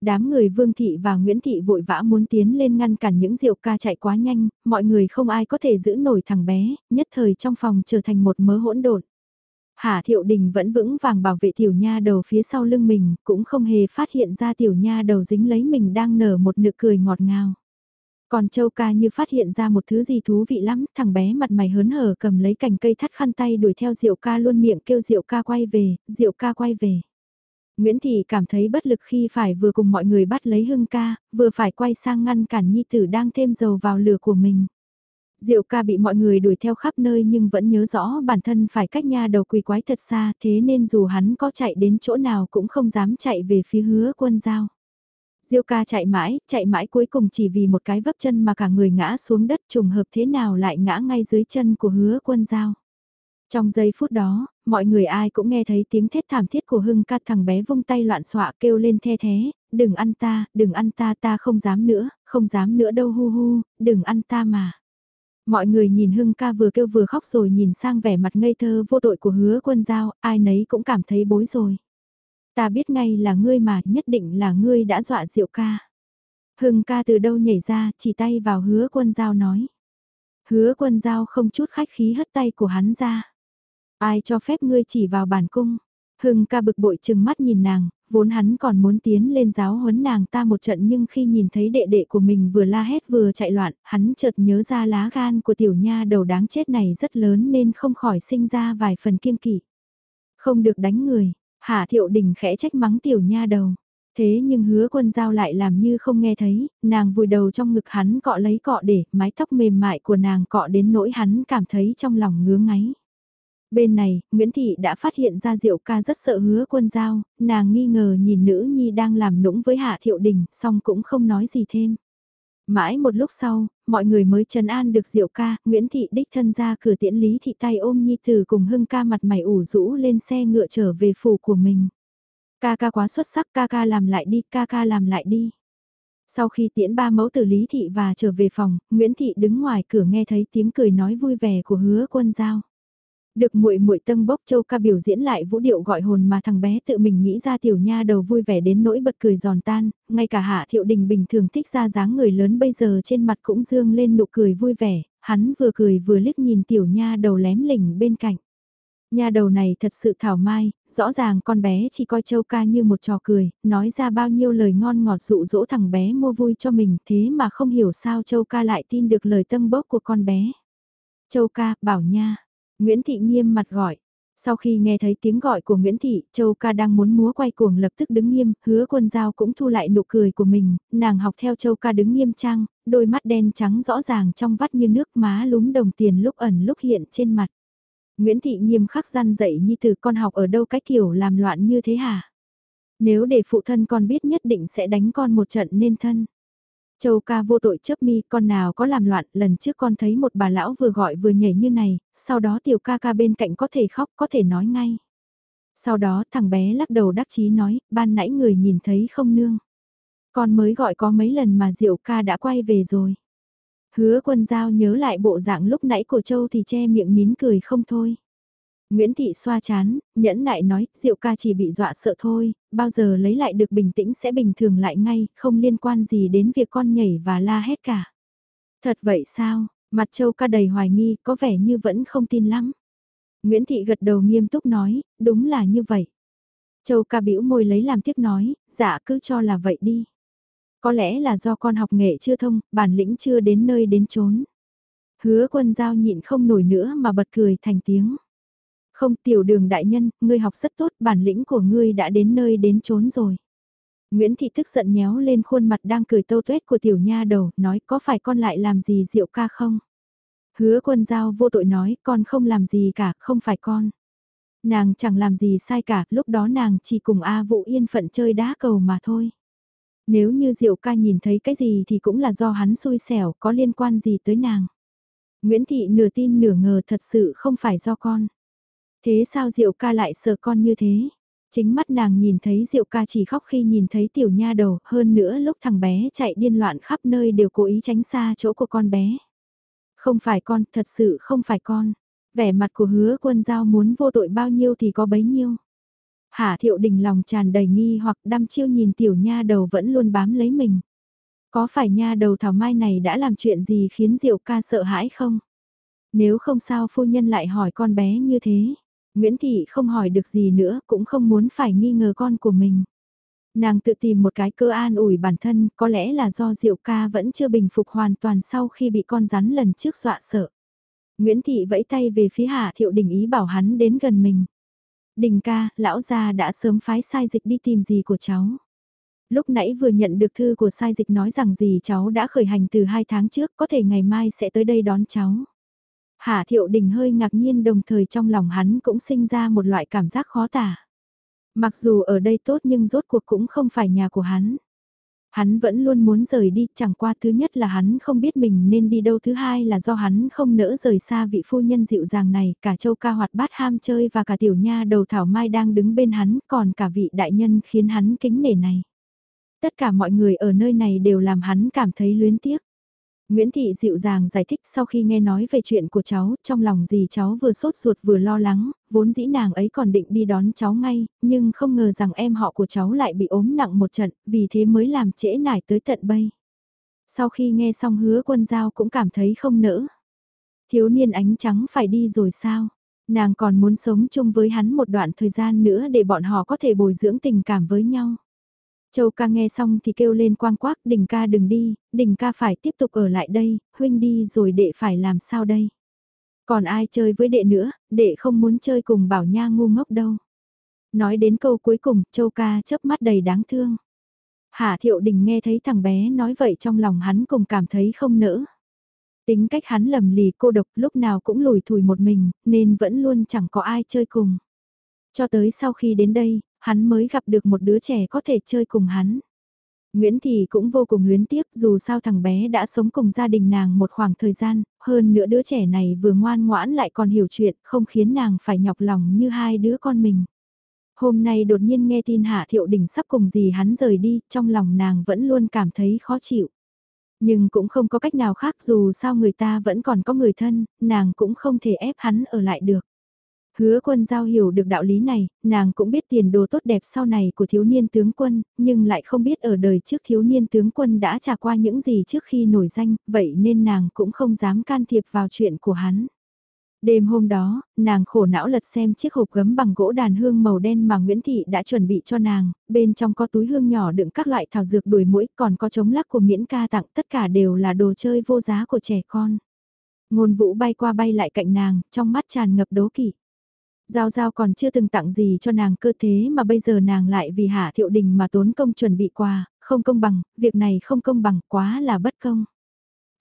Đám người Vương Thị và Nguyễn Thị vội vã muốn tiến lên ngăn cản những Diệu ca chạy quá nhanh, mọi người không ai có thể giữ nổi thằng bé, nhất thời trong phòng trở thành một mớ hỗn độn. Hà Thiệu Đình vẫn vững vàng bảo vệ tiểu nha đầu phía sau lưng mình, cũng không hề phát hiện ra tiểu nha đầu dính lấy mình đang nở một nụ cười ngọt ngào. Còn Châu ca như phát hiện ra một thứ gì thú vị lắm, thằng bé mặt mày hớn hở cầm lấy cành cây thắt khăn tay đuổi theo Diệu ca luôn miệng kêu Diệu ca quay về, Diệu ca quay về. Nguyễn Thị cảm thấy bất lực khi phải vừa cùng mọi người bắt lấy hưng ca, vừa phải quay sang ngăn cản nhi tử đang thêm dầu vào lửa của mình. Diệu ca bị mọi người đuổi theo khắp nơi nhưng vẫn nhớ rõ bản thân phải cách nhà đầu quỳ quái thật xa thế nên dù hắn có chạy đến chỗ nào cũng không dám chạy về phía hứa quân giao. Diêu ca chạy mãi, chạy mãi cuối cùng chỉ vì một cái vấp chân mà cả người ngã xuống đất trùng hợp thế nào lại ngã ngay dưới chân của hứa quân giao. Trong giây phút đó, mọi người ai cũng nghe thấy tiếng thét thảm thiết của hưng ca thằng bé vung tay loạn xọa kêu lên the thế, đừng ăn ta, đừng ăn ta ta không dám nữa, không dám nữa đâu hu hu, đừng ăn ta mà. Mọi người nhìn hưng ca vừa kêu vừa khóc rồi nhìn sang vẻ mặt ngây thơ vô tội của hứa quân giao, ai nấy cũng cảm thấy bối rồi. Ta biết ngay là ngươi mà, nhất định là ngươi đã dọa diệu ca. Hưng ca từ đâu nhảy ra, chỉ tay vào hứa quân giao nói. Hứa quân giao không chút khách khí hất tay của hắn ra. Ai cho phép ngươi chỉ vào bản cung. Hưng ca bực bội chừng mắt nhìn nàng, vốn hắn còn muốn tiến lên giáo huấn nàng ta một trận nhưng khi nhìn thấy đệ đệ của mình vừa la hét vừa chạy loạn, hắn chợt nhớ ra lá gan của tiểu nha đầu đáng chết này rất lớn nên không khỏi sinh ra vài phần kiêng kỵ. Không được đánh người, Hạ thiệu đình khẽ trách mắng tiểu nha đầu. Thế nhưng hứa quân giao lại làm như không nghe thấy, nàng vùi đầu trong ngực hắn cọ lấy cọ để mái tóc mềm mại của nàng cọ đến nỗi hắn cảm thấy trong lòng ngứa ngáy. Bên này, Nguyễn Thị đã phát hiện ra Diệu ca rất sợ hứa quân giao, nàng nghi ngờ nhìn nữ nhi đang làm nũng với Hạ Thiệu Đình, song cũng không nói gì thêm. Mãi một lúc sau, mọi người mới trấn an được Diệu ca, Nguyễn Thị đích thân ra cửa tiễn Lý Thị tay ôm Nhi Tử cùng Hưng ca mặt mày ủ rũ lên xe ngựa trở về phủ của mình. Ca ca quá xuất sắc, ca ca làm lại đi, ca ca làm lại đi. Sau khi tiễn ba mẫu tử Lý Thị và trở về phòng, Nguyễn Thị đứng ngoài cửa nghe thấy tiếng cười nói vui vẻ của hứa quân giao. Được muội muội tân bốc châu ca biểu diễn lại vũ điệu gọi hồn mà thằng bé tự mình nghĩ ra tiểu nha đầu vui vẻ đến nỗi bật cười giòn tan, ngay cả hạ thiệu đình bình thường thích ra dáng người lớn bây giờ trên mặt cũng dương lên nụ cười vui vẻ, hắn vừa cười vừa liếc nhìn tiểu nha đầu lém lỉnh bên cạnh. Nha đầu này thật sự thảo mai, rõ ràng con bé chỉ coi châu ca như một trò cười, nói ra bao nhiêu lời ngon ngọt dụ dỗ thằng bé mua vui cho mình thế mà không hiểu sao châu ca lại tin được lời tâm bốc của con bé. Châu ca, bảo nha, Nguyễn Thị nghiêm mặt gọi. Sau khi nghe thấy tiếng gọi của Nguyễn Thị, Châu ca đang muốn múa quay cuồng lập tức đứng nghiêm, hứa quân giao cũng thu lại nụ cười của mình, nàng học theo Châu ca đứng nghiêm trang, đôi mắt đen trắng rõ ràng trong vắt như nước má lúm đồng tiền lúc ẩn lúc hiện trên mặt. Nguyễn Thị nghiêm khắc gian dạy như từ con học ở đâu cái kiểu làm loạn như thế hả? Nếu để phụ thân con biết nhất định sẽ đánh con một trận nên thân. Châu ca vô tội chấp mi, con nào có làm loạn, lần trước con thấy một bà lão vừa gọi vừa nhảy như này, sau đó tiểu ca ca bên cạnh có thể khóc, có thể nói ngay. Sau đó thằng bé lắc đầu đắc chí nói, ban nãy người nhìn thấy không nương. Con mới gọi có mấy lần mà diệu ca đã quay về rồi. Hứa quân giao nhớ lại bộ dạng lúc nãy của Châu thì che miệng nín cười không thôi. Nguyễn Thị xoa chán, nhẫn nại nói, Diệu ca chỉ bị dọa sợ thôi, bao giờ lấy lại được bình tĩnh sẽ bình thường lại ngay, không liên quan gì đến việc con nhảy và la hét cả. Thật vậy sao, mặt Châu ca đầy hoài nghi, có vẻ như vẫn không tin lắm. Nguyễn Thị gật đầu nghiêm túc nói, đúng là như vậy. Châu ca bĩu môi lấy làm tiếc nói, dạ cứ cho là vậy đi. Có lẽ là do con học nghệ chưa thông, bản lĩnh chưa đến nơi đến chốn. Hứa quân giao nhịn không nổi nữa mà bật cười thành tiếng. Không tiểu đường đại nhân, ngươi học rất tốt, bản lĩnh của ngươi đã đến nơi đến chốn rồi. Nguyễn Thị tức giận nhéo lên khuôn mặt đang cười tâu tuét của tiểu nha đầu, nói có phải con lại làm gì diệu ca không? Hứa quân giao vô tội nói, con không làm gì cả, không phải con. Nàng chẳng làm gì sai cả, lúc đó nàng chỉ cùng A Vũ yên phận chơi đá cầu mà thôi. Nếu như Diệu ca nhìn thấy cái gì thì cũng là do hắn xui xẻo, có liên quan gì tới nàng. Nguyễn Thị nửa tin nửa ngờ thật sự không phải do con. Thế sao Diệu ca lại sợ con như thế? Chính mắt nàng nhìn thấy Diệu ca chỉ khóc khi nhìn thấy tiểu nha đầu, hơn nữa lúc thằng bé chạy điên loạn khắp nơi đều cố ý tránh xa chỗ của con bé. Không phải con, thật sự không phải con. Vẻ mặt của hứa quân giao muốn vô tội bao nhiêu thì có bấy nhiêu. Hạ thiệu đình lòng tràn đầy nghi hoặc đăm chiêu nhìn tiểu nha đầu vẫn luôn bám lấy mình. Có phải nha đầu thảo mai này đã làm chuyện gì khiến diệu ca sợ hãi không? Nếu không sao phu nhân lại hỏi con bé như thế. Nguyễn Thị không hỏi được gì nữa cũng không muốn phải nghi ngờ con của mình. Nàng tự tìm một cái cơ an ủi bản thân có lẽ là do diệu ca vẫn chưa bình phục hoàn toàn sau khi bị con rắn lần trước dọa sợ. Nguyễn Thị vẫy tay về phía Hạ Thiệu Đình ý bảo hắn đến gần mình. Đình ca, lão gia đã sớm phái sai dịch đi tìm gì của cháu. Lúc nãy vừa nhận được thư của sai dịch nói rằng gì cháu đã khởi hành từ hai tháng trước, có thể ngày mai sẽ tới đây đón cháu. Hạ Thiệu Đình hơi ngạc nhiên đồng thời trong lòng hắn cũng sinh ra một loại cảm giác khó tả. Mặc dù ở đây tốt nhưng rốt cuộc cũng không phải nhà của hắn. Hắn vẫn luôn muốn rời đi, chẳng qua thứ nhất là hắn không biết mình nên đi đâu, thứ hai là do hắn không nỡ rời xa vị phu nhân dịu dàng này, cả châu ca hoạt bát ham chơi và cả tiểu nha đầu thảo mai đang đứng bên hắn, còn cả vị đại nhân khiến hắn kính nể này. Tất cả mọi người ở nơi này đều làm hắn cảm thấy luyến tiếc. Nguyễn Thị dịu dàng giải thích sau khi nghe nói về chuyện của cháu, trong lòng gì cháu vừa sốt ruột vừa lo lắng, vốn dĩ nàng ấy còn định đi đón cháu ngay, nhưng không ngờ rằng em họ của cháu lại bị ốm nặng một trận, vì thế mới làm trễ nải tới tận bây. Sau khi nghe xong hứa quân giao cũng cảm thấy không nỡ. Thiếu niên ánh trắng phải đi rồi sao? Nàng còn muốn sống chung với hắn một đoạn thời gian nữa để bọn họ có thể bồi dưỡng tình cảm với nhau. Châu ca nghe xong thì kêu lên quang quác, đình ca đừng đi, đình ca phải tiếp tục ở lại đây, huynh đi rồi đệ phải làm sao đây. Còn ai chơi với đệ nữa, đệ không muốn chơi cùng bảo nha ngu ngốc đâu. Nói đến câu cuối cùng, châu ca chớp mắt đầy đáng thương. Hạ thiệu đình nghe thấy thằng bé nói vậy trong lòng hắn cùng cảm thấy không nỡ. Tính cách hắn lầm lì cô độc lúc nào cũng lùi thủi một mình, nên vẫn luôn chẳng có ai chơi cùng. Cho tới sau khi đến đây, hắn mới gặp được một đứa trẻ có thể chơi cùng hắn. Nguyễn Thị cũng vô cùng luyến tiếc dù sao thằng bé đã sống cùng gia đình nàng một khoảng thời gian, hơn nữa đứa trẻ này vừa ngoan ngoãn lại còn hiểu chuyện, không khiến nàng phải nhọc lòng như hai đứa con mình. Hôm nay đột nhiên nghe tin Hạ Thiệu Đình sắp cùng gì hắn rời đi, trong lòng nàng vẫn luôn cảm thấy khó chịu. Nhưng cũng không có cách nào khác dù sao người ta vẫn còn có người thân, nàng cũng không thể ép hắn ở lại được. Hứa quân giao hiểu được đạo lý này, nàng cũng biết tiền đồ tốt đẹp sau này của thiếu niên tướng quân, nhưng lại không biết ở đời trước thiếu niên tướng quân đã trải qua những gì trước khi nổi danh, vậy nên nàng cũng không dám can thiệp vào chuyện của hắn. Đêm hôm đó, nàng khổ não lật xem chiếc hộp gấm bằng gỗ đàn hương màu đen mà Nguyễn Thị đã chuẩn bị cho nàng, bên trong có túi hương nhỏ đựng các loại thảo dược đuổi mũi, còn có chống lắc của miễn ca tặng, tất cả đều là đồ chơi vô giá của trẻ con. Ngôn vũ bay qua bay lại cạnh nàng, trong mắt tràn ngập đố kỵ. Giao Giao còn chưa từng tặng gì cho nàng cơ thế mà bây giờ nàng lại vì hạ thiệu đình mà tốn công chuẩn bị quà, không công bằng, việc này không công bằng quá là bất công.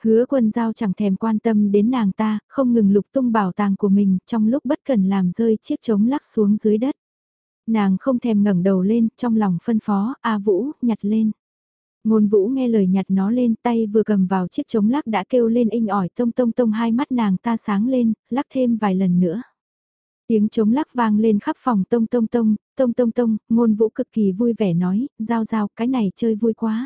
Hứa quân giao chẳng thèm quan tâm đến nàng ta, không ngừng lục tung bảo tàng của mình trong lúc bất cần làm rơi chiếc trống lắc xuống dưới đất. Nàng không thèm ngẩng đầu lên, trong lòng phân phó, A Vũ, nhặt lên. Ngôn Vũ nghe lời nhặt nó lên tay vừa cầm vào chiếc trống lắc đã kêu lên inh ỏi tông tông tông hai mắt nàng ta sáng lên, lắc thêm vài lần nữa. Tiếng trống lắc vang lên khắp phòng tông tông tông, tông tông tông, ngôn vũ cực kỳ vui vẻ nói, giao giao, cái này chơi vui quá.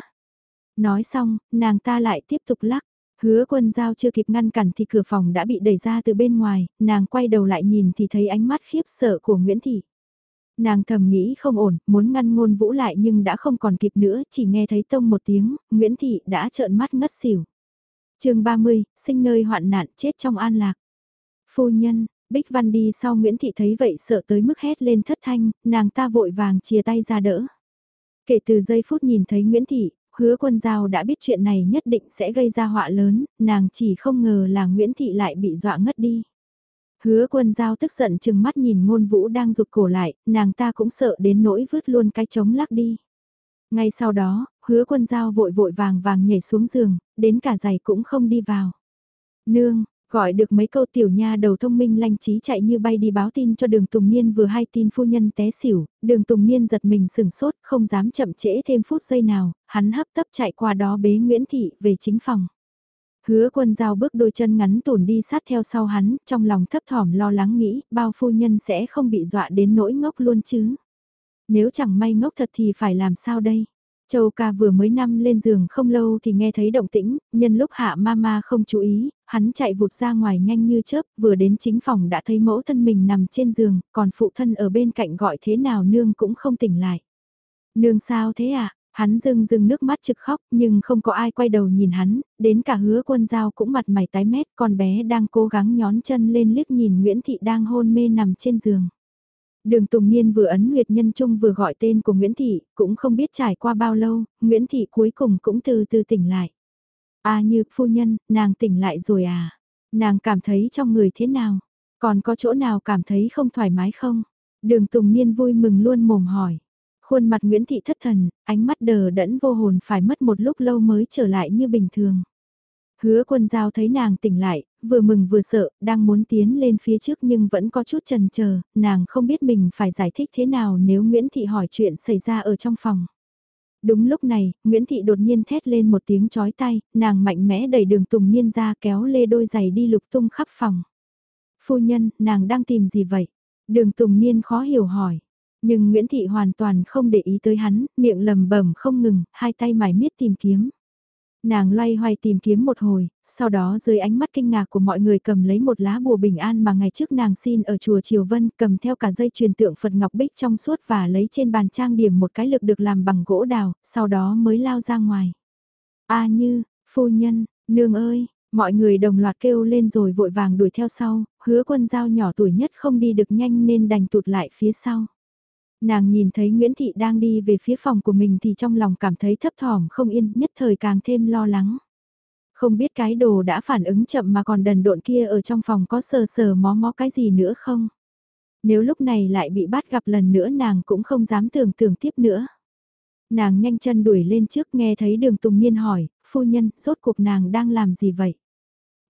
Nói xong, nàng ta lại tiếp tục lắc, Hứa quân giao chưa kịp ngăn cản thì cửa phòng đã bị đẩy ra từ bên ngoài, nàng quay đầu lại nhìn thì thấy ánh mắt khiếp sợ của Nguyễn Thị. Nàng thầm nghĩ không ổn, muốn ngăn ngôn vũ lại nhưng đã không còn kịp nữa, chỉ nghe thấy tông một tiếng, Nguyễn Thị đã trợn mắt ngất xỉu. chương 30, sinh nơi hoạn nạn chết trong an lạc. Phu nhân, Bích Văn đi sau Nguyễn Thị thấy vậy sợ tới mức hét lên thất thanh, nàng ta vội vàng chia tay ra đỡ. Kể từ giây phút nhìn thấy Nguyễn Thị, hứa quân giao đã biết chuyện này nhất định sẽ gây ra họa lớn, nàng chỉ không ngờ là Nguyễn Thị lại bị dọa ngất đi. Hứa quân giao tức giận chừng mắt nhìn ngôn vũ đang rụt cổ lại, nàng ta cũng sợ đến nỗi vứt luôn cái trống lắc đi. Ngay sau đó, hứa quân giao vội vội vàng vàng nhảy xuống giường, đến cả giày cũng không đi vào. Nương, Gọi được mấy câu tiểu nha đầu thông minh lanh trí chạy như bay đi báo tin cho đường Tùng Niên vừa hay tin phu nhân té xỉu, đường Tùng Niên giật mình sừng sốt, không dám chậm trễ thêm phút giây nào, hắn hấp tấp chạy qua đó bế Nguyễn Thị về chính phòng. Hứa quân giao bước đôi chân ngắn tủn đi sát theo sau hắn, trong lòng thấp thỏm lo lắng nghĩ, bao phu nhân sẽ không bị dọa đến nỗi ngốc luôn chứ. Nếu chẳng may ngốc thật thì phải làm sao đây? Châu ca vừa mới năm lên giường không lâu thì nghe thấy động tĩnh, nhân lúc hạ mama không chú ý, hắn chạy vụt ra ngoài nhanh như chớp, vừa đến chính phòng đã thấy mẫu thân mình nằm trên giường, còn phụ thân ở bên cạnh gọi thế nào nương cũng không tỉnh lại. Nương sao thế à? Hắn dưng dưng nước mắt trực khóc nhưng không có ai quay đầu nhìn hắn, đến cả hứa quân giao cũng mặt mày tái mét, con bé đang cố gắng nhón chân lên liếc nhìn Nguyễn Thị đang hôn mê nằm trên giường. Đường Tùng Niên vừa ấn huyệt nhân trung vừa gọi tên của Nguyễn Thị, cũng không biết trải qua bao lâu, Nguyễn Thị cuối cùng cũng từ từ tỉnh lại. À như, phu nhân, nàng tỉnh lại rồi à? Nàng cảm thấy trong người thế nào? Còn có chỗ nào cảm thấy không thoải mái không? Đường Tùng Niên vui mừng luôn mồm hỏi. Khuôn mặt Nguyễn Thị thất thần, ánh mắt đờ đẫn vô hồn phải mất một lúc lâu mới trở lại như bình thường. Hứa quân giao thấy nàng tỉnh lại, vừa mừng vừa sợ, đang muốn tiến lên phía trước nhưng vẫn có chút chần chờ, nàng không biết mình phải giải thích thế nào nếu Nguyễn Thị hỏi chuyện xảy ra ở trong phòng. Đúng lúc này, Nguyễn Thị đột nhiên thét lên một tiếng chói tay, nàng mạnh mẽ đẩy đường Tùng Niên ra kéo lê đôi giày đi lục tung khắp phòng. Phu nhân, nàng đang tìm gì vậy? Đường Tùng Niên khó hiểu hỏi. Nhưng Nguyễn Thị hoàn toàn không để ý tới hắn, miệng lầm bẩm không ngừng, hai tay mải miết tìm kiếm. Nàng loay hoay tìm kiếm một hồi, sau đó dưới ánh mắt kinh ngạc của mọi người cầm lấy một lá bùa bình an mà ngày trước nàng xin ở chùa Triều Vân cầm theo cả dây truyền tượng Phật Ngọc Bích trong suốt và lấy trên bàn trang điểm một cái lực được làm bằng gỗ đào, sau đó mới lao ra ngoài. A như, phu nhân, nương ơi, mọi người đồng loạt kêu lên rồi vội vàng đuổi theo sau, hứa quân giao nhỏ tuổi nhất không đi được nhanh nên đành tụt lại phía sau. Nàng nhìn thấy Nguyễn Thị đang đi về phía phòng của mình thì trong lòng cảm thấy thấp thỏm không yên, nhất thời càng thêm lo lắng. Không biết cái đồ đã phản ứng chậm mà còn đần độn kia ở trong phòng có sờ sờ mó mó cái gì nữa không? Nếu lúc này lại bị bắt gặp lần nữa nàng cũng không dám tưởng tưởng tiếp nữa. Nàng nhanh chân đuổi lên trước nghe thấy đường Tùng Niên hỏi, phu nhân, rốt cuộc nàng đang làm gì vậy?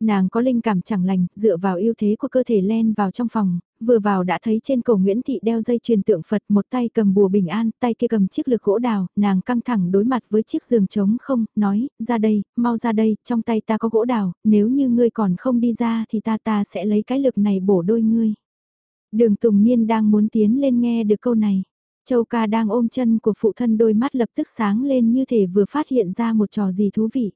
Nàng có linh cảm chẳng lành, dựa vào ưu thế của cơ thể len vào trong phòng, vừa vào đã thấy trên cổ Nguyễn Thị đeo dây truyền tượng Phật, một tay cầm bùa bình an, tay kia cầm chiếc lược gỗ đào, nàng căng thẳng đối mặt với chiếc giường trống không, nói, ra đây, mau ra đây, trong tay ta có gỗ đào, nếu như ngươi còn không đi ra thì ta ta sẽ lấy cái lược này bổ đôi ngươi. Đường Tùng Niên đang muốn tiến lên nghe được câu này. Châu ca đang ôm chân của phụ thân đôi mắt lập tức sáng lên như thể vừa phát hiện ra một trò gì thú vị.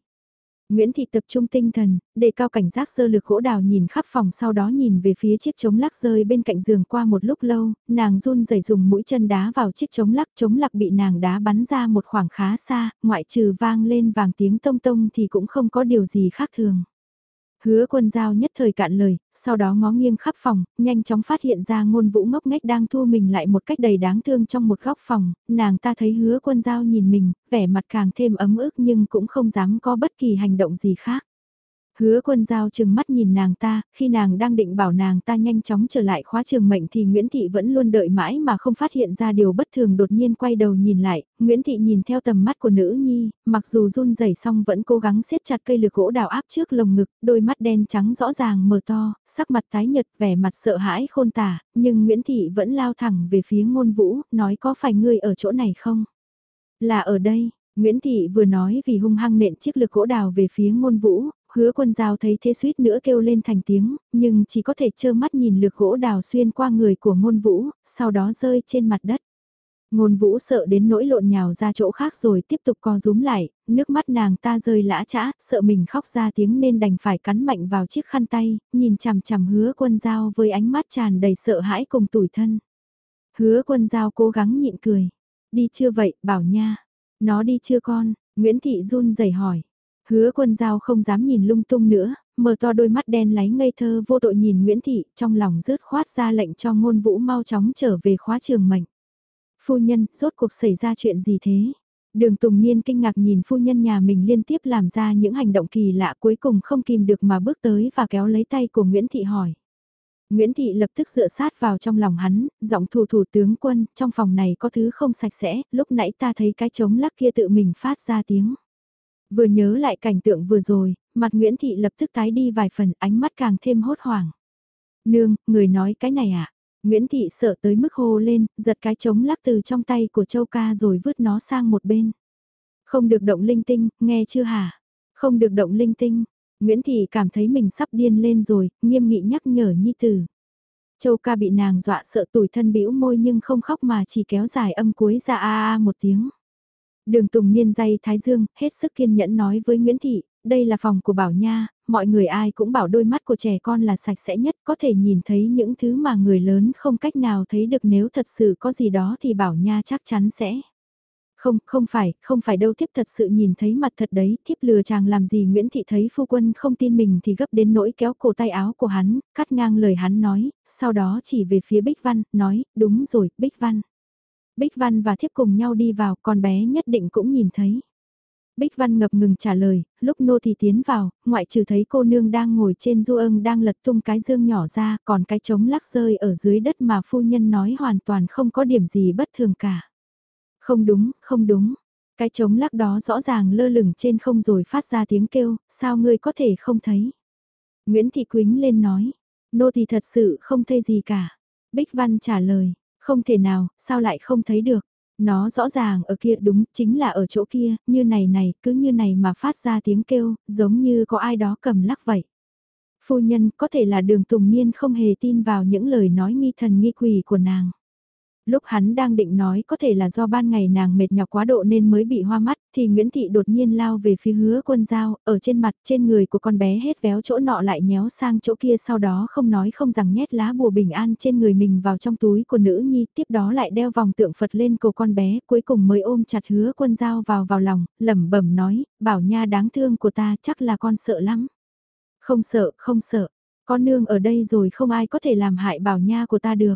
Nguyễn Thị tập trung tinh thần, để cao cảnh giác sơ lực gỗ đào nhìn khắp phòng sau đó nhìn về phía chiếc chống lắc rơi bên cạnh giường qua một lúc lâu, nàng run rẩy dùng mũi chân đá vào chiếc chống lắc chống lắc bị nàng đá bắn ra một khoảng khá xa, ngoại trừ vang lên vàng tiếng tông tông thì cũng không có điều gì khác thường. Hứa quân giao nhất thời cạn lời, sau đó ngó nghiêng khắp phòng, nhanh chóng phát hiện ra ngôn vũ ngốc nghếch đang thu mình lại một cách đầy đáng thương trong một góc phòng, nàng ta thấy hứa quân giao nhìn mình, vẻ mặt càng thêm ấm ức nhưng cũng không dám có bất kỳ hành động gì khác. Hứa quân giao chừng mắt nhìn nàng ta, khi nàng đang định bảo nàng ta nhanh chóng trở lại khóa trường mệnh thì Nguyễn Thị vẫn luôn đợi mãi mà không phát hiện ra điều bất thường đột nhiên quay đầu nhìn lại, Nguyễn Thị nhìn theo tầm mắt của nữ nhi, mặc dù run rẩy xong vẫn cố gắng siết chặt cây lược gỗ đào áp trước lồng ngực, đôi mắt đen trắng rõ ràng mở to, sắc mặt tái nhật vẻ mặt sợ hãi khôn tả, nhưng Nguyễn Thị vẫn lao thẳng về phía ngôn vũ, nói có phải ngươi ở chỗ này không? Là ở đây, Nguyễn Thị vừa nói vì hung hăng nện chiếc lực gỗ đào về phía ngôn vũ, hứa quân giao thấy thế suýt nữa kêu lên thành tiếng, nhưng chỉ có thể trơ mắt nhìn lược gỗ đào xuyên qua người của ngôn vũ, sau đó rơi trên mặt đất. Ngôn vũ sợ đến nỗi lộn nhào ra chỗ khác rồi tiếp tục co rúm lại, nước mắt nàng ta rơi lã chã, sợ mình khóc ra tiếng nên đành phải cắn mạnh vào chiếc khăn tay, nhìn chằm chằm hứa quân giao với ánh mắt tràn đầy sợ hãi cùng tủi thân. Hứa quân giao cố gắng nhịn cười. Đi chưa vậy, bảo nha. Nó đi chưa con, Nguyễn Thị run rẩy hỏi. Hứa quân giao không dám nhìn lung tung nữa, mở to đôi mắt đen láy ngây thơ vô tội nhìn Nguyễn Thị trong lòng rớt khoát ra lệnh cho ngôn vũ mau chóng trở về khóa trường mệnh. Phu nhân, rốt cuộc xảy ra chuyện gì thế? Đường Tùng Niên kinh ngạc nhìn phu nhân nhà mình liên tiếp làm ra những hành động kỳ lạ cuối cùng không kìm được mà bước tới và kéo lấy tay của Nguyễn Thị hỏi. Nguyễn Thị lập tức dựa sát vào trong lòng hắn, giọng thủ thủ tướng quân, trong phòng này có thứ không sạch sẽ, lúc nãy ta thấy cái trống lắc kia tự mình phát ra tiếng. Vừa nhớ lại cảnh tượng vừa rồi, mặt Nguyễn Thị lập tức tái đi vài phần, ánh mắt càng thêm hốt hoảng. Nương, người nói cái này à? Nguyễn Thị sợ tới mức hô lên, giật cái trống lắc từ trong tay của Châu Ca rồi vứt nó sang một bên. Không được động linh tinh, nghe chưa hả? Không được động linh tinh. Nguyễn Thị cảm thấy mình sắp điên lên rồi, nghiêm nghị nhắc nhở Nhi Tử. Châu Ca bị nàng dọa sợ tủi thân bĩu môi nhưng không khóc mà chỉ kéo dài âm cuối ra a a một tiếng. Đường Tùng Niên dây Thái Dương, hết sức kiên nhẫn nói với Nguyễn Thị, đây là phòng của Bảo Nha, mọi người ai cũng bảo đôi mắt của trẻ con là sạch sẽ nhất, có thể nhìn thấy những thứ mà người lớn không cách nào thấy được nếu thật sự có gì đó thì Bảo Nha chắc chắn sẽ. Không, không phải, không phải đâu tiếp thật sự nhìn thấy mặt thật đấy, thiếp lừa chàng làm gì Nguyễn Thị thấy phu quân không tin mình thì gấp đến nỗi kéo cổ tay áo của hắn, cắt ngang lời hắn nói, sau đó chỉ về phía Bích Văn, nói, đúng rồi, Bích Văn. Bích Văn và thiếp cùng nhau đi vào, con bé nhất định cũng nhìn thấy. Bích Văn ngập ngừng trả lời, lúc nô thì tiến vào, ngoại trừ thấy cô nương đang ngồi trên du ưng đang lật tung cái dương nhỏ ra, còn cái trống lắc rơi ở dưới đất mà phu nhân nói hoàn toàn không có điểm gì bất thường cả. Không đúng, không đúng. Cái trống lắc đó rõ ràng lơ lửng trên không rồi phát ra tiếng kêu, sao ngươi có thể không thấy? Nguyễn Thị Quýnh lên nói, nô thì thật sự không thấy gì cả. Bích Văn trả lời, không thể nào, sao lại không thấy được? Nó rõ ràng ở kia đúng, chính là ở chỗ kia, như này này, cứ như này mà phát ra tiếng kêu, giống như có ai đó cầm lắc vậy. Phu nhân có thể là đường Tùng Niên không hề tin vào những lời nói nghi thần nghi quỷ của nàng. Lúc hắn đang định nói có thể là do ban ngày nàng mệt nhọc quá độ nên mới bị hoa mắt, thì Nguyễn Thị đột nhiên lao về phía hứa quân dao, ở trên mặt trên người của con bé hết véo chỗ nọ lại nhéo sang chỗ kia sau đó không nói không rằng nhét lá bùa bình an trên người mình vào trong túi của nữ nhi, tiếp đó lại đeo vòng tượng Phật lên cổ con bé, cuối cùng mới ôm chặt hứa quân dao vào vào lòng, lẩm bẩm nói, bảo nha đáng thương của ta chắc là con sợ lắm. Không sợ, không sợ, con nương ở đây rồi không ai có thể làm hại bảo nha của ta được.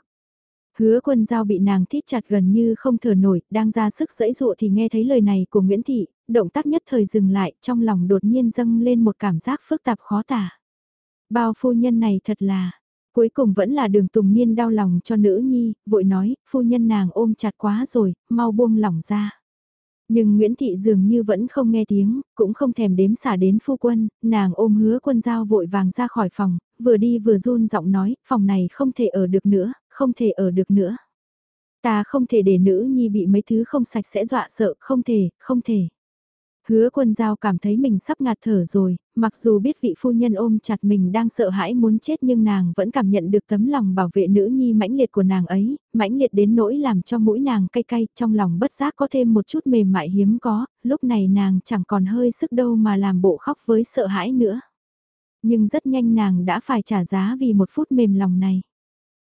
Hứa quân giao bị nàng thít chặt gần như không thở nổi, đang ra sức dẫy dụa thì nghe thấy lời này của Nguyễn Thị, động tác nhất thời dừng lại, trong lòng đột nhiên dâng lên một cảm giác phức tạp khó tả. Bao phu nhân này thật là, cuối cùng vẫn là đường tùng niên đau lòng cho nữ nhi, vội nói, phu nhân nàng ôm chặt quá rồi, mau buông lỏng ra. Nhưng Nguyễn Thị dường như vẫn không nghe tiếng, cũng không thèm đếm xả đến phu quân, nàng ôm hứa quân giao vội vàng ra khỏi phòng, vừa đi vừa run giọng nói, phòng này không thể ở được nữa, không thể ở được nữa. Ta không thể để nữ nhi bị mấy thứ không sạch sẽ dọa sợ, không thể, không thể. Hứa quân giao cảm thấy mình sắp ngạt thở rồi, mặc dù biết vị phu nhân ôm chặt mình đang sợ hãi muốn chết nhưng nàng vẫn cảm nhận được tấm lòng bảo vệ nữ nhi mãnh liệt của nàng ấy, mãnh liệt đến nỗi làm cho mũi nàng cay cay, trong lòng bất giác có thêm một chút mềm mại hiếm có, lúc này nàng chẳng còn hơi sức đâu mà làm bộ khóc với sợ hãi nữa. Nhưng rất nhanh nàng đã phải trả giá vì một phút mềm lòng này.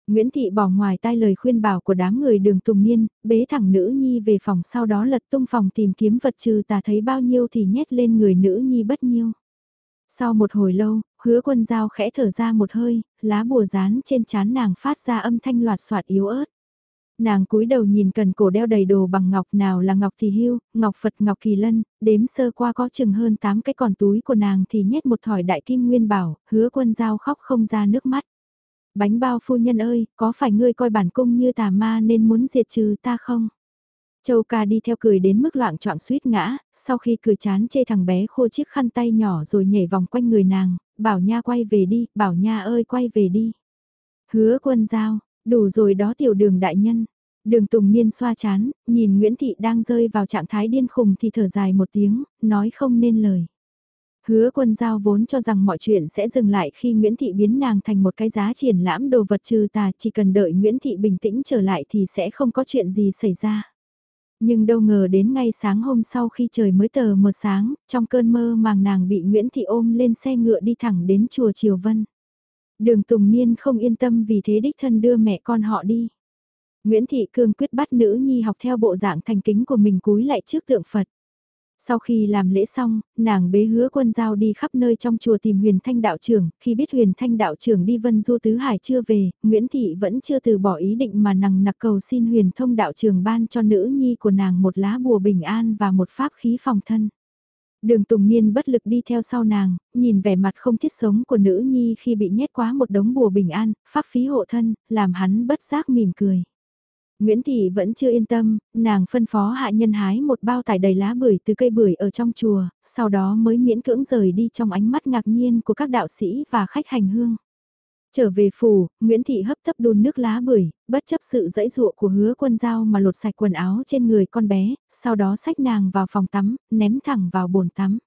Nguyễn Thị bỏ ngoài tai lời khuyên bảo của đám người đường tùng niên, bế thẳng nữ nhi về phòng sau đó lật tung phòng tìm kiếm vật trừ tà thấy bao nhiêu thì nhét lên người nữ nhi bất nhiêu. Sau một hồi lâu, hứa quân dao khẽ thở ra một hơi, lá bùa rán trên chán nàng phát ra âm thanh loạt soạt yếu ớt. Nàng cúi đầu nhìn cần cổ đeo đầy đồ bằng ngọc nào là ngọc thì hưu, ngọc Phật ngọc kỳ lân, đếm sơ qua có chừng hơn 8 cái còn túi của nàng thì nhét một thỏi đại kim nguyên bảo, hứa quân dao khóc không ra nước mắt. Bánh bao phu nhân ơi, có phải ngươi coi bản cung như tà ma nên muốn diệt trừ ta không? Châu ca đi theo cười đến mức loạn trọng suýt ngã, sau khi cười chán chê thằng bé khô chiếc khăn tay nhỏ rồi nhảy vòng quanh người nàng, bảo nha quay về đi, bảo nha ơi quay về đi. Hứa quân giao, đủ rồi đó tiểu đường đại nhân. Đường Tùng Niên xoa chán, nhìn Nguyễn Thị đang rơi vào trạng thái điên khùng thì thở dài một tiếng, nói không nên lời. Hứa quân giao vốn cho rằng mọi chuyện sẽ dừng lại khi Nguyễn Thị biến nàng thành một cái giá triển lãm đồ vật trừ tà chỉ cần đợi Nguyễn Thị bình tĩnh trở lại thì sẽ không có chuyện gì xảy ra. Nhưng đâu ngờ đến ngay sáng hôm sau khi trời mới tờ mờ sáng, trong cơn mơ màng nàng bị Nguyễn Thị ôm lên xe ngựa đi thẳng đến chùa Triều Vân. Đường Tùng Niên không yên tâm vì thế đích thân đưa mẹ con họ đi. Nguyễn Thị Cương quyết bắt nữ nhi học theo bộ dạng thành kính của mình cúi lại trước tượng Phật. Sau khi làm lễ xong, nàng bế hứa quân giao đi khắp nơi trong chùa tìm huyền thanh đạo trưởng, khi biết huyền thanh đạo trưởng đi vân du tứ hải chưa về, Nguyễn Thị vẫn chưa từ bỏ ý định mà nàng nặc cầu xin huyền thông đạo trưởng ban cho nữ nhi của nàng một lá bùa bình an và một pháp khí phòng thân. Đường Tùng Niên bất lực đi theo sau nàng, nhìn vẻ mặt không thiết sống của nữ nhi khi bị nhét quá một đống bùa bình an, pháp phí hộ thân, làm hắn bất giác mỉm cười. Nguyễn Thị vẫn chưa yên tâm, nàng phân phó hạ nhân hái một bao tải đầy lá bưởi từ cây bưởi ở trong chùa, sau đó mới miễn cưỡng rời đi trong ánh mắt ngạc nhiên của các đạo sĩ và khách hành hương. Trở về phủ, Nguyễn Thị hấp thấp đun nước lá bưởi, bất chấp sự dãy dụa của hứa quân dao mà lột sạch quần áo trên người con bé, sau đó xách nàng vào phòng tắm, ném thẳng vào bồn tắm.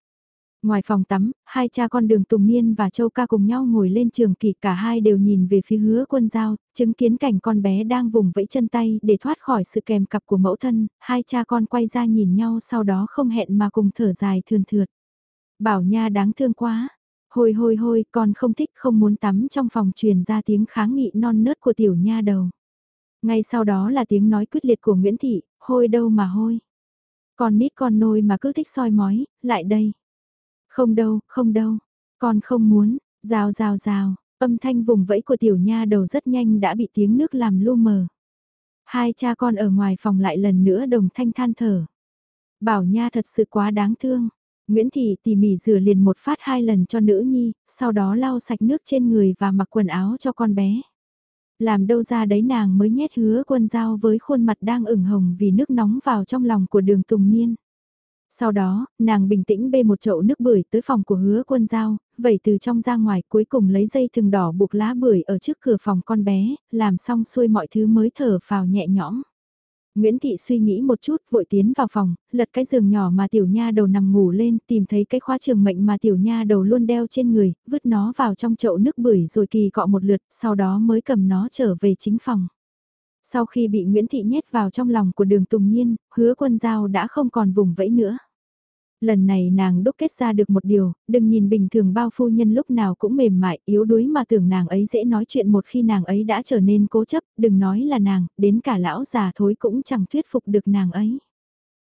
Ngoài phòng tắm, hai cha con đường Tùng Niên và Châu Ca cùng nhau ngồi lên trường kỳ cả hai đều nhìn về phía hứa quân giao, chứng kiến cảnh con bé đang vùng vẫy chân tay để thoát khỏi sự kèm cặp của mẫu thân, hai cha con quay ra nhìn nhau sau đó không hẹn mà cùng thở dài thườn thượt. Bảo nha đáng thương quá, Hôi hôi hôi, con không thích không muốn tắm trong phòng truyền ra tiếng kháng nghị non nớt của tiểu nha đầu. Ngay sau đó là tiếng nói quyết liệt của Nguyễn Thị, hôi đâu mà hôi. Con nít con nôi mà cứ thích soi mói, lại đây. Không đâu, không đâu, con không muốn, rào rào rào, âm thanh vùng vẫy của tiểu nha đầu rất nhanh đã bị tiếng nước làm lu mờ. Hai cha con ở ngoài phòng lại lần nữa đồng thanh than thở. Bảo nha thật sự quá đáng thương. Nguyễn Thị tỉ mỉ rửa liền một phát hai lần cho nữ nhi, sau đó lau sạch nước trên người và mặc quần áo cho con bé. Làm đâu ra đấy nàng mới nhét hứa quân dao với khuôn mặt đang ửng hồng vì nước nóng vào trong lòng của đường Tùng Niên. Sau đó, nàng bình tĩnh bê một chậu nước bưởi tới phòng của hứa quân Giao vẩy từ trong ra ngoài cuối cùng lấy dây thừng đỏ buộc lá bưởi ở trước cửa phòng con bé, làm xong xuôi mọi thứ mới thở vào nhẹ nhõm. Nguyễn Thị suy nghĩ một chút vội tiến vào phòng, lật cái giường nhỏ mà tiểu nha đầu nằm ngủ lên, tìm thấy cái khóa trường mệnh mà tiểu nha đầu luôn đeo trên người, vứt nó vào trong chậu nước bưởi rồi kỳ cọ một lượt, sau đó mới cầm nó trở về chính phòng. Sau khi bị Nguyễn Thị nhét vào trong lòng của đường Tùng Nhiên, hứa quân giao đã không còn vùng vẫy nữa. Lần này nàng đúc kết ra được một điều, đừng nhìn bình thường bao phu nhân lúc nào cũng mềm mại, yếu đuối mà tưởng nàng ấy dễ nói chuyện một khi nàng ấy đã trở nên cố chấp, đừng nói là nàng, đến cả lão già thối cũng chẳng thuyết phục được nàng ấy.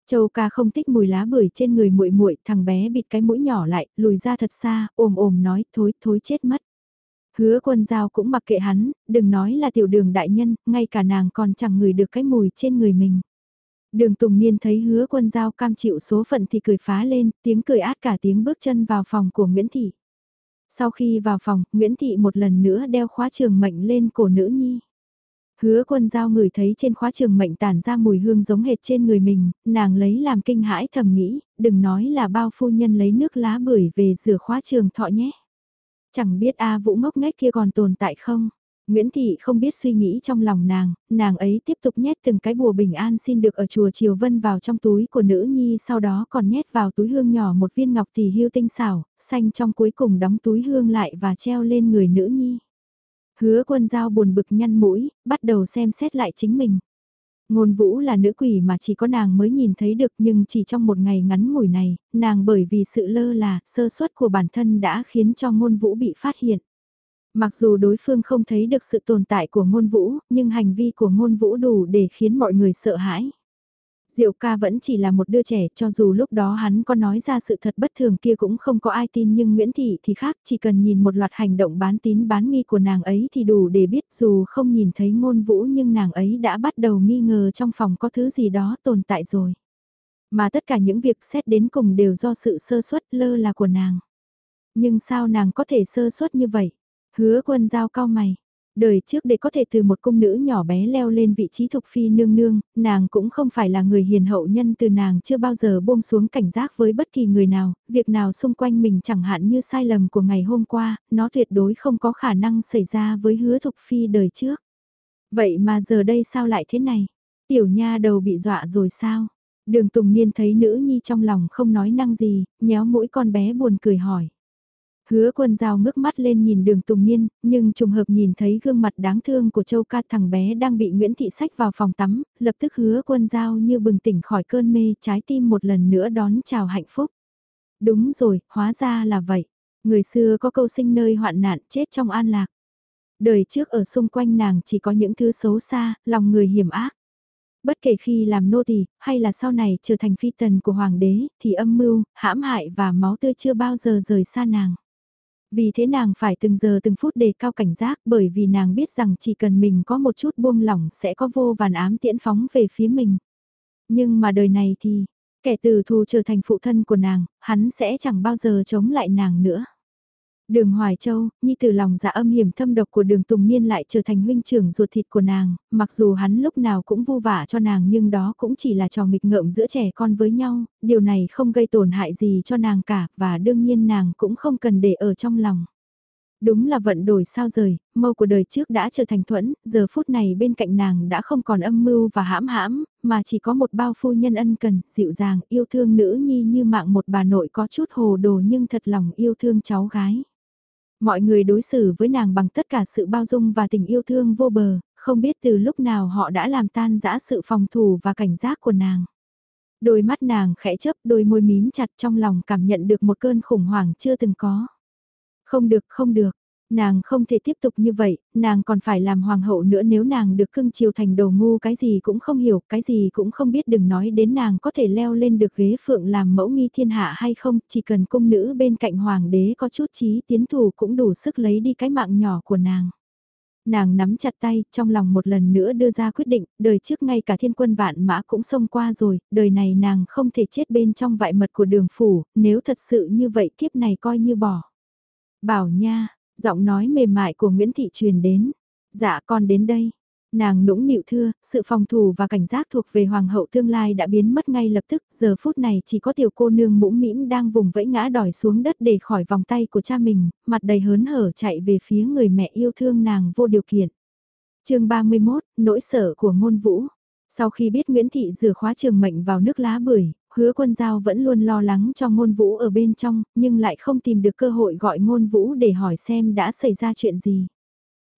Châu ca không thích mùi lá bưởi trên người muội muội, thằng bé bịt cái mũi nhỏ lại, lùi ra thật xa, ồm ồm nói, thối, thối chết mất. Hứa quân giao cũng mặc kệ hắn, đừng nói là tiểu đường đại nhân, ngay cả nàng còn chẳng ngửi được cái mùi trên người mình. Đường Tùng Niên thấy hứa quân giao cam chịu số phận thì cười phá lên, tiếng cười át cả tiếng bước chân vào phòng của Nguyễn Thị. Sau khi vào phòng, Nguyễn Thị một lần nữa đeo khóa trường mệnh lên cổ nữ nhi. Hứa quân giao ngửi thấy trên khóa trường mệnh tản ra mùi hương giống hệt trên người mình, nàng lấy làm kinh hãi thầm nghĩ, đừng nói là bao phu nhân lấy nước lá bưởi về rửa khóa trường thọ nhé. Chẳng biết A Vũ ngốc nghếch kia còn tồn tại không? Nguyễn Thị không biết suy nghĩ trong lòng nàng, nàng ấy tiếp tục nhét từng cái bùa bình an xin được ở chùa Triều Vân vào trong túi của nữ nhi sau đó còn nhét vào túi hương nhỏ một viên ngọc tỷ hưu tinh xảo, xanh trong cuối cùng đóng túi hương lại và treo lên người nữ nhi. Hứa quân giao buồn bực nhăn mũi, bắt đầu xem xét lại chính mình. Ngôn vũ là nữ quỷ mà chỉ có nàng mới nhìn thấy được nhưng chỉ trong một ngày ngắn ngủi này, nàng bởi vì sự lơ là, sơ suất của bản thân đã khiến cho ngôn vũ bị phát hiện. Mặc dù đối phương không thấy được sự tồn tại của ngôn vũ, nhưng hành vi của ngôn vũ đủ để khiến mọi người sợ hãi. Diệu ca vẫn chỉ là một đứa trẻ, cho dù lúc đó hắn có nói ra sự thật bất thường kia cũng không có ai tin, nhưng Nguyễn Thị thì khác, chỉ cần nhìn một loạt hành động bán tín bán nghi của nàng ấy thì đủ để biết, dù không nhìn thấy ngôn vũ nhưng nàng ấy đã bắt đầu nghi ngờ trong phòng có thứ gì đó tồn tại rồi. Mà tất cả những việc xét đến cùng đều do sự sơ suất, lơ là của nàng. Nhưng sao nàng có thể sơ suất như vậy? Hứa quân giao cao mày. Đời trước để có thể từ một cung nữ nhỏ bé leo lên vị trí thục phi nương nương, nàng cũng không phải là người hiền hậu nhân từ nàng chưa bao giờ buông xuống cảnh giác với bất kỳ người nào, việc nào xung quanh mình chẳng hạn như sai lầm của ngày hôm qua, nó tuyệt đối không có khả năng xảy ra với hứa thục phi đời trước. Vậy mà giờ đây sao lại thế này? Tiểu nha đầu bị dọa rồi sao? Đường Tùng Niên thấy nữ nhi trong lòng không nói năng gì, nhéo mũi con bé buồn cười hỏi. Hứa quân giao ngước mắt lên nhìn đường Tùng Niên, nhưng trùng hợp nhìn thấy gương mặt đáng thương của châu ca thằng bé đang bị Nguyễn Thị Sách vào phòng tắm, lập tức hứa quân giao như bừng tỉnh khỏi cơn mê trái tim một lần nữa đón chào hạnh phúc. Đúng rồi, hóa ra là vậy. Người xưa có câu sinh nơi hoạn nạn chết trong an lạc. Đời trước ở xung quanh nàng chỉ có những thứ xấu xa, lòng người hiểm ác. Bất kể khi làm nô tỳ hay là sau này trở thành phi tần của hoàng đế, thì âm mưu, hãm hại và máu tươi chưa bao giờ rời xa nàng. Vì thế nàng phải từng giờ từng phút đề cao cảnh giác bởi vì nàng biết rằng chỉ cần mình có một chút buông lỏng sẽ có vô vàn ám tiễn phóng về phía mình. Nhưng mà đời này thì, kẻ từ thù trở thành phụ thân của nàng, hắn sẽ chẳng bao giờ chống lại nàng nữa. Đường Hoài Châu, nhi từ lòng dạ âm hiểm thâm độc của đường Tùng Niên lại trở thành huynh trưởng ruột thịt của nàng, mặc dù hắn lúc nào cũng vu vả cho nàng nhưng đó cũng chỉ là trò nghịch ngợm giữa trẻ con với nhau, điều này không gây tổn hại gì cho nàng cả và đương nhiên nàng cũng không cần để ở trong lòng. Đúng là vận đổi sao rời, mâu của đời trước đã trở thành thuẫn, giờ phút này bên cạnh nàng đã không còn âm mưu và hãm hãm, mà chỉ có một bao phu nhân ân cần, dịu dàng, yêu thương nữ nhi như mạng một bà nội có chút hồ đồ nhưng thật lòng yêu thương cháu gái. Mọi người đối xử với nàng bằng tất cả sự bao dung và tình yêu thương vô bờ, không biết từ lúc nào họ đã làm tan dã sự phòng thủ và cảnh giác của nàng. Đôi mắt nàng khẽ chớp đôi môi mím chặt trong lòng cảm nhận được một cơn khủng hoảng chưa từng có. Không được, không được, nàng không thể tiếp tục như vậy, nàng còn phải làm hoàng hậu nữa nếu nàng được cưng chiều thành đầu ngu cái gì cũng không hiểu, cái gì cũng không biết đừng nói đến nàng có thể leo lên được ghế phượng làm mẫu nghi thiên hạ hay không, chỉ cần cung nữ bên cạnh hoàng đế có chút trí tiến thủ cũng đủ sức lấy đi cái mạng nhỏ của nàng. Nàng nắm chặt tay, trong lòng một lần nữa đưa ra quyết định, đời trước ngay cả thiên quân vạn mã cũng xông qua rồi, đời này nàng không thể chết bên trong vại mật của đường phủ, nếu thật sự như vậy kiếp này coi như bỏ. Bảo nha, Giọng nói mềm mại của Nguyễn Thị truyền đến. Dạ con đến đây. Nàng nũng nịu thưa, sự phòng thủ và cảnh giác thuộc về hoàng hậu tương lai đã biến mất ngay lập tức, giờ phút này chỉ có tiểu cô nương mũm mĩm đang vùng vẫy ngã đòi xuống đất để khỏi vòng tay của cha mình, mặt đầy hớn hở chạy về phía người mẹ yêu thương nàng vô điều kiện. chương 31, nỗi sợ của ngôn vũ. Sau khi biết Nguyễn Thị rửa khóa trường mệnh vào nước lá bưởi, hứa quân giao vẫn luôn lo lắng cho ngôn vũ ở bên trong, nhưng lại không tìm được cơ hội gọi ngôn vũ để hỏi xem đã xảy ra chuyện gì.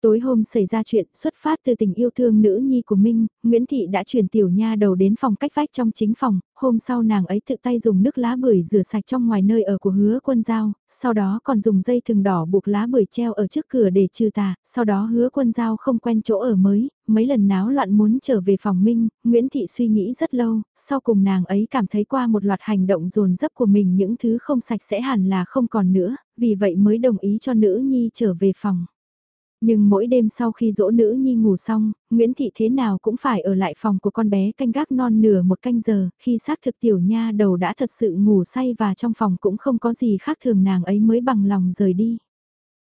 Tối hôm xảy ra chuyện xuất phát từ tình yêu thương nữ nhi của Minh, Nguyễn Thị đã chuyển tiểu nha đầu đến phòng cách vách trong chính phòng, hôm sau nàng ấy tự tay dùng nước lá bưởi rửa sạch trong ngoài nơi ở của hứa quân giao, sau đó còn dùng dây thừng đỏ buộc lá bưởi treo ở trước cửa để trừ tà, sau đó hứa quân giao không quen chỗ ở mới, mấy lần náo loạn muốn trở về phòng Minh, Nguyễn Thị suy nghĩ rất lâu, sau cùng nàng ấy cảm thấy qua một loạt hành động dồn dấp của mình những thứ không sạch sẽ hẳn là không còn nữa, vì vậy mới đồng ý cho nữ nhi trở về phòng. Nhưng mỗi đêm sau khi dỗ nữ nhi ngủ xong, Nguyễn Thị thế nào cũng phải ở lại phòng của con bé canh gác non nửa một canh giờ, khi xác thực tiểu nha đầu đã thật sự ngủ say và trong phòng cũng không có gì khác thường nàng ấy mới bằng lòng rời đi.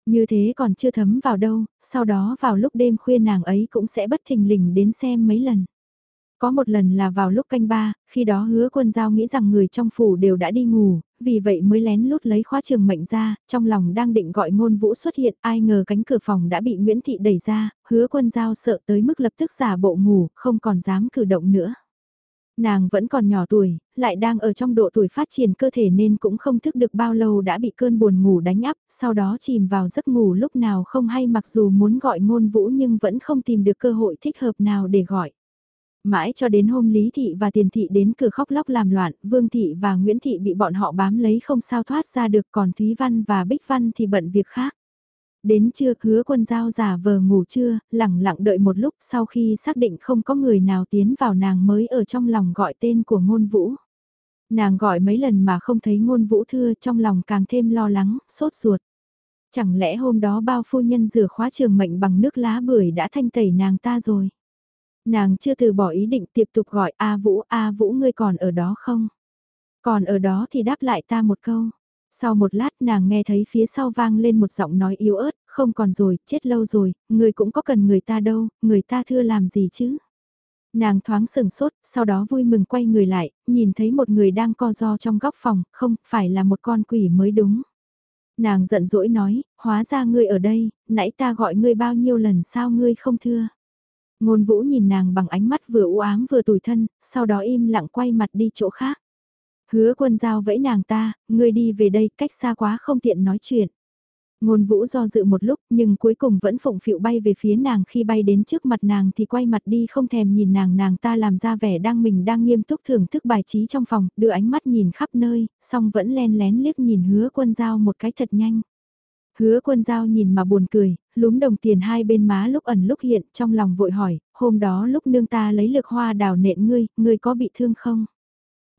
Như thế còn chưa thấm vào đâu, sau đó vào lúc đêm khuya nàng ấy cũng sẽ bất thình lình đến xem mấy lần. Có một lần là vào lúc canh ba, khi đó hứa quân giao nghĩ rằng người trong phủ đều đã đi ngủ, vì vậy mới lén lút lấy khóa trường mệnh ra, trong lòng đang định gọi ngôn vũ xuất hiện, ai ngờ cánh cửa phòng đã bị Nguyễn Thị đẩy ra, hứa quân giao sợ tới mức lập tức giả bộ ngủ, không còn dám cử động nữa. Nàng vẫn còn nhỏ tuổi, lại đang ở trong độ tuổi phát triển cơ thể nên cũng không thức được bao lâu đã bị cơn buồn ngủ đánh áp, sau đó chìm vào giấc ngủ lúc nào không hay mặc dù muốn gọi ngôn vũ nhưng vẫn không tìm được cơ hội thích hợp nào để gọi. Mãi cho đến hôm Lý Thị và Tiền Thị đến cửa khóc lóc làm loạn, Vương Thị và Nguyễn Thị bị bọn họ bám lấy không sao thoát ra được còn Thúy Văn và Bích Văn thì bận việc khác. Đến trưa hứa quân giao giả vờ ngủ trưa, lẳng lặng đợi một lúc sau khi xác định không có người nào tiến vào nàng mới ở trong lòng gọi tên của ngôn vũ. Nàng gọi mấy lần mà không thấy ngôn vũ thưa trong lòng càng thêm lo lắng, sốt ruột. Chẳng lẽ hôm đó bao phu nhân rửa khóa trường mệnh bằng nước lá bưởi đã thanh tẩy nàng ta rồi? Nàng chưa từ bỏ ý định tiếp tục gọi A Vũ, A Vũ ngươi còn ở đó không? Còn ở đó thì đáp lại ta một câu. Sau một lát nàng nghe thấy phía sau vang lên một giọng nói yếu ớt, không còn rồi, chết lâu rồi, người cũng có cần người ta đâu, người ta thưa làm gì chứ? Nàng thoáng sừng sốt, sau đó vui mừng quay người lại, nhìn thấy một người đang co do trong góc phòng, không, phải là một con quỷ mới đúng. Nàng giận dỗi nói, hóa ra ngươi ở đây, nãy ta gọi ngươi bao nhiêu lần sao ngươi không thưa. Ngôn vũ nhìn nàng bằng ánh mắt vừa u ám vừa tủi thân, sau đó im lặng quay mặt đi chỗ khác. Hứa quân giao vẫy nàng ta, ngươi đi về đây cách xa quá không tiện nói chuyện. Ngôn vũ do dự một lúc nhưng cuối cùng vẫn phụng phịu bay về phía nàng khi bay đến trước mặt nàng thì quay mặt đi không thèm nhìn nàng nàng ta làm ra vẻ đang mình đang nghiêm túc thưởng thức bài trí trong phòng, đưa ánh mắt nhìn khắp nơi, xong vẫn len lén liếc nhìn hứa quân giao một cái thật nhanh. Hứa quân giao nhìn mà buồn cười, lúm đồng tiền hai bên má lúc ẩn lúc hiện trong lòng vội hỏi, hôm đó lúc nương ta lấy lực hoa đào nện ngươi, ngươi có bị thương không?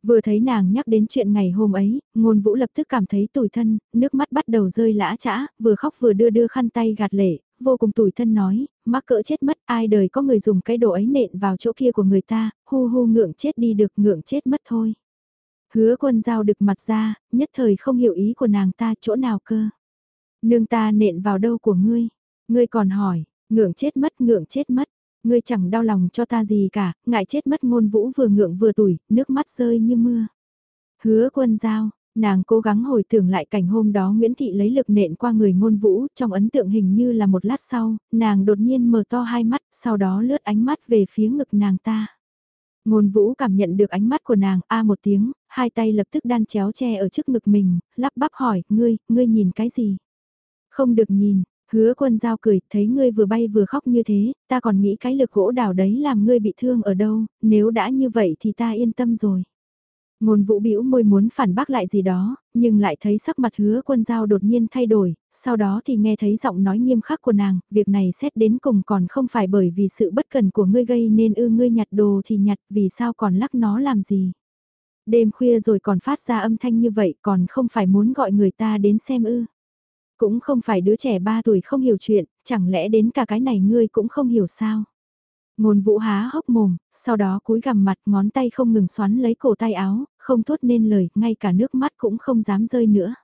Vừa thấy nàng nhắc đến chuyện ngày hôm ấy, ngôn vũ lập tức cảm thấy tủi thân, nước mắt bắt đầu rơi lã chã, vừa khóc vừa đưa đưa khăn tay gạt lệ, vô cùng tủi thân nói, mắc cỡ chết mất, ai đời có người dùng cái đồ ấy nện vào chỗ kia của người ta, hu hu ngượng chết đi được ngượng chết mất thôi. Hứa quân giao được mặt ra, nhất thời không hiểu ý của nàng ta chỗ nào cơ. Nương ta nện vào đâu của ngươi, ngươi còn hỏi, ngượng chết mất ngượng chết mất, Ngươi chẳng đau lòng cho ta gì cả, ngại chết mất ngôn vũ vừa ngượng vừa tủi, nước mắt rơi như mưa. Hứa quân giao, nàng cố gắng hồi tưởng lại cảnh hôm đó Nguyễn Thị lấy lực nện qua người ngôn vũ, trong ấn tượng hình như là một lát sau, nàng đột nhiên mở to hai mắt, sau đó lướt ánh mắt về phía ngực nàng ta. Ngôn vũ cảm nhận được ánh mắt của nàng, a một tiếng, hai tay lập tức đan chéo che ở trước ngực mình, lắp bắp hỏi, ngươi, ngươi nhìn cái gì? Không được nhìn, Hứa quân giao cười, thấy ngươi vừa bay vừa khóc như thế, ta còn nghĩ cái lực gỗ đào đấy làm ngươi bị thương ở đâu, nếu đã như vậy thì ta yên tâm rồi. Ngôn vũ bĩu môi muốn phản bác lại gì đó, nhưng lại thấy sắc mặt hứa quân giao đột nhiên thay đổi, sau đó thì nghe thấy giọng nói nghiêm khắc của nàng, việc này xét đến cùng còn không phải bởi vì sự bất cần của ngươi gây nên ư ngươi nhặt đồ thì nhặt, vì sao còn lắc nó làm gì. Đêm khuya rồi còn phát ra âm thanh như vậy còn không phải muốn gọi người ta đến xem ư. Cũng không phải đứa trẻ 3 tuổi không hiểu chuyện, chẳng lẽ đến cả cái này ngươi cũng không hiểu sao? Ngôn vũ há hốc mồm, sau đó cúi gằm mặt ngón tay không ngừng xoắn lấy cổ tay áo, không thốt nên lời, ngay cả nước mắt cũng không dám rơi nữa.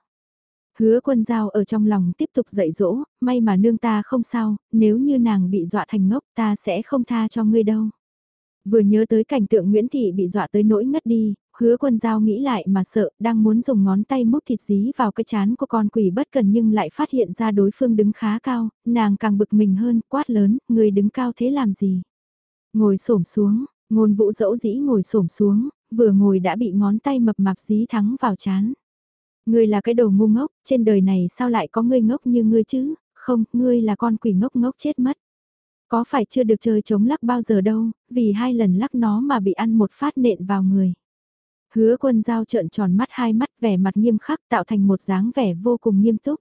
Hứa quân giao ở trong lòng tiếp tục dạy dỗ, may mà nương ta không sao, nếu như nàng bị dọa thành ngốc ta sẽ không tha cho ngươi đâu. Vừa nhớ tới cảnh tượng Nguyễn Thị bị dọa tới nỗi ngất đi, Hứa quân giao nghĩ lại mà sợ, đang muốn dùng ngón tay múc thịt dí vào cái chán của con quỷ bất cần nhưng lại phát hiện ra đối phương đứng khá cao, nàng càng bực mình hơn, quát lớn, người đứng cao thế làm gì? Ngồi xổm xuống, ngôn vũ dẫu dĩ ngồi xổm xuống, vừa ngồi đã bị ngón tay mập mạp dí thắng vào chán. Ngươi là cái đồ ngu ngốc, trên đời này sao lại có ngươi ngốc như ngươi chứ? Không, ngươi là con quỷ ngốc ngốc chết mất. Có phải chưa được chơi chống lắc bao giờ đâu, vì hai lần lắc nó mà bị ăn một phát nện vào người. Hứa quân giao trợn tròn mắt hai mắt vẻ mặt nghiêm khắc tạo thành một dáng vẻ vô cùng nghiêm túc.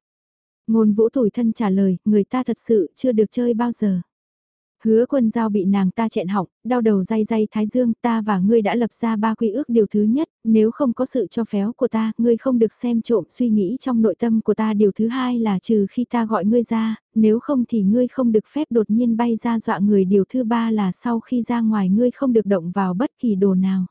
Ngôn vũ tủi thân trả lời, người ta thật sự chưa được chơi bao giờ. Hứa quân giao bị nàng ta chẹn họng, đau đầu dây dây thái dương ta và ngươi đã lập ra ba quy ước điều thứ nhất, nếu không có sự cho phép của ta, ngươi không được xem trộm suy nghĩ trong nội tâm của ta điều thứ hai là trừ khi ta gọi ngươi ra, nếu không thì ngươi không được phép đột nhiên bay ra dọa người điều thứ ba là sau khi ra ngoài ngươi không được động vào bất kỳ đồ nào.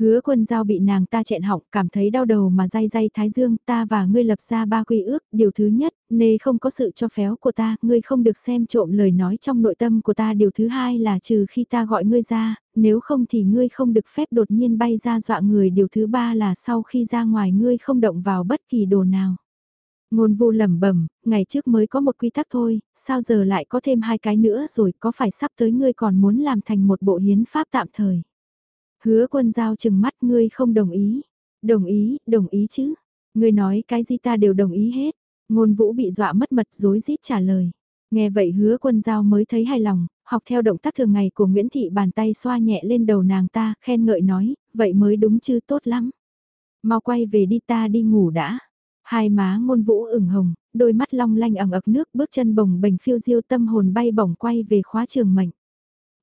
Hứa quân giao bị nàng ta chẹn họng, cảm thấy đau đầu mà day day thái dương, ta và ngươi lập ra ba quy ước, điều thứ nhất, nê không có sự cho phép của ta, ngươi không được xem trộm lời nói trong nội tâm của ta, điều thứ hai là trừ khi ta gọi ngươi ra, nếu không thì ngươi không được phép đột nhiên bay ra dọa người, điều thứ ba là sau khi ra ngoài ngươi không động vào bất kỳ đồ nào. Ngôn vu lẩm bẩm, ngày trước mới có một quy tắc thôi, sao giờ lại có thêm hai cái nữa rồi, có phải sắp tới ngươi còn muốn làm thành một bộ hiến pháp tạm thời. Hứa quân giao chừng mắt ngươi không đồng ý. Đồng ý, đồng ý chứ. Ngươi nói cái gì ta đều đồng ý hết. Ngôn vũ bị dọa mất mật dối rít trả lời. Nghe vậy hứa quân giao mới thấy hài lòng, học theo động tác thường ngày của Nguyễn Thị bàn tay xoa nhẹ lên đầu nàng ta, khen ngợi nói, vậy mới đúng chứ tốt lắm. Mau quay về đi ta đi ngủ đã. Hai má ngôn vũ ửng hồng, đôi mắt long lanh ẩn ực nước bước chân bồng bềnh phiêu diêu tâm hồn bay bổng quay về khóa trường mệnh.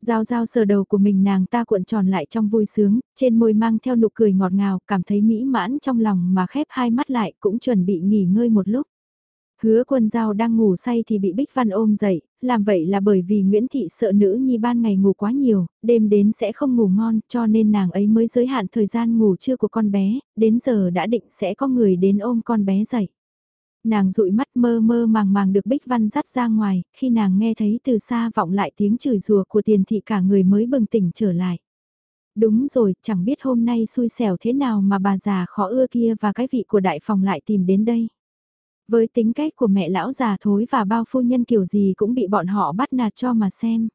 Giao giao sờ đầu của mình nàng ta cuộn tròn lại trong vui sướng, trên môi mang theo nụ cười ngọt ngào, cảm thấy mỹ mãn trong lòng mà khép hai mắt lại cũng chuẩn bị nghỉ ngơi một lúc. Hứa quân giao đang ngủ say thì bị Bích Văn ôm dậy, làm vậy là bởi vì Nguyễn Thị sợ nữ nhi ban ngày ngủ quá nhiều, đêm đến sẽ không ngủ ngon cho nên nàng ấy mới giới hạn thời gian ngủ trưa của con bé, đến giờ đã định sẽ có người đến ôm con bé dậy nàng dụi mắt mơ mơ màng màng được Bích Văn dắt ra ngoài, khi nàng nghe thấy từ xa vọng lại tiếng chửi rùa của tiền thị cả người mới bừng tỉnh trở lại. Đúng rồi, chẳng biết hôm nay xui xẻo thế nào mà bà già khó ưa kia và cái vị của đại phòng lại tìm đến đây. Với tính cách của mẹ lão già thối và bao phu nhân kiểu gì cũng bị bọn họ bắt nạt cho mà xem.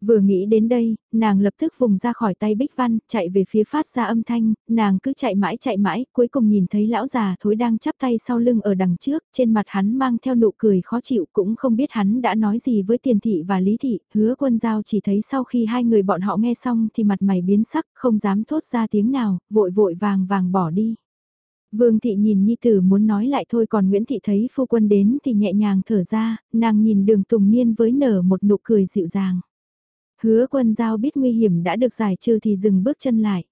Vừa nghĩ đến đây, nàng lập tức vùng ra khỏi tay Bích Văn, chạy về phía phát ra âm thanh, nàng cứ chạy mãi chạy mãi, cuối cùng nhìn thấy lão già thối đang chắp tay sau lưng ở đằng trước, trên mặt hắn mang theo nụ cười khó chịu cũng không biết hắn đã nói gì với tiền thị và lý thị, hứa quân giao chỉ thấy sau khi hai người bọn họ nghe xong thì mặt mày biến sắc, không dám thốt ra tiếng nào, vội vội vàng vàng bỏ đi. Vương thị nhìn Nhi Tử muốn nói lại thôi còn Nguyễn Thị thấy phu quân đến thì nhẹ nhàng thở ra, nàng nhìn đường Tùng Niên với nở một nụ cười dịu dàng. Hứa quân giao biết nguy hiểm đã được giải trừ thì dừng bước chân lại.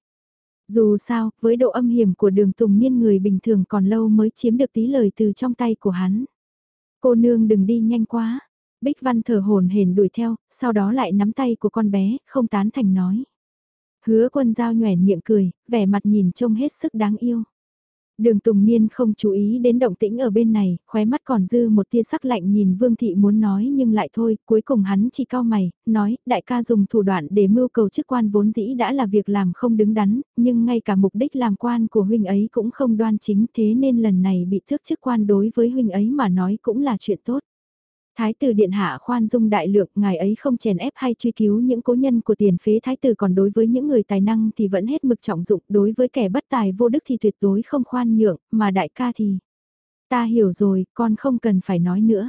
Dù sao, với độ âm hiểm của đường Tùng Niên người bình thường còn lâu mới chiếm được tí lời từ trong tay của hắn. Cô nương đừng đi nhanh quá. Bích Văn thở hồn hển đuổi theo, sau đó lại nắm tay của con bé, không tán thành nói. Hứa quân giao nhoẻn miệng cười, vẻ mặt nhìn trông hết sức đáng yêu. Đường Tùng Niên không chú ý đến động tĩnh ở bên này, khóe mắt còn dư một tia sắc lạnh nhìn Vương Thị muốn nói nhưng lại thôi, cuối cùng hắn chỉ cao mày, nói, đại ca dùng thủ đoạn để mưu cầu chức quan vốn dĩ đã là việc làm không đứng đắn, nhưng ngay cả mục đích làm quan của huynh ấy cũng không đoan chính thế nên lần này bị thước chức quan đối với huynh ấy mà nói cũng là chuyện tốt. Thái tử điện hạ khoan dung đại lượng, ngài ấy không chèn ép hay truy cứu những cố nhân của tiền phế thái tử còn đối với những người tài năng thì vẫn hết mực trọng dụng, đối với kẻ bất tài vô đức thì tuyệt đối không khoan nhượng, mà đại ca thì... Ta hiểu rồi, con không cần phải nói nữa.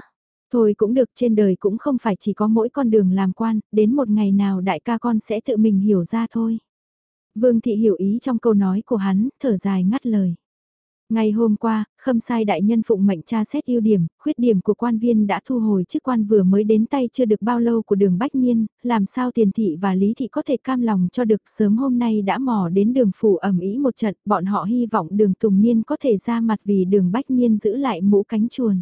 Thôi cũng được trên đời cũng không phải chỉ có mỗi con đường làm quan, đến một ngày nào đại ca con sẽ tự mình hiểu ra thôi. Vương thị hiểu ý trong câu nói của hắn, thở dài ngắt lời. Ngày hôm qua, khâm sai đại nhân phụng mệnh tra xét ưu điểm, khuyết điểm của quan viên đã thu hồi chức quan vừa mới đến tay chưa được bao lâu của đường Bách Niên, làm sao tiền thị và lý thị có thể cam lòng cho được sớm hôm nay đã mò đến đường phủ ẩm ý một trận, bọn họ hy vọng đường Tùng Niên có thể ra mặt vì đường Bách Niên giữ lại mũ cánh chuồn.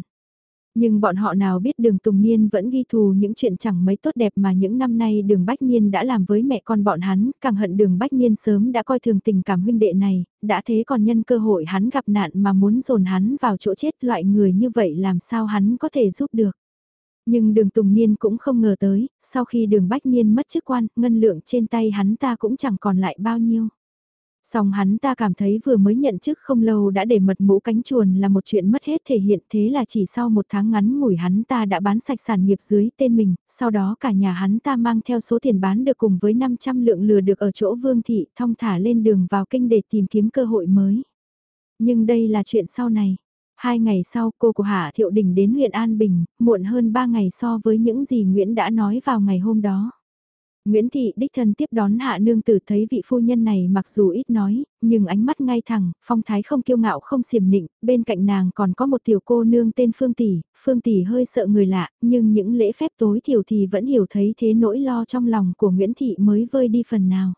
Nhưng bọn họ nào biết đường Tùng Niên vẫn ghi thù những chuyện chẳng mấy tốt đẹp mà những năm nay đường Bách Niên đã làm với mẹ con bọn hắn, càng hận đường Bách Niên sớm đã coi thường tình cảm huynh đệ này, đã thế còn nhân cơ hội hắn gặp nạn mà muốn dồn hắn vào chỗ chết loại người như vậy làm sao hắn có thể giúp được. Nhưng đường Tùng Niên cũng không ngờ tới, sau khi đường Bách Niên mất chức quan, ngân lượng trên tay hắn ta cũng chẳng còn lại bao nhiêu. Song hắn ta cảm thấy vừa mới nhận chức không lâu đã để mật mũ cánh chuồn là một chuyện mất hết thể hiện thế là chỉ sau một tháng ngắn ngủi hắn ta đã bán sạch sản nghiệp dưới tên mình, sau đó cả nhà hắn ta mang theo số tiền bán được cùng với 500 lượng lừa được ở chỗ vương thị thong thả lên đường vào kinh để tìm kiếm cơ hội mới. Nhưng đây là chuyện sau này. Hai ngày sau cô của Hạ Thiệu Đình đến huyện An Bình, muộn hơn ba ngày so với những gì Nguyễn đã nói vào ngày hôm đó. Nguyễn Thị đích thân tiếp đón hạ nương tử thấy vị phu nhân này mặc dù ít nói, nhưng ánh mắt ngay thẳng, phong thái không kiêu ngạo không xiềm nịnh, bên cạnh nàng còn có một tiểu cô nương tên Phương Tỷ, Phương Tỷ hơi sợ người lạ, nhưng những lễ phép tối thiểu thì vẫn hiểu thấy thế nỗi lo trong lòng của Nguyễn Thị mới vơi đi phần nào.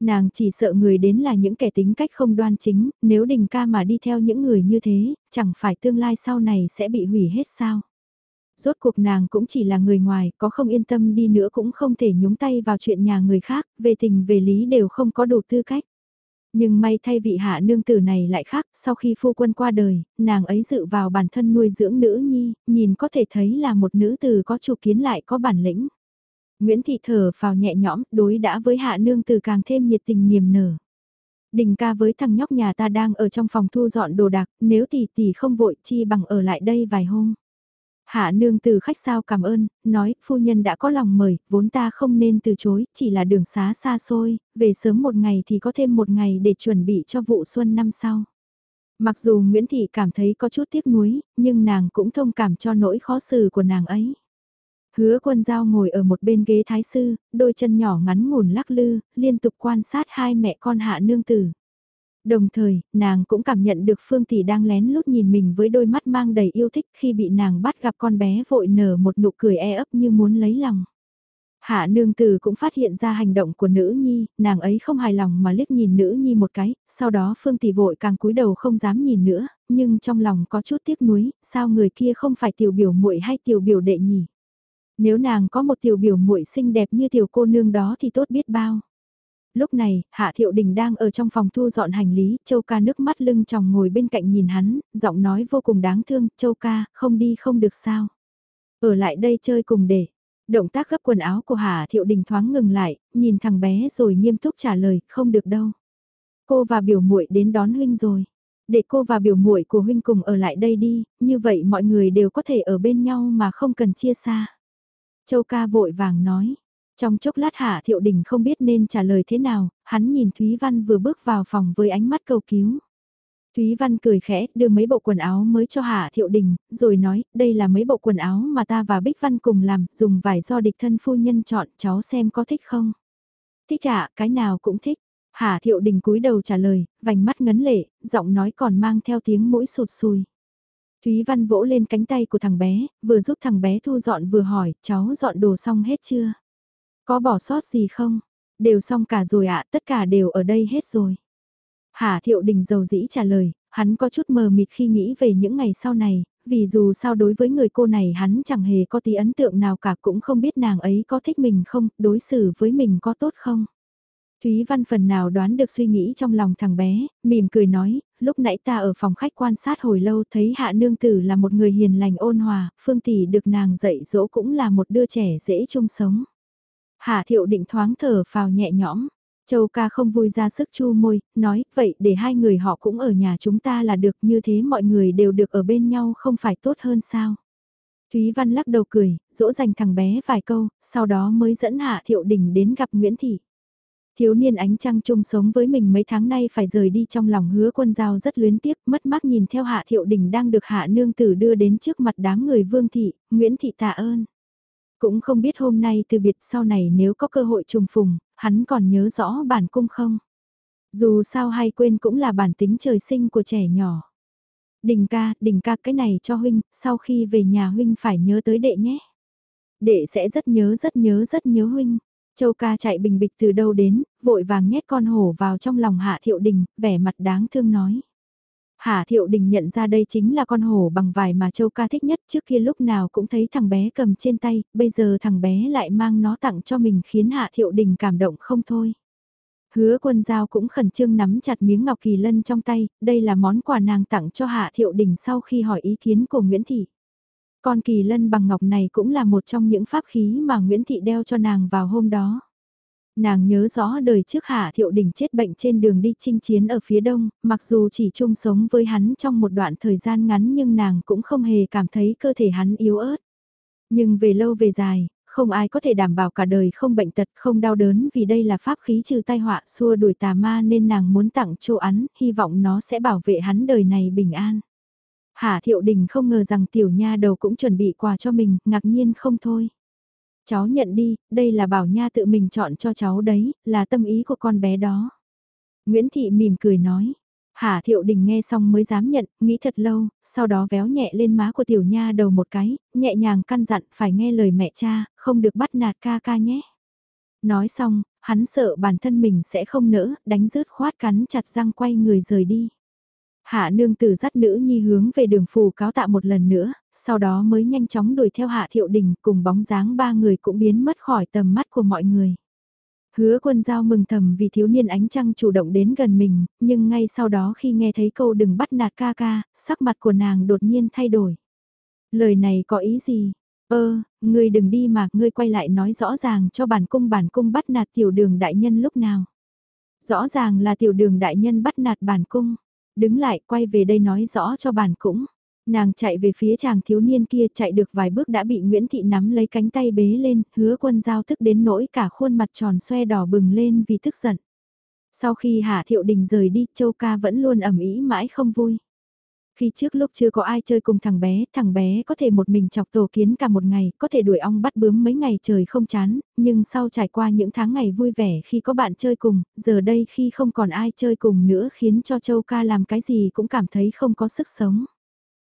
Nàng chỉ sợ người đến là những kẻ tính cách không đoan chính, nếu đình ca mà đi theo những người như thế, chẳng phải tương lai sau này sẽ bị hủy hết sao rốt cuộc nàng cũng chỉ là người ngoài, có không yên tâm đi nữa cũng không thể nhúng tay vào chuyện nhà người khác, về tình về lý đều không có đủ tư cách. Nhưng may thay vị hạ nương tử này lại khác, sau khi phu quân qua đời, nàng ấy dự vào bản thân nuôi dưỡng nữ nhi, nhìn có thể thấy là một nữ tử có chủ kiến lại có bản lĩnh. Nguyễn Thị thở vào nhẹ nhõm, đối đã với hạ nương tử càng thêm nhiệt tình niềm nở. Đình ca với thằng nhóc nhà ta đang ở trong phòng thu dọn đồ đạc, nếu tỷ tỷ không vội chi bằng ở lại đây vài hôm. Hạ nương từ khách sao cảm ơn, nói, phu nhân đã có lòng mời, vốn ta không nên từ chối, chỉ là đường xá xa xôi, về sớm một ngày thì có thêm một ngày để chuẩn bị cho vụ xuân năm sau. Mặc dù Nguyễn Thị cảm thấy có chút tiếc nuối, nhưng nàng cũng thông cảm cho nỗi khó xử của nàng ấy. Hứa quân giao ngồi ở một bên ghế thái sư, đôi chân nhỏ ngắn ngủn lắc lư, liên tục quan sát hai mẹ con hạ nương tử. Đồng thời, nàng cũng cảm nhận được Phương Tỷ đang lén lút nhìn mình với đôi mắt mang đầy yêu thích khi bị nàng bắt gặp con bé vội nở một nụ cười e ấp như muốn lấy lòng. Hạ nương tử cũng phát hiện ra hành động của nữ nhi, nàng ấy không hài lòng mà liếc nhìn nữ nhi một cái, sau đó Phương Tỷ vội càng cúi đầu không dám nhìn nữa, nhưng trong lòng có chút tiếc nuối, sao người kia không phải tiểu biểu muội hay tiểu biểu đệ nhỉ? Nếu nàng có một tiểu biểu muội xinh đẹp như tiểu cô nương đó thì tốt biết bao. Lúc này, Hạ Thiệu Đình đang ở trong phòng thu dọn hành lý, Châu ca nước mắt lưng tròng ngồi bên cạnh nhìn hắn, giọng nói vô cùng đáng thương, Châu ca, không đi không được sao. Ở lại đây chơi cùng để. Động tác gấp quần áo của Hạ Thiệu Đình thoáng ngừng lại, nhìn thằng bé rồi nghiêm túc trả lời, không được đâu. Cô và biểu muội đến đón huynh rồi. Để cô và biểu muội của huynh cùng ở lại đây đi, như vậy mọi người đều có thể ở bên nhau mà không cần chia xa. Châu ca vội vàng nói, trong chốc lát Hạ Thiệu Đình không biết nên trả lời thế nào, hắn nhìn Thúy Văn vừa bước vào phòng với ánh mắt cầu cứu. Thúy Văn cười khẽ, đưa mấy bộ quần áo mới cho Hạ Thiệu Đình, rồi nói, đây là mấy bộ quần áo mà ta và Bích Văn cùng làm, dùng vải do địch thân phu nhân chọn, cháu xem có thích không? Thích ạ, cái nào cũng thích. Hạ Thiệu Đình cúi đầu trả lời, vành mắt ngấn lệ, giọng nói còn mang theo tiếng mũi sụt sùi. Thúy Văn vỗ lên cánh tay của thằng bé, vừa giúp thằng bé thu dọn vừa hỏi, cháu dọn đồ xong hết chưa? Có bỏ sót gì không? Đều xong cả rồi ạ, tất cả đều ở đây hết rồi. Hà Thiệu Đình dầu dĩ trả lời, hắn có chút mờ mịt khi nghĩ về những ngày sau này, vì dù sao đối với người cô này hắn chẳng hề có tí ấn tượng nào cả cũng không biết nàng ấy có thích mình không, đối xử với mình có tốt không. Thúy Văn phần nào đoán được suy nghĩ trong lòng thằng bé, mỉm cười nói, lúc nãy ta ở phòng khách quan sát hồi lâu thấy hạ nương tử là một người hiền lành ôn hòa, phương tỷ được nàng dạy dỗ cũng là một đứa trẻ dễ chung sống. Hạ thiệu định thoáng thở vào nhẹ nhõm, Châu ca không vui ra sức chu môi, nói, vậy để hai người họ cũng ở nhà chúng ta là được như thế mọi người đều được ở bên nhau không phải tốt hơn sao. Thúy Văn lắc đầu cười, dỗ dành thằng bé vài câu, sau đó mới dẫn Hạ Thiệu Đình đến gặp Nguyễn Thị. Thiếu niên ánh trăng chung sống với mình mấy tháng nay phải rời đi trong lòng hứa quân giao rất luyến tiếc, mất mát nhìn theo Hạ Thiệu Đình đang được Hạ Nương Tử đưa đến trước mặt đám người Vương Thị, Nguyễn Thị tạ ơn. Cũng không biết hôm nay từ biệt sau này nếu có cơ hội trùng phùng, hắn còn nhớ rõ bản cung không? Dù sao hay quên cũng là bản tính trời sinh của trẻ nhỏ. Đình ca, đình ca cái này cho huynh, sau khi về nhà huynh phải nhớ tới đệ nhé. Đệ sẽ rất nhớ rất nhớ rất nhớ huynh. Châu ca chạy bình bịch từ đâu đến, vội vàng nhét con hổ vào trong lòng hạ thiệu đình, vẻ mặt đáng thương nói. Hạ Thiệu Đình nhận ra đây chính là con hổ bằng vải mà Châu ca thích nhất trước kia lúc nào cũng thấy thằng bé cầm trên tay, bây giờ thằng bé lại mang nó tặng cho mình khiến Hạ Thiệu Đình cảm động không thôi. Hứa quân giao cũng khẩn trương nắm chặt miếng ngọc kỳ lân trong tay, đây là món quà nàng tặng cho Hạ Thiệu Đình sau khi hỏi ý kiến của Nguyễn Thị. Con kỳ lân bằng ngọc này cũng là một trong những pháp khí mà Nguyễn Thị đeo cho nàng vào hôm đó. Nàng nhớ rõ đời trước Hạ Thiệu Đình chết bệnh trên đường đi chinh chiến ở phía đông, mặc dù chỉ chung sống với hắn trong một đoạn thời gian ngắn nhưng nàng cũng không hề cảm thấy cơ thể hắn yếu ớt. Nhưng về lâu về dài, không ai có thể đảm bảo cả đời không bệnh tật không đau đớn vì đây là pháp khí trừ tai họa xua đuổi tà ma nên nàng muốn tặng cho hắn, hy vọng nó sẽ bảo vệ hắn đời này bình an. Hạ Thiệu Đình không ngờ rằng tiểu nha đầu cũng chuẩn bị quà cho mình, ngạc nhiên không thôi. Cháu nhận đi, đây là bảo nha tự mình chọn cho cháu đấy, là tâm ý của con bé đó. Nguyễn Thị mỉm cười nói. Hà Thiệu Đình nghe xong mới dám nhận, nghĩ thật lâu, sau đó véo nhẹ lên má của tiểu nha đầu một cái, nhẹ nhàng căn dặn phải nghe lời mẹ cha, không được bắt nạt ca ca nhé. Nói xong, hắn sợ bản thân mình sẽ không nỡ, đánh rớt khoát cắn chặt răng quay người rời đi. Hạ nương tử dắt nữ nhi hướng về đường phù cáo tạ một lần nữa, sau đó mới nhanh chóng đuổi theo Hạ Thiệu Đình cùng bóng dáng ba người cũng biến mất khỏi tầm mắt của mọi người. Hứa quân giao mừng thầm vì thiếu niên ánh trăng chủ động đến gần mình, nhưng ngay sau đó khi nghe thấy câu đừng bắt nạt ca ca, sắc mặt của nàng đột nhiên thay đổi. Lời này có ý gì? Ơ, ngươi đừng đi mà, ngươi quay lại nói rõ ràng cho bản cung bản cung bắt nạt tiểu đường đại nhân lúc nào. Rõ ràng là tiểu đường đại nhân bắt nạt bản cung. Đứng lại quay về đây nói rõ cho bản cũng. Nàng chạy về phía chàng thiếu niên kia chạy được vài bước đã bị Nguyễn Thị nắm lấy cánh tay bế lên, hứa quân giao thức đến nỗi cả khuôn mặt tròn xoe đỏ bừng lên vì tức giận. Sau khi Hạ Thiệu Đình rời đi, Châu Ca vẫn luôn ẩm ý mãi không vui. Khi trước lúc chưa có ai chơi cùng thằng bé, thằng bé có thể một mình chọc tổ kiến cả một ngày, có thể đuổi ong bắt bướm mấy ngày trời không chán, nhưng sau trải qua những tháng ngày vui vẻ khi có bạn chơi cùng, giờ đây khi không còn ai chơi cùng nữa khiến cho Châu Ca làm cái gì cũng cảm thấy không có sức sống.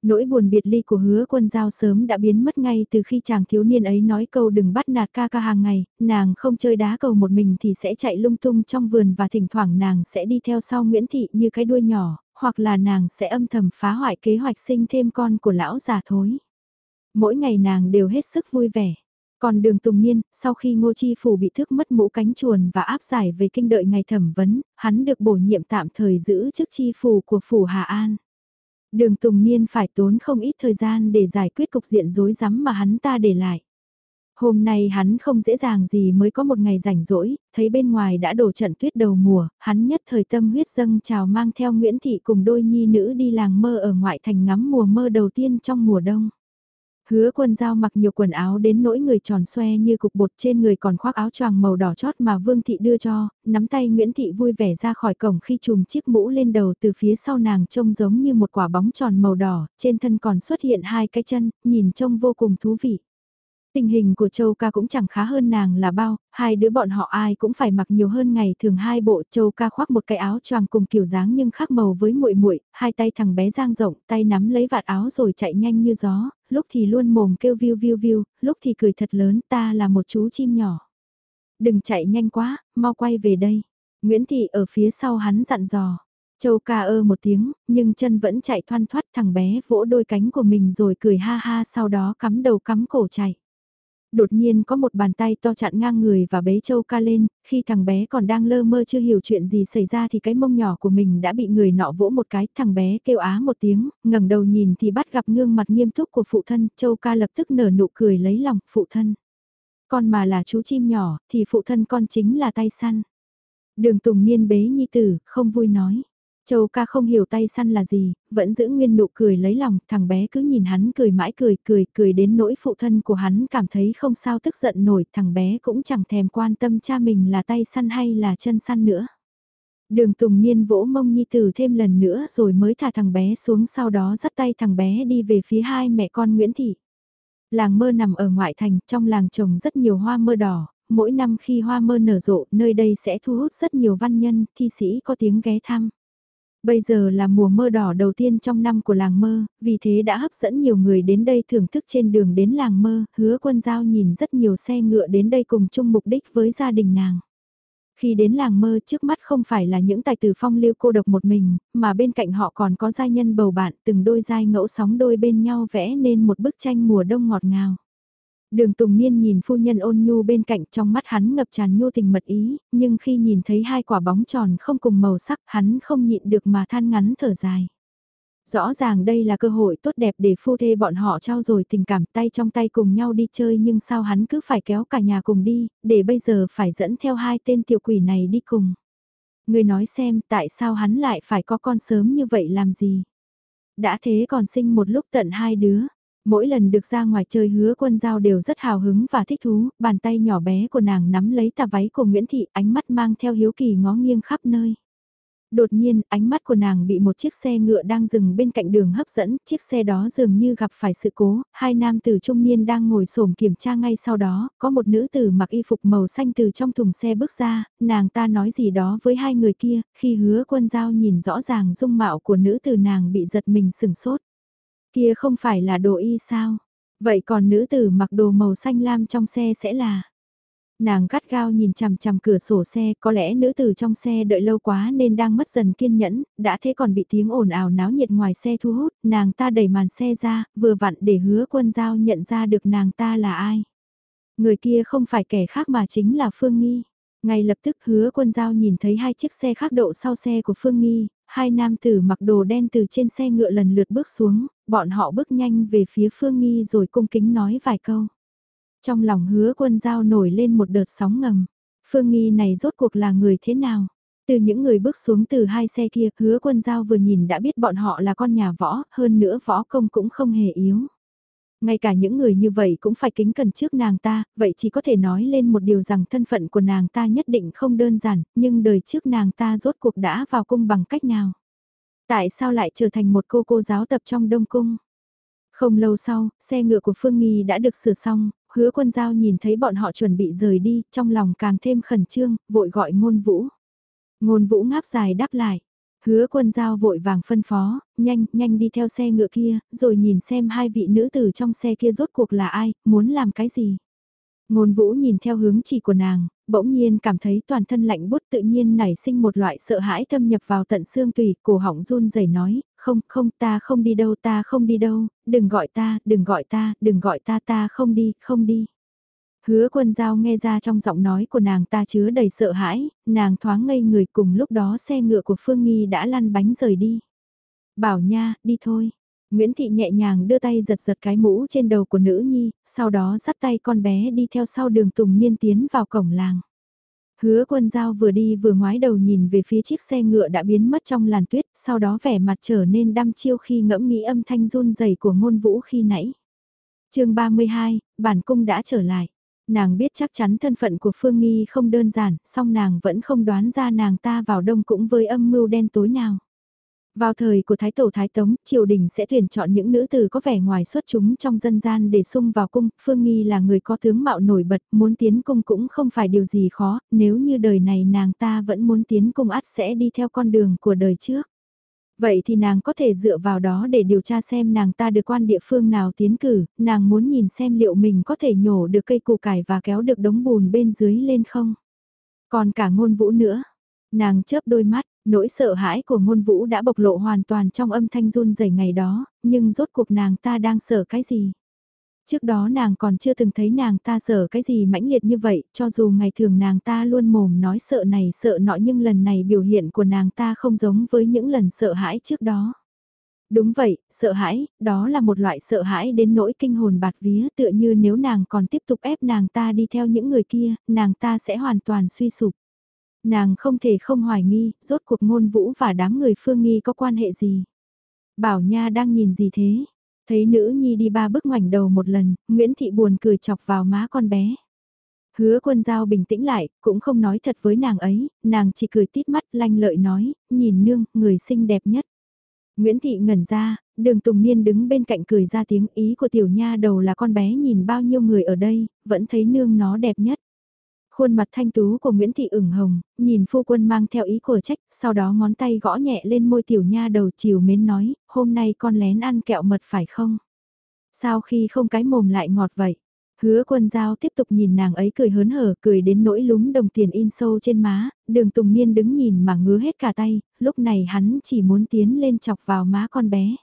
Nỗi buồn biệt ly của hứa quân giao sớm đã biến mất ngay từ khi chàng thiếu niên ấy nói câu đừng bắt nạt ca ca hàng ngày, nàng không chơi đá cầu một mình thì sẽ chạy lung tung trong vườn và thỉnh thoảng nàng sẽ đi theo sau Nguyễn Thị như cái đuôi nhỏ, hoặc là nàng sẽ âm thầm phá hoại kế hoạch sinh thêm con của lão già thối. Mỗi ngày nàng đều hết sức vui vẻ. Còn đường Tùng Niên, sau khi Ngô Chi Phủ bị thước mất mũ cánh chuồn và áp giải về kinh đợi ngày thẩm vấn, hắn được bổ nhiệm tạm thời giữ chức Chi Phủ của Phủ Hà An. Đường Tùng Niên phải tốn không ít thời gian để giải quyết cục diện rối rắm mà hắn ta để lại. Hôm nay hắn không dễ dàng gì mới có một ngày rảnh rỗi, thấy bên ngoài đã đổ trận tuyết đầu mùa, hắn nhất thời tâm huyết dâng chào mang theo Nguyễn Thị cùng đôi nhi nữ đi làng mơ ở ngoại thành ngắm mùa mơ đầu tiên trong mùa đông. Hứa quân giao mặc nhiều quần áo đến nỗi người tròn xoe như cục bột trên người còn khoác áo choàng màu đỏ chót mà Vương Thị đưa cho, nắm tay Nguyễn Thị vui vẻ ra khỏi cổng khi chùm chiếc mũ lên đầu từ phía sau nàng trông giống như một quả bóng tròn màu đỏ, trên thân còn xuất hiện hai cái chân, nhìn trông vô cùng thú vị. Tình hình của Châu ca cũng chẳng khá hơn nàng là bao, hai đứa bọn họ ai cũng phải mặc nhiều hơn ngày thường hai bộ Châu ca khoác một cái áo choàng cùng kiểu dáng nhưng khác màu với muội muội hai tay thằng bé giang rộng, tay nắm lấy vạt áo rồi chạy nhanh như gió, lúc thì luôn mồm kêu viu viu viu, lúc thì cười thật lớn ta là một chú chim nhỏ. Đừng chạy nhanh quá, mau quay về đây. Nguyễn Thị ở phía sau hắn dặn dò. Châu ca ơ một tiếng, nhưng chân vẫn chạy thoăn thoát thằng bé vỗ đôi cánh của mình rồi cười ha ha sau đó cắm đầu cắm cổ chạy đột nhiên có một bàn tay to chặn ngang người và bế châu ca lên, khi thằng bé còn đang lơ mơ chưa hiểu chuyện gì xảy ra thì cái mông nhỏ của mình đã bị người nọ vỗ một cái, thằng bé kêu á một tiếng, ngẩng đầu nhìn thì bắt gặp gương mặt nghiêm túc của phụ thân, châu ca lập tức nở nụ cười lấy lòng, phụ thân. Con mà là chú chim nhỏ, thì phụ thân con chính là tay săn. Đường Tùng Niên bế nhi tử, không vui nói. Châu ca không hiểu tay săn là gì, vẫn giữ nguyên nụ cười lấy lòng, thằng bé cứ nhìn hắn cười mãi cười cười cười đến nỗi phụ thân của hắn cảm thấy không sao tức giận nổi, thằng bé cũng chẳng thèm quan tâm cha mình là tay săn hay là chân săn nữa. Đường Tùng Niên vỗ mông Nhi Tử thêm lần nữa rồi mới thả thằng bé xuống sau đó dắt tay thằng bé đi về phía hai mẹ con Nguyễn Thị. Làng mơ nằm ở ngoại thành, trong làng trồng rất nhiều hoa mơ đỏ, mỗi năm khi hoa mơ nở rộ, nơi đây sẽ thu hút rất nhiều văn nhân, thi sĩ có tiếng ghé thăm. Bây giờ là mùa mơ đỏ đầu tiên trong năm của làng mơ, vì thế đã hấp dẫn nhiều người đến đây thưởng thức trên đường đến làng mơ, hứa quân giao nhìn rất nhiều xe ngựa đến đây cùng chung mục đích với gia đình nàng. Khi đến làng mơ trước mắt không phải là những tài tử phong lưu cô độc một mình, mà bên cạnh họ còn có giai nhân bầu bạn từng đôi giai ngẫu sóng đôi bên nhau vẽ nên một bức tranh mùa đông ngọt ngào. Đường Tùng Niên nhìn phu nhân ôn nhu bên cạnh trong mắt hắn ngập tràn nhu tình mật ý, nhưng khi nhìn thấy hai quả bóng tròn không cùng màu sắc hắn không nhịn được mà than ngắn thở dài. Rõ ràng đây là cơ hội tốt đẹp để phu thê bọn họ trao dồi tình cảm tay trong tay cùng nhau đi chơi nhưng sao hắn cứ phải kéo cả nhà cùng đi, để bây giờ phải dẫn theo hai tên tiểu quỷ này đi cùng. Người nói xem tại sao hắn lại phải có con sớm như vậy làm gì. Đã thế còn sinh một lúc tận hai đứa, Mỗi lần được ra ngoài chơi hứa quân giao đều rất hào hứng và thích thú, bàn tay nhỏ bé của nàng nắm lấy tà váy của Nguyễn Thị ánh mắt mang theo hiếu kỳ ngó nghiêng khắp nơi. Đột nhiên, ánh mắt của nàng bị một chiếc xe ngựa đang dừng bên cạnh đường hấp dẫn, chiếc xe đó dường như gặp phải sự cố, hai nam tử trung niên đang ngồi xổm kiểm tra ngay sau đó, có một nữ tử mặc y phục màu xanh từ trong thùng xe bước ra, nàng ta nói gì đó với hai người kia, khi hứa quân giao nhìn rõ ràng dung mạo của nữ tử nàng bị giật mình sừng sốt. Kia không phải là đồ y sao? Vậy còn nữ tử mặc đồ màu xanh lam trong xe sẽ là? Nàng gắt gao nhìn chằm chằm cửa sổ xe, có lẽ nữ tử trong xe đợi lâu quá nên đang mất dần kiên nhẫn, đã thế còn bị tiếng ồn ào náo nhiệt ngoài xe thu hút, nàng ta đẩy màn xe ra, vừa vặn để hứa quân giao nhận ra được nàng ta là ai. Người kia không phải kẻ khác mà chính là Phương Nghi. Ngay lập tức hứa quân giao nhìn thấy hai chiếc xe khác độ sau xe của Phương Nghi, hai nam tử mặc đồ đen từ trên xe ngựa lần lượt bước xuống, bọn họ bước nhanh về phía Phương Nghi rồi cung kính nói vài câu. Trong lòng hứa quân giao nổi lên một đợt sóng ngầm. Phương Nghi này rốt cuộc là người thế nào? Từ những người bước xuống từ hai xe kia, hứa quân giao vừa nhìn đã biết bọn họ là con nhà võ, hơn nữa võ công cũng không hề yếu. Ngay cả những người như vậy cũng phải kính cẩn trước nàng ta, vậy chỉ có thể nói lên một điều rằng thân phận của nàng ta nhất định không đơn giản, nhưng đời trước nàng ta rốt cuộc đã vào cung bằng cách nào. Tại sao lại trở thành một cô cô giáo tập trong đông cung? Không lâu sau, xe ngựa của Phương Nghi đã được sửa xong, hứa quân giao nhìn thấy bọn họ chuẩn bị rời đi, trong lòng càng thêm khẩn trương, vội gọi ngôn vũ. Ngôn vũ ngáp dài đáp lại, Hứa quân giao vội vàng phân phó, nhanh, nhanh đi theo xe ngựa kia, rồi nhìn xem hai vị nữ tử trong xe kia rốt cuộc là ai, muốn làm cái gì. Ngôn vũ nhìn theo hướng chỉ của nàng, bỗng nhiên cảm thấy toàn thân lạnh bút tự nhiên nảy sinh một loại sợ hãi thâm nhập vào tận xương tùy, cổ họng run rẩy nói, không, không, ta không đi đâu, ta không đi đâu, đừng gọi ta, đừng gọi ta, đừng gọi ta, ta không đi, không đi. Hứa quân giao nghe ra trong giọng nói của nàng ta chứa đầy sợ hãi, nàng thoáng ngây người cùng lúc đó xe ngựa của Phương Nghi đã lăn bánh rời đi. Bảo nha, đi thôi. Nguyễn Thị nhẹ nhàng đưa tay giật giật cái mũ trên đầu của nữ nhi, sau đó dắt tay con bé đi theo sau đường Tùng Niên tiến vào cổng làng. Hứa quân giao vừa đi vừa ngoái đầu nhìn về phía chiếc xe ngựa đã biến mất trong làn tuyết, sau đó vẻ mặt trở nên đăm chiêu khi ngẫm nghĩ âm thanh run rẩy của ngôn vũ khi nãy. chương 32, bản cung đã trở lại. Nàng biết chắc chắn thân phận của Phương Nghi không đơn giản, song nàng vẫn không đoán ra nàng ta vào đông cũng với âm mưu đen tối nào. Vào thời của Thái Tổ Thái Tống, triều đình sẽ tuyển chọn những nữ tử có vẻ ngoài xuất chúng trong dân gian để sung vào cung. Phương Nghi là người có tướng mạo nổi bật, muốn tiến cung cũng không phải điều gì khó, nếu như đời này nàng ta vẫn muốn tiến cung ắt sẽ đi theo con đường của đời trước. Vậy thì nàng có thể dựa vào đó để điều tra xem nàng ta được quan địa phương nào tiến cử, nàng muốn nhìn xem liệu mình có thể nhổ được cây củ cải và kéo được đống bùn bên dưới lên không. Còn cả ngôn vũ nữa, nàng chớp đôi mắt, nỗi sợ hãi của ngôn vũ đã bộc lộ hoàn toàn trong âm thanh run rẩy ngày đó, nhưng rốt cuộc nàng ta đang sợ cái gì? Trước đó nàng còn chưa từng thấy nàng ta sợ cái gì mãnh liệt như vậy, cho dù ngày thường nàng ta luôn mồm nói sợ này sợ nọ nhưng lần này biểu hiện của nàng ta không giống với những lần sợ hãi trước đó. Đúng vậy, sợ hãi, đó là một loại sợ hãi đến nỗi kinh hồn bạt vía tựa như nếu nàng còn tiếp tục ép nàng ta đi theo những người kia, nàng ta sẽ hoàn toàn suy sụp. Nàng không thể không hoài nghi, rốt cuộc ngôn vũ và đám người phương nghi có quan hệ gì. Bảo Nha đang nhìn gì thế? Thấy nữ nhi đi ba bước ngoảnh đầu một lần, Nguyễn Thị buồn cười chọc vào má con bé. Hứa quân giao bình tĩnh lại, cũng không nói thật với nàng ấy, nàng chỉ cười tít mắt lanh lợi nói, nhìn nương, người xinh đẹp nhất. Nguyễn Thị ngẩn ra, đường Tùng Niên đứng bên cạnh cười ra tiếng ý của tiểu nha đầu là con bé nhìn bao nhiêu người ở đây, vẫn thấy nương nó đẹp nhất. Khuôn mặt thanh tú của Nguyễn Thị ửng hồng, nhìn phu quân mang theo ý của trách, sau đó ngón tay gõ nhẹ lên môi tiểu nha đầu chiều mến nói, hôm nay con lén ăn kẹo mật phải không? Sao khi không cái mồm lại ngọt vậy? Hứa quân giao tiếp tục nhìn nàng ấy cười hớn hở, cười đến nỗi lúng đồng tiền in sâu trên má, đường tùng niên đứng nhìn mà ngứa hết cả tay, lúc này hắn chỉ muốn tiến lên chọc vào má con bé.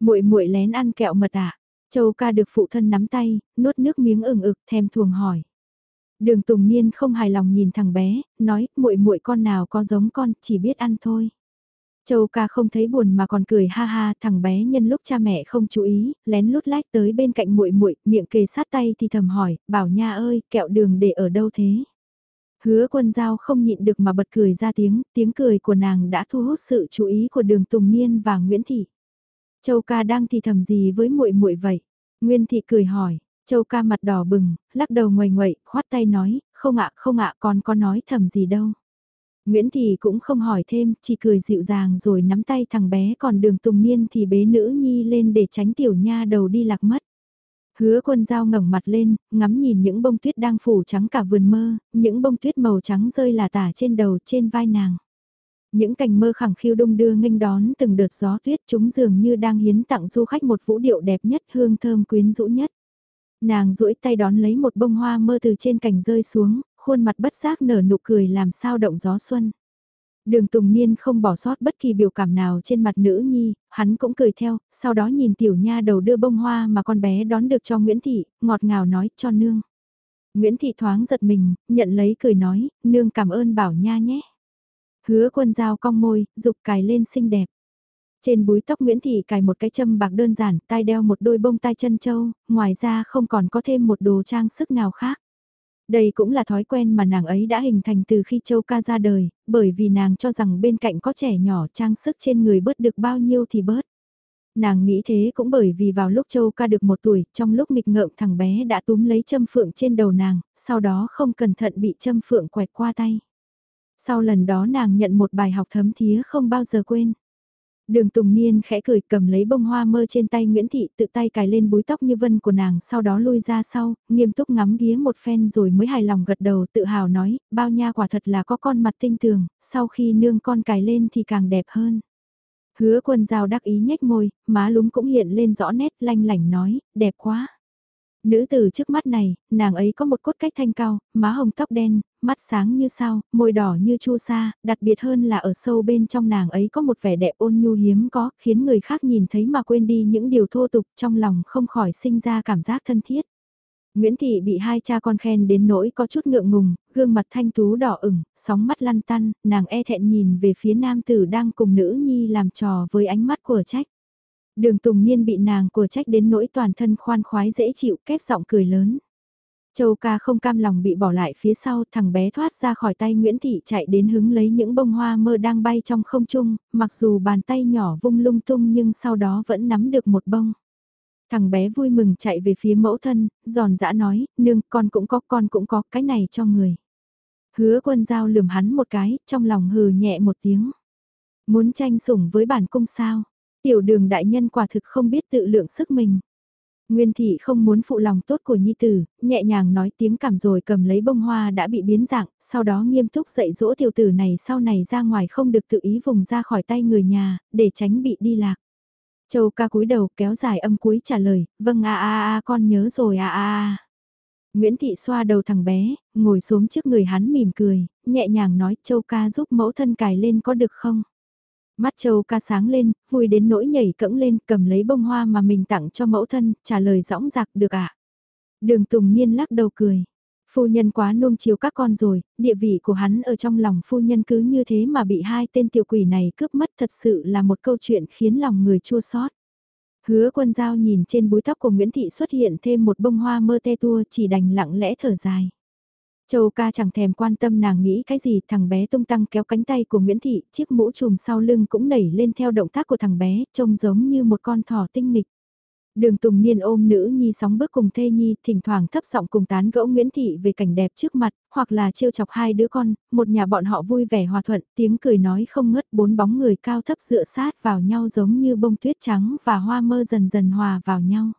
muội muội lén ăn kẹo mật à? Châu ca được phụ thân nắm tay, nuốt nước miếng ửng ực thèm thuồng hỏi. Đường Tùng Niên không hài lòng nhìn thằng bé, nói, muội muội con nào có giống con, chỉ biết ăn thôi. Châu ca không thấy buồn mà còn cười ha ha, thằng bé nhân lúc cha mẹ không chú ý, lén lút lách tới bên cạnh muội muội, miệng kề sát tay thì thầm hỏi, bảo nha ơi, kẹo đường để ở đâu thế? Hứa quân giao không nhịn được mà bật cười ra tiếng, tiếng cười của nàng đã thu hút sự chú ý của đường Tùng Niên và Nguyễn Thị. Châu ca đang thì thầm gì với muội muội vậy? Nguyên Thị cười hỏi, Châu ca mặt đỏ bừng, lắc đầu ngoài ngoậy, khoát tay nói, không ạ không ạ còn có nói thầm gì đâu. Nguyễn thì cũng không hỏi thêm, chỉ cười dịu dàng rồi nắm tay thằng bé còn đường tùng niên thì bế nữ nhi lên để tránh tiểu nha đầu đi lạc mất. Hứa quân dao ngẩng mặt lên, ngắm nhìn những bông tuyết đang phủ trắng cả vườn mơ, những bông tuyết màu trắng rơi là tả trên đầu trên vai nàng. Những cành mơ khẳng khiu đung đưa nghênh đón từng đợt gió tuyết chúng dường như đang hiến tặng du khách một vũ điệu đẹp nhất hương thơm quyến rũ nhất. Nàng duỗi tay đón lấy một bông hoa mơ từ trên cành rơi xuống, khuôn mặt bất giác nở nụ cười làm sao động gió xuân. Đường Tùng Niên không bỏ sót bất kỳ biểu cảm nào trên mặt nữ nhi, hắn cũng cười theo, sau đó nhìn tiểu nha đầu đưa bông hoa mà con bé đón được cho Nguyễn Thị, ngọt ngào nói cho nương. Nguyễn Thị thoáng giật mình, nhận lấy cười nói, nương cảm ơn bảo nha nhé. Hứa quân dao cong môi, dục cài lên xinh đẹp. Trên búi tóc Nguyễn Thị cài một cái châm bạc đơn giản, tai đeo một đôi bông tai chân châu, ngoài ra không còn có thêm một đồ trang sức nào khác. Đây cũng là thói quen mà nàng ấy đã hình thành từ khi Châu ca ra đời, bởi vì nàng cho rằng bên cạnh có trẻ nhỏ trang sức trên người bớt được bao nhiêu thì bớt. Nàng nghĩ thế cũng bởi vì vào lúc Châu ca được một tuổi, trong lúc nghịch ngợm thằng bé đã túm lấy châm phượng trên đầu nàng, sau đó không cẩn thận bị châm phượng quẹt qua tay. Sau lần đó nàng nhận một bài học thấm thía không bao giờ quên. Đường Tùng Niên khẽ cười cầm lấy bông hoa mơ trên tay Nguyễn Thị tự tay cài lên búi tóc như vân của nàng sau đó lui ra sau, nghiêm túc ngắm ghía một phen rồi mới hài lòng gật đầu tự hào nói, bao nha quả thật là có con mặt tinh tường, sau khi nương con cài lên thì càng đẹp hơn. Hứa quân giao đắc ý nhếch môi, má lúm cũng hiện lên rõ nét lanh lảnh nói, đẹp quá. Nữ tử trước mắt này, nàng ấy có một cốt cách thanh cao, má hồng tóc đen, mắt sáng như sao, môi đỏ như chu sa, đặc biệt hơn là ở sâu bên trong nàng ấy có một vẻ đẹp ôn nhu hiếm có, khiến người khác nhìn thấy mà quên đi những điều thô tục trong lòng không khỏi sinh ra cảm giác thân thiết. Nguyễn Thị bị hai cha con khen đến nỗi có chút ngượng ngùng, gương mặt thanh tú đỏ ửng, sóng mắt lăn tăn, nàng e thẹn nhìn về phía nam tử đang cùng nữ nhi làm trò với ánh mắt của trách. Đường Tùng Niên bị nàng của trách đến nỗi toàn thân khoan khoái dễ chịu kép giọng cười lớn. Châu ca không cam lòng bị bỏ lại phía sau thằng bé thoát ra khỏi tay Nguyễn Thị chạy đến hứng lấy những bông hoa mơ đang bay trong không trung, mặc dù bàn tay nhỏ vung lung tung nhưng sau đó vẫn nắm được một bông. Thằng bé vui mừng chạy về phía mẫu thân, giòn giã nói, nương, con cũng có, con cũng có, cái này cho người. Hứa quân giao lườm hắn một cái, trong lòng hừ nhẹ một tiếng. Muốn tranh sủng với bản cung sao? Tiểu đường đại nhân quả thực không biết tự lượng sức mình. Nguyên thị không muốn phụ lòng tốt của nhi tử, nhẹ nhàng nói tiếng cảm rồi cầm lấy bông hoa đã bị biến dạng, sau đó nghiêm túc dạy dỗ tiểu tử này sau này ra ngoài không được tự ý vùng ra khỏi tay người nhà, để tránh bị đi lạc. Châu ca cúi đầu kéo dài âm cuối trả lời, vâng a a a con nhớ rồi a a a. Nguyễn Thị xoa đầu thằng bé, ngồi xuống trước người hắn mỉm cười, nhẹ nhàng nói Châu ca giúp mẫu thân cài lên có được không? Mắt Châu ca sáng lên, vui đến nỗi nhảy cẫng lên cầm lấy bông hoa mà mình tặng cho mẫu thân, trả lời rõng rạc được ạ. À? Đường Tùng Niên lắc đầu cười. Phu nhân quá nuông chiều các con rồi, địa vị của hắn ở trong lòng phu nhân cứ như thế mà bị hai tên tiểu quỷ này cướp mất thật sự là một câu chuyện khiến lòng người chua xót. Hứa quân giao nhìn trên búi tóc của Nguyễn Thị xuất hiện thêm một bông hoa mơ te tua chỉ đành lặng lẽ thở dài. Châu ca chẳng thèm quan tâm nàng nghĩ cái gì, thằng bé tung tăng kéo cánh tay của Nguyễn Thị, chiếc mũ trùm sau lưng cũng nảy lên theo động tác của thằng bé, trông giống như một con thỏ tinh nghịch. Đường Tùng Niên ôm nữ nhi sóng bước cùng thê nhi, thỉnh thoảng thấp giọng cùng tán gẫu Nguyễn Thị về cảnh đẹp trước mặt, hoặc là trêu chọc hai đứa con, một nhà bọn họ vui vẻ hòa thuận, tiếng cười nói không ngớt bốn bóng người cao thấp dựa sát vào nhau giống như bông tuyết trắng và hoa mơ dần dần hòa vào nhau.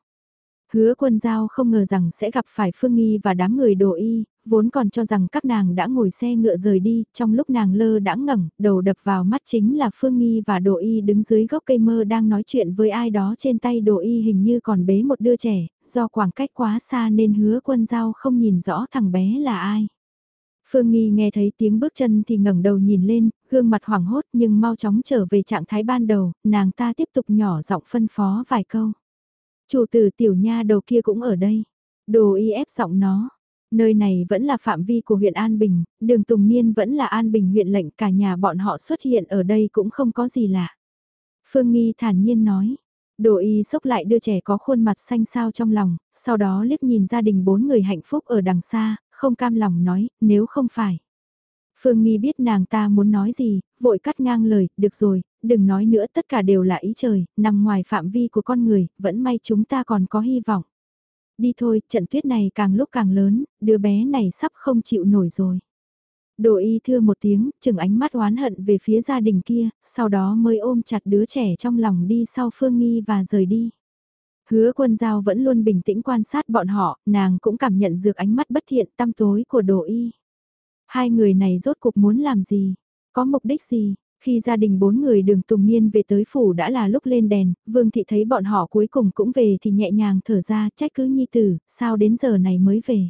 Hứa quân giao không ngờ rằng sẽ gặp phải Phương Nghi và đám người đồ y, vốn còn cho rằng các nàng đã ngồi xe ngựa rời đi, trong lúc nàng lơ đã ngẩng, đầu đập vào mắt chính là Phương Nghi và đồ y đứng dưới gốc cây mơ đang nói chuyện với ai đó trên tay đồ y hình như còn bế một đứa trẻ, do khoảng cách quá xa nên hứa quân giao không nhìn rõ thằng bé là ai. Phương Nghi nghe thấy tiếng bước chân thì ngẩng đầu nhìn lên, gương mặt hoảng hốt nhưng mau chóng trở về trạng thái ban đầu, nàng ta tiếp tục nhỏ giọng phân phó vài câu. Chủ tử tiểu nha đầu kia cũng ở đây. Đồ y ép giọng nó. Nơi này vẫn là phạm vi của huyện An Bình, đường Tùng Niên vẫn là An Bình huyện lệnh cả nhà bọn họ xuất hiện ở đây cũng không có gì lạ. Phương Nghi thản nhiên nói. Đồ y sốc lại đưa trẻ có khuôn mặt xanh xao trong lòng, sau đó liếc nhìn gia đình bốn người hạnh phúc ở đằng xa, không cam lòng nói, nếu không phải. Phương Nghi biết nàng ta muốn nói gì, vội cắt ngang lời, được rồi, đừng nói nữa tất cả đều là ý trời, nằm ngoài phạm vi của con người, vẫn may chúng ta còn có hy vọng. Đi thôi, trận tuyết này càng lúc càng lớn, đứa bé này sắp không chịu nổi rồi. Đồ y thưa một tiếng, chừng ánh mắt oán hận về phía gia đình kia, sau đó mới ôm chặt đứa trẻ trong lòng đi sau Phương Nghi và rời đi. Hứa quân giao vẫn luôn bình tĩnh quan sát bọn họ, nàng cũng cảm nhận được ánh mắt bất thiện tăm tối của đồ y. Hai người này rốt cuộc muốn làm gì? Có mục đích gì? Khi gia đình bốn người đường Tùng Niên về tới phủ đã là lúc lên đèn, Vương Thị thấy bọn họ cuối cùng cũng về thì nhẹ nhàng thở ra trách cứ nhi tử, sao đến giờ này mới về.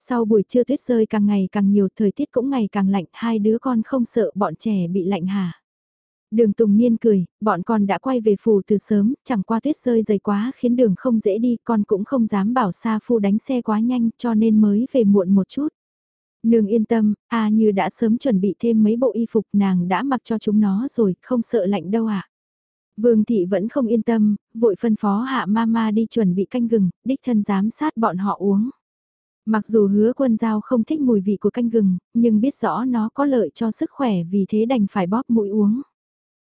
Sau buổi trưa tuyết rơi càng ngày càng nhiều thời tiết cũng ngày càng lạnh, hai đứa con không sợ bọn trẻ bị lạnh hả? Đường Tùng Niên cười, bọn con đã quay về phủ từ sớm, chẳng qua tuyết rơi dày quá khiến đường không dễ đi, con cũng không dám bảo Sa Phu đánh xe quá nhanh cho nên mới về muộn một chút. Nương yên tâm, a như đã sớm chuẩn bị thêm mấy bộ y phục nàng đã mặc cho chúng nó rồi, không sợ lạnh đâu ạ. À. Vương thị vẫn không yên tâm, vội phân phó hạ mama đi chuẩn bị canh gừng, đích thân giám sát bọn họ uống. Mặc dù hứa quân giao không thích mùi vị của canh gừng, nhưng biết rõ nó có lợi cho sức khỏe vì thế đành phải bóp mũi uống.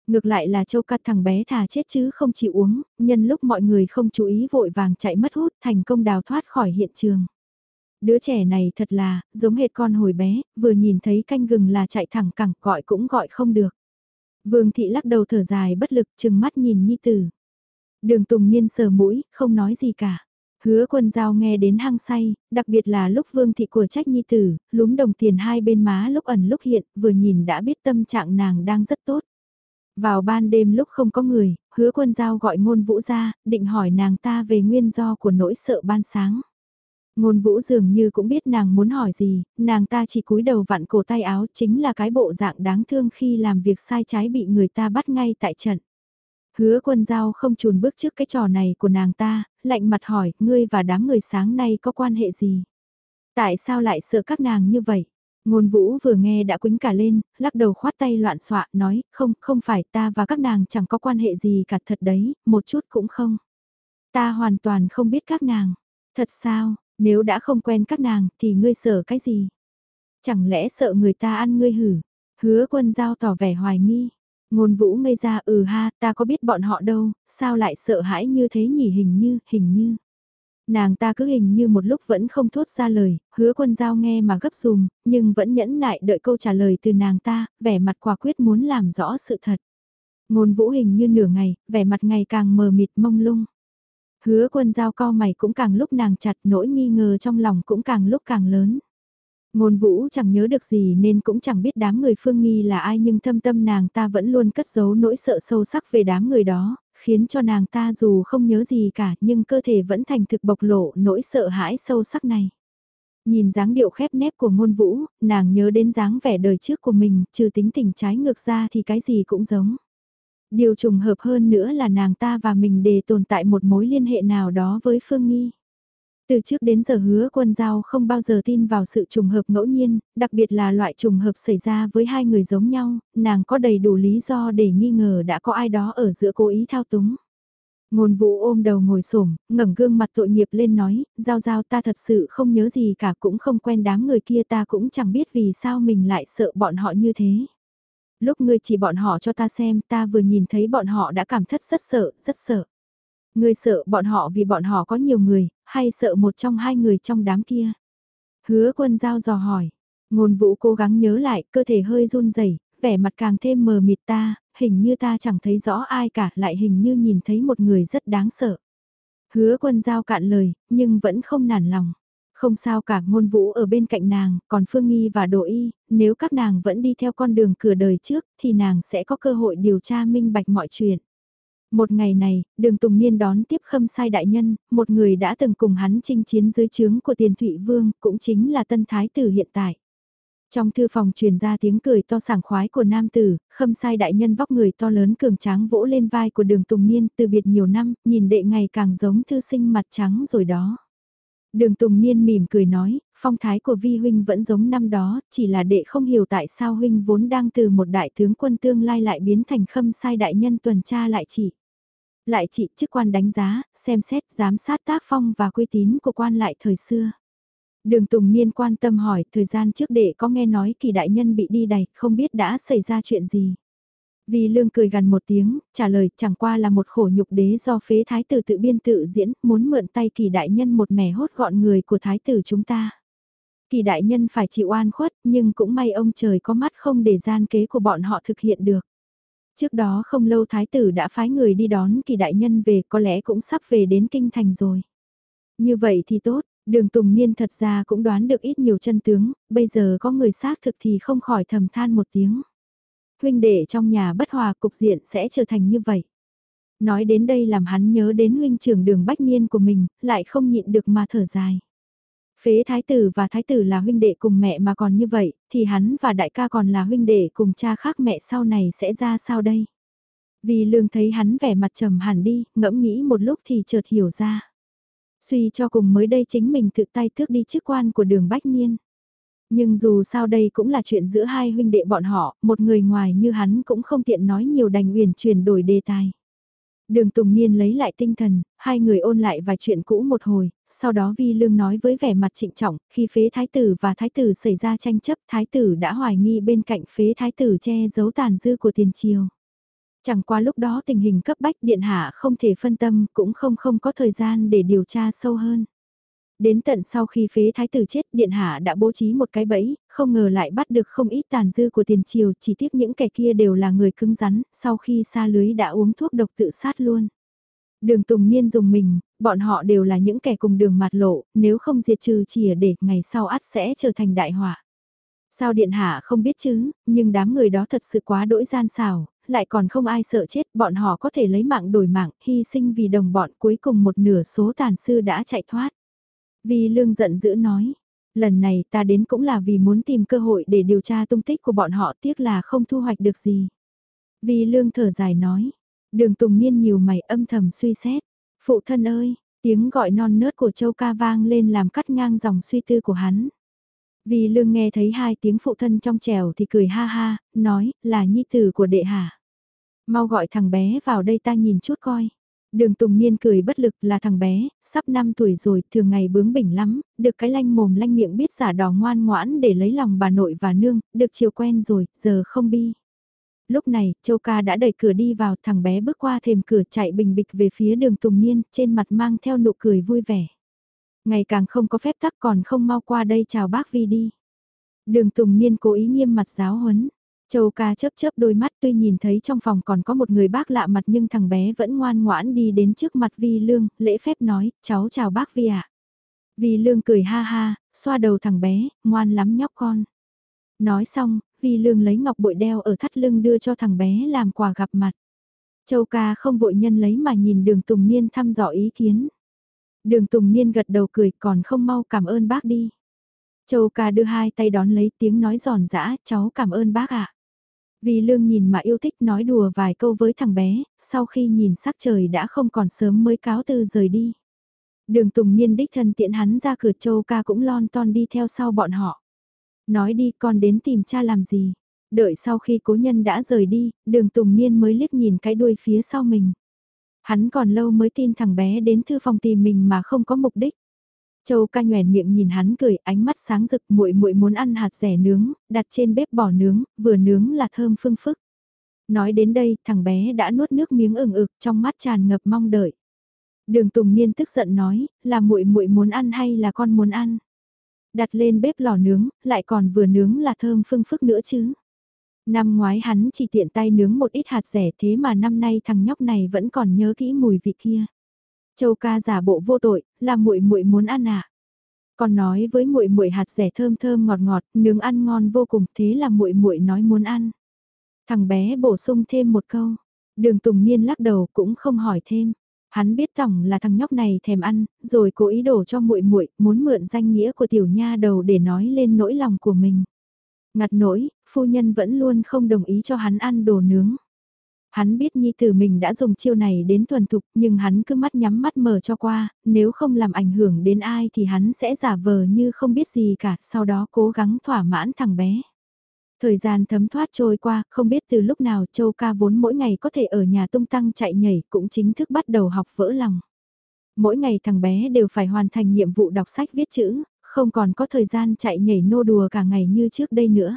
Ngược lại là châu cắt thằng bé thà chết chứ không chịu uống, nhân lúc mọi người không chú ý vội vàng chạy mất hút thành công đào thoát khỏi hiện trường. Đứa trẻ này thật là, giống hệt con hồi bé, vừa nhìn thấy canh gừng là chạy thẳng cẳng gọi cũng gọi không được. Vương thị lắc đầu thở dài bất lực chừng mắt nhìn Nhi Tử. Đường Tùng Niên sờ mũi, không nói gì cả. Hứa quân giao nghe đến hăng say, đặc biệt là lúc vương thị của trách Nhi Tử, lúm đồng tiền hai bên má lúc ẩn lúc hiện, vừa nhìn đã biết tâm trạng nàng đang rất tốt. Vào ban đêm lúc không có người, hứa quân giao gọi ngôn vũ ra, định hỏi nàng ta về nguyên do của nỗi sợ ban sáng. Ngôn vũ dường như cũng biết nàng muốn hỏi gì, nàng ta chỉ cúi đầu vặn cổ tay áo chính là cái bộ dạng đáng thương khi làm việc sai trái bị người ta bắt ngay tại trận. Hứa quân giao không chùn bước trước cái trò này của nàng ta, lạnh mặt hỏi, ngươi và đám người sáng nay có quan hệ gì? Tại sao lại sợ các nàng như vậy? Ngôn vũ vừa nghe đã quính cả lên, lắc đầu khoát tay loạn xọa nói, không, không phải ta và các nàng chẳng có quan hệ gì cả thật đấy, một chút cũng không. Ta hoàn toàn không biết các nàng. Thật sao, nếu đã không quen các nàng thì ngươi sợ cái gì? Chẳng lẽ sợ người ta ăn ngươi hử? Hứa quân giao tỏ vẻ hoài nghi. Ngôn vũ ngây ra ừ ha, ta có biết bọn họ đâu, sao lại sợ hãi như thế nhỉ hình như, hình như. Nàng ta cứ hình như một lúc vẫn không thốt ra lời, hứa quân giao nghe mà gấp dùm, nhưng vẫn nhẫn nại đợi câu trả lời từ nàng ta, vẻ mặt quả quyết muốn làm rõ sự thật. Ngôn vũ hình như nửa ngày, vẻ mặt ngày càng mờ mịt mông lung. Hứa quân giao co mày cũng càng lúc nàng chặt nỗi nghi ngờ trong lòng cũng càng lúc càng lớn. Ngôn vũ chẳng nhớ được gì nên cũng chẳng biết đám người phương nghi là ai nhưng thâm tâm nàng ta vẫn luôn cất giấu nỗi sợ sâu sắc về đám người đó, khiến cho nàng ta dù không nhớ gì cả nhưng cơ thể vẫn thành thực bộc lộ nỗi sợ hãi sâu sắc này. Nhìn dáng điệu khép nép của ngôn vũ, nàng nhớ đến dáng vẻ đời trước của mình, trừ tính tình trái ngược ra thì cái gì cũng giống. Điều trùng hợp hơn nữa là nàng ta và mình để tồn tại một mối liên hệ nào đó với Phương Nghi. Từ trước đến giờ hứa quân giao không bao giờ tin vào sự trùng hợp ngẫu nhiên, đặc biệt là loại trùng hợp xảy ra với hai người giống nhau, nàng có đầy đủ lý do để nghi ngờ đã có ai đó ở giữa cố ý thao túng. Ngôn vũ ôm đầu ngồi xổm ngẩng gương mặt tội nghiệp lên nói, giao giao ta thật sự không nhớ gì cả cũng không quen đám người kia ta cũng chẳng biết vì sao mình lại sợ bọn họ như thế. Lúc ngươi chỉ bọn họ cho ta xem ta vừa nhìn thấy bọn họ đã cảm thất rất sợ, rất sợ. Ngươi sợ bọn họ vì bọn họ có nhiều người, hay sợ một trong hai người trong đám kia? Hứa quân giao dò hỏi. Ngôn vũ cố gắng nhớ lại, cơ thể hơi run rẩy vẻ mặt càng thêm mờ mịt ta, hình như ta chẳng thấy rõ ai cả, lại hình như nhìn thấy một người rất đáng sợ. Hứa quân giao cạn lời, nhưng vẫn không nản lòng. Không sao cả ngôn vũ ở bên cạnh nàng, còn Phương Nghi và Đỗ Y, nếu các nàng vẫn đi theo con đường cửa đời trước thì nàng sẽ có cơ hội điều tra minh bạch mọi chuyện. Một ngày này, đường Tùng Niên đón tiếp khâm sai đại nhân, một người đã từng cùng hắn chinh chiến dưới trướng của tiền Thụy Vương, cũng chính là tân thái tử hiện tại. Trong thư phòng truyền ra tiếng cười to sảng khoái của nam tử, khâm sai đại nhân vóc người to lớn cường tráng vỗ lên vai của đường Tùng Niên từ biệt nhiều năm, nhìn đệ ngày càng giống thư sinh mặt trắng rồi đó. Đường Tùng Niên mỉm cười nói, phong thái của Vi Huynh vẫn giống năm đó, chỉ là đệ không hiểu tại sao Huynh vốn đang từ một đại tướng quân tương lai lại biến thành khâm sai đại nhân tuần tra lại chỉ. Lại chỉ chức quan đánh giá, xem xét giám sát tác phong và uy tín của quan lại thời xưa. Đường Tùng Niên quan tâm hỏi, thời gian trước đệ có nghe nói kỳ đại nhân bị đi đày, không biết đã xảy ra chuyện gì. Vì lương cười gần một tiếng, trả lời chẳng qua là một khổ nhục đế do phế thái tử tự biên tự diễn, muốn mượn tay kỳ đại nhân một mẻ hốt gọn người của thái tử chúng ta. Kỳ đại nhân phải chịu oan khuất, nhưng cũng may ông trời có mắt không để gian kế của bọn họ thực hiện được. Trước đó không lâu thái tử đã phái người đi đón kỳ đại nhân về có lẽ cũng sắp về đến kinh thành rồi. Như vậy thì tốt, đường Tùng Niên thật ra cũng đoán được ít nhiều chân tướng, bây giờ có người xác thực thì không khỏi thầm than một tiếng. Huynh đệ trong nhà bất hòa cục diện sẽ trở thành như vậy. Nói đến đây làm hắn nhớ đến huynh trưởng đường bách niên của mình, lại không nhịn được mà thở dài. Phế thái tử và thái tử là huynh đệ cùng mẹ mà còn như vậy, thì hắn và đại ca còn là huynh đệ cùng cha khác mẹ sau này sẽ ra sao đây? Vì lương thấy hắn vẻ mặt trầm hẳn đi, ngẫm nghĩ một lúc thì chợt hiểu ra. Suy cho cùng mới đây chính mình tự tay thước đi chức quan của đường Bách Niên. Nhưng dù sao đây cũng là chuyện giữa hai huynh đệ bọn họ, một người ngoài như hắn cũng không tiện nói nhiều đành uyển chuyển đổi đề tài. Đường Tùng Niên lấy lại tinh thần, hai người ôn lại vài chuyện cũ một hồi, sau đó Vi Lương nói với vẻ mặt trịnh trọng, khi phế thái tử và thái tử xảy ra tranh chấp, thái tử đã hoài nghi bên cạnh phế thái tử che giấu tàn dư của tiền triều. Chẳng qua lúc đó tình hình cấp bách điện hạ không thể phân tâm, cũng không không có thời gian để điều tra sâu hơn. Đến tận sau khi phế thái tử chết, điện hạ đã bố trí một cái bẫy, không ngờ lại bắt được không ít tàn dư của tiền triều, chỉ tiếc những kẻ kia đều là người cứng rắn, sau khi xa lưới đã uống thuốc độc tự sát luôn. Đường Tùng Niên dùng mình, bọn họ đều là những kẻ cùng đường mặt lộ, nếu không diệt trừ chìa để ngày sau ắt sẽ trở thành đại họa. Sao điện hạ không biết chứ, nhưng đám người đó thật sự quá đỗi gian xảo, lại còn không ai sợ chết, bọn họ có thể lấy mạng đổi mạng, hy sinh vì đồng bọn cuối cùng một nửa số tàn sư đã chạy thoát. Vì lương giận dữ nói, lần này ta đến cũng là vì muốn tìm cơ hội để điều tra tung tích của bọn họ tiếc là không thu hoạch được gì. Vì lương thở dài nói, đường tùng niên nhiều mày âm thầm suy xét, phụ thân ơi, tiếng gọi non nớt của châu ca vang lên làm cắt ngang dòng suy tư của hắn. Vì lương nghe thấy hai tiếng phụ thân trong trèo thì cười ha ha, nói là nhi tử của đệ hạ. Mau gọi thằng bé vào đây ta nhìn chút coi. Đường Tùng Niên cười bất lực là thằng bé, sắp 5 tuổi rồi, thường ngày bướng bỉnh lắm, được cái lanh mồm lanh miệng biết giả đò ngoan ngoãn để lấy lòng bà nội và nương, được chiều quen rồi, giờ không bi. lúc này, Châu Ca đã đẩy cửa đi vào, thằng bé bước qua thềm cửa chạy bình bịch về phía đường Tùng Niên, trên mặt mang theo nụ cười vui vẻ. Ngày càng không có phép tắc còn không mau qua đây chào bác Vi đi. Đường Tùng Niên cố ý nghiêm mặt giáo huấn. Châu ca chớp chớp đôi mắt tuy nhìn thấy trong phòng còn có một người bác lạ mặt nhưng thằng bé vẫn ngoan ngoãn đi đến trước mặt Vi Lương, lễ phép nói, cháu chào bác Vi ạ. Vi Lương cười ha ha, xoa đầu thằng bé, ngoan lắm nhóc con. Nói xong, Vi Lương lấy ngọc bội đeo ở thắt lưng đưa cho thằng bé làm quà gặp mặt. Châu ca không vội nhân lấy mà nhìn đường Tùng Niên thăm dò ý kiến. Đường Tùng Niên gật đầu cười còn không mau cảm ơn bác đi. Châu ca đưa hai tay đón lấy tiếng nói giòn giã, cháu cảm ơn bác ạ. Vì lương nhìn mà yêu thích nói đùa vài câu với thằng bé, sau khi nhìn sắc trời đã không còn sớm mới cáo từ rời đi. Đường Tùng Niên đích thân tiện hắn ra cửa châu ca cũng lon ton đi theo sau bọn họ. Nói đi con đến tìm cha làm gì. Đợi sau khi cố nhân đã rời đi, đường Tùng Niên mới liếc nhìn cái đuôi phía sau mình. Hắn còn lâu mới tin thằng bé đến thư phòng tìm mình mà không có mục đích. Châu ca nhoèn miệng nhìn hắn cười, ánh mắt sáng rực, muội muội muốn ăn hạt rẻ nướng, đặt trên bếp bỏ nướng, vừa nướng là thơm phương phức. Nói đến đây, thằng bé đã nuốt nước miếng ửng ực, trong mắt tràn ngập mong đợi. Đường Tùng Niên tức giận nói, là muội muội muốn ăn hay là con muốn ăn? Đặt lên bếp lò nướng, lại còn vừa nướng là thơm phương phức nữa chứ. Năm ngoái hắn chỉ tiện tay nướng một ít hạt rẻ thế mà năm nay thằng nhóc này vẫn còn nhớ kỹ mùi vị kia. Châu ca giả bộ vô tội, là muội muội muốn ăn à. Còn nói với muội muội hạt rẻ thơm thơm ngọt ngọt, nướng ăn ngon vô cùng, thế là muội muội nói muốn ăn. Thằng bé bổ sung thêm một câu. Đường Tùng Niên lắc đầu cũng không hỏi thêm. Hắn biết tổng là thằng nhóc này thèm ăn, rồi cố ý đổ cho muội muội, muốn mượn danh nghĩa của tiểu nha đầu để nói lên nỗi lòng của mình. Ngặt nỗi, phu nhân vẫn luôn không đồng ý cho hắn ăn đồ nướng. Hắn biết nhi tử mình đã dùng chiêu này đến thuần thục nhưng hắn cứ mắt nhắm mắt mở cho qua, nếu không làm ảnh hưởng đến ai thì hắn sẽ giả vờ như không biết gì cả, sau đó cố gắng thỏa mãn thằng bé. Thời gian thấm thoát trôi qua, không biết từ lúc nào Châu ca vốn mỗi ngày có thể ở nhà tung tăng chạy nhảy cũng chính thức bắt đầu học vỡ lòng. Mỗi ngày thằng bé đều phải hoàn thành nhiệm vụ đọc sách viết chữ, không còn có thời gian chạy nhảy nô đùa cả ngày như trước đây nữa.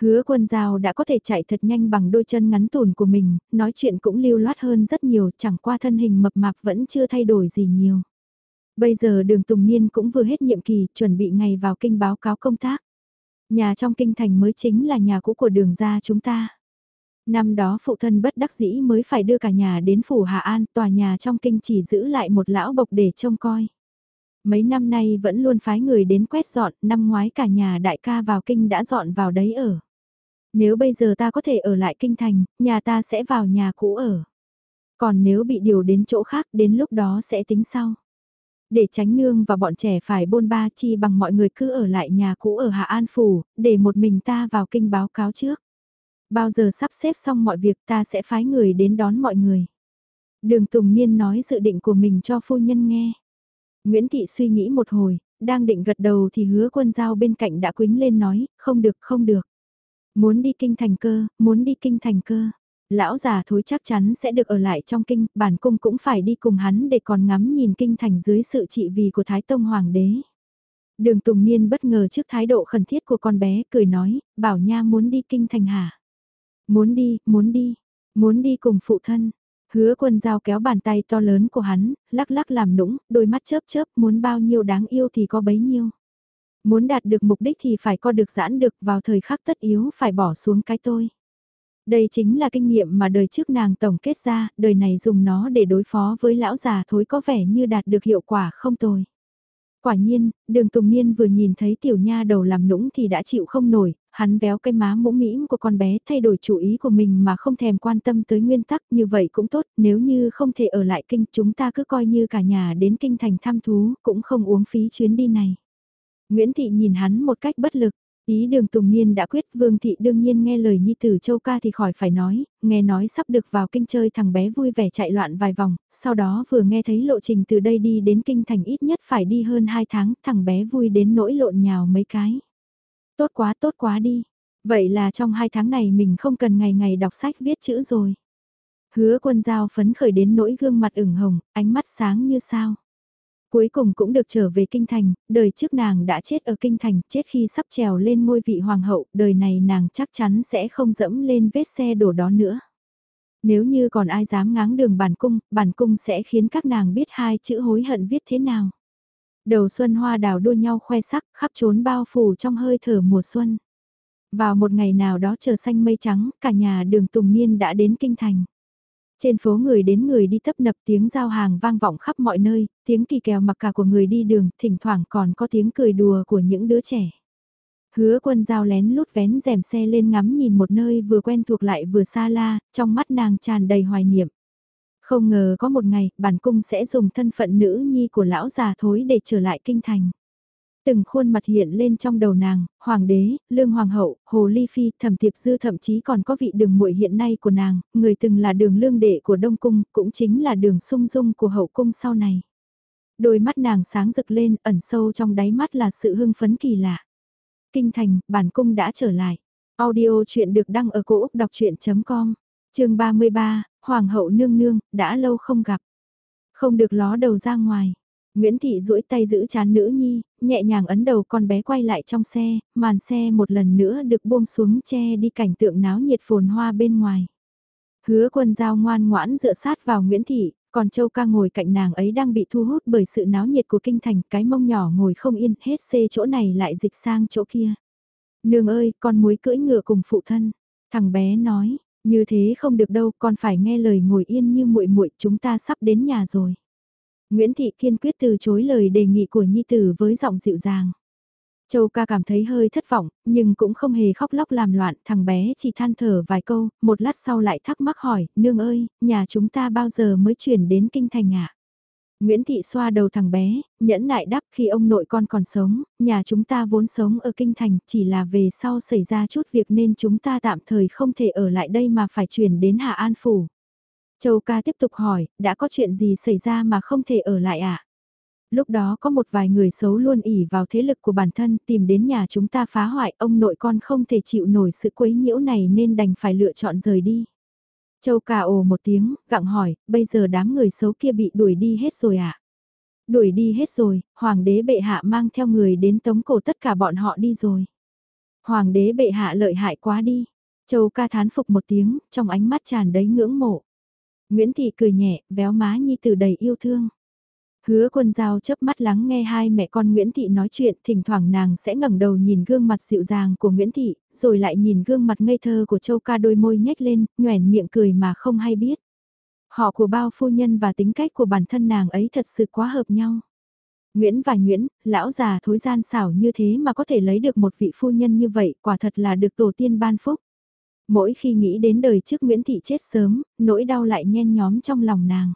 Hứa quân giao đã có thể chạy thật nhanh bằng đôi chân ngắn tùn của mình, nói chuyện cũng lưu loát hơn rất nhiều, chẳng qua thân hình mập mạp vẫn chưa thay đổi gì nhiều. Bây giờ đường Tùng Niên cũng vừa hết nhiệm kỳ, chuẩn bị ngày vào kinh báo cáo công tác. Nhà trong kinh thành mới chính là nhà cũ của đường gia chúng ta. Năm đó phụ thân bất đắc dĩ mới phải đưa cả nhà đến phủ Hà An, tòa nhà trong kinh chỉ giữ lại một lão bộc để trông coi. Mấy năm nay vẫn luôn phái người đến quét dọn, năm ngoái cả nhà đại ca vào kinh đã dọn vào đấy ở. Nếu bây giờ ta có thể ở lại kinh thành, nhà ta sẽ vào nhà cũ ở. Còn nếu bị điều đến chỗ khác đến lúc đó sẽ tính sau. Để tránh nương và bọn trẻ phải bôn ba chi bằng mọi người cứ ở lại nhà cũ ở Hạ An Phủ, để một mình ta vào kinh báo cáo trước. Bao giờ sắp xếp xong mọi việc ta sẽ phái người đến đón mọi người. Đường Tùng Niên nói dự định của mình cho phu nhân nghe. Nguyễn Thị suy nghĩ một hồi, đang định gật đầu thì hứa quân giao bên cạnh đã quính lên nói, không được không được. Muốn đi kinh thành cơ, muốn đi kinh thành cơ. Lão già thối chắc chắn sẽ được ở lại trong kinh, bản cung cũng phải đi cùng hắn để còn ngắm nhìn kinh thành dưới sự trị vì của Thái Tông Hoàng đế. Đường Tùng Niên bất ngờ trước thái độ khẩn thiết của con bé, cười nói, bảo nha muốn đi kinh thành hả? Muốn đi, muốn đi, muốn đi cùng phụ thân. Hứa quân giao kéo bàn tay to lớn của hắn, lắc lắc làm nũng, đôi mắt chớp chớp, muốn bao nhiêu đáng yêu thì có bấy nhiêu. Muốn đạt được mục đích thì phải co được giãn được vào thời khắc tất yếu phải bỏ xuống cái tôi. Đây chính là kinh nghiệm mà đời trước nàng tổng kết ra, đời này dùng nó để đối phó với lão già thối có vẻ như đạt được hiệu quả không tồi. Quả nhiên, đường Tùng Niên vừa nhìn thấy tiểu nha đầu làm nũng thì đã chịu không nổi, hắn véo cái má mũm mĩm của con bé thay đổi chủ ý của mình mà không thèm quan tâm tới nguyên tắc như vậy cũng tốt, nếu như không thể ở lại kinh chúng ta cứ coi như cả nhà đến kinh thành thăm thú, cũng không uống phí chuyến đi này. Nguyễn Thị nhìn hắn một cách bất lực, ý đường Tùng Niên đã quyết Vương Thị đương nhiên nghe lời Nhi Tử Châu Ca thì khỏi phải nói, nghe nói sắp được vào kinh chơi thằng bé vui vẻ chạy loạn vài vòng, sau đó vừa nghe thấy lộ trình từ đây đi đến kinh thành ít nhất phải đi hơn 2 tháng, thằng bé vui đến nỗi lộn nhào mấy cái. Tốt quá tốt quá đi, vậy là trong hai tháng này mình không cần ngày ngày đọc sách viết chữ rồi. Hứa quân giao phấn khởi đến nỗi gương mặt ửng hồng, ánh mắt sáng như sao. Cuối cùng cũng được trở về kinh thành, đời trước nàng đã chết ở kinh thành, chết khi sắp trèo lên ngôi vị hoàng hậu, đời này nàng chắc chắn sẽ không dẫm lên vết xe đổ đó nữa. Nếu như còn ai dám ngáng đường bản cung, bản cung sẽ khiến các nàng biết hai chữ hối hận viết thế nào. Đầu xuân hoa đào đua nhau khoe sắc, khắp trốn bao phủ trong hơi thở mùa xuân. Vào một ngày nào đó trời xanh mây trắng, cả nhà đường Tùng Niên đã đến kinh thành. Trên phố người đến người đi tấp nập tiếng giao hàng vang vọng khắp mọi nơi, tiếng kỳ kèo mặc cả của người đi đường, thỉnh thoảng còn có tiếng cười đùa của những đứa trẻ. Hứa quân giao lén lút vén rèm xe lên ngắm nhìn một nơi vừa quen thuộc lại vừa xa la, trong mắt nàng tràn đầy hoài niệm. Không ngờ có một ngày, bản cung sẽ dùng thân phận nữ nhi của lão già thối để trở lại kinh thành. Từng khuôn mặt hiện lên trong đầu nàng, hoàng đế, lương hoàng hậu, hồ ly phi, thẩm tiệp dư thậm chí còn có vị đường muội hiện nay của nàng, người từng là đường lương đệ của đông cung, cũng chính là đường sung dung của hậu cung sau này. Đôi mắt nàng sáng rực lên, ẩn sâu trong đáy mắt là sự hưng phấn kỳ lạ. Kinh thành, bản cung đã trở lại. Audio chuyện được đăng ở cổ Úc đọc chuyện.com, chương 33, Hoàng hậu nương nương, đã lâu không gặp. Không được ló đầu ra ngoài. Nguyễn Thị duỗi tay giữ chán nữ nhi, nhẹ nhàng ấn đầu con bé quay lại trong xe, màn xe một lần nữa được buông xuống che đi cảnh tượng náo nhiệt phồn hoa bên ngoài. Hứa quân giao ngoan ngoãn dựa sát vào Nguyễn Thị, còn Châu ca ngồi cạnh nàng ấy đang bị thu hút bởi sự náo nhiệt của kinh thành, cái mông nhỏ ngồi không yên, hết xê chỗ này lại dịch sang chỗ kia. Nương ơi, con muối cưỡi ngựa cùng phụ thân. Thằng bé nói, như thế không được đâu, còn phải nghe lời ngồi yên như muội muội, chúng ta sắp đến nhà rồi. Nguyễn Thị kiên quyết từ chối lời đề nghị của Nhi Tử với giọng dịu dàng. Châu ca cảm thấy hơi thất vọng, nhưng cũng không hề khóc lóc làm loạn, thằng bé chỉ than thở vài câu, một lát sau lại thắc mắc hỏi, nương ơi, nhà chúng ta bao giờ mới chuyển đến kinh thành ạ? Nguyễn Thị xoa đầu thằng bé, nhẫn nại đáp khi ông nội con còn sống, nhà chúng ta vốn sống ở kinh thành, chỉ là về sau xảy ra chút việc nên chúng ta tạm thời không thể ở lại đây mà phải chuyển đến Hà An Phủ. Châu ca tiếp tục hỏi, đã có chuyện gì xảy ra mà không thể ở lại ạ? À? Lúc đó có một vài người xấu luôn ỉ vào thế lực của bản thân tìm đến nhà chúng ta phá hoại ông nội con không thể chịu nổi sự quấy nhiễu này nên đành phải lựa chọn rời đi. Châu cà ồ một tiếng, gặng hỏi, bây giờ đám người xấu kia bị đuổi đi hết rồi à? Đuổi đi hết rồi, hoàng đế bệ hạ mang theo người đến tống cổ tất cả bọn họ đi rồi. Hoàng đế bệ hạ lợi hại quá đi. Châu ca thán phục một tiếng, trong ánh mắt tràn đầy ngưỡng mộ. Nguyễn Thị cười nhẹ, véo má Nhi từ đầy yêu thương. Hứa quân giao chớp mắt lắng nghe hai mẹ con Nguyễn Thị nói chuyện, thỉnh thoảng nàng sẽ ngẩng đầu nhìn gương mặt dịu dàng của Nguyễn Thị, rồi lại nhìn gương mặt ngây thơ của Châu ca đôi môi nhếch lên, nhoẻn miệng cười mà không hay biết. Họ của bao phu nhân và tính cách của bản thân nàng ấy thật sự quá hợp nhau. Nguyễn và Nguyễn, lão già thối gian xảo như thế mà có thể lấy được một vị phu nhân như vậy, quả thật là được tổ tiên ban phúc. Mỗi khi nghĩ đến đời trước Nguyễn Thị chết sớm, nỗi đau lại nhen nhóm trong lòng nàng.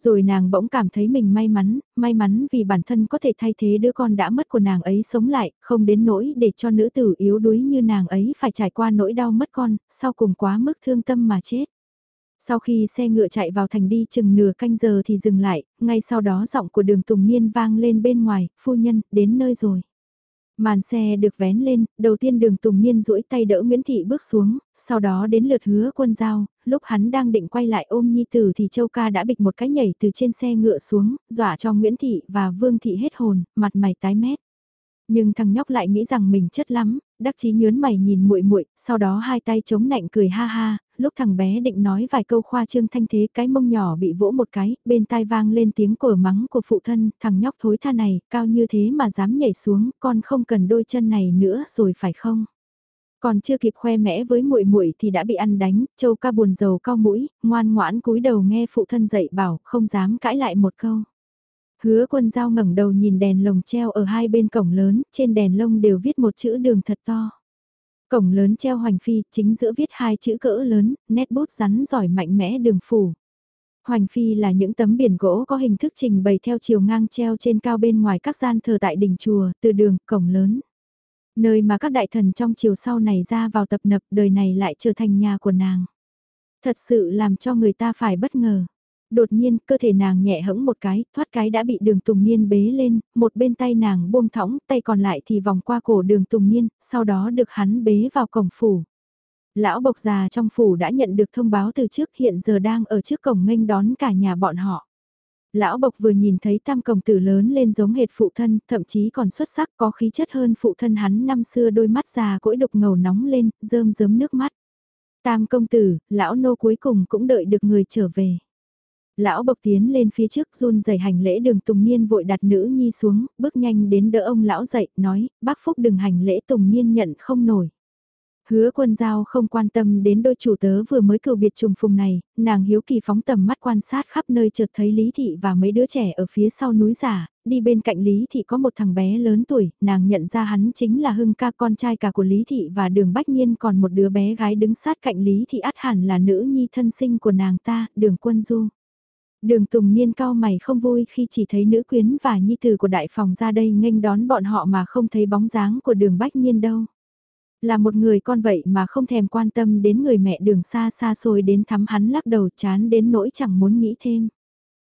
Rồi nàng bỗng cảm thấy mình may mắn, may mắn vì bản thân có thể thay thế đứa con đã mất của nàng ấy sống lại, không đến nỗi để cho nữ tử yếu đuối như nàng ấy phải trải qua nỗi đau mất con, sau cùng quá mức thương tâm mà chết. Sau khi xe ngựa chạy vào thành đi chừng nửa canh giờ thì dừng lại, ngay sau đó giọng của đường Tùng Niên vang lên bên ngoài, phu nhân, đến nơi rồi. Màn xe được vén lên, đầu tiên đường Tùng Niên duỗi tay đỡ Nguyễn Thị bước xuống, sau đó đến lượt hứa quân giao, lúc hắn đang định quay lại ôm Nhi Tử thì Châu Ca đã bịch một cái nhảy từ trên xe ngựa xuống, dọa cho Nguyễn Thị và Vương Thị hết hồn, mặt mày tái mét. Nhưng thằng nhóc lại nghĩ rằng mình chất lắm, đắc chí nhớn mày nhìn muội muội, sau đó hai tay chống nạnh cười ha ha, lúc thằng bé định nói vài câu khoa trương thanh thế cái mông nhỏ bị vỗ một cái, bên tai vang lên tiếng cổ mắng của phụ thân, thằng nhóc thối tha này, cao như thế mà dám nhảy xuống, con không cần đôi chân này nữa rồi phải không? Còn chưa kịp khoe mẽ với muội muội thì đã bị ăn đánh, châu ca buồn rầu cao mũi, ngoan ngoãn cúi đầu nghe phụ thân dạy bảo, không dám cãi lại một câu. Hứa quân giao ngẩng đầu nhìn đèn lồng treo ở hai bên cổng lớn, trên đèn lông đều viết một chữ đường thật to. Cổng lớn treo hoành phi, chính giữa viết hai chữ cỡ lớn, nét bút rắn giỏi mạnh mẽ đường phủ. Hoành phi là những tấm biển gỗ có hình thức trình bày theo chiều ngang treo trên cao bên ngoài các gian thờ tại đỉnh chùa, từ đường, cổng lớn. Nơi mà các đại thần trong chiều sau này ra vào tập nập đời này lại trở thành nhà của nàng. Thật sự làm cho người ta phải bất ngờ. Đột nhiên, cơ thể nàng nhẹ hẫng một cái, thoát cái đã bị đường Tùng Niên bế lên, một bên tay nàng buông thõng, tay còn lại thì vòng qua cổ đường Tùng Niên, sau đó được hắn bế vào cổng phủ. Lão bộc già trong phủ đã nhận được thông báo từ trước hiện giờ đang ở trước cổng nghênh đón cả nhà bọn họ. Lão Bộc vừa nhìn thấy tam công tử lớn lên giống hệt phụ thân, thậm chí còn xuất sắc có khí chất hơn phụ thân hắn năm xưa đôi mắt già cỗi đục ngầu nóng lên, rơm rớm nước mắt. Tam công tử, lão nô cuối cùng cũng đợi được người trở về. Lão bộc tiến lên phía trước run rẩy hành lễ đường Tùng Niên vội đặt nữ nhi xuống, bước nhanh đến đỡ ông lão dậy, nói, bác Phúc đừng hành lễ Tùng Niên nhận không nổi. Hứa quân giao không quan tâm đến đôi chủ tớ vừa mới cựu biệt trùng phùng này, nàng hiếu kỳ phóng tầm mắt quan sát khắp nơi chợt thấy Lý Thị và mấy đứa trẻ ở phía sau núi giả, đi bên cạnh Lý Thị có một thằng bé lớn tuổi, nàng nhận ra hắn chính là Hưng ca con trai cả của Lý Thị và đường Bách Nhiên còn một đứa bé gái đứng sát cạnh Lý Thị át hẳn là nữ nhi thân sinh của nàng ta, đường quân du. Đường Tùng Niên cao mày không vui khi chỉ thấy nữ quyến và nhi tử của đại phòng ra đây nghênh đón bọn họ mà không thấy bóng dáng của đường Bách niên đâu. Là một người con vậy mà không thèm quan tâm đến người mẹ đường xa xa xôi đến thắm hắn lắc đầu chán đến nỗi chẳng muốn nghĩ thêm.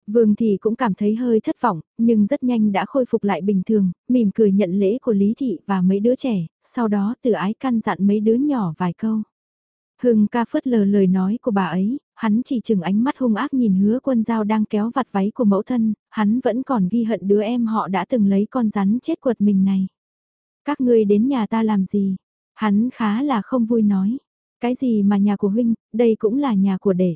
Vương Thị cũng cảm thấy hơi thất vọng, nhưng rất nhanh đã khôi phục lại bình thường, mỉm cười nhận lễ của Lý Thị và mấy đứa trẻ, sau đó từ ái căn dặn mấy đứa nhỏ vài câu. Hưng ca phớt lờ lời nói của bà ấy, hắn chỉ chừng ánh mắt hung ác nhìn hứa quân dao đang kéo vặt váy của mẫu thân, hắn vẫn còn ghi hận đứa em họ đã từng lấy con rắn chết quật mình này. Các ngươi đến nhà ta làm gì? Hắn khá là không vui nói. Cái gì mà nhà của huynh, đây cũng là nhà của đệ.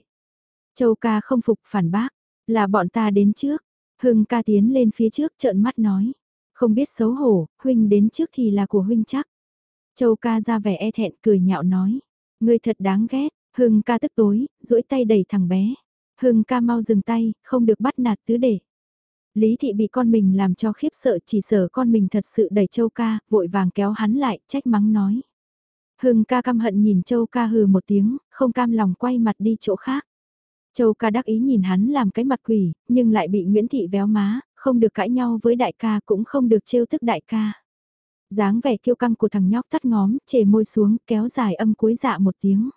Châu ca không phục phản bác, là bọn ta đến trước. Hưng ca tiến lên phía trước trợn mắt nói. Không biết xấu hổ, huynh đến trước thì là của huynh chắc. Châu ca ra vẻ e thẹn cười nhạo nói. Ngươi thật đáng ghét, Hưng ca tức tối, duỗi tay đẩy thằng bé. Hưng ca mau dừng tay, không được bắt nạt tứ đệ. Lý thị bị con mình làm cho khiếp sợ chỉ sợ con mình thật sự đẩy châu ca, vội vàng kéo hắn lại, trách mắng nói. Hưng ca căm hận nhìn châu ca hừ một tiếng, không cam lòng quay mặt đi chỗ khác. Châu ca đắc ý nhìn hắn làm cái mặt quỷ, nhưng lại bị Nguyễn Thị véo má, không được cãi nhau với đại ca cũng không được trêu tức đại ca. dáng vẻ kiêu căng của thằng nhóc tắt ngóm, chề môi xuống, kéo dài âm cuối dạ một tiếng.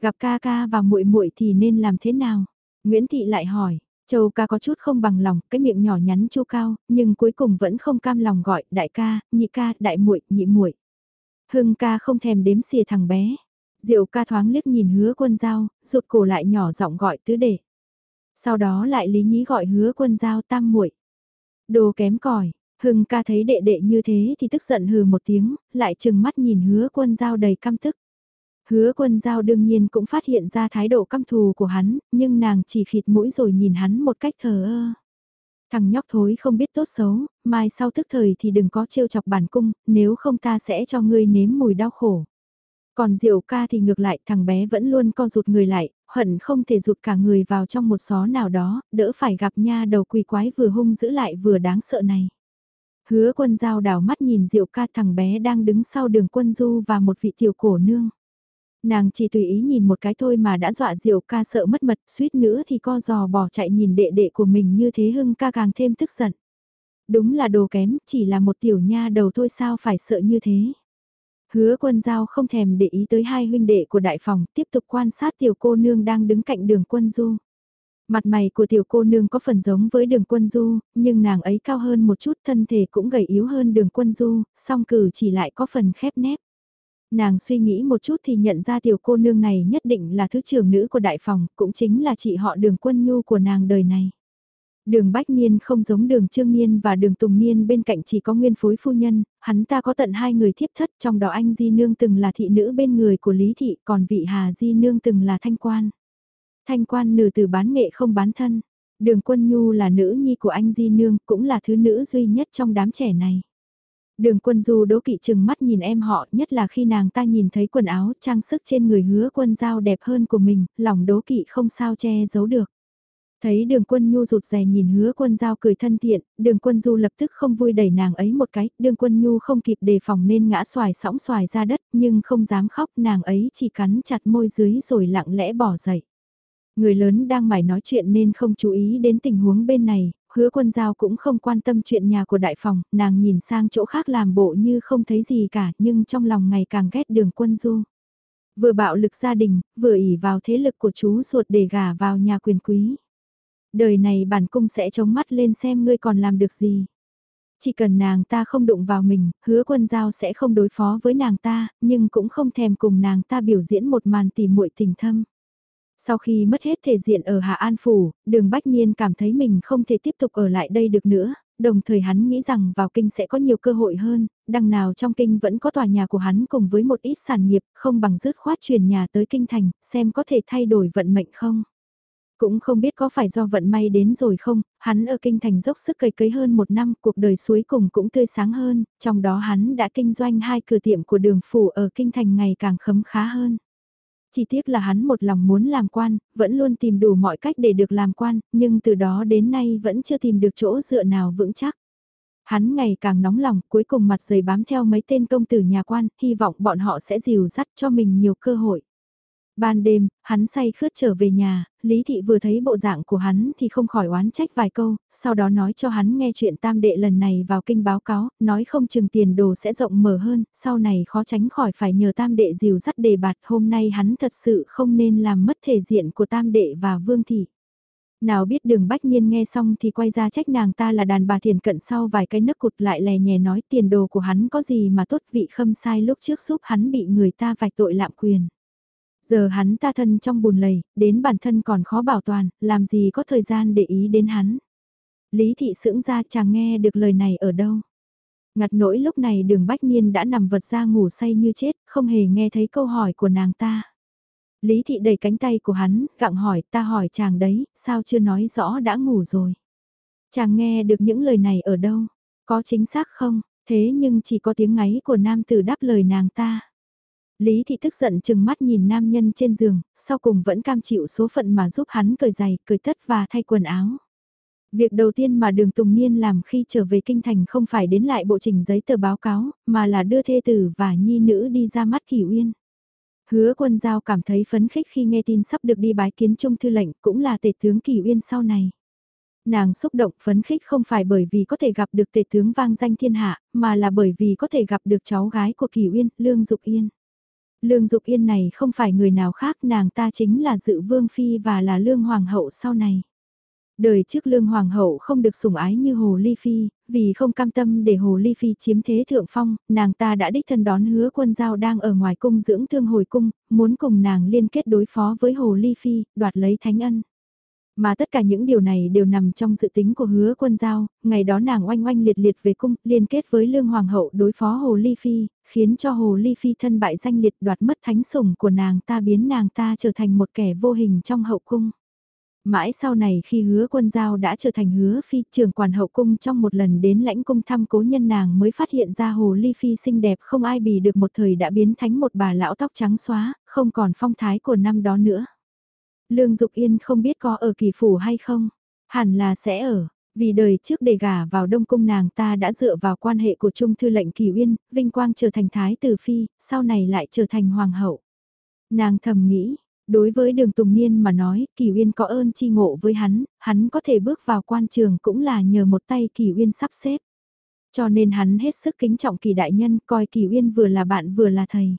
Gặp ca ca và muội muội thì nên làm thế nào? Nguyễn Thị lại hỏi, Châu ca có chút không bằng lòng, cái miệng nhỏ nhắn chu cao, nhưng cuối cùng vẫn không cam lòng gọi đại ca, nhị ca, đại muội, nhị muội. Hưng ca không thèm đếm xìa thằng bé. Diệu ca thoáng liếc nhìn hứa quân giao, rụt cổ lại nhỏ giọng gọi tứ đệ. Sau đó lại lý nhí gọi hứa quân giao tam muội. Đồ kém cỏi Hưng ca thấy đệ đệ như thế thì tức giận hừ một tiếng, lại chừng mắt nhìn hứa quân giao đầy căm tức. Hứa quân giao đương nhiên cũng phát hiện ra thái độ căm thù của hắn, nhưng nàng chỉ khịt mũi rồi nhìn hắn một cách thờ ơ. Thằng nhóc thối không biết tốt xấu, mai sau thức thời thì đừng có trêu chọc bản cung, nếu không ta sẽ cho ngươi nếm mùi đau khổ. Còn diệu ca thì ngược lại thằng bé vẫn luôn co rụt người lại, hận không thể rụt cả người vào trong một xó nào đó, đỡ phải gặp nha đầu quỳ quái vừa hung dữ lại vừa đáng sợ này. Hứa quân giao đảo mắt nhìn diệu ca thằng bé đang đứng sau đường quân du và một vị tiểu cổ nương. Nàng chỉ tùy ý nhìn một cái thôi mà đã dọa diệu ca sợ mất mật, suýt nữa thì co giò bỏ chạy nhìn đệ đệ của mình như thế hưng ca càng thêm tức giận. Đúng là đồ kém, chỉ là một tiểu nha đầu thôi sao phải sợ như thế. Hứa quân giao không thèm để ý tới hai huynh đệ của đại phòng, tiếp tục quan sát tiểu cô nương đang đứng cạnh đường quân du. Mặt mày của tiểu cô nương có phần giống với đường quân du, nhưng nàng ấy cao hơn một chút thân thể cũng gầy yếu hơn đường quân du, song cử chỉ lại có phần khép nép. Nàng suy nghĩ một chút thì nhận ra tiểu cô nương này nhất định là thứ trưởng nữ của đại phòng, cũng chính là chị họ đường quân nhu của nàng đời này. Đường Bách Niên không giống đường Trương Niên và đường Tùng Niên bên cạnh chỉ có nguyên phối phu nhân, hắn ta có tận hai người thiếp thất trong đó anh Di Nương từng là thị nữ bên người của Lý Thị còn vị Hà Di Nương từng là thanh quan. Thanh quan nửa từ bán nghệ không bán thân, đường quân nhu là nữ nhi của anh Di Nương cũng là thứ nữ duy nhất trong đám trẻ này. Đường quân du đố kỵ chừng mắt nhìn em họ nhất là khi nàng ta nhìn thấy quần áo trang sức trên người hứa quân giao đẹp hơn của mình, lòng đố kỵ không sao che giấu được. Thấy đường quân nhu rụt rè nhìn hứa quân giao cười thân thiện, đường quân du lập tức không vui đẩy nàng ấy một cái, đường quân nhu không kịp đề phòng nên ngã xoài sóng xoài ra đất nhưng không dám khóc nàng ấy chỉ cắn chặt môi dưới rồi lặng lẽ bỏ dậy. Người lớn đang mải nói chuyện nên không chú ý đến tình huống bên này, hứa quân giao cũng không quan tâm chuyện nhà của đại phòng, nàng nhìn sang chỗ khác làm bộ như không thấy gì cả nhưng trong lòng ngày càng ghét đường quân du. Vừa bạo lực gia đình, vừa ỉ vào thế lực của chú ruột để gả vào nhà quyền quý. Đời này bản cung sẽ chống mắt lên xem ngươi còn làm được gì. Chỉ cần nàng ta không đụng vào mình, hứa quân giao sẽ không đối phó với nàng ta, nhưng cũng không thèm cùng nàng ta biểu diễn một màn tỉ muội tình thâm. Sau khi mất hết thể diện ở Hạ An Phủ, đường Bách Niên cảm thấy mình không thể tiếp tục ở lại đây được nữa, đồng thời hắn nghĩ rằng vào kinh sẽ có nhiều cơ hội hơn, đằng nào trong kinh vẫn có tòa nhà của hắn cùng với một ít sản nghiệp, không bằng dứt khoát chuyển nhà tới kinh thành, xem có thể thay đổi vận mệnh không. Cũng không biết có phải do vận may đến rồi không, hắn ở kinh thành dốc sức cày cấy hơn một năm, cuộc đời suối cùng cũng tươi sáng hơn, trong đó hắn đã kinh doanh hai cửa tiệm của đường phủ ở kinh thành ngày càng khấm khá hơn. Chỉ tiếc là hắn một lòng muốn làm quan, vẫn luôn tìm đủ mọi cách để được làm quan, nhưng từ đó đến nay vẫn chưa tìm được chỗ dựa nào vững chắc. Hắn ngày càng nóng lòng, cuối cùng mặt dày bám theo mấy tên công tử nhà quan, hy vọng bọn họ sẽ dìu dắt cho mình nhiều cơ hội. Ban đêm, hắn say khướt trở về nhà, Lý Thị vừa thấy bộ dạng của hắn thì không khỏi oán trách vài câu, sau đó nói cho hắn nghe chuyện tam đệ lần này vào kinh báo cáo, nói không chừng tiền đồ sẽ rộng mở hơn, sau này khó tránh khỏi phải nhờ tam đệ dìu dắt đề bạt, hôm nay hắn thật sự không nên làm mất thể diện của tam đệ và vương thị. Nào biết đường bách nhiên nghe xong thì quay ra trách nàng ta là đàn bà thiền cận sau vài cái nấc cụt lại lè nhè nói tiền đồ của hắn có gì mà tốt vị khâm sai lúc trước giúp hắn bị người ta vạch tội lạm quyền. Giờ hắn ta thân trong bùn lầy, đến bản thân còn khó bảo toàn, làm gì có thời gian để ý đến hắn. Lý thị sững ra chàng nghe được lời này ở đâu. Ngặt nỗi lúc này đường bách nhiên đã nằm vật ra ngủ say như chết, không hề nghe thấy câu hỏi của nàng ta. Lý thị đẩy cánh tay của hắn, gặng hỏi ta hỏi chàng đấy, sao chưa nói rõ đã ngủ rồi. Chàng nghe được những lời này ở đâu, có chính xác không, thế nhưng chỉ có tiếng ngáy của nam tử đáp lời nàng ta. Lý thị tức giận chừng mắt nhìn nam nhân trên giường, sau cùng vẫn cam chịu số phận mà giúp hắn cởi giày, cởi tất và thay quần áo. Việc đầu tiên mà đường Tùng Niên làm khi trở về kinh thành không phải đến lại bộ trình giấy tờ báo cáo, mà là đưa thê tử và nhi nữ đi ra mắt kỷ Uyên. Hứa quân giao cảm thấy phấn khích khi nghe tin sắp được đi bái kiến trung thư lệnh cũng là tể tướng kỷ Uyên sau này. Nàng xúc động phấn khích không phải bởi vì có thể gặp được tể tướng vang danh thiên hạ, mà là bởi vì có thể gặp được cháu gái của Kỳ Uyên, Lương Dục Yên. Lương Dục Yên này không phải người nào khác nàng ta chính là dự vương phi và là lương hoàng hậu sau này. Đời trước lương hoàng hậu không được sủng ái như Hồ Ly Phi, vì không cam tâm để Hồ Ly Phi chiếm thế thượng phong, nàng ta đã đích thân đón hứa quân giao đang ở ngoài cung dưỡng thương hồi cung, muốn cùng nàng liên kết đối phó với Hồ Ly Phi, đoạt lấy thánh ân. Mà tất cả những điều này đều nằm trong dự tính của hứa quân giao, ngày đó nàng oanh oanh liệt liệt về cung, liên kết với lương hoàng hậu đối phó Hồ Ly Phi, khiến cho Hồ Ly Phi thân bại danh liệt đoạt mất thánh sủng của nàng ta biến nàng ta trở thành một kẻ vô hình trong hậu cung. Mãi sau này khi hứa quân giao đã trở thành hứa phi trưởng quản hậu cung trong một lần đến lãnh cung thăm cố nhân nàng mới phát hiện ra hồ ly phi xinh đẹp không ai bì được một thời đã biến thánh một bà lão tóc trắng xóa, không còn phong thái của năm đó nữa. Lương Dục Yên không biết có ở kỳ phủ hay không, hẳn là sẽ ở, vì đời trước để gả vào đông cung nàng ta đã dựa vào quan hệ của Trung Thư lệnh Kỳ Uyên, vinh quang trở thành thái tử phi, sau này lại trở thành hoàng hậu. Nàng thầm nghĩ, đối với đường Tùng Niên mà nói, Kỳ Uyên có ơn chi ngộ với hắn, hắn có thể bước vào quan trường cũng là nhờ một tay Kỳ Uyên sắp xếp. Cho nên hắn hết sức kính trọng Kỳ Đại Nhân, coi Kỳ Uyên vừa là bạn vừa là thầy.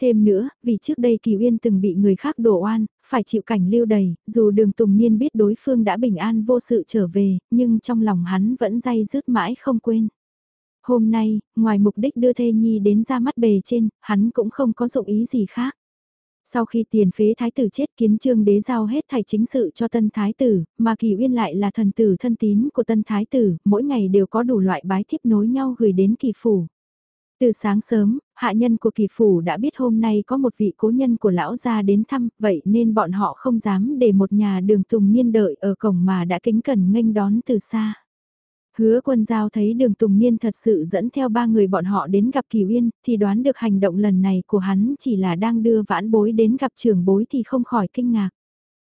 Thêm nữa, vì trước đây Kỳ Uyên từng bị người khác đổ oan, phải chịu cảnh lưu đầy, dù đường Tùng Niên biết đối phương đã bình an vô sự trở về, nhưng trong lòng hắn vẫn day dứt mãi không quên. Hôm nay, ngoài mục đích đưa Thê Nhi đến ra mắt bề trên, hắn cũng không có dụng ý gì khác. Sau khi tiền phế thái tử chết kiến trương đế giao hết thảy chính sự cho tân thái tử, mà kỳ uyên lại là thần tử thân tín của tân thái tử, mỗi ngày đều có đủ loại bái thiếp nối nhau gửi đến kỳ phủ. Từ sáng sớm, hạ nhân của kỳ phủ đã biết hôm nay có một vị cố nhân của lão gia đến thăm, vậy nên bọn họ không dám để một nhà đường tùng niên đợi ở cổng mà đã kính cẩn nghênh đón từ xa. Hứa quân giao thấy đường Tùng Niên thật sự dẫn theo ba người bọn họ đến gặp Kỳ Uyên, thì đoán được hành động lần này của hắn chỉ là đang đưa vãn bối đến gặp trưởng bối thì không khỏi kinh ngạc.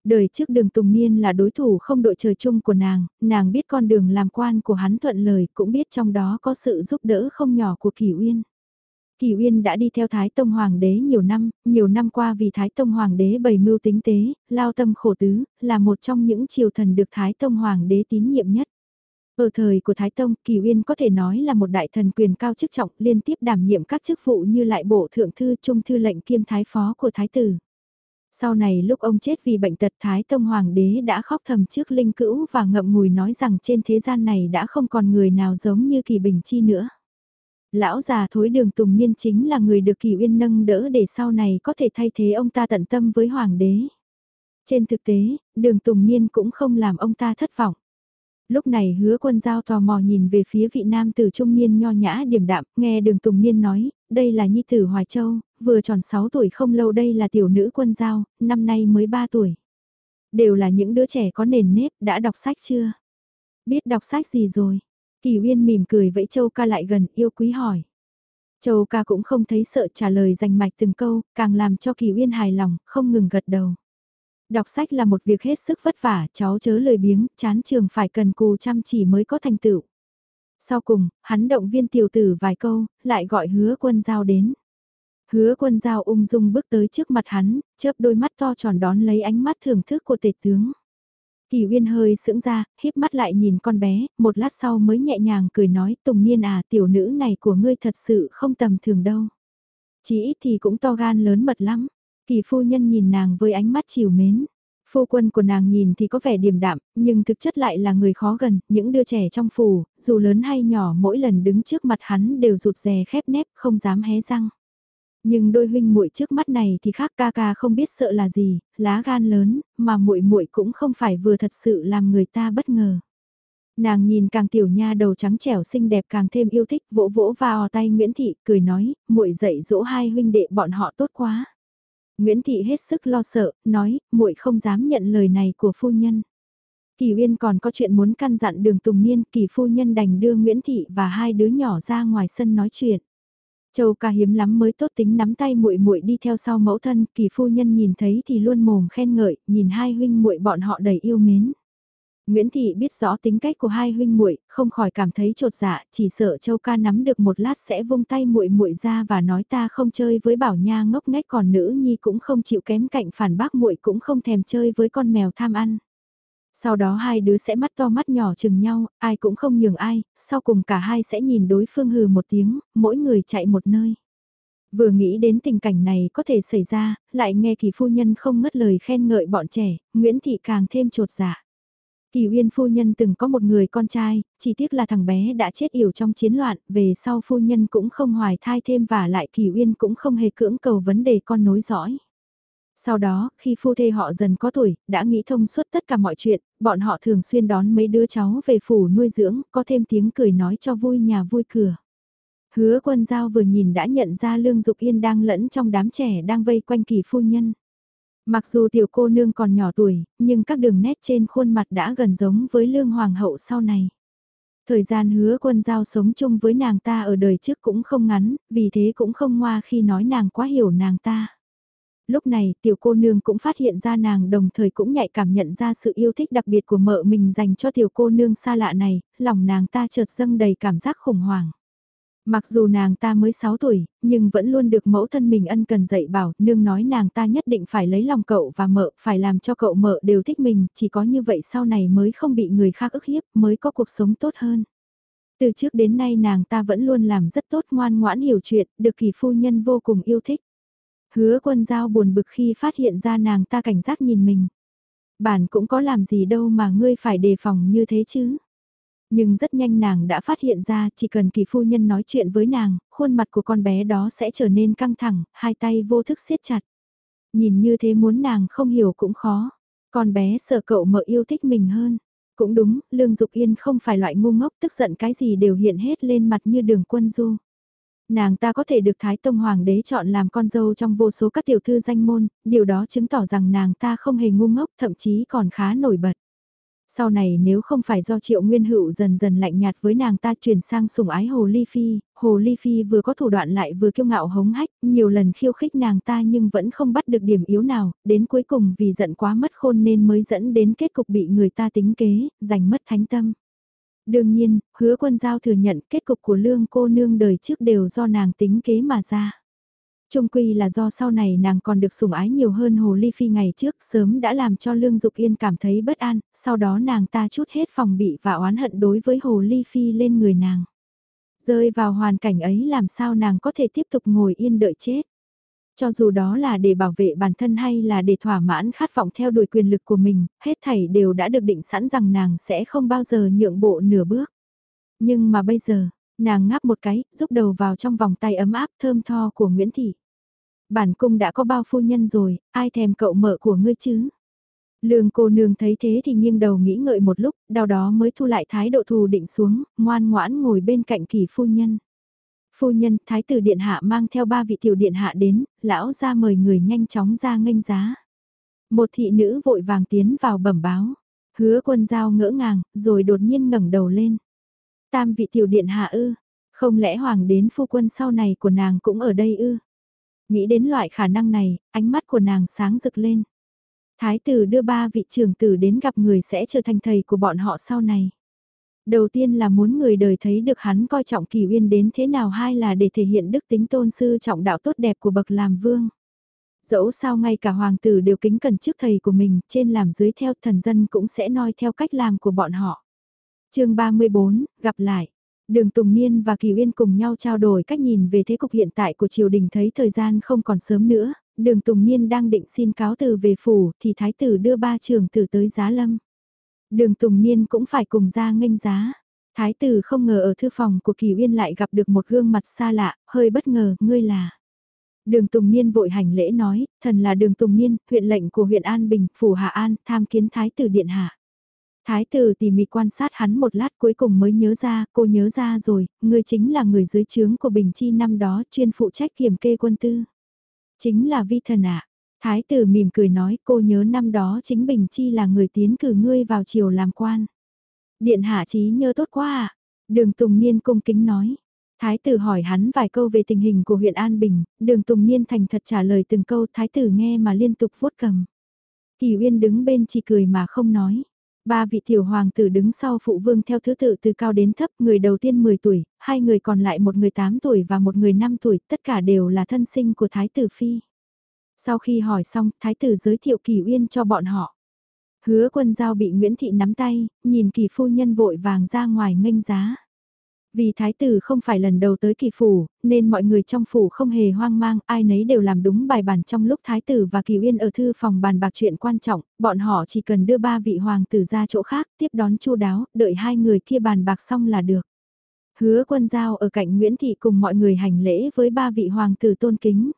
Đời trước đường Tùng Niên là đối thủ không đội trời chung của nàng, nàng biết con đường làm quan của hắn thuận lời cũng biết trong đó có sự giúp đỡ không nhỏ của Kỳ Uyên. Kỳ Uyên đã đi theo Thái Tông Hoàng đế nhiều năm, nhiều năm qua vì Thái Tông Hoàng đế bày mưu tính tế, lao tâm khổ tứ, là một trong những triều thần được Thái Tông Hoàng đế tín nhiệm nhất. Ở thời của Thái Tông, Kỳ Uyên có thể nói là một đại thần quyền cao chức trọng liên tiếp đảm nhiệm các chức vụ như lại bộ thượng thư trung thư lệnh kiêm thái phó của Thái Tử. Sau này lúc ông chết vì bệnh tật Thái Tông Hoàng đế đã khóc thầm trước linh cữu và ngậm ngùi nói rằng trên thế gian này đã không còn người nào giống như Kỳ Bình Chi nữa. Lão già thối đường Tùng nhiên chính là người được Kỳ Uyên nâng đỡ để sau này có thể thay thế ông ta tận tâm với Hoàng đế. Trên thực tế, đường Tùng Niên cũng không làm ông ta thất vọng. Lúc này hứa quân giao tò mò nhìn về phía vị nam tử trung niên nho nhã điềm đạm, nghe đường Tùng Niên nói, đây là nhi tử Hoài Châu, vừa tròn 6 tuổi không lâu đây là tiểu nữ quân giao, năm nay mới 3 tuổi. Đều là những đứa trẻ có nền nếp, đã đọc sách chưa? Biết đọc sách gì rồi? Kỳ Uyên mỉm cười vẫy Châu ca lại gần yêu quý hỏi. Châu ca cũng không thấy sợ trả lời rành mạch từng câu, càng làm cho Kỳ Uyên hài lòng, không ngừng gật đầu. Đọc sách là một việc hết sức vất vả, cháu chớ lời biếng, chán trường phải cần cù chăm chỉ mới có thành tựu. Sau cùng, hắn động viên tiểu tử vài câu, lại gọi hứa quân giao đến. Hứa quân giao ung dung bước tới trước mặt hắn, chớp đôi mắt to tròn đón lấy ánh mắt thưởng thức của tể tướng. Kỳ Uyên hơi sững ra, híp mắt lại nhìn con bé, một lát sau mới nhẹ nhàng cười nói, Tùng Niên à, tiểu nữ này của ngươi thật sự không tầm thường đâu. Chỉ ít thì cũng to gan lớn mật lắm. Kỳ phu nhân nhìn nàng với ánh mắt chiều mến. Phu quân của nàng nhìn thì có vẻ điềm đạm, nhưng thực chất lại là người khó gần, những đứa trẻ trong phủ, dù lớn hay nhỏ mỗi lần đứng trước mặt hắn đều rụt rè khép nép, không dám hé răng. Nhưng đôi huynh muội trước mắt này thì khác ca ca không biết sợ là gì, lá gan lớn, mà muội muội cũng không phải vừa thật sự làm người ta bất ngờ. Nàng nhìn càng tiểu nha đầu trắng trẻo xinh đẹp càng thêm yêu thích, vỗ vỗ vào tay Nguyễn Thị, cười nói, muội dạy dỗ hai huynh đệ bọn họ tốt quá. Nguyễn Thị hết sức lo sợ, nói, muội không dám nhận lời này của phu nhân. Kỳ Uyên còn có chuyện muốn căn dặn đường Tùng Niên, kỳ phu nhân đành đưa Nguyễn Thị và hai đứa nhỏ ra ngoài sân nói chuyện. Châu ca hiếm lắm mới tốt tính nắm tay muội muội đi theo sau mẫu thân, kỳ phu nhân nhìn thấy thì luôn mồm khen ngợi, nhìn hai huynh muội bọn họ đầy yêu mến. Nguyễn Thị biết rõ tính cách của hai huynh muội, không khỏi cảm thấy trột dạ, chỉ sợ Châu ca nắm được một lát sẽ vung tay muội muội ra và nói ta không chơi với Bảo Nha ngốc nghếch còn nữ nhi cũng không chịu kém cạnh phản bác muội cũng không thèm chơi với con mèo tham ăn. Sau đó hai đứa sẽ mắt to mắt nhỏ chừng nhau, ai cũng không nhường ai, sau cùng cả hai sẽ nhìn đối phương hừ một tiếng, mỗi người chạy một nơi. Vừa nghĩ đến tình cảnh này có thể xảy ra, lại nghe kỳ phu nhân không ngất lời khen ngợi bọn trẻ, Nguyễn Thị càng thêm trột dạ. Kỳ Uyên phu nhân từng có một người con trai, chỉ tiếc là thằng bé đã chết yểu trong chiến loạn, về sau phu nhân cũng không hoài thai thêm và lại Kỳ Uyên cũng không hề cưỡng cầu vấn đề con nối dõi. Sau đó, khi phu thê họ dần có tuổi, đã nghĩ thông suốt tất cả mọi chuyện, bọn họ thường xuyên đón mấy đứa cháu về phủ nuôi dưỡng, có thêm tiếng cười nói cho vui nhà vui cửa. Hứa quân giao vừa nhìn đã nhận ra Lương Dục Yên đang lẫn trong đám trẻ đang vây quanh kỳ phu nhân. Mặc dù tiểu cô nương còn nhỏ tuổi, nhưng các đường nét trên khuôn mặt đã gần giống với Lương Hoàng hậu sau này. Thời gian hứa quân giao sống chung với nàng ta ở đời trước cũng không ngắn, vì thế cũng không ngoa khi nói nàng quá hiểu nàng ta. Lúc này tiểu cô nương cũng phát hiện ra nàng đồng thời cũng nhạy cảm nhận ra sự yêu thích đặc biệt của mợ mình dành cho tiểu cô nương xa lạ này, lòng nàng ta chợt dâng đầy cảm giác khủng hoảng. Mặc dù nàng ta mới 6 tuổi, nhưng vẫn luôn được mẫu thân mình ân cần dạy bảo, nương nói nàng ta nhất định phải lấy lòng cậu và mợ, phải làm cho cậu mợ đều thích mình, chỉ có như vậy sau này mới không bị người khác ức hiếp, mới có cuộc sống tốt hơn. Từ trước đến nay nàng ta vẫn luôn làm rất tốt ngoan ngoãn hiểu chuyện, được kỳ phu nhân vô cùng yêu thích. Hứa quân giao buồn bực khi phát hiện ra nàng ta cảnh giác nhìn mình. Bản cũng có làm gì đâu mà ngươi phải đề phòng như thế chứ. Nhưng rất nhanh nàng đã phát hiện ra chỉ cần kỳ phu nhân nói chuyện với nàng, khuôn mặt của con bé đó sẽ trở nên căng thẳng, hai tay vô thức siết chặt. Nhìn như thế muốn nàng không hiểu cũng khó. Con bé sợ cậu mợ yêu thích mình hơn. Cũng đúng, Lương Dục Yên không phải loại ngu ngốc tức giận cái gì đều hiện hết lên mặt như đường quân du. Nàng ta có thể được Thái Tông Hoàng đế chọn làm con dâu trong vô số các tiểu thư danh môn, điều đó chứng tỏ rằng nàng ta không hề ngu ngốc thậm chí còn khá nổi bật. Sau này nếu không phải do Triệu Nguyên Hữu dần dần lạnh nhạt với nàng ta chuyển sang sủng ái Hồ Ly Phi, Hồ Ly Phi vừa có thủ đoạn lại vừa kiêu ngạo hống hách, nhiều lần khiêu khích nàng ta nhưng vẫn không bắt được điểm yếu nào, đến cuối cùng vì giận quá mất khôn nên mới dẫn đến kết cục bị người ta tính kế, giành mất thánh tâm. Đương nhiên, hứa quân giao thừa nhận kết cục của lương cô nương đời trước đều do nàng tính kế mà ra. Trung quy là do sau này nàng còn được sủng ái nhiều hơn Hồ Ly Phi ngày trước sớm đã làm cho Lương Dục Yên cảm thấy bất an, sau đó nàng ta chút hết phòng bị và oán hận đối với Hồ Ly Phi lên người nàng. Rơi vào hoàn cảnh ấy làm sao nàng có thể tiếp tục ngồi yên đợi chết. Cho dù đó là để bảo vệ bản thân hay là để thỏa mãn khát vọng theo đuổi quyền lực của mình, hết thảy đều đã được định sẵn rằng nàng sẽ không bao giờ nhượng bộ nửa bước. Nhưng mà bây giờ, nàng ngáp một cái, giúp đầu vào trong vòng tay ấm áp thơm tho của Nguyễn Thị. Bản cung đã có bao phu nhân rồi, ai thèm cậu mợ của ngươi chứ? Lương cô nương thấy thế thì nghiêng đầu nghĩ ngợi một lúc, đau đó mới thu lại thái độ thù định xuống, ngoan ngoãn ngồi bên cạnh kỳ phu nhân. Phu nhân, thái tử điện hạ mang theo ba vị tiểu điện hạ đến, lão ra mời người nhanh chóng ra nghênh giá. Một thị nữ vội vàng tiến vào bẩm báo. Hứa quân giao ngỡ ngàng, rồi đột nhiên ngẩng đầu lên. Tam vị tiểu điện hạ ư, không lẽ hoàng đến phu quân sau này của nàng cũng ở đây ư? Nghĩ đến loại khả năng này, ánh mắt của nàng sáng rực lên. Thái tử đưa ba vị trưởng tử đến gặp người sẽ trở thành thầy của bọn họ sau này. Đầu tiên là muốn người đời thấy được hắn coi trọng kỳ uyên đến thế nào hai là để thể hiện đức tính tôn sư trọng đạo tốt đẹp của bậc làm vương. Dẫu sao ngay cả hoàng tử đều kính cẩn trước thầy của mình, trên làm dưới theo thần dân cũng sẽ noi theo cách làm của bọn họ. chương 34, gặp lại. Đường Tùng Niên và Kỳ Uyên cùng nhau trao đổi cách nhìn về thế cục hiện tại của triều đình thấy thời gian không còn sớm nữa, đường Tùng Niên đang định xin cáo từ về phủ thì thái tử đưa ba trường tử tới giá lâm. Đường Tùng Niên cũng phải cùng ra nghênh giá. Thái tử không ngờ ở thư phòng của Kỳ Uyên lại gặp được một gương mặt xa lạ, hơi bất ngờ, ngươi là. Đường Tùng Niên vội hành lễ nói, thần là đường Tùng Niên, huyện lệnh của huyện An Bình, phủ Hạ An, tham kiến Thái tử Điện Hạ. Thái tử tỉ mỉ quan sát hắn một lát cuối cùng mới nhớ ra, cô nhớ ra rồi, ngươi chính là người dưới trướng của Bình Chi năm đó chuyên phụ trách kiểm kê quân tư. Chính là vi thần ạ. Thái tử mỉm cười nói cô nhớ năm đó chính Bình Chi là người tiến cử ngươi vào triều làm quan. Điện hạ trí nhớ tốt quá à. Đường Tùng Niên cung kính nói. Thái tử hỏi hắn vài câu về tình hình của huyện An Bình, đường Tùng Niên thành thật trả lời từng câu thái tử nghe mà liên tục vuốt cầm. Kỳ Uyên đứng bên chỉ cười mà không nói. Ba vị tiểu hoàng tử đứng sau phụ vương theo thứ tự từ cao đến thấp, người đầu tiên 10 tuổi, hai người còn lại một người 8 tuổi và một người 5 tuổi, tất cả đều là thân sinh của Thái tử Phi. Sau khi hỏi xong, Thái tử giới thiệu Kỳ Uyên cho bọn họ. Hứa quân giao bị Nguyễn Thị nắm tay, nhìn kỳ phu nhân vội vàng ra ngoài nghênh giá. Vì thái tử không phải lần đầu tới kỳ phủ, nên mọi người trong phủ không hề hoang mang, ai nấy đều làm đúng bài bản trong lúc thái tử và kỳ uyên ở thư phòng bàn bạc chuyện quan trọng, bọn họ chỉ cần đưa ba vị hoàng tử ra chỗ khác, tiếp đón chu đáo, đợi hai người kia bàn bạc xong là được. Hứa quân giao ở cạnh Nguyễn Thị cùng mọi người hành lễ với ba vị hoàng tử tôn kính.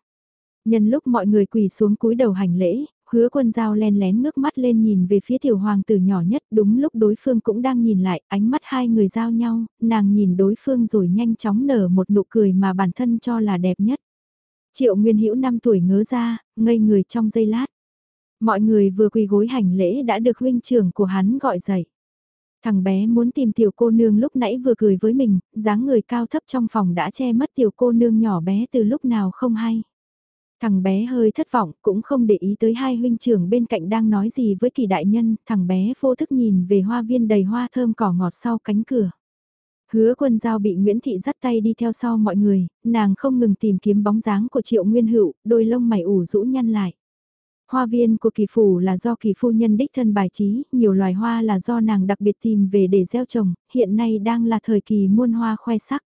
Nhân lúc mọi người quỳ xuống cúi đầu hành lễ, hứa quân dao len lén ngước mắt lên nhìn về phía tiểu hoàng tử nhỏ nhất đúng lúc đối phương cũng đang nhìn lại, ánh mắt hai người giao nhau, nàng nhìn đối phương rồi nhanh chóng nở một nụ cười mà bản thân cho là đẹp nhất. Triệu Nguyên Hữu năm tuổi ngớ ra, ngây người trong giây lát. Mọi người vừa quỳ gối hành lễ đã được huynh trưởng của hắn gọi dậy. Thằng bé muốn tìm tiểu cô nương lúc nãy vừa cười với mình, dáng người cao thấp trong phòng đã che mất tiểu cô nương nhỏ bé từ lúc nào không hay. Thằng bé hơi thất vọng, cũng không để ý tới hai huynh trưởng bên cạnh đang nói gì với kỳ đại nhân, thằng bé vô thức nhìn về hoa viên đầy hoa thơm cỏ ngọt sau cánh cửa. Hứa quân giao bị Nguyễn Thị dắt tay đi theo sau mọi người, nàng không ngừng tìm kiếm bóng dáng của triệu nguyên hữu, đôi lông mày ủ rũ nhăn lại. Hoa viên của kỳ phủ là do kỳ phu nhân đích thân bài trí, nhiều loài hoa là do nàng đặc biệt tìm về để gieo trồng, hiện nay đang là thời kỳ muôn hoa khoe sắc.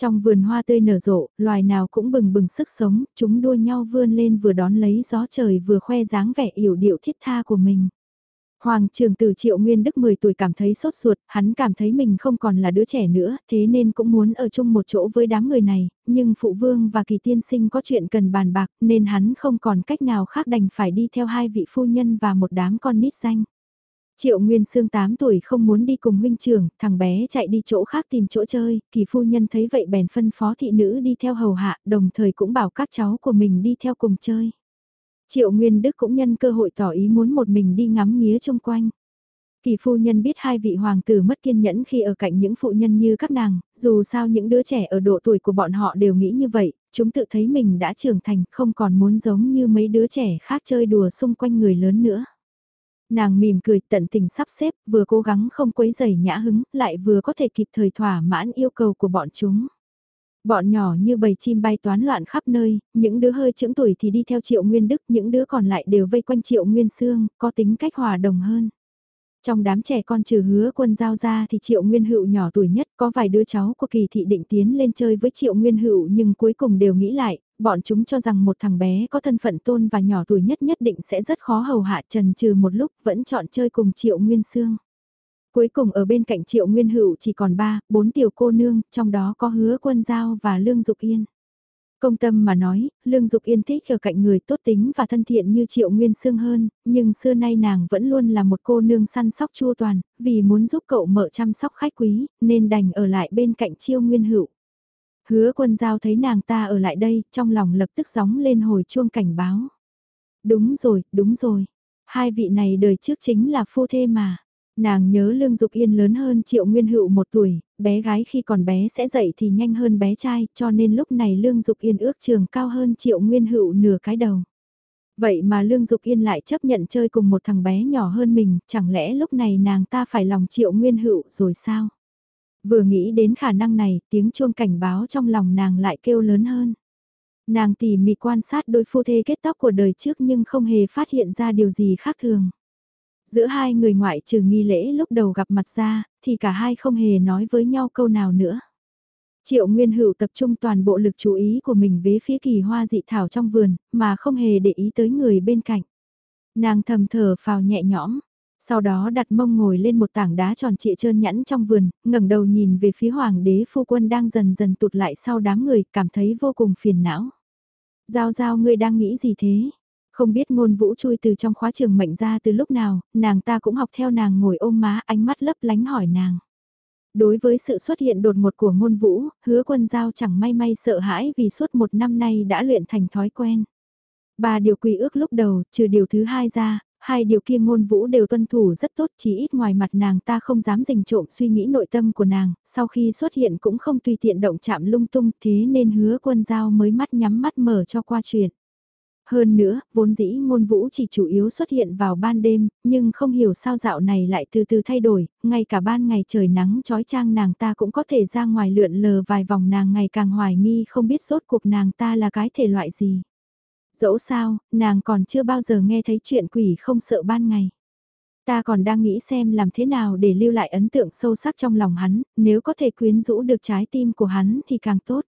Trong vườn hoa tươi nở rộ, loài nào cũng bừng bừng sức sống, chúng đua nhau vươn lên vừa đón lấy gió trời vừa khoe dáng vẻ yểu điệu thiết tha của mình. Hoàng trường tử triệu nguyên đức 10 tuổi cảm thấy sốt ruột, hắn cảm thấy mình không còn là đứa trẻ nữa, thế nên cũng muốn ở chung một chỗ với đám người này, nhưng phụ vương và kỳ tiên sinh có chuyện cần bàn bạc nên hắn không còn cách nào khác đành phải đi theo hai vị phu nhân và một đám con nít danh. Triệu Nguyên Sương 8 tuổi không muốn đi cùng huynh trưởng, thằng bé chạy đi chỗ khác tìm chỗ chơi, kỳ phu nhân thấy vậy bèn phân phó thị nữ đi theo hầu hạ, đồng thời cũng bảo các cháu của mình đi theo cùng chơi. Triệu Nguyên Đức cũng nhân cơ hội tỏ ý muốn một mình đi ngắm nghía chung quanh. Kỳ phu nhân biết hai vị hoàng tử mất kiên nhẫn khi ở cạnh những phụ nhân như các nàng, dù sao những đứa trẻ ở độ tuổi của bọn họ đều nghĩ như vậy, chúng tự thấy mình đã trưởng thành không còn muốn giống như mấy đứa trẻ khác chơi đùa xung quanh người lớn nữa. Nàng mỉm cười tận tình sắp xếp, vừa cố gắng không quấy rầy nhã hứng, lại vừa có thể kịp thời thỏa mãn yêu cầu của bọn chúng. Bọn nhỏ như bầy chim bay toán loạn khắp nơi, những đứa hơi trưởng tuổi thì đi theo Triệu Nguyên Đức, những đứa còn lại đều vây quanh Triệu Nguyên Sương, có tính cách hòa đồng hơn. Trong đám trẻ con trừ hứa quân giao ra thì Triệu Nguyên Hữu nhỏ tuổi nhất có vài đứa cháu của kỳ thị định tiến lên chơi với Triệu Nguyên Hữu nhưng cuối cùng đều nghĩ lại, bọn chúng cho rằng một thằng bé có thân phận tôn và nhỏ tuổi nhất nhất định sẽ rất khó hầu hạ trần trừ một lúc vẫn chọn chơi cùng Triệu Nguyên Sương. Cuối cùng ở bên cạnh Triệu Nguyên Hữu chỉ còn ba, bốn tiểu cô nương, trong đó có hứa quân giao và Lương Dục Yên. Công tâm mà nói, Lương Dục Yên thích ở cạnh người tốt tính và thân thiện như Triệu Nguyên Sương hơn, nhưng xưa nay nàng vẫn luôn là một cô nương săn sóc chua toàn, vì muốn giúp cậu mở chăm sóc khách quý, nên đành ở lại bên cạnh Chiêu Nguyên Hữu. Hứa quân giao thấy nàng ta ở lại đây, trong lòng lập tức gióng lên hồi chuông cảnh báo. Đúng rồi, đúng rồi. Hai vị này đời trước chính là phu thê mà. Nàng nhớ Lương Dục Yên lớn hơn Triệu Nguyên Hữu một tuổi, bé gái khi còn bé sẽ dậy thì nhanh hơn bé trai, cho nên lúc này Lương Dục Yên ước trường cao hơn Triệu Nguyên Hữu nửa cái đầu. Vậy mà Lương Dục Yên lại chấp nhận chơi cùng một thằng bé nhỏ hơn mình, chẳng lẽ lúc này nàng ta phải lòng Triệu Nguyên Hữu rồi sao? Vừa nghĩ đến khả năng này, tiếng chuông cảnh báo trong lòng nàng lại kêu lớn hơn. Nàng tỉ mỉ quan sát đôi phu thê kết tóc của đời trước nhưng không hề phát hiện ra điều gì khác thường. Giữa hai người ngoại trừ nghi lễ lúc đầu gặp mặt ra, thì cả hai không hề nói với nhau câu nào nữa. Triệu Nguyên Hữu tập trung toàn bộ lực chú ý của mình về phía kỳ hoa dị thảo trong vườn, mà không hề để ý tới người bên cạnh. Nàng thầm thở phào nhẹ nhõm, sau đó đặt mông ngồi lên một tảng đá tròn trịa trơn nhẵn trong vườn, ngẩng đầu nhìn về phía hoàng đế phu quân đang dần dần tụt lại sau đám người, cảm thấy vô cùng phiền não. Giao giao ngươi đang nghĩ gì thế? Không biết ngôn vũ chui từ trong khóa trường mệnh ra từ lúc nào, nàng ta cũng học theo nàng ngồi ôm má ánh mắt lấp lánh hỏi nàng. Đối với sự xuất hiện đột ngột của ngôn vũ, hứa quân giao chẳng may may sợ hãi vì suốt một năm nay đã luyện thành thói quen. Ba điều quy ước lúc đầu, trừ điều thứ hai ra, hai điều kia ngôn vũ đều tuân thủ rất tốt chỉ ít ngoài mặt nàng ta không dám dình trộm suy nghĩ nội tâm của nàng, sau khi xuất hiện cũng không tùy tiện động chạm lung tung thế nên hứa quân giao mới mắt nhắm mắt mở cho qua chuyện. Hơn nữa, vốn dĩ ngôn vũ chỉ chủ yếu xuất hiện vào ban đêm, nhưng không hiểu sao dạo này lại từ từ thay đổi, ngay cả ban ngày trời nắng trói trang nàng ta cũng có thể ra ngoài lượn lờ vài vòng nàng ngày càng hoài nghi không biết rốt cuộc nàng ta là cái thể loại gì. Dẫu sao, nàng còn chưa bao giờ nghe thấy chuyện quỷ không sợ ban ngày. Ta còn đang nghĩ xem làm thế nào để lưu lại ấn tượng sâu sắc trong lòng hắn, nếu có thể quyến rũ được trái tim của hắn thì càng tốt.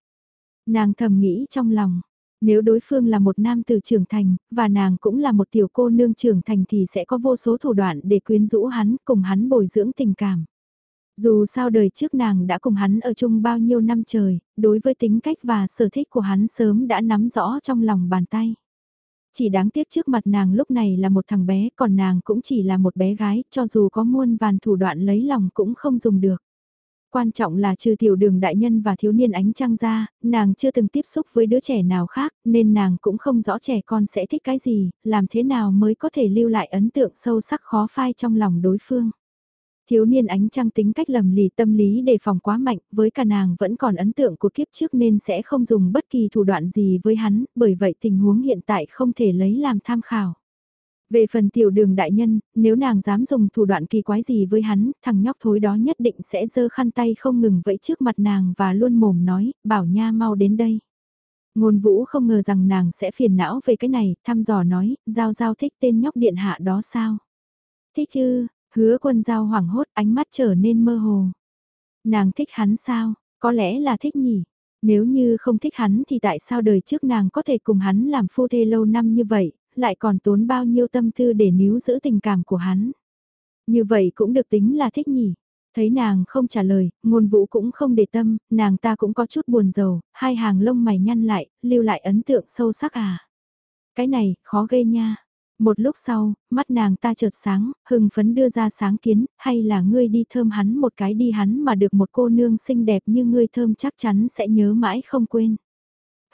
Nàng thầm nghĩ trong lòng, nếu đối phương là một nam tử trưởng thành, và nàng cũng là một tiểu cô nương trưởng thành thì sẽ có vô số thủ đoạn để quyến rũ hắn, cùng hắn bồi dưỡng tình cảm. Dù sao đời trước nàng đã cùng hắn ở chung bao nhiêu năm trời, đối với tính cách và sở thích của hắn sớm đã nắm rõ trong lòng bàn tay. Chỉ đáng tiếc trước mặt nàng lúc này là một thằng bé, còn nàng cũng chỉ là một bé gái, cho dù có muôn vàn thủ đoạn lấy lòng cũng không dùng được. Quan trọng là trừ tiểu đường đại nhân và thiếu niên ánh trăng ra, nàng chưa từng tiếp xúc với đứa trẻ nào khác, nên nàng cũng không rõ trẻ con sẽ thích cái gì, làm thế nào mới có thể lưu lại ấn tượng sâu sắc khó phai trong lòng đối phương. Thiếu niên ánh trăng tính cách lầm lì tâm lý đề phòng quá mạnh, với cả nàng vẫn còn ấn tượng của kiếp trước nên sẽ không dùng bất kỳ thủ đoạn gì với hắn, bởi vậy tình huống hiện tại không thể lấy làm tham khảo. Về phần tiểu đường đại nhân, nếu nàng dám dùng thủ đoạn kỳ quái gì với hắn, thằng nhóc thối đó nhất định sẽ giơ khăn tay không ngừng vẫy trước mặt nàng và luôn mồm nói, bảo nha mau đến đây. Ngôn vũ không ngờ rằng nàng sẽ phiền não về cái này, thăm dò nói, giao giao thích tên nhóc điện hạ đó sao? Thích chứ, hứa quân giao hoảng hốt ánh mắt trở nên mơ hồ. Nàng thích hắn sao, có lẽ là thích nhỉ? Nếu như không thích hắn thì tại sao đời trước nàng có thể cùng hắn làm phu thê lâu năm như vậy, lại còn tốn bao nhiêu tâm tư để níu giữ tình cảm của hắn. Như vậy cũng được tính là thích nhỉ. Thấy nàng không trả lời, ngôn vũ cũng không để tâm, nàng ta cũng có chút buồn rầu, hai hàng lông mày nhăn lại, lưu lại ấn tượng sâu sắc à. Cái này, khó ghê nha. Một lúc sau, mắt nàng ta chợt sáng, hưng phấn đưa ra sáng kiến, hay là ngươi đi thơm hắn một cái đi hắn mà được một cô nương xinh đẹp như ngươi thơm chắc chắn sẽ nhớ mãi không quên.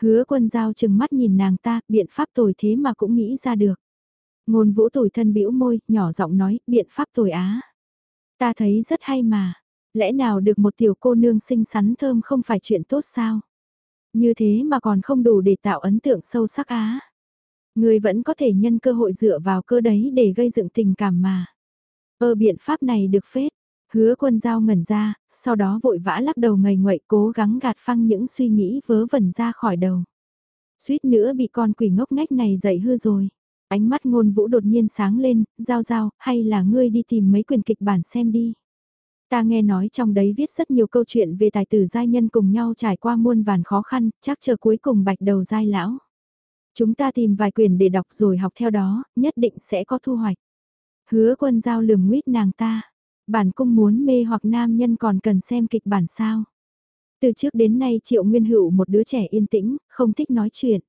Hứa quân giao chừng mắt nhìn nàng ta, biện pháp tồi thế mà cũng nghĩ ra được. Ngôn vũ tủi thân bĩu môi, nhỏ giọng nói, biện pháp tồi á. Ta thấy rất hay mà, lẽ nào được một tiểu cô nương xinh xắn thơm không phải chuyện tốt sao? Như thế mà còn không đủ để tạo ấn tượng sâu sắc á. Người vẫn có thể nhân cơ hội dựa vào cơ đấy để gây dựng tình cảm mà. Ơ biện pháp này được phết, Hứa quân giao ngẩn ra, sau đó vội vã lắc đầu ngầy nguậy cố gắng gạt phăng những suy nghĩ vớ vẩn ra khỏi đầu. Suýt nữa bị con quỷ ngốc ngách này dậy hư rồi. Ánh mắt ngôn vũ đột nhiên sáng lên, giao giao, hay là ngươi đi tìm mấy quyền kịch bản xem đi. Ta nghe nói trong đấy viết rất nhiều câu chuyện về tài tử giai nhân cùng nhau trải qua muôn vàn khó khăn, chắc chờ cuối cùng bạch đầu giai lão. Chúng ta tìm vài quyền để đọc rồi học theo đó, nhất định sẽ có thu hoạch. Hứa quân giao lườm nguyết nàng ta, bản cung muốn mê hoặc nam nhân còn cần xem kịch bản sao. Từ trước đến nay Triệu Nguyên Hữu một đứa trẻ yên tĩnh, không thích nói chuyện.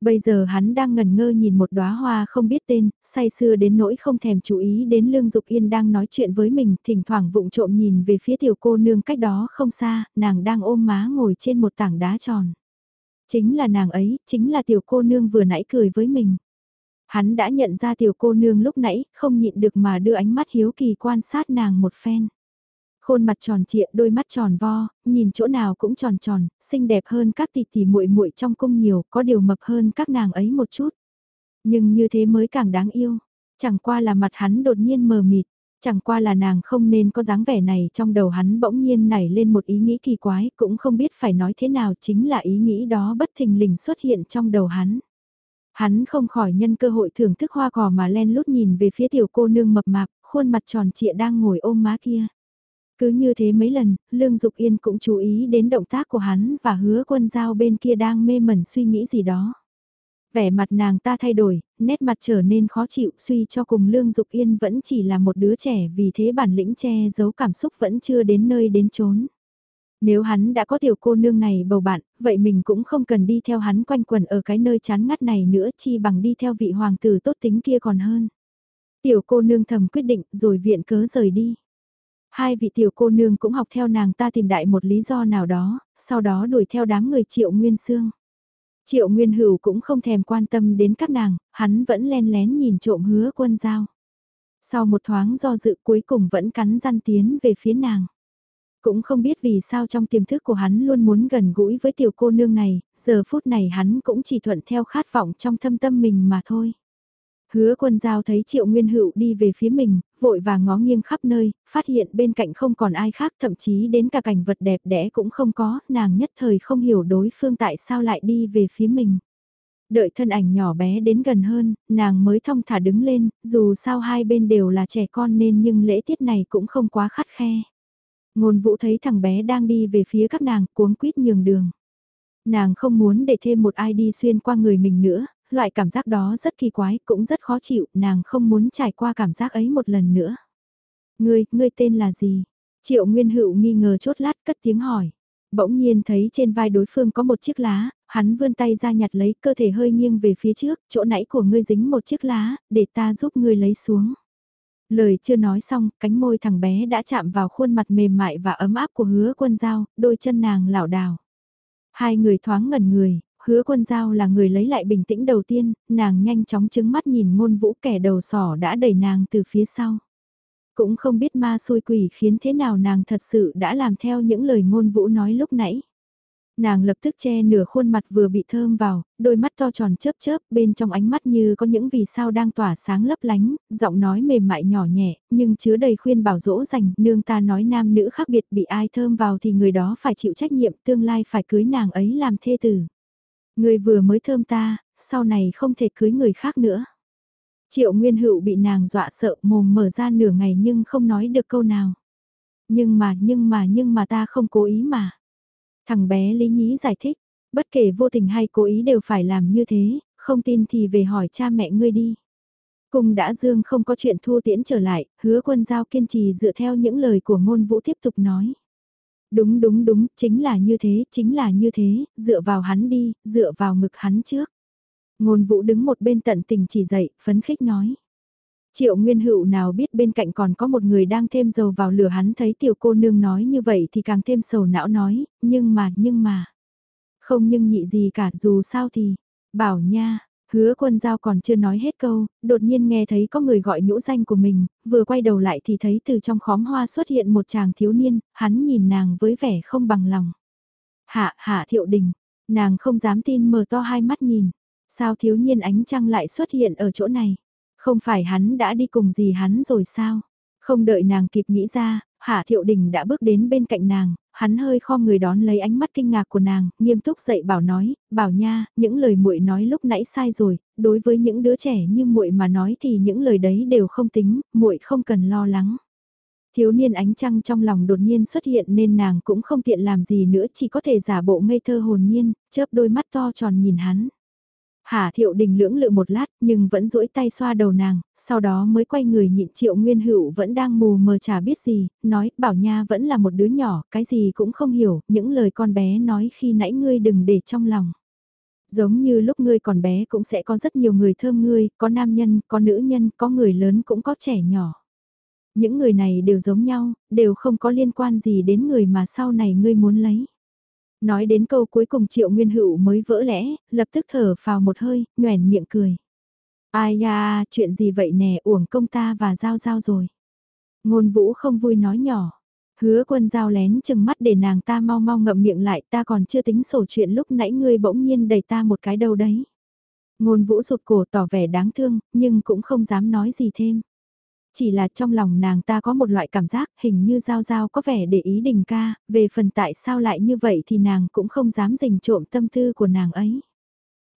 Bây giờ hắn đang ngần ngơ nhìn một đóa hoa không biết tên, say sưa đến nỗi không thèm chú ý đến Lương Dục Yên đang nói chuyện với mình, thỉnh thoảng vụng trộm nhìn về phía tiểu cô nương cách đó không xa, nàng đang ôm má ngồi trên một tảng đá tròn. Chính là nàng ấy, chính là tiểu cô nương vừa nãy cười với mình. Hắn đã nhận ra tiểu cô nương lúc nãy, không nhịn được mà đưa ánh mắt hiếu kỳ quan sát nàng một phen. Khuôn mặt tròn trịa, đôi mắt tròn vo, nhìn chỗ nào cũng tròn tròn, xinh đẹp hơn các tỷ tỷ muội muội trong cung nhiều, có điều mập hơn các nàng ấy một chút. Nhưng như thế mới càng đáng yêu. Chẳng qua là mặt hắn đột nhiên mờ mịt, chẳng qua là nàng không nên có dáng vẻ này trong đầu hắn bỗng nhiên nảy lên một ý nghĩ kỳ quái, cũng không biết phải nói thế nào chính là ý nghĩ đó bất thình lình xuất hiện trong đầu hắn. Hắn không khỏi nhân cơ hội thưởng thức hoa cỏ mà len lút nhìn về phía tiểu cô nương mập mạp, khuôn mặt tròn trịa đang ngồi ôm má kia. Cứ như thế mấy lần, Lương Dục Yên cũng chú ý đến động tác của hắn và hứa quân giao bên kia đang mê mẩn suy nghĩ gì đó. Vẻ mặt nàng ta thay đổi, nét mặt trở nên khó chịu suy cho cùng Lương Dục Yên vẫn chỉ là một đứa trẻ vì thế bản lĩnh che giấu cảm xúc vẫn chưa đến nơi đến chốn. Nếu hắn đã có tiểu cô nương này bầu bạn, vậy mình cũng không cần đi theo hắn quanh quần ở cái nơi chán ngắt này nữa chi bằng đi theo vị hoàng tử tốt tính kia còn hơn. Tiểu cô nương thầm quyết định rồi viện cớ rời đi. Hai vị tiểu cô nương cũng học theo nàng ta tìm đại một lý do nào đó, sau đó đuổi theo đám người triệu nguyên xương. Triệu nguyên hữu cũng không thèm quan tâm đến các nàng, hắn vẫn len lén nhìn trộm hứa quân giao. Sau một thoáng do dự cuối cùng vẫn cắn răn tiến về phía nàng. Cũng không biết vì sao trong tiềm thức của hắn luôn muốn gần gũi với tiểu cô nương này, giờ phút này hắn cũng chỉ thuận theo khát vọng trong thâm tâm mình mà thôi. Hứa quân giao thấy triệu nguyên hữu đi về phía mình, vội vàng ngó nghiêng khắp nơi, phát hiện bên cạnh không còn ai khác thậm chí đến cả cảnh vật đẹp đẽ cũng không có, nàng nhất thời không hiểu đối phương tại sao lại đi về phía mình. Đợi thân ảnh nhỏ bé đến gần hơn, nàng mới thong thả đứng lên, dù sao hai bên đều là trẻ con nên nhưng lễ tiết này cũng không quá khắt khe. Ngôn vũ thấy thằng bé đang đi về phía các nàng cuống quýt nhường đường. Nàng không muốn để thêm một ai đi xuyên qua người mình nữa, loại cảm giác đó rất kỳ quái, cũng rất khó chịu, nàng không muốn trải qua cảm giác ấy một lần nữa. Ngươi, ngươi tên là gì? Triệu Nguyên Hữu nghi ngờ chốt lát cất tiếng hỏi. Bỗng nhiên thấy trên vai đối phương có một chiếc lá, hắn vươn tay ra nhặt lấy cơ thể hơi nghiêng về phía trước, chỗ nãy của ngươi dính một chiếc lá, để ta giúp ngươi lấy xuống. Lời chưa nói xong, cánh môi thằng bé đã chạm vào khuôn mặt mềm mại và ấm áp của hứa quân dao, đôi chân nàng lảo đảo. Hai người thoáng ngẩn người, hứa quân giao là người lấy lại bình tĩnh đầu tiên, nàng nhanh chóng chứng mắt nhìn ngôn vũ kẻ đầu sỏ đã đẩy nàng từ phía sau. Cũng không biết ma xôi quỷ khiến thế nào nàng thật sự đã làm theo những lời ngôn vũ nói lúc nãy. Nàng lập tức che nửa khuôn mặt vừa bị thơm vào, đôi mắt to tròn chớp chớp, bên trong ánh mắt như có những vì sao đang tỏa sáng lấp lánh, giọng nói mềm mại nhỏ nhẹ, nhưng chứa đầy khuyên bảo dỗ dành, nương ta nói nam nữ khác biệt bị ai thơm vào thì người đó phải chịu trách nhiệm tương lai phải cưới nàng ấy làm thê tử. Người vừa mới thơm ta, sau này không thể cưới người khác nữa. Triệu Nguyên Hữu bị nàng dọa sợ mồm mở ra nửa ngày nhưng không nói được câu nào. Nhưng mà nhưng mà nhưng mà ta không cố ý mà. Thằng bé Lý Nhí giải thích, bất kể vô tình hay cố ý đều phải làm như thế, không tin thì về hỏi cha mẹ ngươi đi. Cùng đã dương không có chuyện thua tiễn trở lại, hứa quân giao kiên trì dựa theo những lời của ngôn vũ tiếp tục nói. Đúng đúng đúng, chính là như thế, chính là như thế, dựa vào hắn đi, dựa vào ngực hắn trước. Ngôn vũ đứng một bên tận tình chỉ dậy, phấn khích nói. Triệu Nguyên Hữu nào biết bên cạnh còn có một người đang thêm dầu vào lửa hắn thấy tiểu cô nương nói như vậy thì càng thêm sầu não nói, nhưng mà, nhưng mà. Không nhưng nhị gì cả, dù sao thì, bảo nha, hứa quân giao còn chưa nói hết câu, đột nhiên nghe thấy có người gọi nhũ danh của mình, vừa quay đầu lại thì thấy từ trong khóm hoa xuất hiện một chàng thiếu niên, hắn nhìn nàng với vẻ không bằng lòng. Hạ, hạ thiệu đình, nàng không dám tin mở to hai mắt nhìn, sao thiếu niên ánh trăng lại xuất hiện ở chỗ này? Không phải hắn đã đi cùng gì hắn rồi sao? Không đợi nàng kịp nghĩ ra, Hạ Thiệu Đình đã bước đến bên cạnh nàng, hắn hơi kho người đón lấy ánh mắt kinh ngạc của nàng, nghiêm túc dậy bảo nói, bảo nha, những lời muội nói lúc nãy sai rồi, đối với những đứa trẻ như muội mà nói thì những lời đấy đều không tính, muội không cần lo lắng. Thiếu niên ánh trăng trong lòng đột nhiên xuất hiện nên nàng cũng không tiện làm gì nữa chỉ có thể giả bộ ngây thơ hồn nhiên, chớp đôi mắt to tròn nhìn hắn. Hà thiệu đình lưỡng lự một lát nhưng vẫn duỗi tay xoa đầu nàng, sau đó mới quay người nhịn triệu nguyên hữu vẫn đang mù mờ chả biết gì, nói bảo nha vẫn là một đứa nhỏ, cái gì cũng không hiểu, những lời con bé nói khi nãy ngươi đừng để trong lòng. Giống như lúc ngươi còn bé cũng sẽ có rất nhiều người thơm ngươi, có nam nhân, có nữ nhân, có người lớn cũng có trẻ nhỏ. Những người này đều giống nhau, đều không có liên quan gì đến người mà sau này ngươi muốn lấy. Nói đến câu cuối cùng triệu nguyên hữu mới vỡ lẽ, lập tức thở vào một hơi, nhoèn miệng cười. Ai da, chuyện gì vậy nè, uổng công ta và giao giao rồi. Ngôn vũ không vui nói nhỏ. Hứa quân giao lén chừng mắt để nàng ta mau mau ngậm miệng lại ta còn chưa tính sổ chuyện lúc nãy ngươi bỗng nhiên đẩy ta một cái đầu đấy. Ngôn vũ rụt cổ tỏ vẻ đáng thương, nhưng cũng không dám nói gì thêm. Chỉ là trong lòng nàng ta có một loại cảm giác hình như Giao Giao có vẻ để ý đình ca, về phần tại sao lại như vậy thì nàng cũng không dám dình trộm tâm tư của nàng ấy.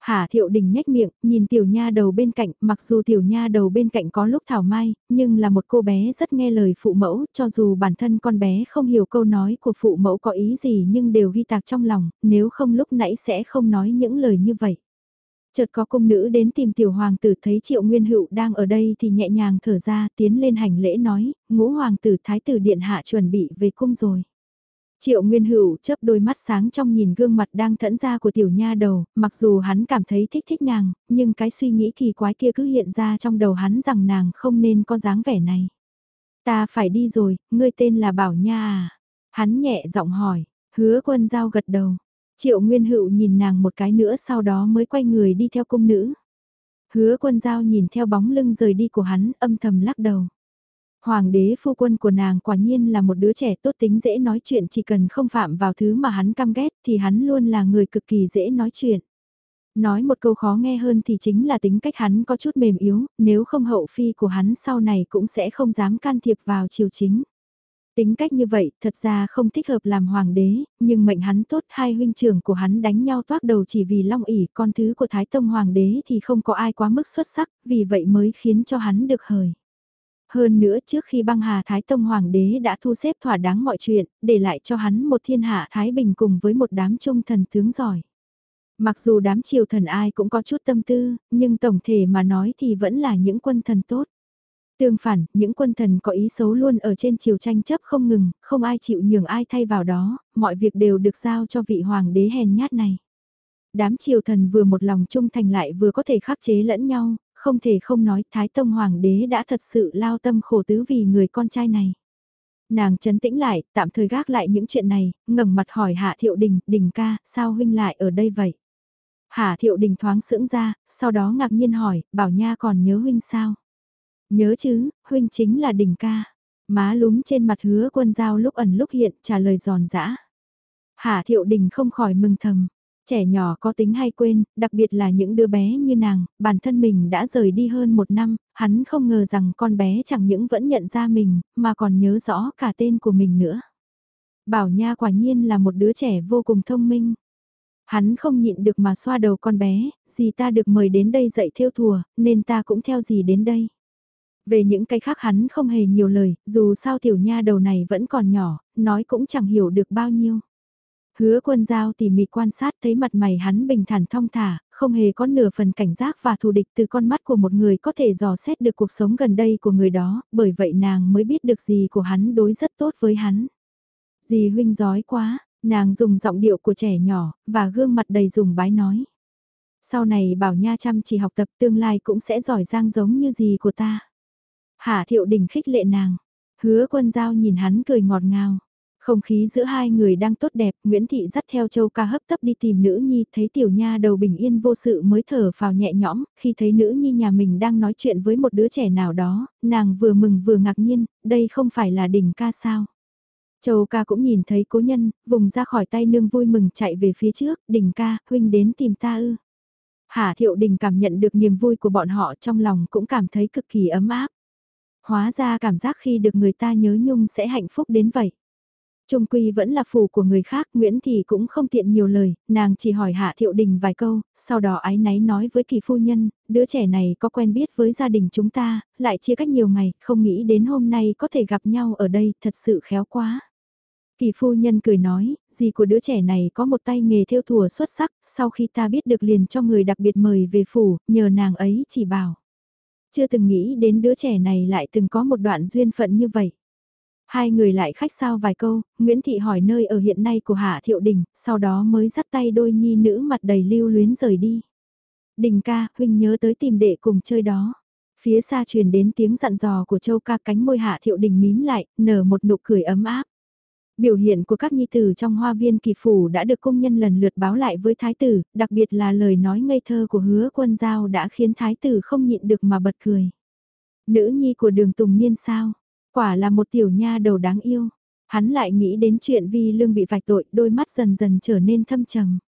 Hà thiệu đình nhếch miệng, nhìn tiểu nha đầu bên cạnh, mặc dù tiểu nha đầu bên cạnh có lúc thảo mai, nhưng là một cô bé rất nghe lời phụ mẫu, cho dù bản thân con bé không hiểu câu nói của phụ mẫu có ý gì nhưng đều ghi tạc trong lòng, nếu không lúc nãy sẽ không nói những lời như vậy. Chợt có cung nữ đến tìm tiểu hoàng tử thấy triệu nguyên hữu đang ở đây thì nhẹ nhàng thở ra tiến lên hành lễ nói, ngũ hoàng tử thái tử điện hạ chuẩn bị về cung rồi. Triệu Nguyên Hữu chớp đôi mắt sáng trong nhìn gương mặt đang thẫn ra của tiểu nha đầu, mặc dù hắn cảm thấy thích thích nàng, nhưng cái suy nghĩ kỳ quái kia cứ hiện ra trong đầu hắn rằng nàng không nên có dáng vẻ này. Ta phải đi rồi, ngươi tên là Bảo Nha à? Hắn nhẹ giọng hỏi, hứa quân giao gật đầu. Triệu Nguyên Hữu nhìn nàng một cái nữa sau đó mới quay người đi theo cung nữ. Hứa quân giao nhìn theo bóng lưng rời đi của hắn âm thầm lắc đầu. Hoàng đế phu quân của nàng quả nhiên là một đứa trẻ tốt tính dễ nói chuyện chỉ cần không phạm vào thứ mà hắn căm ghét thì hắn luôn là người cực kỳ dễ nói chuyện. Nói một câu khó nghe hơn thì chính là tính cách hắn có chút mềm yếu, nếu không hậu phi của hắn sau này cũng sẽ không dám can thiệp vào triều chính. Tính cách như vậy thật ra không thích hợp làm hoàng đế, nhưng mệnh hắn tốt hai huynh trưởng của hắn đánh nhau toác đầu chỉ vì long ỉ con thứ của Thái Tông hoàng đế thì không có ai quá mức xuất sắc, vì vậy mới khiến cho hắn được hời. Hơn nữa trước khi băng hà Thái Tông Hoàng đế đã thu xếp thỏa đáng mọi chuyện, để lại cho hắn một thiên hạ Thái Bình cùng với một đám trung thần tướng giỏi. Mặc dù đám triều thần ai cũng có chút tâm tư, nhưng tổng thể mà nói thì vẫn là những quân thần tốt. Tương phản, những quân thần có ý xấu luôn ở trên chiều tranh chấp không ngừng, không ai chịu nhường ai thay vào đó, mọi việc đều được giao cho vị hoàng đế hèn nhát này. Đám triều thần vừa một lòng trung thành lại vừa có thể khắc chế lẫn nhau, không thể không nói Thái Tông Hoàng đế đã thật sự lao tâm khổ tứ vì người con trai này. Nàng chấn tĩnh lại, tạm thời gác lại những chuyện này, ngẩng mặt hỏi Hạ Thiệu Đình, Đình ca, sao huynh lại ở đây vậy? Hạ Thiệu Đình thoáng sững ra, sau đó ngạc nhiên hỏi, bảo nha còn nhớ huynh sao? Nhớ chứ, huynh chính là đỉnh ca. Má lúm trên mặt hứa quân giao lúc ẩn lúc hiện trả lời giòn giã. Hạ Thiệu Đình không khỏi mừng thầm, Trẻ nhỏ có tính hay quên, đặc biệt là những đứa bé như nàng, bản thân mình đã rời đi hơn một năm, hắn không ngờ rằng con bé chẳng những vẫn nhận ra mình, mà còn nhớ rõ cả tên của mình nữa. Bảo Nha quả nhiên là một đứa trẻ vô cùng thông minh. Hắn không nhịn được mà xoa đầu con bé, gì ta được mời đến đây dạy theo thùa, nên ta cũng theo gì đến đây. Về những cái khác hắn không hề nhiều lời, dù sao tiểu nha đầu này vẫn còn nhỏ, nói cũng chẳng hiểu được bao nhiêu. Hứa quân giao tỉ mỉ quan sát thấy mặt mày hắn bình thản thong thả, không hề có nửa phần cảnh giác và thù địch từ con mắt của một người có thể dò xét được cuộc sống gần đây của người đó, bởi vậy nàng mới biết được gì của hắn đối rất tốt với hắn. Dì huynh giói quá, nàng dùng giọng điệu của trẻ nhỏ, và gương mặt đầy dùng bái nói. Sau này bảo nha chăm chỉ học tập tương lai cũng sẽ giỏi giang giống như dì của ta. Hạ thiệu đình khích lệ nàng, hứa quân giao nhìn hắn cười ngọt ngào. Không khí giữa hai người đang tốt đẹp, Nguyễn Thị dắt theo châu ca hấp tấp đi tìm nữ nhi, thấy tiểu nha đầu bình yên vô sự mới thở vào nhẹ nhõm, khi thấy nữ nhi nhà mình đang nói chuyện với một đứa trẻ nào đó, nàng vừa mừng vừa ngạc nhiên, đây không phải là đình ca sao. Châu ca cũng nhìn thấy cố nhân, vùng ra khỏi tay nương vui mừng chạy về phía trước, đình ca, huynh đến tìm ta ư. Hà thiệu đình cảm nhận được niềm vui của bọn họ trong lòng cũng cảm thấy cực kỳ ấm áp. Hóa ra cảm giác khi được người ta nhớ nhung sẽ hạnh phúc đến vậy. Trung quy vẫn là phủ của người khác, Nguyễn Thị cũng không tiện nhiều lời, nàng chỉ hỏi Hạ Thiệu Đình vài câu, sau đó ái náy nói với kỳ phu nhân, đứa trẻ này có quen biết với gia đình chúng ta, lại chia cách nhiều ngày, không nghĩ đến hôm nay có thể gặp nhau ở đây, thật sự khéo quá. Kỳ phu nhân cười nói, gì của đứa trẻ này có một tay nghề theo thùa xuất sắc, sau khi ta biết được liền cho người đặc biệt mời về phủ, nhờ nàng ấy chỉ bảo. Chưa từng nghĩ đến đứa trẻ này lại từng có một đoạn duyên phận như vậy. Hai người lại khách sao vài câu, Nguyễn Thị hỏi nơi ở hiện nay của Hạ Thiệu Đình, sau đó mới dắt tay đôi nhi nữ mặt đầy lưu luyến rời đi. Đình ca, huynh nhớ tới tìm đệ cùng chơi đó. Phía xa truyền đến tiếng dặn dò của châu ca cánh môi Hạ Thiệu Đình mím lại, nở một nụ cười ấm áp. Biểu hiện của các nhi tử trong hoa viên kỳ phủ đã được công nhân lần lượt báo lại với thái tử, đặc biệt là lời nói ngây thơ của hứa quân giao đã khiến thái tử không nhịn được mà bật cười. Nữ nhi của đường Tùng Niên sao? Quả là một tiểu nha đầu đáng yêu. Hắn lại nghĩ đến chuyện vi lương bị vạch tội, đôi mắt dần dần trở nên thâm trầm.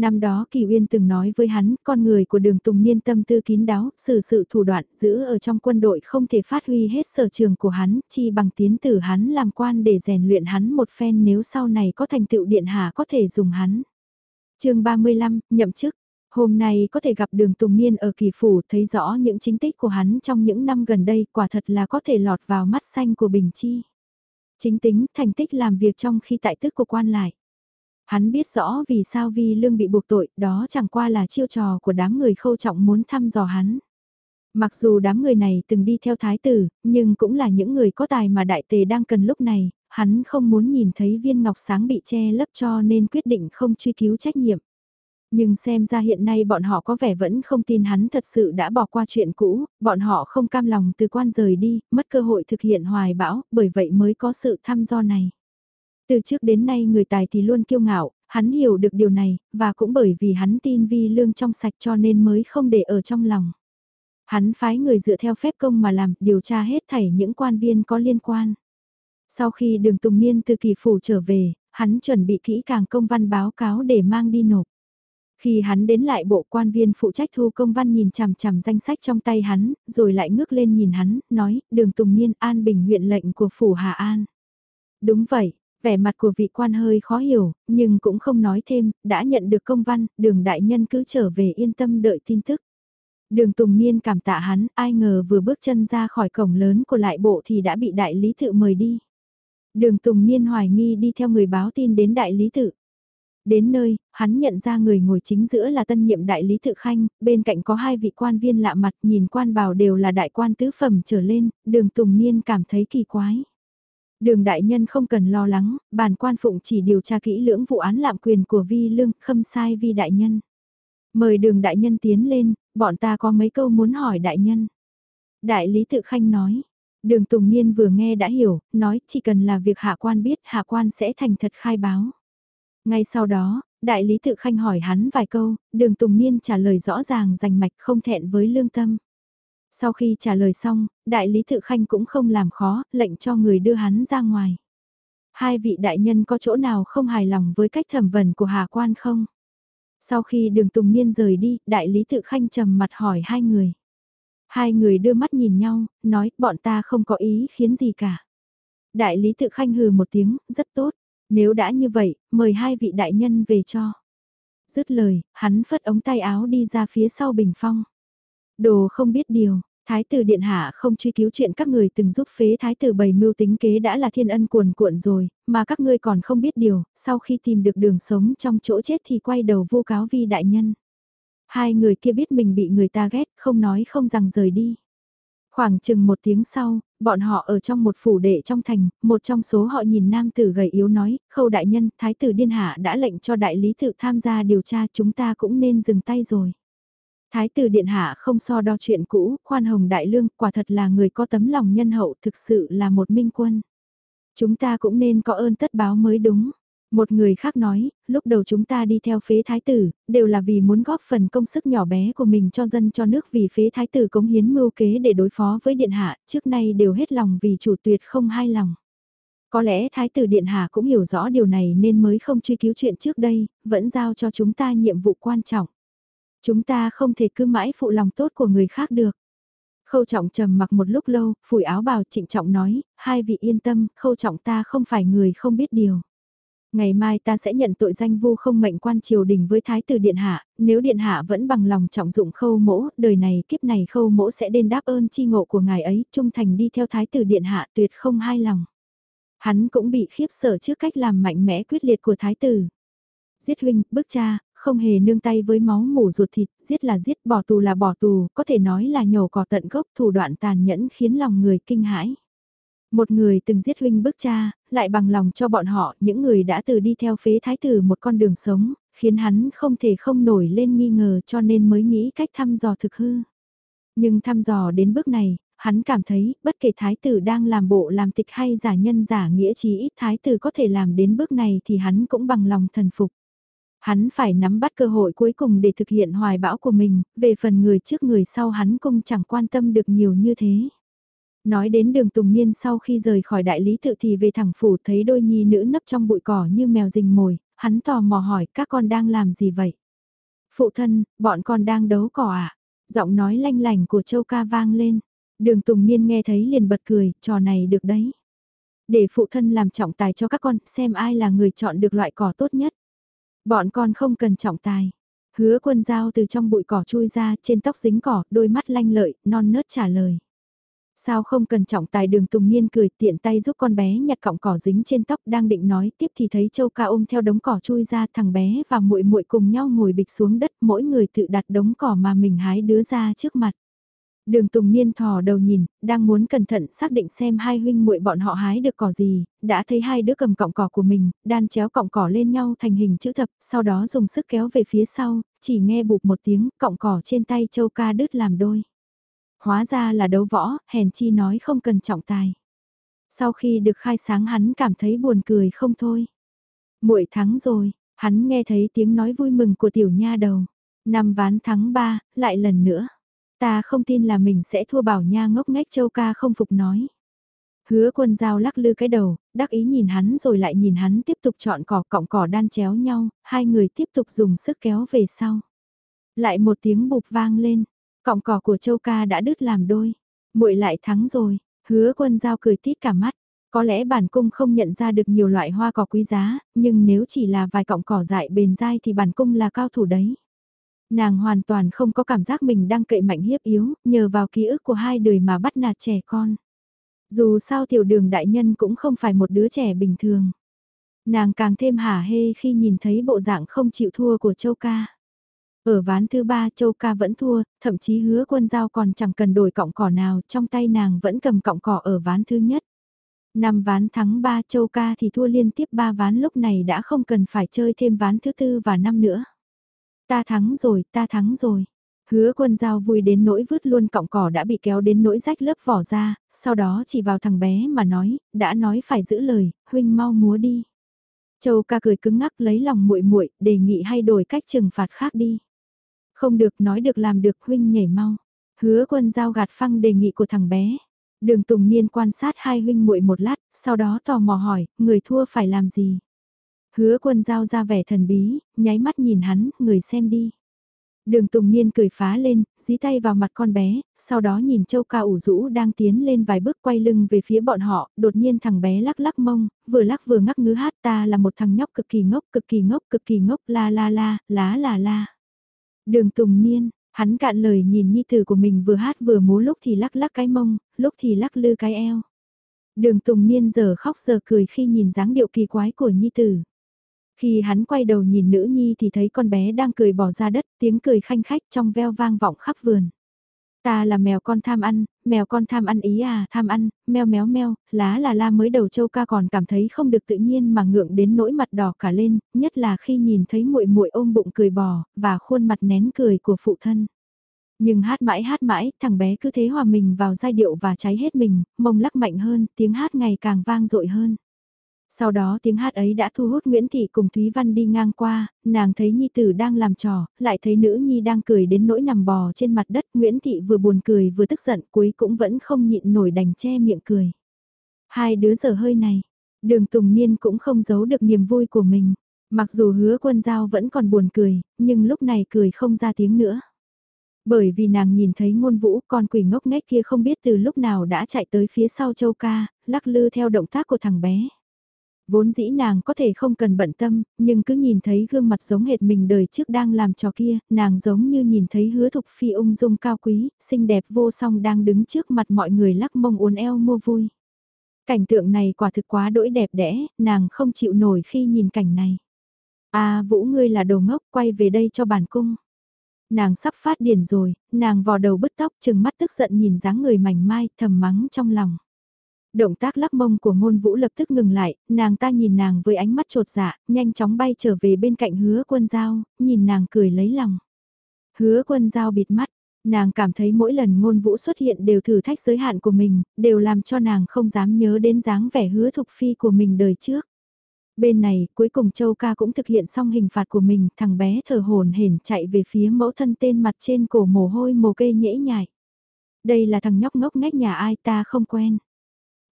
Năm đó Kỳ Uyên từng nói với hắn, con người của đường Tùng Niên tâm tư kín đáo, xử sự thủ đoạn, giữ ở trong quân đội không thể phát huy hết sở trường của hắn, chi bằng tiến tử hắn làm quan để rèn luyện hắn một phen nếu sau này có thành tựu điện hạ có thể dùng hắn. chương 35, nhậm chức. Hôm nay có thể gặp đường Tùng Niên ở kỳ phủ thấy rõ những chính tích của hắn trong những năm gần đây quả thật là có thể lọt vào mắt xanh của Bình Chi. Chính tính, thành tích làm việc trong khi tại tức của quan lại. Hắn biết rõ vì sao Vi Lương bị buộc tội, đó chẳng qua là chiêu trò của đám người khâu trọng muốn thăm dò hắn. Mặc dù đám người này từng đi theo thái tử, nhưng cũng là những người có tài mà đại tề đang cần lúc này, hắn không muốn nhìn thấy viên ngọc sáng bị che lấp cho nên quyết định không truy cứu trách nhiệm. Nhưng xem ra hiện nay bọn họ có vẻ vẫn không tin hắn thật sự đã bỏ qua chuyện cũ, bọn họ không cam lòng từ quan rời đi, mất cơ hội thực hiện hoài bão, bởi vậy mới có sự thăm do này. Từ trước đến nay người tài thì luôn kiêu ngạo, hắn hiểu được điều này, và cũng bởi vì hắn tin vi lương trong sạch cho nên mới không để ở trong lòng. Hắn phái người dựa theo phép công mà làm, điều tra hết thảy những quan viên có liên quan. Sau khi đường Tùng Niên từ kỳ phủ trở về, hắn chuẩn bị kỹ càng công văn báo cáo để mang đi nộp. Khi hắn đến lại bộ quan viên phụ trách thu công văn nhìn chằm chằm danh sách trong tay hắn, rồi lại ngước lên nhìn hắn, nói, đường Tùng Niên an bình huyện lệnh của phủ Hà An. Đúng vậy, vẻ mặt của vị quan hơi khó hiểu, nhưng cũng không nói thêm, đã nhận được công văn, đường đại nhân cứ trở về yên tâm đợi tin tức. Đường Tùng Niên cảm tạ hắn, ai ngờ vừa bước chân ra khỏi cổng lớn của lại bộ thì đã bị đại lý tự mời đi. Đường Tùng Niên hoài nghi đi theo người báo tin đến đại lý tự. Đến nơi, hắn nhận ra người ngồi chính giữa là tân nhiệm đại lý tự khanh, bên cạnh có hai vị quan viên lạ mặt nhìn quan bào đều là đại quan tứ phẩm trở lên, đường Tùng Niên cảm thấy kỳ quái. Đường đại nhân không cần lo lắng, bản quan phụng chỉ điều tra kỹ lưỡng vụ án lạm quyền của vi lương, khâm sai vi đại nhân. Mời đường đại nhân tiến lên, bọn ta có mấy câu muốn hỏi đại nhân. Đại lý tự khanh nói, đường tùng niên vừa nghe đã hiểu, nói chỉ cần là việc hạ quan biết hạ quan sẽ thành thật khai báo. Ngay sau đó, đại lý tự khanh hỏi hắn vài câu, đường tùng niên trả lời rõ ràng rành mạch không thẹn với lương tâm. Sau khi trả lời xong, đại lý tự khanh cũng không làm khó, lệnh cho người đưa hắn ra ngoài. Hai vị đại nhân có chỗ nào không hài lòng với cách thẩm vấn của Hà Quan không? Sau khi đường Tùng Niên rời đi, đại lý tự khanh trầm mặt hỏi hai người. Hai người đưa mắt nhìn nhau, nói bọn ta không có ý khiến gì cả. Đại lý tự khanh hừ một tiếng, rất tốt. Nếu đã như vậy, mời hai vị đại nhân về cho. Dứt lời, hắn phất ống tay áo đi ra phía sau bình phong. Đồ không biết điều, Thái tử Điện Hạ không truy cứu chuyện các người từng giúp phế Thái tử bày mưu tính kế đã là thiên ân cuồn cuộn rồi, mà các ngươi còn không biết điều, sau khi tìm được đường sống trong chỗ chết thì quay đầu vô cáo vi đại nhân. Hai người kia biết mình bị người ta ghét, không nói không rằng rời đi. Khoảng chừng một tiếng sau, bọn họ ở trong một phủ đệ trong thành, một trong số họ nhìn nam tử gầy yếu nói, khâu đại nhân, thái tử điên hạ đã lệnh cho đại lý tự tham gia điều tra chúng ta cũng nên dừng tay rồi. Thái tử điện hạ không so đo chuyện cũ, khoan hồng đại lương, quả thật là người có tấm lòng nhân hậu, thực sự là một minh quân. Chúng ta cũng nên có ơn tất báo mới đúng. Một người khác nói, lúc đầu chúng ta đi theo phế thái tử, đều là vì muốn góp phần công sức nhỏ bé của mình cho dân cho nước vì phế thái tử cống hiến mưu kế để đối phó với điện hạ, trước nay đều hết lòng vì chủ tuyệt không hai lòng. Có lẽ thái tử điện hạ cũng hiểu rõ điều này nên mới không truy cứu chuyện trước đây, vẫn giao cho chúng ta nhiệm vụ quan trọng. Chúng ta không thể cứ mãi phụ lòng tốt của người khác được. Khâu trọng trầm mặc một lúc lâu, phủi áo bào trịnh trọng nói, hai vị yên tâm, khâu trọng ta không phải người không biết điều. Ngày mai ta sẽ nhận tội danh vu không mệnh quan triều đình với thái tử điện hạ, nếu điện hạ vẫn bằng lòng trọng dụng khâu mỗ, đời này kiếp này khâu mỗ sẽ đền đáp ơn chi ngộ của ngài ấy, trung thành đi theo thái tử điện hạ tuyệt không hai lòng. Hắn cũng bị khiếp sợ trước cách làm mạnh mẽ quyết liệt của thái tử. Giết huynh, bức cha, không hề nương tay với máu mủ ruột thịt, giết là giết, bỏ tù là bỏ tù, có thể nói là nhổ cỏ tận gốc thủ đoạn tàn nhẫn khiến lòng người kinh hãi. Một người từng giết huynh bức cha, lại bằng lòng cho bọn họ, những người đã từ đi theo phế thái tử một con đường sống, khiến hắn không thể không nổi lên nghi ngờ cho nên mới nghĩ cách thăm dò thực hư. Nhưng thăm dò đến bước này, hắn cảm thấy bất kể thái tử đang làm bộ làm tịch hay giả nhân giả nghĩa chí ít thái tử có thể làm đến bước này thì hắn cũng bằng lòng thần phục. Hắn phải nắm bắt cơ hội cuối cùng để thực hiện hoài bão của mình, về phần người trước người sau hắn cũng chẳng quan tâm được nhiều như thế. Nói đến đường Tùng Niên sau khi rời khỏi đại lý tự thì về thẳng phủ thấy đôi nhi nữ nấp trong bụi cỏ như mèo rình mồi, hắn tò mò hỏi các con đang làm gì vậy? Phụ thân, bọn con đang đấu cỏ à? Giọng nói lanh lành của châu ca vang lên. Đường Tùng Niên nghe thấy liền bật cười, trò này được đấy. Để phụ thân làm trọng tài cho các con, xem ai là người chọn được loại cỏ tốt nhất. Bọn con không cần trọng tài. Hứa quân dao từ trong bụi cỏ chui ra, trên tóc dính cỏ, đôi mắt lanh lợi, non nớt trả lời. Sao không cần trọng tài đường Tùng Niên cười tiện tay giúp con bé nhặt cọng cỏ dính trên tóc đang định nói tiếp thì thấy Châu Ca ôm theo đống cỏ chui ra thằng bé và muội muội cùng nhau ngồi bịch xuống đất mỗi người tự đặt đống cỏ mà mình hái đứa ra trước mặt. Đường Tùng Niên thò đầu nhìn, đang muốn cẩn thận xác định xem hai huynh muội bọn họ hái được cỏ gì, đã thấy hai đứa cầm cọng cỏ của mình, đan chéo cọng cỏ lên nhau thành hình chữ thập, sau đó dùng sức kéo về phía sau, chỉ nghe bụp một tiếng, cọng cỏ trên tay Châu Ca đứt làm đôi. Hóa ra là đấu võ, hèn chi nói không cần trọng tài. Sau khi được khai sáng hắn cảm thấy buồn cười không thôi. muội thắng rồi, hắn nghe thấy tiếng nói vui mừng của tiểu nha đầu. Năm ván thắng ba, lại lần nữa. Ta không tin là mình sẽ thua bảo nha ngốc nghếch châu ca không phục nói. Hứa quân dao lắc lư cái đầu, đắc ý nhìn hắn rồi lại nhìn hắn tiếp tục chọn cỏ cọng cỏ đan chéo nhau, hai người tiếp tục dùng sức kéo về sau. Lại một tiếng bụp vang lên, cọng cỏ của châu ca đã đứt làm đôi. muội lại thắng rồi, hứa quân dao cười tít cả mắt. Có lẽ bản cung không nhận ra được nhiều loại hoa cỏ quý giá, nhưng nếu chỉ là vài cọng cỏ dại bền dai thì bản cung là cao thủ đấy. Nàng hoàn toàn không có cảm giác mình đang cậy mạnh hiếp yếu, nhờ vào ký ức của hai đời mà bắt nạt trẻ con. Dù sao tiểu đường đại nhân cũng không phải một đứa trẻ bình thường. Nàng càng thêm hả hê khi nhìn thấy bộ dạng không chịu thua của châu ca. Ở ván thứ ba châu ca vẫn thua, thậm chí hứa quân giao còn chẳng cần đổi cọng cỏ nào, trong tay nàng vẫn cầm cọng cỏ ở ván thứ nhất. Năm ván thắng ba châu ca thì thua liên tiếp ba ván lúc này đã không cần phải chơi thêm ván thứ tư và năm nữa. Ta thắng rồi, ta thắng rồi. Hứa quân giao vui đến nỗi vứt luôn cọng cỏ đã bị kéo đến nỗi rách lớp vỏ ra, sau đó chỉ vào thằng bé mà nói, đã nói phải giữ lời, huynh mau múa đi. Châu ca cười cứng ngắc lấy lòng muội muội, đề nghị hay đổi cách trừng phạt khác đi. Không được nói được làm được huynh nhảy mau. Hứa quân giao gạt phăng đề nghị của thằng bé. Đường Tùng Niên quan sát hai huynh muội một lát, sau đó tò mò hỏi, người thua phải làm gì? Hứa quân giao ra vẻ thần bí, nháy mắt nhìn hắn, người xem đi. Đường Tùng Niên cười phá lên, dí tay vào mặt con bé, sau đó nhìn Châu Ca ủ rũ đang tiến lên vài bước quay lưng về phía bọn họ, đột nhiên thằng bé lắc lắc mông, vừa lắc vừa ngắc ngứ hát ta là một thằng nhóc cực kỳ ngốc, cực kỳ ngốc, cực kỳ ngốc, la la la, lá là la. Đường Tùng Niên, hắn cạn lời nhìn nhi tử của mình vừa hát vừa múa lúc thì lắc lắc cái mông, lúc thì lắc lư cái eo. Đường Tùng Niên giờ khóc giờ cười khi nhìn dáng điệu kỳ quái của nhi tử. Khi hắn quay đầu nhìn nữ nhi thì thấy con bé đang cười bỏ ra đất, tiếng cười khanh khách trong veo vang vọng khắp vườn. Ta là mèo con tham ăn, mèo con tham ăn ý à, tham ăn, meo méo meo, lá là la mới đầu châu ca còn cảm thấy không được tự nhiên mà ngượng đến nỗi mặt đỏ cả lên, nhất là khi nhìn thấy muội muội ôm bụng cười bò, và khuôn mặt nén cười của phụ thân. Nhưng hát mãi hát mãi, thằng bé cứ thế hòa mình vào giai điệu và cháy hết mình, mông lắc mạnh hơn, tiếng hát ngày càng vang dội hơn. Sau đó tiếng hát ấy đã thu hút Nguyễn Thị cùng Thúy Văn đi ngang qua, nàng thấy Nhi Tử đang làm trò, lại thấy nữ Nhi đang cười đến nỗi nằm bò trên mặt đất. Nguyễn Thị vừa buồn cười vừa tức giận cuối cũng vẫn không nhịn nổi đành che miệng cười. Hai đứa giờ hơi này, đường Tùng Niên cũng không giấu được niềm vui của mình. Mặc dù hứa quân giao vẫn còn buồn cười, nhưng lúc này cười không ra tiếng nữa. Bởi vì nàng nhìn thấy ngôn vũ con quỷ ngốc nghếch kia không biết từ lúc nào đã chạy tới phía sau châu ca, lắc lư theo động tác của thằng bé. Vốn dĩ nàng có thể không cần bận tâm, nhưng cứ nhìn thấy gương mặt giống hệt mình đời trước đang làm trò kia, nàng giống như nhìn thấy hứa thục phi ung dung cao quý, xinh đẹp vô song đang đứng trước mặt mọi người lắc mông uốn eo mua vui. Cảnh tượng này quả thực quá đỗi đẹp đẽ, nàng không chịu nổi khi nhìn cảnh này. À Vũ ngươi là đồ ngốc, quay về đây cho bản cung. Nàng sắp phát điển rồi, nàng vò đầu bứt tóc chừng mắt tức giận nhìn dáng người mảnh mai thầm mắng trong lòng. Động tác lắc mông của ngôn vũ lập tức ngừng lại, nàng ta nhìn nàng với ánh mắt trột dạ, nhanh chóng bay trở về bên cạnh hứa quân giao, nhìn nàng cười lấy lòng. Hứa quân giao bịt mắt, nàng cảm thấy mỗi lần ngôn vũ xuất hiện đều thử thách giới hạn của mình, đều làm cho nàng không dám nhớ đến dáng vẻ hứa thục phi của mình đời trước. Bên này, cuối cùng Châu ca cũng thực hiện xong hình phạt của mình, thằng bé thở hồn hển chạy về phía mẫu thân tên mặt trên cổ mồ hôi mồ kê nhễ nhại. Đây là thằng nhóc ngốc ngách nhà ai ta không quen.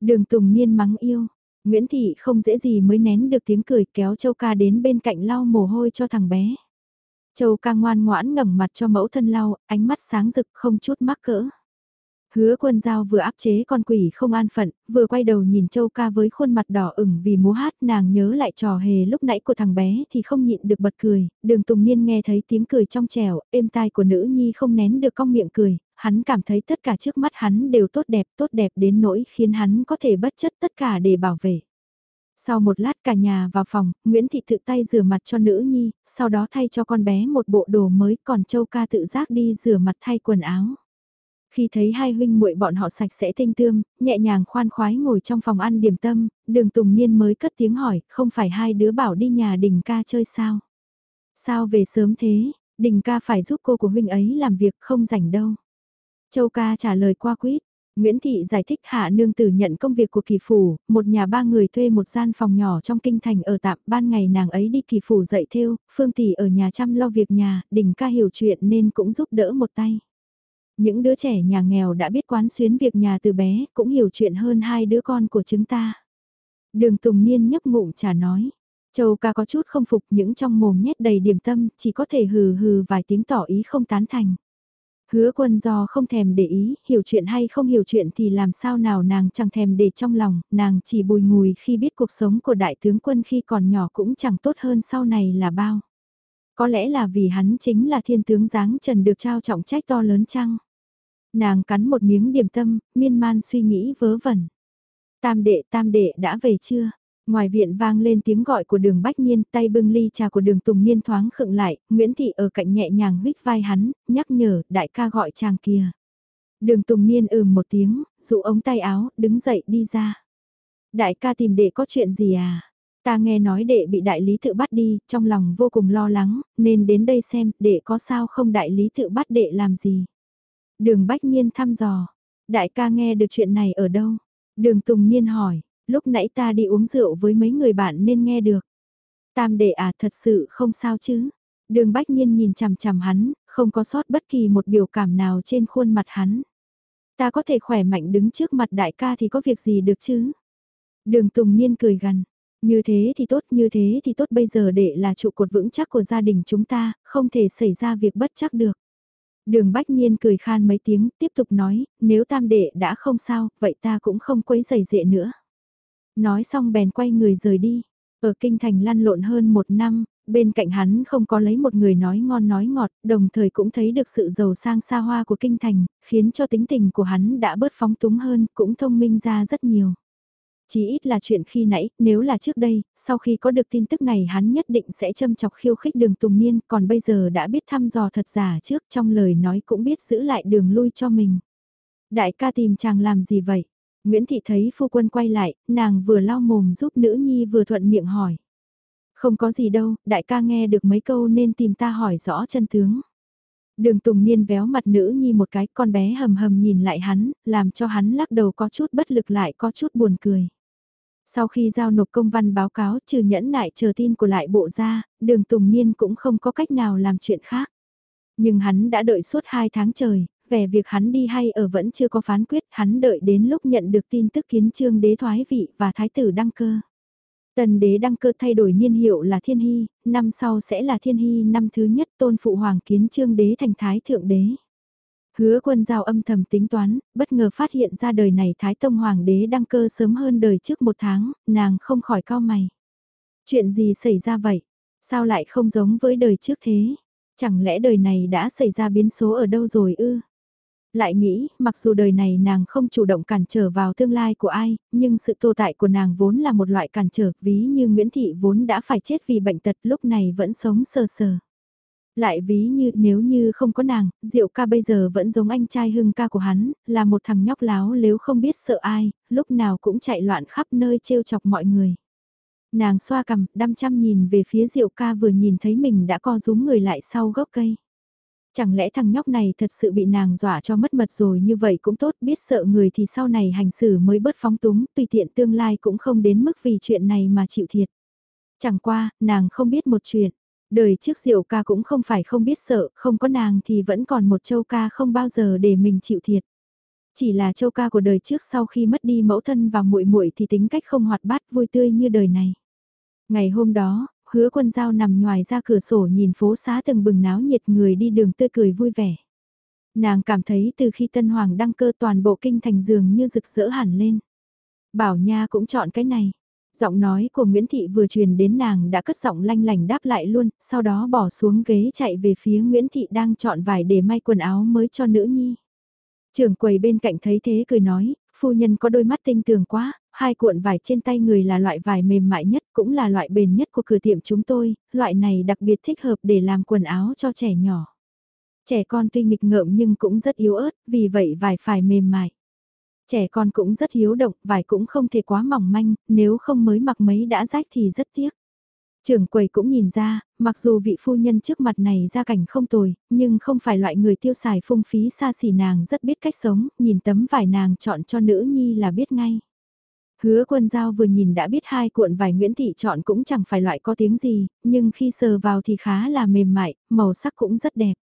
Đường Tùng Niên mắng yêu, Nguyễn Thị không dễ gì mới nén được tiếng cười kéo Châu ca đến bên cạnh lau mồ hôi cho thằng bé. Châu ca ngoan ngoãn ngẩng mặt cho mẫu thân lau, ánh mắt sáng rực không chút mắc cỡ. Hứa quân giao vừa áp chế con quỷ không an phận, vừa quay đầu nhìn châu ca với khuôn mặt đỏ ửng vì múa hát nàng nhớ lại trò hề lúc nãy của thằng bé thì không nhịn được bật cười, đường tùng niên nghe thấy tiếng cười trong trẻo, êm tai của nữ nhi không nén được cong miệng cười, hắn cảm thấy tất cả trước mắt hắn đều tốt đẹp, tốt đẹp đến nỗi khiến hắn có thể bất chấp tất cả để bảo vệ. Sau một lát cả nhà vào phòng, Nguyễn Thị tự tay rửa mặt cho nữ nhi, sau đó thay cho con bé một bộ đồ mới còn Châu ca tự giác đi rửa mặt thay quần áo. Khi thấy hai huynh muội bọn họ sạch sẽ tinh tươm, nhẹ nhàng khoan khoái ngồi trong phòng ăn điểm tâm, đường Tùng Niên mới cất tiếng hỏi, không phải hai đứa bảo đi nhà đình ca chơi sao? Sao về sớm thế, đình ca phải giúp cô của huynh ấy làm việc không rảnh đâu. Châu ca trả lời qua quýt. Nguyễn Thị giải thích hạ nương tử nhận công việc của kỳ phủ, một nhà ba người thuê một gian phòng nhỏ trong kinh thành ở tạm, ban ngày nàng ấy đi kỳ phủ dạy theo, phương tỷ ở nhà chăm lo việc nhà, đình ca hiểu chuyện nên cũng giúp đỡ một tay. Những đứa trẻ nhà nghèo đã biết quán xuyến việc nhà từ bé, cũng hiểu chuyện hơn hai đứa con của chúng ta. Đường Tùng Niên nhấp ngụm trà nói. Châu ca có chút không phục những trong mồm nhét đầy điểm tâm, chỉ có thể hừ hừ vài tiếng tỏ ý không tán thành. Hứa quân do không thèm để ý, hiểu chuyện hay không hiểu chuyện thì làm sao nào nàng chẳng thèm để trong lòng, nàng chỉ bùi ngùi khi biết cuộc sống của đại tướng quân khi còn nhỏ cũng chẳng tốt hơn sau này là bao. Có lẽ là vì hắn chính là thiên tướng giáng trần được trao trọng trách to lớn chăng? Nàng cắn một miếng điểm tâm, miên man suy nghĩ vớ vẩn. Tam đệ, tam đệ đã về chưa? Ngoài viện vang lên tiếng gọi của đường Bách Niên, tay bưng ly trà của đường Tùng Niên thoáng khựng lại, Nguyễn Thị ở cạnh nhẹ nhàng huyết vai hắn, nhắc nhở, đại ca gọi chàng kia. Đường Tùng Niên ừm một tiếng, dụ ống tay áo, đứng dậy đi ra. Đại ca tìm đệ có chuyện gì à? Ta nghe nói đệ bị đại lý tự bắt đi, trong lòng vô cùng lo lắng, nên đến đây xem, đệ có sao không đại lý tự bắt đệ làm gì. Đường Bách Niên thăm dò. Đại ca nghe được chuyện này ở đâu? Đường Tùng Niên hỏi, lúc nãy ta đi uống rượu với mấy người bạn nên nghe được. Tam đệ à thật sự không sao chứ? Đường Bách nhiên nhìn chằm chằm hắn, không có sót bất kỳ một biểu cảm nào trên khuôn mặt hắn. Ta có thể khỏe mạnh đứng trước mặt đại ca thì có việc gì được chứ? Đường Tùng Niên cười gần. Như thế thì tốt, như thế thì tốt bây giờ đệ là trụ cột vững chắc của gia đình chúng ta, không thể xảy ra việc bất chắc được. Đường Bách Nhiên cười khan mấy tiếng, tiếp tục nói, nếu tam đệ đã không sao, vậy ta cũng không quấy giày dệ nữa. Nói xong bèn quay người rời đi. Ở kinh thành lăn lộn hơn một năm, bên cạnh hắn không có lấy một người nói ngon nói ngọt, đồng thời cũng thấy được sự giàu sang xa hoa của kinh thành, khiến cho tính tình của hắn đã bớt phóng túng hơn, cũng thông minh ra rất nhiều. Chỉ ít là chuyện khi nãy, nếu là trước đây, sau khi có được tin tức này hắn nhất định sẽ châm chọc khiêu khích đường Tùng Niên, còn bây giờ đã biết thăm dò thật giả trước trong lời nói cũng biết giữ lại đường lui cho mình. Đại ca tìm chàng làm gì vậy? Nguyễn Thị thấy phu quân quay lại, nàng vừa lau mồm giúp nữ nhi vừa thuận miệng hỏi. Không có gì đâu, đại ca nghe được mấy câu nên tìm ta hỏi rõ chân tướng. Đường Tùng Niên véo mặt nữ nhi một cái con bé hầm hầm nhìn lại hắn, làm cho hắn lắc đầu có chút bất lực lại có chút buồn cười. Sau khi giao nộp công văn báo cáo trừ nhẫn nại chờ tin của lại bộ ra, đường Tùng Niên cũng không có cách nào làm chuyện khác. Nhưng hắn đã đợi suốt 2 tháng trời, về việc hắn đi hay ở vẫn chưa có phán quyết, hắn đợi đến lúc nhận được tin tức kiến trương đế thoái vị và thái tử đăng cơ. Tần đế đăng cơ thay đổi niên hiệu là thiên hy, năm sau sẽ là thiên hy năm thứ nhất tôn phụ hoàng kiến trương đế thành thái thượng đế. Hứa quân giao âm thầm tính toán, bất ngờ phát hiện ra đời này Thái Tông Hoàng đế đăng cơ sớm hơn đời trước một tháng, nàng không khỏi cao mày. Chuyện gì xảy ra vậy? Sao lại không giống với đời trước thế? Chẳng lẽ đời này đã xảy ra biến số ở đâu rồi ư? Lại nghĩ, mặc dù đời này nàng không chủ động cản trở vào tương lai của ai, nhưng sự tồn tại của nàng vốn là một loại cản trở, ví như Nguyễn Thị vốn đã phải chết vì bệnh tật lúc này vẫn sống sờ sờ. Lại ví như nếu như không có nàng, Diệu ca bây giờ vẫn giống anh trai hưng ca của hắn, là một thằng nhóc láo nếu không biết sợ ai, lúc nào cũng chạy loạn khắp nơi trêu chọc mọi người. Nàng xoa cằm, đăm chăm nhìn về phía Diệu ca vừa nhìn thấy mình đã co rúm người lại sau gốc cây. Chẳng lẽ thằng nhóc này thật sự bị nàng dọa cho mất mật rồi như vậy cũng tốt biết sợ người thì sau này hành xử mới bớt phóng túng tùy tiện tương lai cũng không đến mức vì chuyện này mà chịu thiệt. Chẳng qua, nàng không biết một chuyện. Đời trước diệu ca cũng không phải không biết sợ, không có nàng thì vẫn còn một châu ca không bao giờ để mình chịu thiệt. Chỉ là châu ca của đời trước sau khi mất đi mẫu thân và muội muội thì tính cách không hoạt bát vui tươi như đời này. Ngày hôm đó, hứa quân giao nằm ngoài ra cửa sổ nhìn phố xá từng bừng náo nhiệt người đi đường tươi cười vui vẻ. Nàng cảm thấy từ khi Tân Hoàng đăng cơ toàn bộ kinh thành dường như rực rỡ hẳn lên. Bảo Nha cũng chọn cái này. Giọng nói của Nguyễn Thị vừa truyền đến nàng đã cất giọng lanh lành đáp lại luôn, sau đó bỏ xuống ghế chạy về phía Nguyễn Thị đang chọn vải để may quần áo mới cho nữ nhi. Trưởng quầy bên cạnh thấy thế cười nói, phu nhân có đôi mắt tinh tường quá, hai cuộn vải trên tay người là loại vải mềm mại nhất cũng là loại bền nhất của cửa tiệm chúng tôi, loại này đặc biệt thích hợp để làm quần áo cho trẻ nhỏ. Trẻ con tuy nghịch ngợm nhưng cũng rất yếu ớt, vì vậy vải phải mềm mại. Trẻ con cũng rất hiếu động, vải cũng không thể quá mỏng manh, nếu không mới mặc mấy đã rách thì rất tiếc. Trưởng quầy cũng nhìn ra, mặc dù vị phu nhân trước mặt này ra cảnh không tồi, nhưng không phải loại người tiêu xài phung phí xa xỉ nàng rất biết cách sống, nhìn tấm vải nàng chọn cho nữ nhi là biết ngay. Hứa quân giao vừa nhìn đã biết hai cuộn vải Nguyễn Thị chọn cũng chẳng phải loại có tiếng gì, nhưng khi sờ vào thì khá là mềm mại, màu sắc cũng rất đẹp.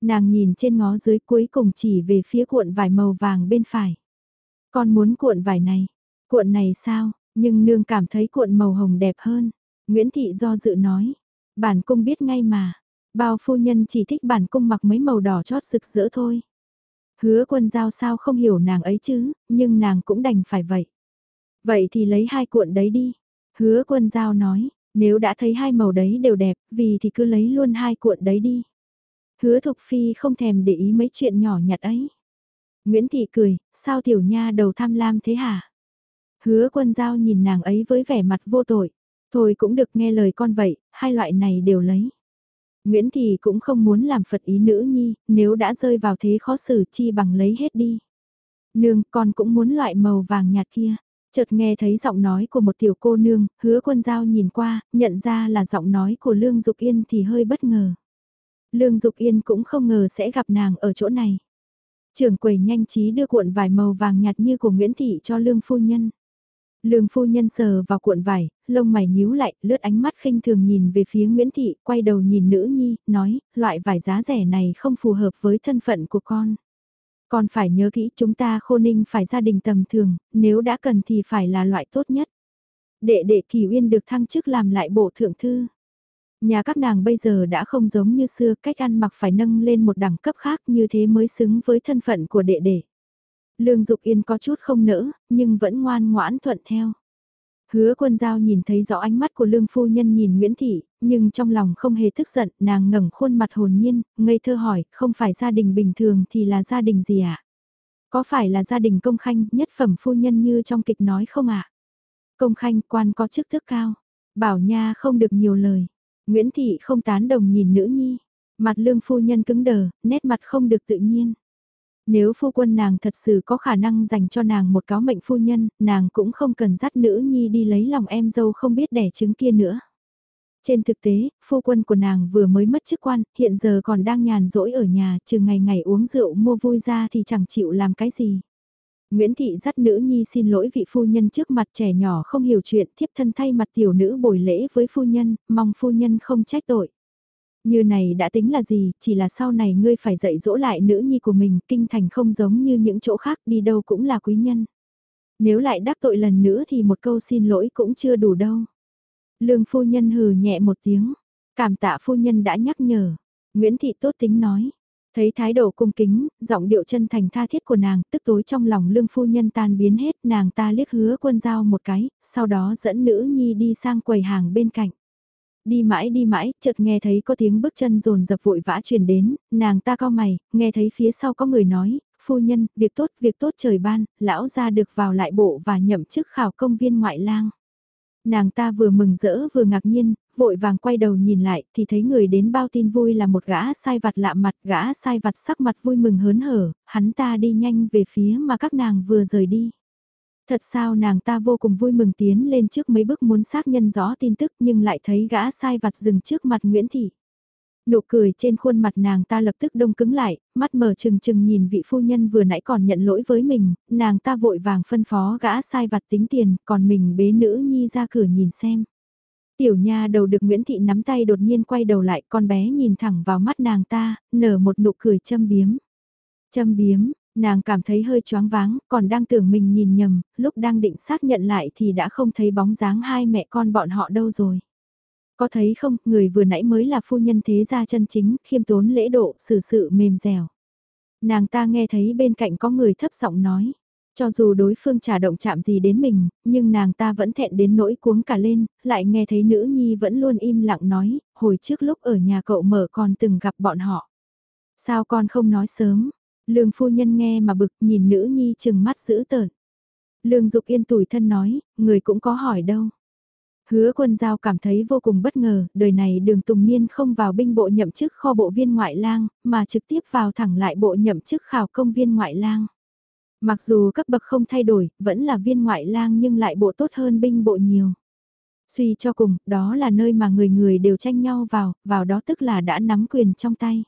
Nàng nhìn trên ngó dưới cuối cùng chỉ về phía cuộn vải màu vàng bên phải. Con muốn cuộn vải này, cuộn này sao, nhưng nương cảm thấy cuộn màu hồng đẹp hơn. Nguyễn Thị do dự nói, bản cung biết ngay mà, bao phu nhân chỉ thích bản cung mặc mấy màu đỏ chót rực rỡ thôi. Hứa quân giao sao không hiểu nàng ấy chứ, nhưng nàng cũng đành phải vậy. Vậy thì lấy hai cuộn đấy đi. Hứa quân giao nói, nếu đã thấy hai màu đấy đều đẹp, vì thì cứ lấy luôn hai cuộn đấy đi. Hứa Thục Phi không thèm để ý mấy chuyện nhỏ nhặt ấy. Nguyễn Thị cười, sao tiểu nha đầu tham lam thế hả? Hứa quân giao nhìn nàng ấy với vẻ mặt vô tội. Thôi cũng được nghe lời con vậy, hai loại này đều lấy. Nguyễn Thị cũng không muốn làm Phật ý nữ nhi, nếu đã rơi vào thế khó xử chi bằng lấy hết đi. Nương, con cũng muốn loại màu vàng nhạt kia. Chợt nghe thấy giọng nói của một tiểu cô nương, hứa quân giao nhìn qua, nhận ra là giọng nói của Lương Dục Yên thì hơi bất ngờ. Lương Dục Yên cũng không ngờ sẽ gặp nàng ở chỗ này. Trưởng quầy nhanh trí đưa cuộn vải màu vàng nhạt như của Nguyễn Thị cho Lương Phu Nhân. Lương Phu Nhân sờ vào cuộn vải, lông mày nhíu lại, lướt ánh mắt khinh thường nhìn về phía Nguyễn Thị, quay đầu nhìn nữ nhi, nói, loại vải giá rẻ này không phù hợp với thân phận của con. Còn phải nhớ kỹ chúng ta khô ninh phải gia đình tầm thường, nếu đã cần thì phải là loại tốt nhất. Đệ đệ Kỳ Uyên được thăng chức làm lại bộ thượng thư. Nhà các nàng bây giờ đã không giống như xưa, cách ăn mặc phải nâng lên một đẳng cấp khác như thế mới xứng với thân phận của đệ đệ. Lương Dục Yên có chút không nỡ, nhưng vẫn ngoan ngoãn thuận theo. Hứa quân giao nhìn thấy rõ ánh mắt của lương phu nhân nhìn Nguyễn Thị, nhưng trong lòng không hề tức giận, nàng ngẩng khuôn mặt hồn nhiên, ngây thơ hỏi, không phải gia đình bình thường thì là gia đình gì ạ? À? Có phải là gia đình công khanh, nhất phẩm phu nhân như trong kịch nói không ạ? À? Công khanh quan có chức thức cao, bảo nha không được nhiều lời. Nguyễn Thị không tán đồng nhìn nữ nhi, mặt lương phu nhân cứng đờ, nét mặt không được tự nhiên. Nếu phu quân nàng thật sự có khả năng dành cho nàng một cáo mệnh phu nhân, nàng cũng không cần dắt nữ nhi đi lấy lòng em dâu không biết đẻ trứng kia nữa. Trên thực tế, phu quân của nàng vừa mới mất chức quan, hiện giờ còn đang nhàn rỗi ở nhà, trừ ngày ngày uống rượu mua vui ra thì chẳng chịu làm cái gì. Nguyễn Thị dắt nữ nhi xin lỗi vị phu nhân trước mặt trẻ nhỏ không hiểu chuyện thiếp thân thay mặt tiểu nữ bồi lễ với phu nhân, mong phu nhân không trách tội. Như này đã tính là gì, chỉ là sau này ngươi phải dạy dỗ lại nữ nhi của mình, kinh thành không giống như những chỗ khác đi đâu cũng là quý nhân. Nếu lại đắc tội lần nữa thì một câu xin lỗi cũng chưa đủ đâu. Lương phu nhân hừ nhẹ một tiếng, cảm tạ phu nhân đã nhắc nhở. Nguyễn Thị tốt tính nói, Thấy thái độ cung kính, giọng điệu chân thành tha thiết của nàng, tức tối trong lòng lương phu nhân tan biến hết, nàng ta liếc hứa quân giao một cái, sau đó dẫn nữ nhi đi sang quầy hàng bên cạnh. Đi mãi đi mãi, chợt nghe thấy có tiếng bước chân rồn dập vội vã truyền đến, nàng ta cao mày, nghe thấy phía sau có người nói, phu nhân, việc tốt, việc tốt trời ban, lão ra được vào lại bộ và nhậm chức khảo công viên ngoại lang. Nàng ta vừa mừng rỡ vừa ngạc nhiên, vội vàng quay đầu nhìn lại thì thấy người đến bao tin vui là một gã sai vặt lạ mặt, gã sai vặt sắc mặt vui mừng hớn hở, hắn ta đi nhanh về phía mà các nàng vừa rời đi. Thật sao nàng ta vô cùng vui mừng tiến lên trước mấy bước muốn xác nhân rõ tin tức nhưng lại thấy gã sai vặt dừng trước mặt Nguyễn Thị. Nụ cười trên khuôn mặt nàng ta lập tức đông cứng lại, mắt mở trừng trừng nhìn vị phu nhân vừa nãy còn nhận lỗi với mình, nàng ta vội vàng phân phó gã sai vặt tính tiền, còn mình bế nữ nhi ra cửa nhìn xem. Tiểu nha đầu được Nguyễn Thị nắm tay đột nhiên quay đầu lại, con bé nhìn thẳng vào mắt nàng ta, nở một nụ cười châm biếm. Châm biếm, nàng cảm thấy hơi choáng váng, còn đang tưởng mình nhìn nhầm, lúc đang định xác nhận lại thì đã không thấy bóng dáng hai mẹ con bọn họ đâu rồi. Có thấy không, người vừa nãy mới là phu nhân thế gia chân chính, khiêm tốn lễ độ, xử sự mềm dẻo. Nàng ta nghe thấy bên cạnh có người thấp giọng nói. Cho dù đối phương trả động chạm gì đến mình, nhưng nàng ta vẫn thẹn đến nỗi cuống cả lên, lại nghe thấy nữ nhi vẫn luôn im lặng nói, hồi trước lúc ở nhà cậu mở còn từng gặp bọn họ. Sao con không nói sớm? Lương phu nhân nghe mà bực nhìn nữ nhi chừng mắt dữ tợn. Lương Dục Yên tủi thân nói, người cũng có hỏi đâu. Hứa quân giao cảm thấy vô cùng bất ngờ, đời này đường Tùng Niên không vào binh bộ nhậm chức kho bộ viên ngoại lang, mà trực tiếp vào thẳng lại bộ nhậm chức khảo công viên ngoại lang. Mặc dù cấp bậc không thay đổi, vẫn là viên ngoại lang nhưng lại bộ tốt hơn binh bộ nhiều. Suy cho cùng, đó là nơi mà người người đều tranh nhau vào, vào đó tức là đã nắm quyền trong tay.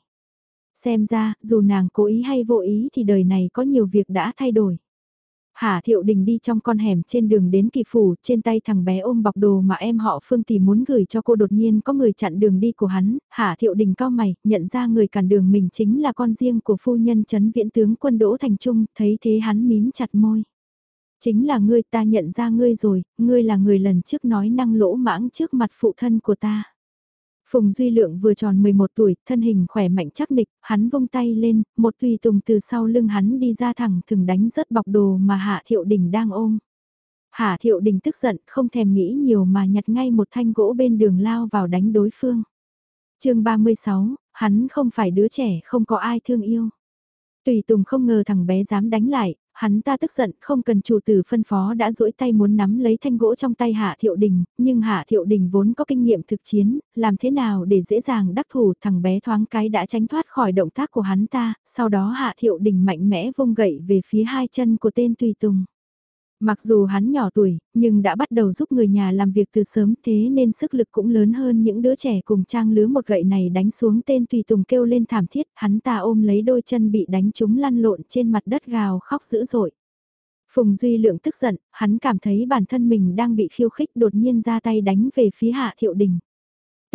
Xem ra, dù nàng cố ý hay vô ý thì đời này có nhiều việc đã thay đổi. Hà Thiệu Đình đi trong con hẻm trên đường đến kỳ phủ, trên tay thằng bé ôm bọc đồ mà em họ Phương Tỷ muốn gửi cho cô đột nhiên có người chặn đường đi của hắn, Hà Thiệu Đình cao mày, nhận ra người cản đường mình chính là con riêng của phu nhân chấn viễn tướng quân Đỗ Thành Trung, thấy thế hắn mím chặt môi. Chính là ngươi ta nhận ra ngươi rồi, ngươi là người lần trước nói năng lỗ mãng trước mặt phụ thân của ta. Phùng Duy Lượng vừa tròn 11 tuổi, thân hình khỏe mạnh chắc nịch, hắn vung tay lên, một tùy tùng từ sau lưng hắn đi ra thẳng thừng đánh rớt bọc đồ mà Hạ Thiệu Đình đang ôm. Hạ Thiệu Đình tức giận, không thèm nghĩ nhiều mà nhặt ngay một thanh gỗ bên đường lao vào đánh đối phương. chương 36, hắn không phải đứa trẻ không có ai thương yêu. Tùy Tùng không ngờ thằng bé dám đánh lại, hắn ta tức giận không cần chủ tử phân phó đã duỗi tay muốn nắm lấy thanh gỗ trong tay Hạ Thiệu Đình, nhưng Hạ Thiệu Đình vốn có kinh nghiệm thực chiến, làm thế nào để dễ dàng đắc thủ thằng bé thoáng cái đã tránh thoát khỏi động tác của hắn ta, sau đó Hạ Thiệu Đình mạnh mẽ vung gậy về phía hai chân của tên Tùy Tùng. Mặc dù hắn nhỏ tuổi, nhưng đã bắt đầu giúp người nhà làm việc từ sớm thế nên sức lực cũng lớn hơn những đứa trẻ cùng trang lứa một gậy này đánh xuống tên tùy tùng kêu lên thảm thiết, hắn ta ôm lấy đôi chân bị đánh trúng lăn lộn trên mặt đất gào khóc dữ dội. Phùng Duy Lượng tức giận, hắn cảm thấy bản thân mình đang bị khiêu khích đột nhiên ra tay đánh về phía Hạ Thiệu Đình.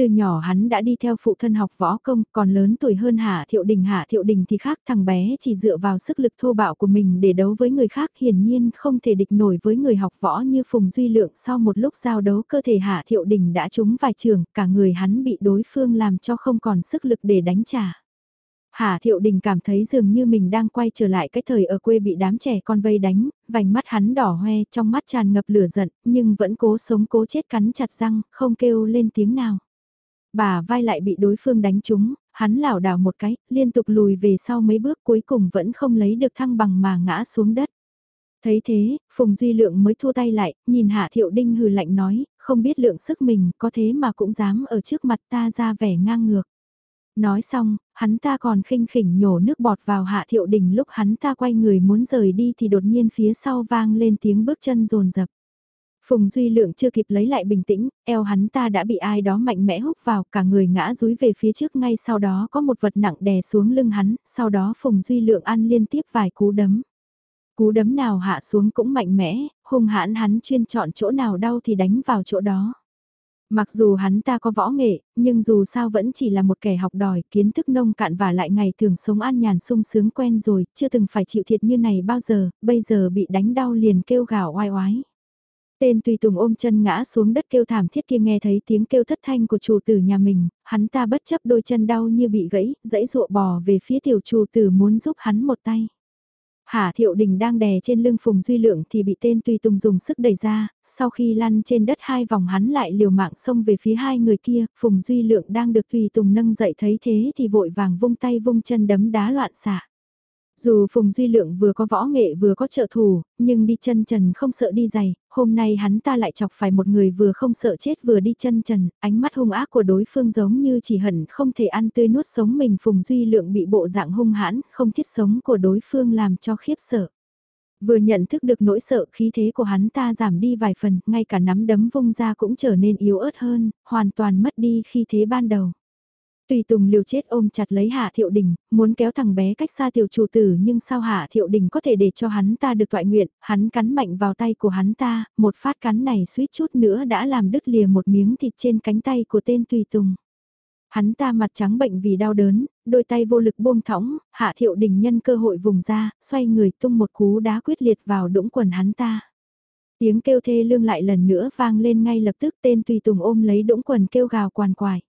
Từ nhỏ hắn đã đi theo phụ thân học võ công, còn lớn tuổi hơn Hạ Thiệu Đình. Hạ Thiệu Đình thì khác thằng bé chỉ dựa vào sức lực thô bạo của mình để đấu với người khác hiển nhiên không thể địch nổi với người học võ như Phùng Duy Lượng. Sau một lúc giao đấu cơ thể Hạ Thiệu Đình đã trúng vài trường, cả người hắn bị đối phương làm cho không còn sức lực để đánh trả. Hà Thiệu Đình cảm thấy dường như mình đang quay trở lại cái thời ở quê bị đám trẻ con vây đánh, vành mắt hắn đỏ hoe, trong mắt tràn ngập lửa giận, nhưng vẫn cố sống cố chết cắn chặt răng, không kêu lên tiếng nào. Bà vai lại bị đối phương đánh trúng, hắn lảo đảo một cái, liên tục lùi về sau mấy bước cuối cùng vẫn không lấy được thăng bằng mà ngã xuống đất. Thấy thế, Phùng Duy Lượng mới thua tay lại, nhìn Hạ Thiệu Đinh hừ lạnh nói, không biết lượng sức mình, có thế mà cũng dám ở trước mặt ta ra vẻ ngang ngược. Nói xong, hắn ta còn khinh khỉnh nhổ nước bọt vào Hạ Thiệu Đình lúc hắn ta quay người muốn rời đi thì đột nhiên phía sau vang lên tiếng bước chân rồn rập. Phùng Duy Lượng chưa kịp lấy lại bình tĩnh, eo hắn ta đã bị ai đó mạnh mẽ húc vào, cả người ngã rúi về phía trước ngay sau đó có một vật nặng đè xuống lưng hắn, sau đó Phùng Duy Lượng ăn liên tiếp vài cú đấm. Cú đấm nào hạ xuống cũng mạnh mẽ, hung hãn hắn chuyên chọn chỗ nào đau thì đánh vào chỗ đó. Mặc dù hắn ta có võ nghệ, nhưng dù sao vẫn chỉ là một kẻ học đòi, kiến thức nông cạn và lại ngày thường sống an nhàn sung sướng quen rồi, chưa từng phải chịu thiệt như này bao giờ, bây giờ bị đánh đau liền kêu gào oai oái. Tên tùy tùng ôm chân ngã xuống đất kêu thảm thiết kia nghe thấy tiếng kêu thất thanh của chủ tử nhà mình, hắn ta bất chấp đôi chân đau như bị gãy, dãy dụa bò về phía tiểu chủ tử muốn giúp hắn một tay. Hà Thiệu Đình đang đè trên lưng Phùng Duy Lượng thì bị tên Tùy Tùng dùng sức đẩy ra, sau khi lăn trên đất hai vòng hắn lại liều mạng xông về phía hai người kia, Phùng Duy Lượng đang được Tùy Tùng nâng dậy thấy thế thì vội vàng vung tay vung chân đấm đá loạn xạ. Dù Phùng Duy Lượng vừa có võ nghệ vừa có trợ thủ, nhưng đi chân trần không sợ đi giày, hôm nay hắn ta lại chọc phải một người vừa không sợ chết vừa đi chân trần, ánh mắt hung ác của đối phương giống như chỉ hận không thể ăn tươi nuốt sống mình Phùng Duy Lượng bị bộ dạng hung hãn, không thiết sống của đối phương làm cho khiếp sợ. Vừa nhận thức được nỗi sợ khí thế của hắn ta giảm đi vài phần, ngay cả nắm đấm vung ra cũng trở nên yếu ớt hơn, hoàn toàn mất đi khi thế ban đầu. Tùy Tùng liều chết ôm chặt lấy Hạ Thiệu Đình, muốn kéo thằng bé cách xa tiểu chủ tử nhưng sao Hạ Thiệu Đình có thể để cho hắn ta được toại nguyện, hắn cắn mạnh vào tay của hắn ta, một phát cắn này suýt chút nữa đã làm đứt lìa một miếng thịt trên cánh tay của tên Tùy Tùng. Hắn ta mặt trắng bệnh vì đau đớn, đôi tay vô lực buông thõng, Hạ Thiệu Đình nhân cơ hội vùng ra, xoay người tung một cú đá quyết liệt vào đũng quần hắn ta. Tiếng kêu thê lương lại lần nữa vang lên ngay lập tức tên Tùy Tùng ôm lấy đũng quần kêu gào quàn quài.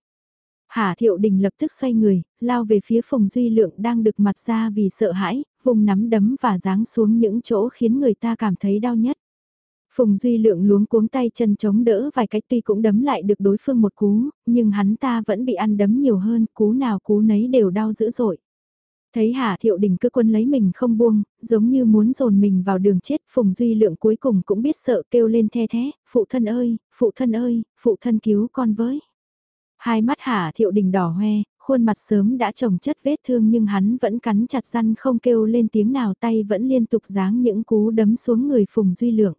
Hà Thiệu Đình lập tức xoay người, lao về phía Phùng Duy Lượng đang đực mặt ra vì sợ hãi, vùng nắm đấm và giáng xuống những chỗ khiến người ta cảm thấy đau nhất. Phùng Duy Lượng luống cuống tay chân chống đỡ vài cách tuy cũng đấm lại được đối phương một cú, nhưng hắn ta vẫn bị ăn đấm nhiều hơn, cú nào cú nấy đều đau dữ dội. Thấy Hà Thiệu Đình cứ quân lấy mình không buông, giống như muốn dồn mình vào đường chết, Phùng Duy Lượng cuối cùng cũng biết sợ kêu lên the thế, phụ thân ơi, phụ thân ơi, phụ thân cứu con với. Hai mắt Hà Thiệu Đình đỏ hoe, khuôn mặt sớm đã trồng chất vết thương nhưng hắn vẫn cắn chặt răng không kêu lên tiếng nào tay vẫn liên tục giáng những cú đấm xuống người Phùng Duy Lượng.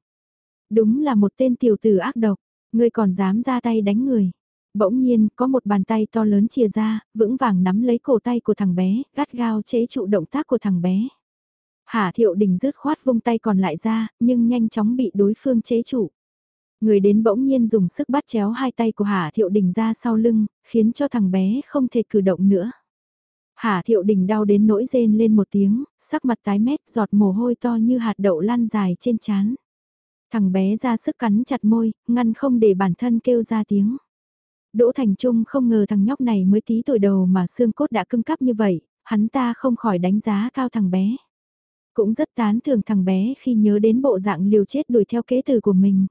Đúng là một tên tiểu tử ác độc, ngươi còn dám ra tay đánh người. Bỗng nhiên, có một bàn tay to lớn chia ra, vững vàng nắm lấy cổ tay của thằng bé, gắt gao chế trụ động tác của thằng bé. Hà Thiệu Đình rứt khoát vung tay còn lại ra, nhưng nhanh chóng bị đối phương chế trụ. Người đến bỗng nhiên dùng sức bắt chéo hai tay của Hà Thiệu Đình ra sau lưng, khiến cho thằng bé không thể cử động nữa. Hà Thiệu Đình đau đến nỗi rên lên một tiếng, sắc mặt tái mét giọt mồ hôi to như hạt đậu lan dài trên chán. Thằng bé ra sức cắn chặt môi, ngăn không để bản thân kêu ra tiếng. Đỗ Thành Trung không ngờ thằng nhóc này mới tí tuổi đầu mà xương cốt đã cưng cắp như vậy, hắn ta không khỏi đánh giá cao thằng bé. Cũng rất tán thưởng thằng bé khi nhớ đến bộ dạng liều chết đuổi theo kế từ của mình.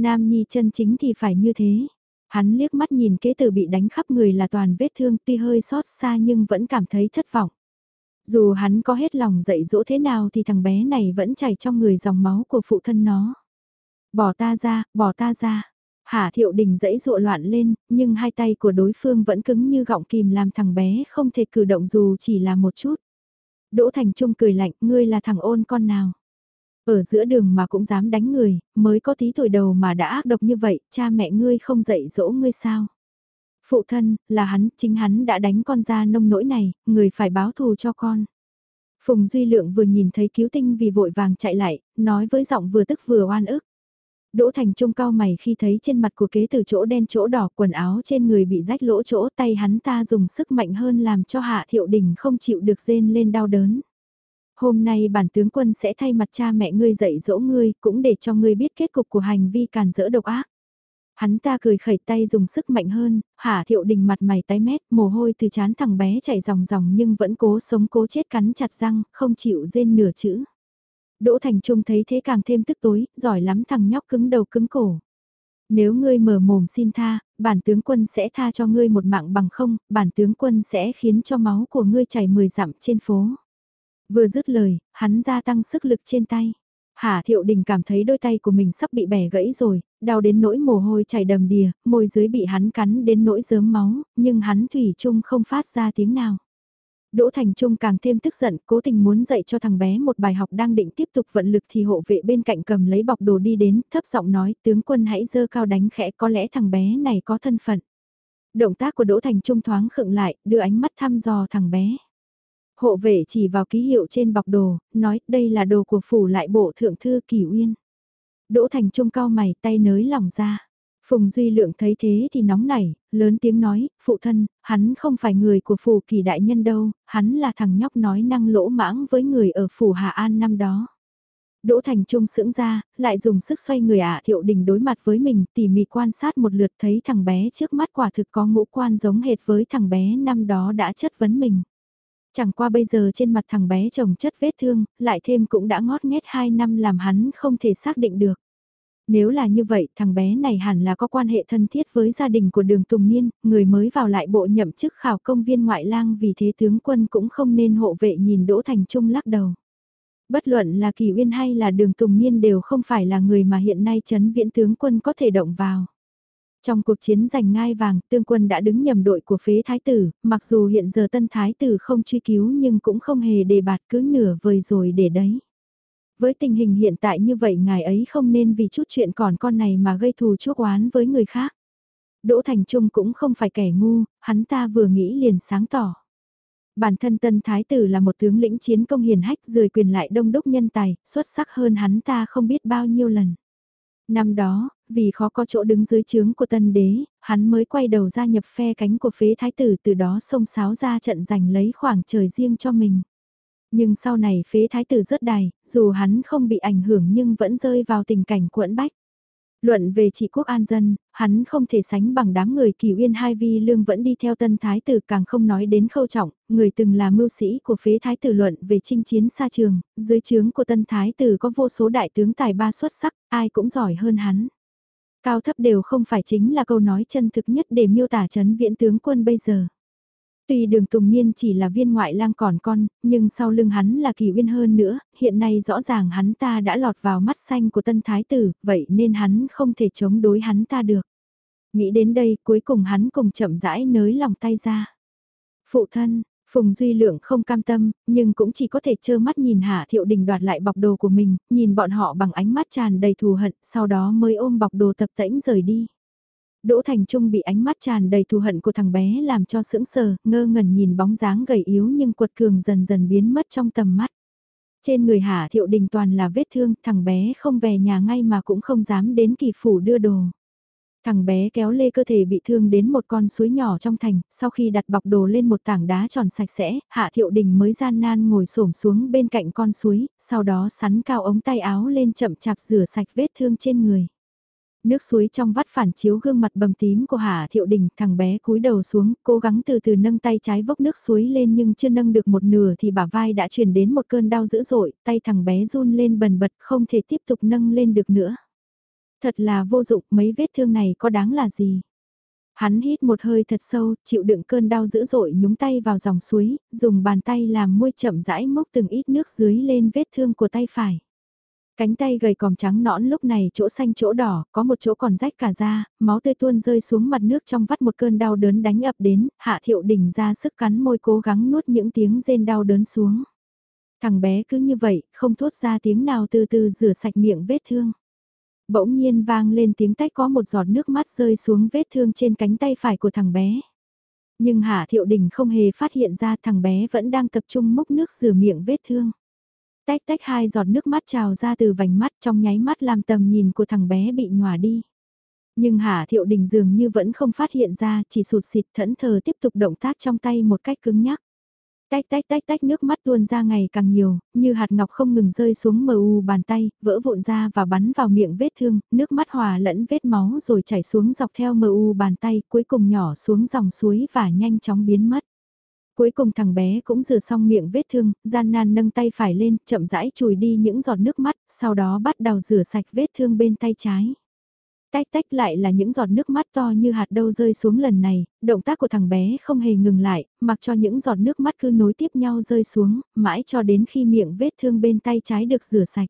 Nam Nhi chân chính thì phải như thế. Hắn liếc mắt nhìn kế tử bị đánh khắp người là toàn vết thương tuy hơi xót xa nhưng vẫn cảm thấy thất vọng. Dù hắn có hết lòng dạy dỗ thế nào thì thằng bé này vẫn chảy trong người dòng máu của phụ thân nó. Bỏ ta ra, bỏ ta ra. Hà thiệu đình dãy dụa loạn lên, nhưng hai tay của đối phương vẫn cứng như gọng kìm làm thằng bé không thể cử động dù chỉ là một chút. Đỗ Thành Trung cười lạnh, ngươi là thằng ôn con nào? Ở giữa đường mà cũng dám đánh người, mới có tí tuổi đầu mà đã ác độc như vậy, cha mẹ ngươi không dạy dỗ ngươi sao? Phụ thân, là hắn, chính hắn đã đánh con ra nông nỗi này, người phải báo thù cho con. Phùng Duy Lượng vừa nhìn thấy cứu tinh vì vội vàng chạy lại, nói với giọng vừa tức vừa oan ức. Đỗ Thành Trung cao mày khi thấy trên mặt của kế từ chỗ đen chỗ đỏ quần áo trên người bị rách lỗ chỗ tay hắn ta dùng sức mạnh hơn làm cho Hạ Thiệu Đình không chịu được rên lên đau đớn. Hôm nay bản tướng quân sẽ thay mặt cha mẹ ngươi dạy dỗ ngươi cũng để cho ngươi biết kết cục của hành vi càn rỡ độc ác. Hắn ta cười khẩy tay dùng sức mạnh hơn, Hạ Thiệu Đình mặt mày tái mét, mồ hôi từ chán thằng bé chảy ròng ròng nhưng vẫn cố sống cố chết cắn chặt răng, không chịu rên nửa chữ. Đỗ Thành Trung thấy thế càng thêm tức tối, giỏi lắm thằng nhóc cứng đầu cứng cổ. Nếu ngươi mở mồm xin tha, bản tướng quân sẽ tha cho ngươi một mạng bằng không, bản tướng quân sẽ khiến cho máu của ngươi chảy mười dặm trên phố. Vừa dứt lời, hắn gia tăng sức lực trên tay. Hà Thiệu Đình cảm thấy đôi tay của mình sắp bị bẻ gãy rồi, đau đến nỗi mồ hôi chảy đầm đìa, môi dưới bị hắn cắn đến nỗi dớm máu, nhưng hắn thủy chung không phát ra tiếng nào. Đỗ Thành Trung càng thêm tức giận, cố tình muốn dạy cho thằng bé một bài học đang định tiếp tục vận lực thì hộ vệ bên cạnh cầm lấy bọc đồ đi đến, thấp giọng nói, tướng quân hãy dơ cao đánh khẽ có lẽ thằng bé này có thân phận. Động tác của Đỗ Thành Trung thoáng khựng lại, đưa ánh mắt thăm dò thằng bé. Hộ vệ chỉ vào ký hiệu trên bọc đồ, nói đây là đồ của phủ lại bộ thượng thư Kỳ Uyên. Đỗ Thành Trung cao mày tay nới lỏng ra. Phùng Duy Lượng thấy thế thì nóng nảy, lớn tiếng nói, phụ thân, hắn không phải người của phủ kỳ đại nhân đâu, hắn là thằng nhóc nói năng lỗ mãng với người ở phủ Hà An năm đó. Đỗ Thành Trung sững ra, lại dùng sức xoay người ạ thiệu đình đối mặt với mình, tỉ mỉ quan sát một lượt thấy thằng bé trước mắt quả thực có ngũ quan giống hệt với thằng bé năm đó đã chất vấn mình. Chẳng qua bây giờ trên mặt thằng bé chồng chất vết thương, lại thêm cũng đã ngót nghét 2 năm làm hắn không thể xác định được. Nếu là như vậy, thằng bé này hẳn là có quan hệ thân thiết với gia đình của đường Tùng Niên, người mới vào lại bộ nhậm chức khảo công viên ngoại lang vì thế tướng quân cũng không nên hộ vệ nhìn Đỗ Thành Trung lắc đầu. Bất luận là Kỳ Uyên hay là đường Tùng Niên đều không phải là người mà hiện nay chấn viễn tướng quân có thể động vào. Trong cuộc chiến giành ngai vàng, tương quân đã đứng nhầm đội của phế thái tử, mặc dù hiện giờ tân thái tử không truy cứu nhưng cũng không hề đề bạt cứ nửa vời rồi để đấy. Với tình hình hiện tại như vậy ngài ấy không nên vì chút chuyện còn con này mà gây thù chuốc oán với người khác. Đỗ Thành Trung cũng không phải kẻ ngu, hắn ta vừa nghĩ liền sáng tỏ. Bản thân tân thái tử là một tướng lĩnh chiến công hiền hách rời quyền lại đông đúc nhân tài, xuất sắc hơn hắn ta không biết bao nhiêu lần. Năm đó, vì khó có chỗ đứng dưới trướng của tân đế, hắn mới quay đầu ra nhập phe cánh của phế thái tử từ đó xông sáo ra trận giành lấy khoảng trời riêng cho mình. Nhưng sau này phế thái tử rớt đài, dù hắn không bị ảnh hưởng nhưng vẫn rơi vào tình cảnh quẫn bách. Luận về trị quốc an dân, hắn không thể sánh bằng đám người kỳ uyên hai vi lương vẫn đi theo tân thái tử càng không nói đến khâu trọng, người từng là mưu sĩ của phế thái tử luận về chinh chiến xa trường, dưới trướng của tân thái tử có vô số đại tướng tài ba xuất sắc, ai cũng giỏi hơn hắn. Cao thấp đều không phải chính là câu nói chân thực nhất để miêu tả chấn viễn tướng quân bây giờ. Tuy đường Tùng Niên chỉ là viên ngoại lang còn con, nhưng sau lưng hắn là kỳ uyên hơn nữa, hiện nay rõ ràng hắn ta đã lọt vào mắt xanh của tân thái tử, vậy nên hắn không thể chống đối hắn ta được. Nghĩ đến đây cuối cùng hắn cùng chậm rãi nới lòng tay ra. Phụ thân, Phùng Duy Lượng không cam tâm, nhưng cũng chỉ có thể trơ mắt nhìn Hạ Thiệu Đình đoạt lại bọc đồ của mình, nhìn bọn họ bằng ánh mắt tràn đầy thù hận, sau đó mới ôm bọc đồ tập tễnh rời đi. Đỗ Thành Trung bị ánh mắt tràn đầy thù hận của thằng bé làm cho sững sờ, ngơ ngẩn nhìn bóng dáng gầy yếu nhưng quật cường dần dần biến mất trong tầm mắt. Trên người Hạ Thiệu Đình toàn là vết thương, thằng bé không về nhà ngay mà cũng không dám đến kỳ phủ đưa đồ. Thằng bé kéo lê cơ thể bị thương đến một con suối nhỏ trong thành, sau khi đặt bọc đồ lên một tảng đá tròn sạch sẽ, Hạ Thiệu Đình mới gian nan ngồi xổm xuống bên cạnh con suối, sau đó sắn cao ống tay áo lên chậm chạp rửa sạch vết thương trên người. Nước suối trong vắt phản chiếu gương mặt bầm tím của Hà Thiệu Đình, thằng bé cúi đầu xuống, cố gắng từ từ nâng tay trái vốc nước suối lên nhưng chưa nâng được một nửa thì bả vai đã truyền đến một cơn đau dữ dội, tay thằng bé run lên bần bật không thể tiếp tục nâng lên được nữa. Thật là vô dụng, mấy vết thương này có đáng là gì? Hắn hít một hơi thật sâu, chịu đựng cơn đau dữ dội nhúng tay vào dòng suối, dùng bàn tay làm môi chậm rãi mốc từng ít nước dưới lên vết thương của tay phải. Cánh tay gầy còm trắng nõn lúc này chỗ xanh chỗ đỏ, có một chỗ còn rách cả da, máu tươi tuôn rơi xuống mặt nước trong vắt một cơn đau đớn đánh ập đến, hạ thiệu đỉnh ra sức cắn môi cố gắng nuốt những tiếng rên đau đớn xuống. Thằng bé cứ như vậy, không thốt ra tiếng nào từ từ rửa sạch miệng vết thương. Bỗng nhiên vang lên tiếng tách có một giọt nước mắt rơi xuống vết thương trên cánh tay phải của thằng bé. Nhưng Hạ Thiệu Đình không hề phát hiện ra thằng bé vẫn đang tập trung múc nước rửa miệng vết thương. Tách tách hai giọt nước mắt trào ra từ vành mắt trong nháy mắt làm tầm nhìn của thằng bé bị nhòa đi. Nhưng Hạ Thiệu Đình dường như vẫn không phát hiện ra, chỉ sụt xịt thẫn thờ tiếp tục động tác trong tay một cách cứng nhắc. Tách tách tách tách nước mắt tuôn ra ngày càng nhiều, như hạt ngọc không ngừng rơi xuống mờ u bàn tay, vỡ vụn ra và bắn vào miệng vết thương, nước mắt hòa lẫn vết máu rồi chảy xuống dọc theo mờ u bàn tay, cuối cùng nhỏ xuống dòng suối và nhanh chóng biến mất. Cuối cùng thằng bé cũng rửa xong miệng vết thương, gian nan nâng tay phải lên, chậm rãi chùi đi những giọt nước mắt, sau đó bắt đầu rửa sạch vết thương bên tay trái. Tách tách lại là những giọt nước mắt to như hạt đâu rơi xuống lần này, động tác của thằng bé không hề ngừng lại, mặc cho những giọt nước mắt cứ nối tiếp nhau rơi xuống, mãi cho đến khi miệng vết thương bên tay trái được rửa sạch.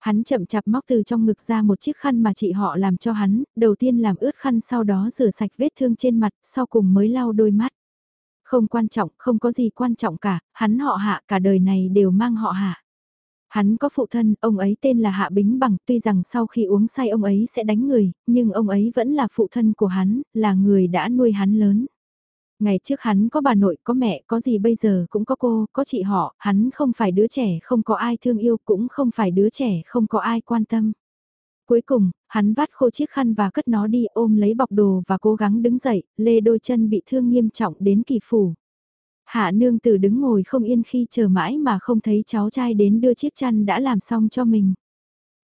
Hắn chậm chạp móc từ trong ngực ra một chiếc khăn mà chị họ làm cho hắn, đầu tiên làm ướt khăn sau đó rửa sạch vết thương trên mặt, sau cùng mới lau đôi mắt. Không quan trọng, không có gì quan trọng cả, hắn họ hạ cả đời này đều mang họ hạ. Hắn có phụ thân, ông ấy tên là Hạ Bính Bằng, tuy rằng sau khi uống say ông ấy sẽ đánh người, nhưng ông ấy vẫn là phụ thân của hắn, là người đã nuôi hắn lớn. Ngày trước hắn có bà nội, có mẹ, có gì bây giờ cũng có cô, có chị họ, hắn không phải đứa trẻ không có ai thương yêu, cũng không phải đứa trẻ không có ai quan tâm. Cuối cùng, hắn vắt khô chiếc khăn và cất nó đi ôm lấy bọc đồ và cố gắng đứng dậy, lê đôi chân bị thương nghiêm trọng đến kỳ phủ. Hạ nương tử đứng ngồi không yên khi chờ mãi mà không thấy cháu trai đến đưa chiếc chăn đã làm xong cho mình.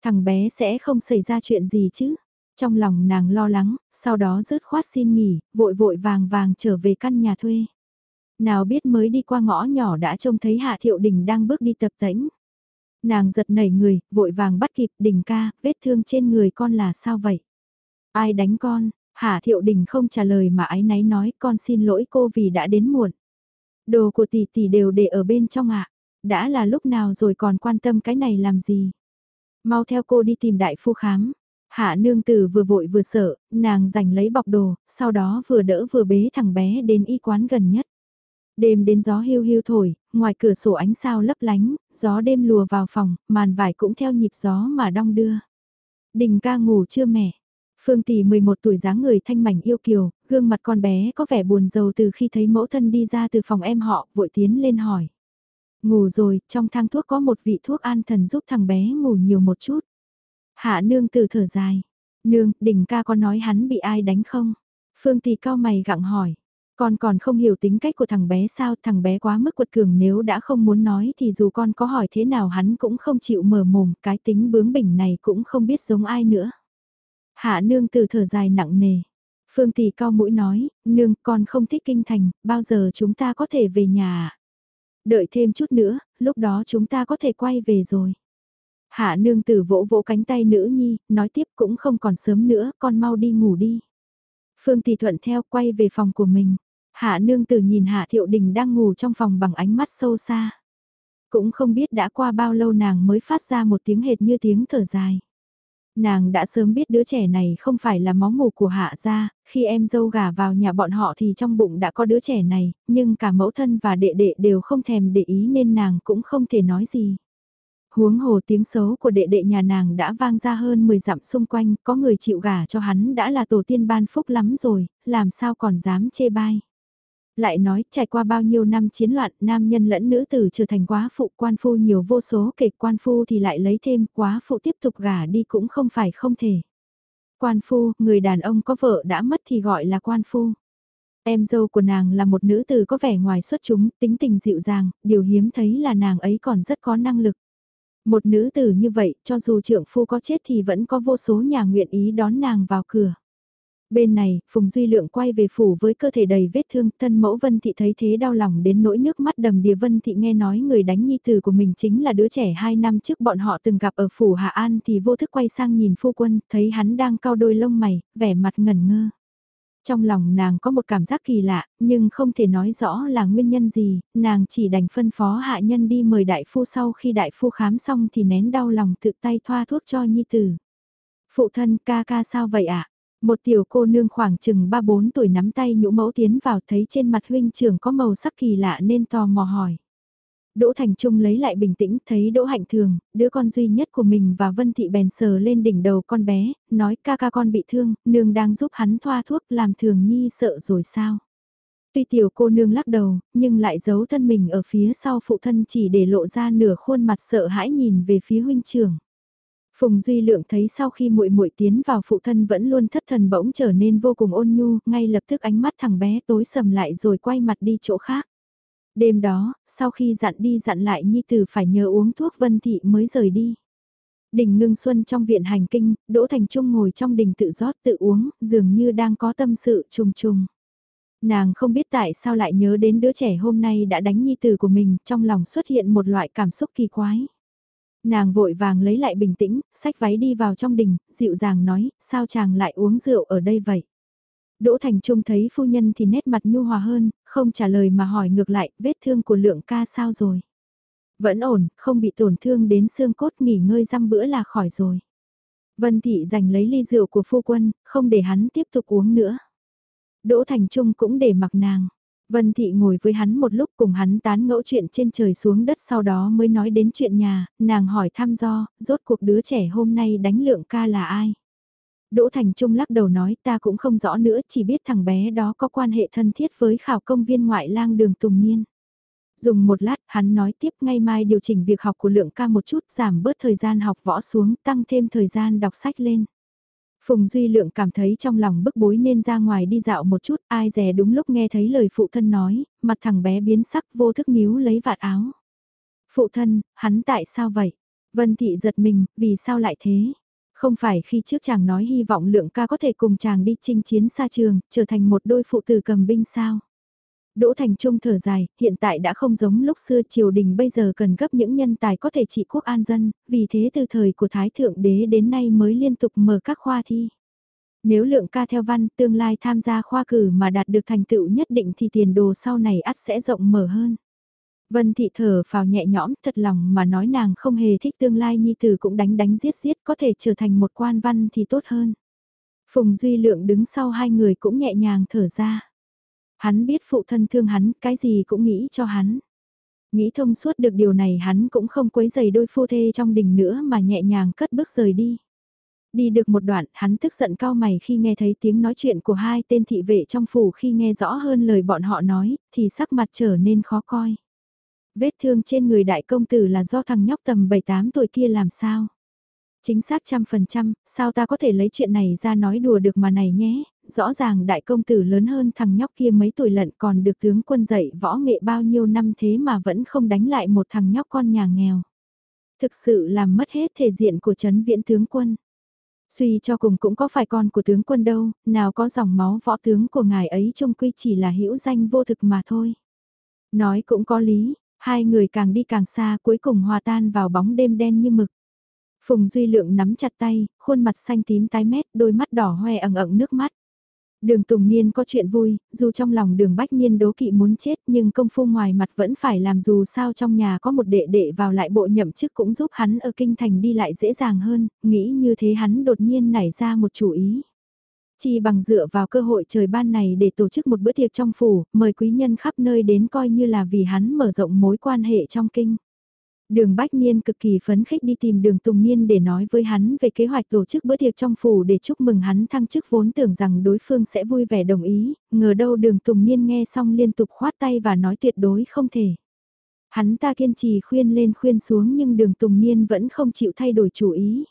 Thằng bé sẽ không xảy ra chuyện gì chứ. Trong lòng nàng lo lắng, sau đó rớt khoát xin nghỉ, vội vội vàng vàng trở về căn nhà thuê. Nào biết mới đi qua ngõ nhỏ đã trông thấy Hạ Thiệu Đình đang bước đi tập tễnh. Nàng giật nảy người, vội vàng bắt kịp đình ca, vết thương trên người con là sao vậy? Ai đánh con? Hạ thiệu đình không trả lời mà ái náy nói con xin lỗi cô vì đã đến muộn. Đồ của tỷ tỷ đều để ở bên trong ạ. Đã là lúc nào rồi còn quan tâm cái này làm gì? Mau theo cô đi tìm đại phu khám. Hạ nương tử vừa vội vừa sợ, nàng giành lấy bọc đồ, sau đó vừa đỡ vừa bế thằng bé đến y quán gần nhất. Đêm đến gió hiu hiu thổi, ngoài cửa sổ ánh sao lấp lánh, gió đêm lùa vào phòng, màn vải cũng theo nhịp gió mà đong đưa. Đình ca ngủ chưa mẹ? Phương Tỷ 11 tuổi dáng người thanh mảnh yêu kiều, gương mặt con bé có vẻ buồn rầu từ khi thấy mẫu thân đi ra từ phòng em họ, vội tiến lên hỏi. Ngủ rồi, trong thang thuốc có một vị thuốc an thần giúp thằng bé ngủ nhiều một chút. Hạ nương từ thở dài. Nương, đỉnh ca có nói hắn bị ai đánh không? Phương Tỷ cao mày gặng hỏi. Con còn không hiểu tính cách của thằng bé sao, thằng bé quá mức quật cường nếu đã không muốn nói thì dù con có hỏi thế nào hắn cũng không chịu mở mồm, cái tính bướng bỉnh này cũng không biết giống ai nữa. Hạ nương từ thở dài nặng nề. Phương tỷ cao mũi nói, nương con không thích kinh thành, bao giờ chúng ta có thể về nhà? Đợi thêm chút nữa, lúc đó chúng ta có thể quay về rồi. Hạ nương tử vỗ vỗ cánh tay nữ nhi, nói tiếp cũng không còn sớm nữa, con mau đi ngủ đi. Phương tỷ thuận theo quay về phòng của mình. Hạ nương tử nhìn Hạ Thiệu Đình đang ngủ trong phòng bằng ánh mắt sâu xa. Cũng không biết đã qua bao lâu nàng mới phát ra một tiếng hệt như tiếng thở dài. Nàng đã sớm biết đứa trẻ này không phải là máu mù của hạ gia, khi em dâu gả vào nhà bọn họ thì trong bụng đã có đứa trẻ này, nhưng cả mẫu thân và đệ đệ đều không thèm để ý nên nàng cũng không thể nói gì. Huống hồ tiếng xấu của đệ đệ nhà nàng đã vang ra hơn 10 dặm xung quanh, có người chịu gả cho hắn đã là tổ tiên ban phúc lắm rồi, làm sao còn dám chê bai lại nói trải qua bao nhiêu năm chiến loạn nam nhân lẫn nữ tử trở thành quá phụ quan phu nhiều vô số kể quan phu thì lại lấy thêm quá phụ tiếp tục gả đi cũng không phải không thể. Quan phu, người đàn ông có vợ đã mất thì gọi là quan phu. Em dâu của nàng là một nữ tử có vẻ ngoài xuất chúng, tính tình dịu dàng, điều hiếm thấy là nàng ấy còn rất có năng lực. Một nữ tử như vậy, cho dù trượng phu có chết thì vẫn có vô số nhà nguyện ý đón nàng vào cửa. Bên này, Phùng Duy Lượng quay về phủ với cơ thể đầy vết thương, thân mẫu Vân Thị thấy thế đau lòng đến nỗi nước mắt đầm đìa Vân Thị nghe nói người đánh nhi tử của mình chính là đứa trẻ 2 năm trước bọn họ từng gặp ở phủ Hạ An thì vô thức quay sang nhìn phu quân, thấy hắn đang cao đôi lông mày, vẻ mặt ngẩn ngơ. Trong lòng nàng có một cảm giác kỳ lạ, nhưng không thể nói rõ là nguyên nhân gì, nàng chỉ đành phân phó hạ nhân đi mời đại phu sau khi đại phu khám xong thì nén đau lòng tự tay thoa thuốc cho nhi tử. Phụ thân ca ca sao vậy ạ? Một tiểu cô nương khoảng chừng 3-4 tuổi nắm tay nhũ mẫu tiến vào thấy trên mặt huynh trưởng có màu sắc kỳ lạ nên tò mò hỏi. Đỗ Thành Trung lấy lại bình tĩnh thấy Đỗ Hạnh Thường, đứa con duy nhất của mình và Vân Thị bèn sờ lên đỉnh đầu con bé, nói ca ca con bị thương, nương đang giúp hắn thoa thuốc làm thường nhi sợ rồi sao. Tuy tiểu cô nương lắc đầu, nhưng lại giấu thân mình ở phía sau phụ thân chỉ để lộ ra nửa khuôn mặt sợ hãi nhìn về phía huynh trưởng. Phùng Duy Lượng thấy sau khi muội muội tiến vào phụ thân vẫn luôn thất thần bỗng trở nên vô cùng ôn nhu, ngay lập tức ánh mắt thằng bé tối sầm lại rồi quay mặt đi chỗ khác. Đêm đó, sau khi dặn đi dặn lại Nhi Tử phải nhờ uống thuốc Vân Thị mới rời đi. Đình ngưng xuân trong viện hành kinh, Đỗ Thành Trung ngồi trong đình tự rót tự uống, dường như đang có tâm sự trùng trùng. Nàng không biết tại sao lại nhớ đến đứa trẻ hôm nay đã đánh Nhi Tử của mình, trong lòng xuất hiện một loại cảm xúc kỳ quái. Nàng vội vàng lấy lại bình tĩnh, xách váy đi vào trong đình, dịu dàng nói, sao chàng lại uống rượu ở đây vậy? Đỗ Thành Trung thấy phu nhân thì nét mặt nhu hòa hơn, không trả lời mà hỏi ngược lại, vết thương của lượng ca sao rồi? Vẫn ổn, không bị tổn thương đến xương cốt nghỉ ngơi răm bữa là khỏi rồi. Vân Thị giành lấy ly rượu của phu quân, không để hắn tiếp tục uống nữa. Đỗ Thành Trung cũng để mặc nàng. Vân Thị ngồi với hắn một lúc cùng hắn tán ngẫu chuyện trên trời xuống đất sau đó mới nói đến chuyện nhà, nàng hỏi thăm do, rốt cuộc đứa trẻ hôm nay đánh lượng ca là ai. Đỗ Thành Trung lắc đầu nói ta cũng không rõ nữa chỉ biết thằng bé đó có quan hệ thân thiết với khảo công viên ngoại lang đường Tùng Niên. Dùng một lát hắn nói tiếp ngay mai điều chỉnh việc học của lượng ca một chút giảm bớt thời gian học võ xuống tăng thêm thời gian đọc sách lên. Phùng Duy Lượng cảm thấy trong lòng bức bối nên ra ngoài đi dạo một chút, ai dè đúng lúc nghe thấy lời phụ thân nói, mặt thằng bé biến sắc vô thức níu lấy vạt áo. Phụ thân, hắn tại sao vậy? Vân Thị giật mình, vì sao lại thế? Không phải khi trước chàng nói hy vọng lượng ca có thể cùng chàng đi chinh chiến xa trường, trở thành một đôi phụ tử cầm binh sao? Đỗ Thành Trung thở dài, hiện tại đã không giống lúc xưa triều đình bây giờ cần gấp những nhân tài có thể trị quốc an dân, vì thế từ thời của Thái Thượng Đế đến nay mới liên tục mở các khoa thi. Nếu lượng ca theo văn tương lai tham gia khoa cử mà đạt được thành tựu nhất định thì tiền đồ sau này ắt sẽ rộng mở hơn. Vân thị thở vào nhẹ nhõm thật lòng mà nói nàng không hề thích tương lai nhi tử cũng đánh đánh giết giết có thể trở thành một quan văn thì tốt hơn. Phùng Duy Lượng đứng sau hai người cũng nhẹ nhàng thở ra. Hắn biết phụ thân thương hắn, cái gì cũng nghĩ cho hắn. Nghĩ thông suốt được điều này hắn cũng không quấy giày đôi phu thê trong đình nữa mà nhẹ nhàng cất bước rời đi. Đi được một đoạn, hắn tức giận cao mày khi nghe thấy tiếng nói chuyện của hai tên thị vệ trong phủ khi nghe rõ hơn lời bọn họ nói, thì sắc mặt trở nên khó coi. Vết thương trên người đại công tử là do thằng nhóc tầm 7-8 tuổi kia làm sao? Chính xác trăm phần trăm, sao ta có thể lấy chuyện này ra nói đùa được mà này nhé, rõ ràng đại công tử lớn hơn thằng nhóc kia mấy tuổi lận còn được tướng quân dạy võ nghệ bao nhiêu năm thế mà vẫn không đánh lại một thằng nhóc con nhà nghèo. Thực sự làm mất hết thể diện của chấn viễn tướng quân. Suy cho cùng cũng có phải con của tướng quân đâu, nào có dòng máu võ tướng của ngài ấy trông quy chỉ là hữu danh vô thực mà thôi. Nói cũng có lý, hai người càng đi càng xa cuối cùng hòa tan vào bóng đêm đen như mực. Phùng Duy Lượng nắm chặt tay, khuôn mặt xanh tím tái mét, đôi mắt đỏ hoe ẩn ẩn nước mắt. Đường Tùng Niên có chuyện vui, dù trong lòng đường Bách Niên đố kỵ muốn chết nhưng công phu ngoài mặt vẫn phải làm dù sao trong nhà có một đệ đệ vào lại bộ nhậm chức cũng giúp hắn ở kinh thành đi lại dễ dàng hơn, nghĩ như thế hắn đột nhiên nảy ra một chủ ý. Chỉ bằng dựa vào cơ hội trời ban này để tổ chức một bữa tiệc trong phủ, mời quý nhân khắp nơi đến coi như là vì hắn mở rộng mối quan hệ trong kinh. Đường Bách Niên cực kỳ phấn khích đi tìm đường Tùng Niên để nói với hắn về kế hoạch tổ chức bữa tiệc trong phủ để chúc mừng hắn thăng chức vốn tưởng rằng đối phương sẽ vui vẻ đồng ý, ngờ đâu đường Tùng Niên nghe xong liên tục khoát tay và nói tuyệt đối không thể. Hắn ta kiên trì khuyên lên khuyên xuống nhưng đường Tùng Niên vẫn không chịu thay đổi chủ ý.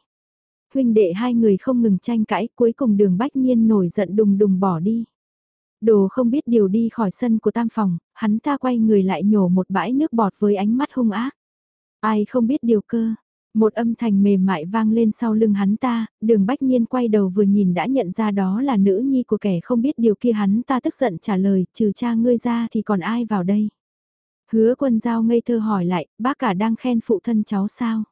Huynh đệ hai người không ngừng tranh cãi cuối cùng đường Bách Niên nổi giận đùng đùng bỏ đi. Đồ không biết điều đi khỏi sân của tam phòng, hắn ta quay người lại nhổ một bãi nước bọt với ánh mắt hung ác. Ai không biết điều cơ. Một âm thanh mềm mại vang lên sau lưng hắn ta, đường bách nhiên quay đầu vừa nhìn đã nhận ra đó là nữ nhi của kẻ không biết điều kia hắn ta tức giận trả lời, trừ cha ngươi ra thì còn ai vào đây. Hứa quân giao ngây thơ hỏi lại, bác cả đang khen phụ thân cháu sao?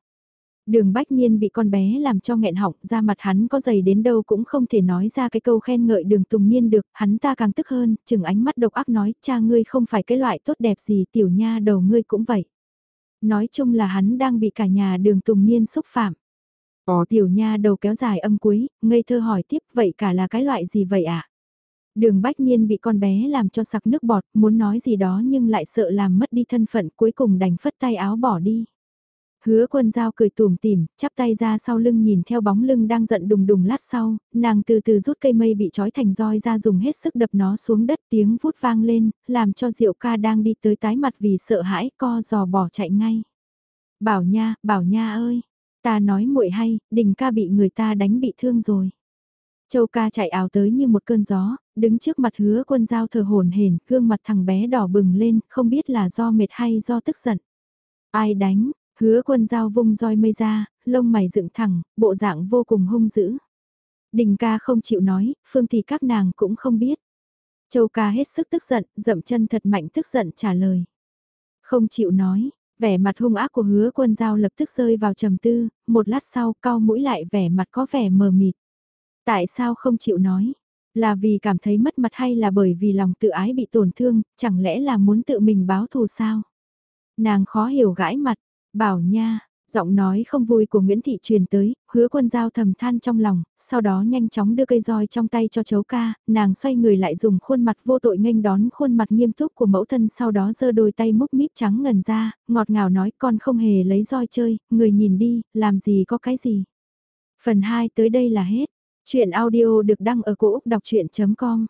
Đường bách nhiên bị con bé làm cho nghẹn họng ra mặt hắn có dày đến đâu cũng không thể nói ra cái câu khen ngợi đường tùng niên được, hắn ta càng tức hơn, chừng ánh mắt độc ác nói, cha ngươi không phải cái loại tốt đẹp gì tiểu nha đầu ngươi cũng vậy nói chung là hắn đang bị cả nhà đường tùng niên xúc phạm. Ồ tiểu nha đầu kéo dài âm cuối, ngây thơ hỏi tiếp vậy cả là cái loại gì vậy ạ? À? Đường bách niên bị con bé làm cho sặc nước bọt, muốn nói gì đó nhưng lại sợ làm mất đi thân phận cuối cùng đành phất tay áo bỏ đi. Hứa quân giao cười tùm tìm, chắp tay ra sau lưng nhìn theo bóng lưng đang giận đùng đùng lát sau, nàng từ từ rút cây mây bị trói thành roi ra dùng hết sức đập nó xuống đất tiếng vút vang lên, làm cho diệu ca đang đi tới tái mặt vì sợ hãi co giò bỏ chạy ngay. Bảo nha, bảo nha ơi, ta nói muội hay, đình ca bị người ta đánh bị thương rồi. Châu ca chạy ảo tới như một cơn gió, đứng trước mặt hứa quân giao thờ hồn hển, gương mặt thằng bé đỏ bừng lên, không biết là do mệt hay do tức giận. Ai đánh, Hứa quân dao vung roi mây ra, lông mày dựng thẳng, bộ dạng vô cùng hung dữ. Đình ca không chịu nói, phương thì các nàng cũng không biết. Châu ca hết sức tức giận, dậm chân thật mạnh tức giận trả lời. Không chịu nói, vẻ mặt hung ác của hứa quân giao lập tức rơi vào trầm tư, một lát sau cao mũi lại vẻ mặt có vẻ mờ mịt. Tại sao không chịu nói? Là vì cảm thấy mất mặt hay là bởi vì lòng tự ái bị tổn thương, chẳng lẽ là muốn tự mình báo thù sao? Nàng khó hiểu gãi mặt, Bảo nha, giọng nói không vui của Nguyễn Thị truyền tới, hứa quân giao thầm than trong lòng, sau đó nhanh chóng đưa cây roi trong tay cho chấu ca, nàng xoay người lại dùng khuôn mặt vô tội nghênh đón khuôn mặt nghiêm túc của mẫu thân sau đó giơ đôi tay múc míp trắng ngần ra, ngọt ngào nói con không hề lấy roi chơi, người nhìn đi, làm gì có cái gì. Phần 2 tới đây là hết. Chuyện audio được đăng ở cổ Úc đọc chuyện.com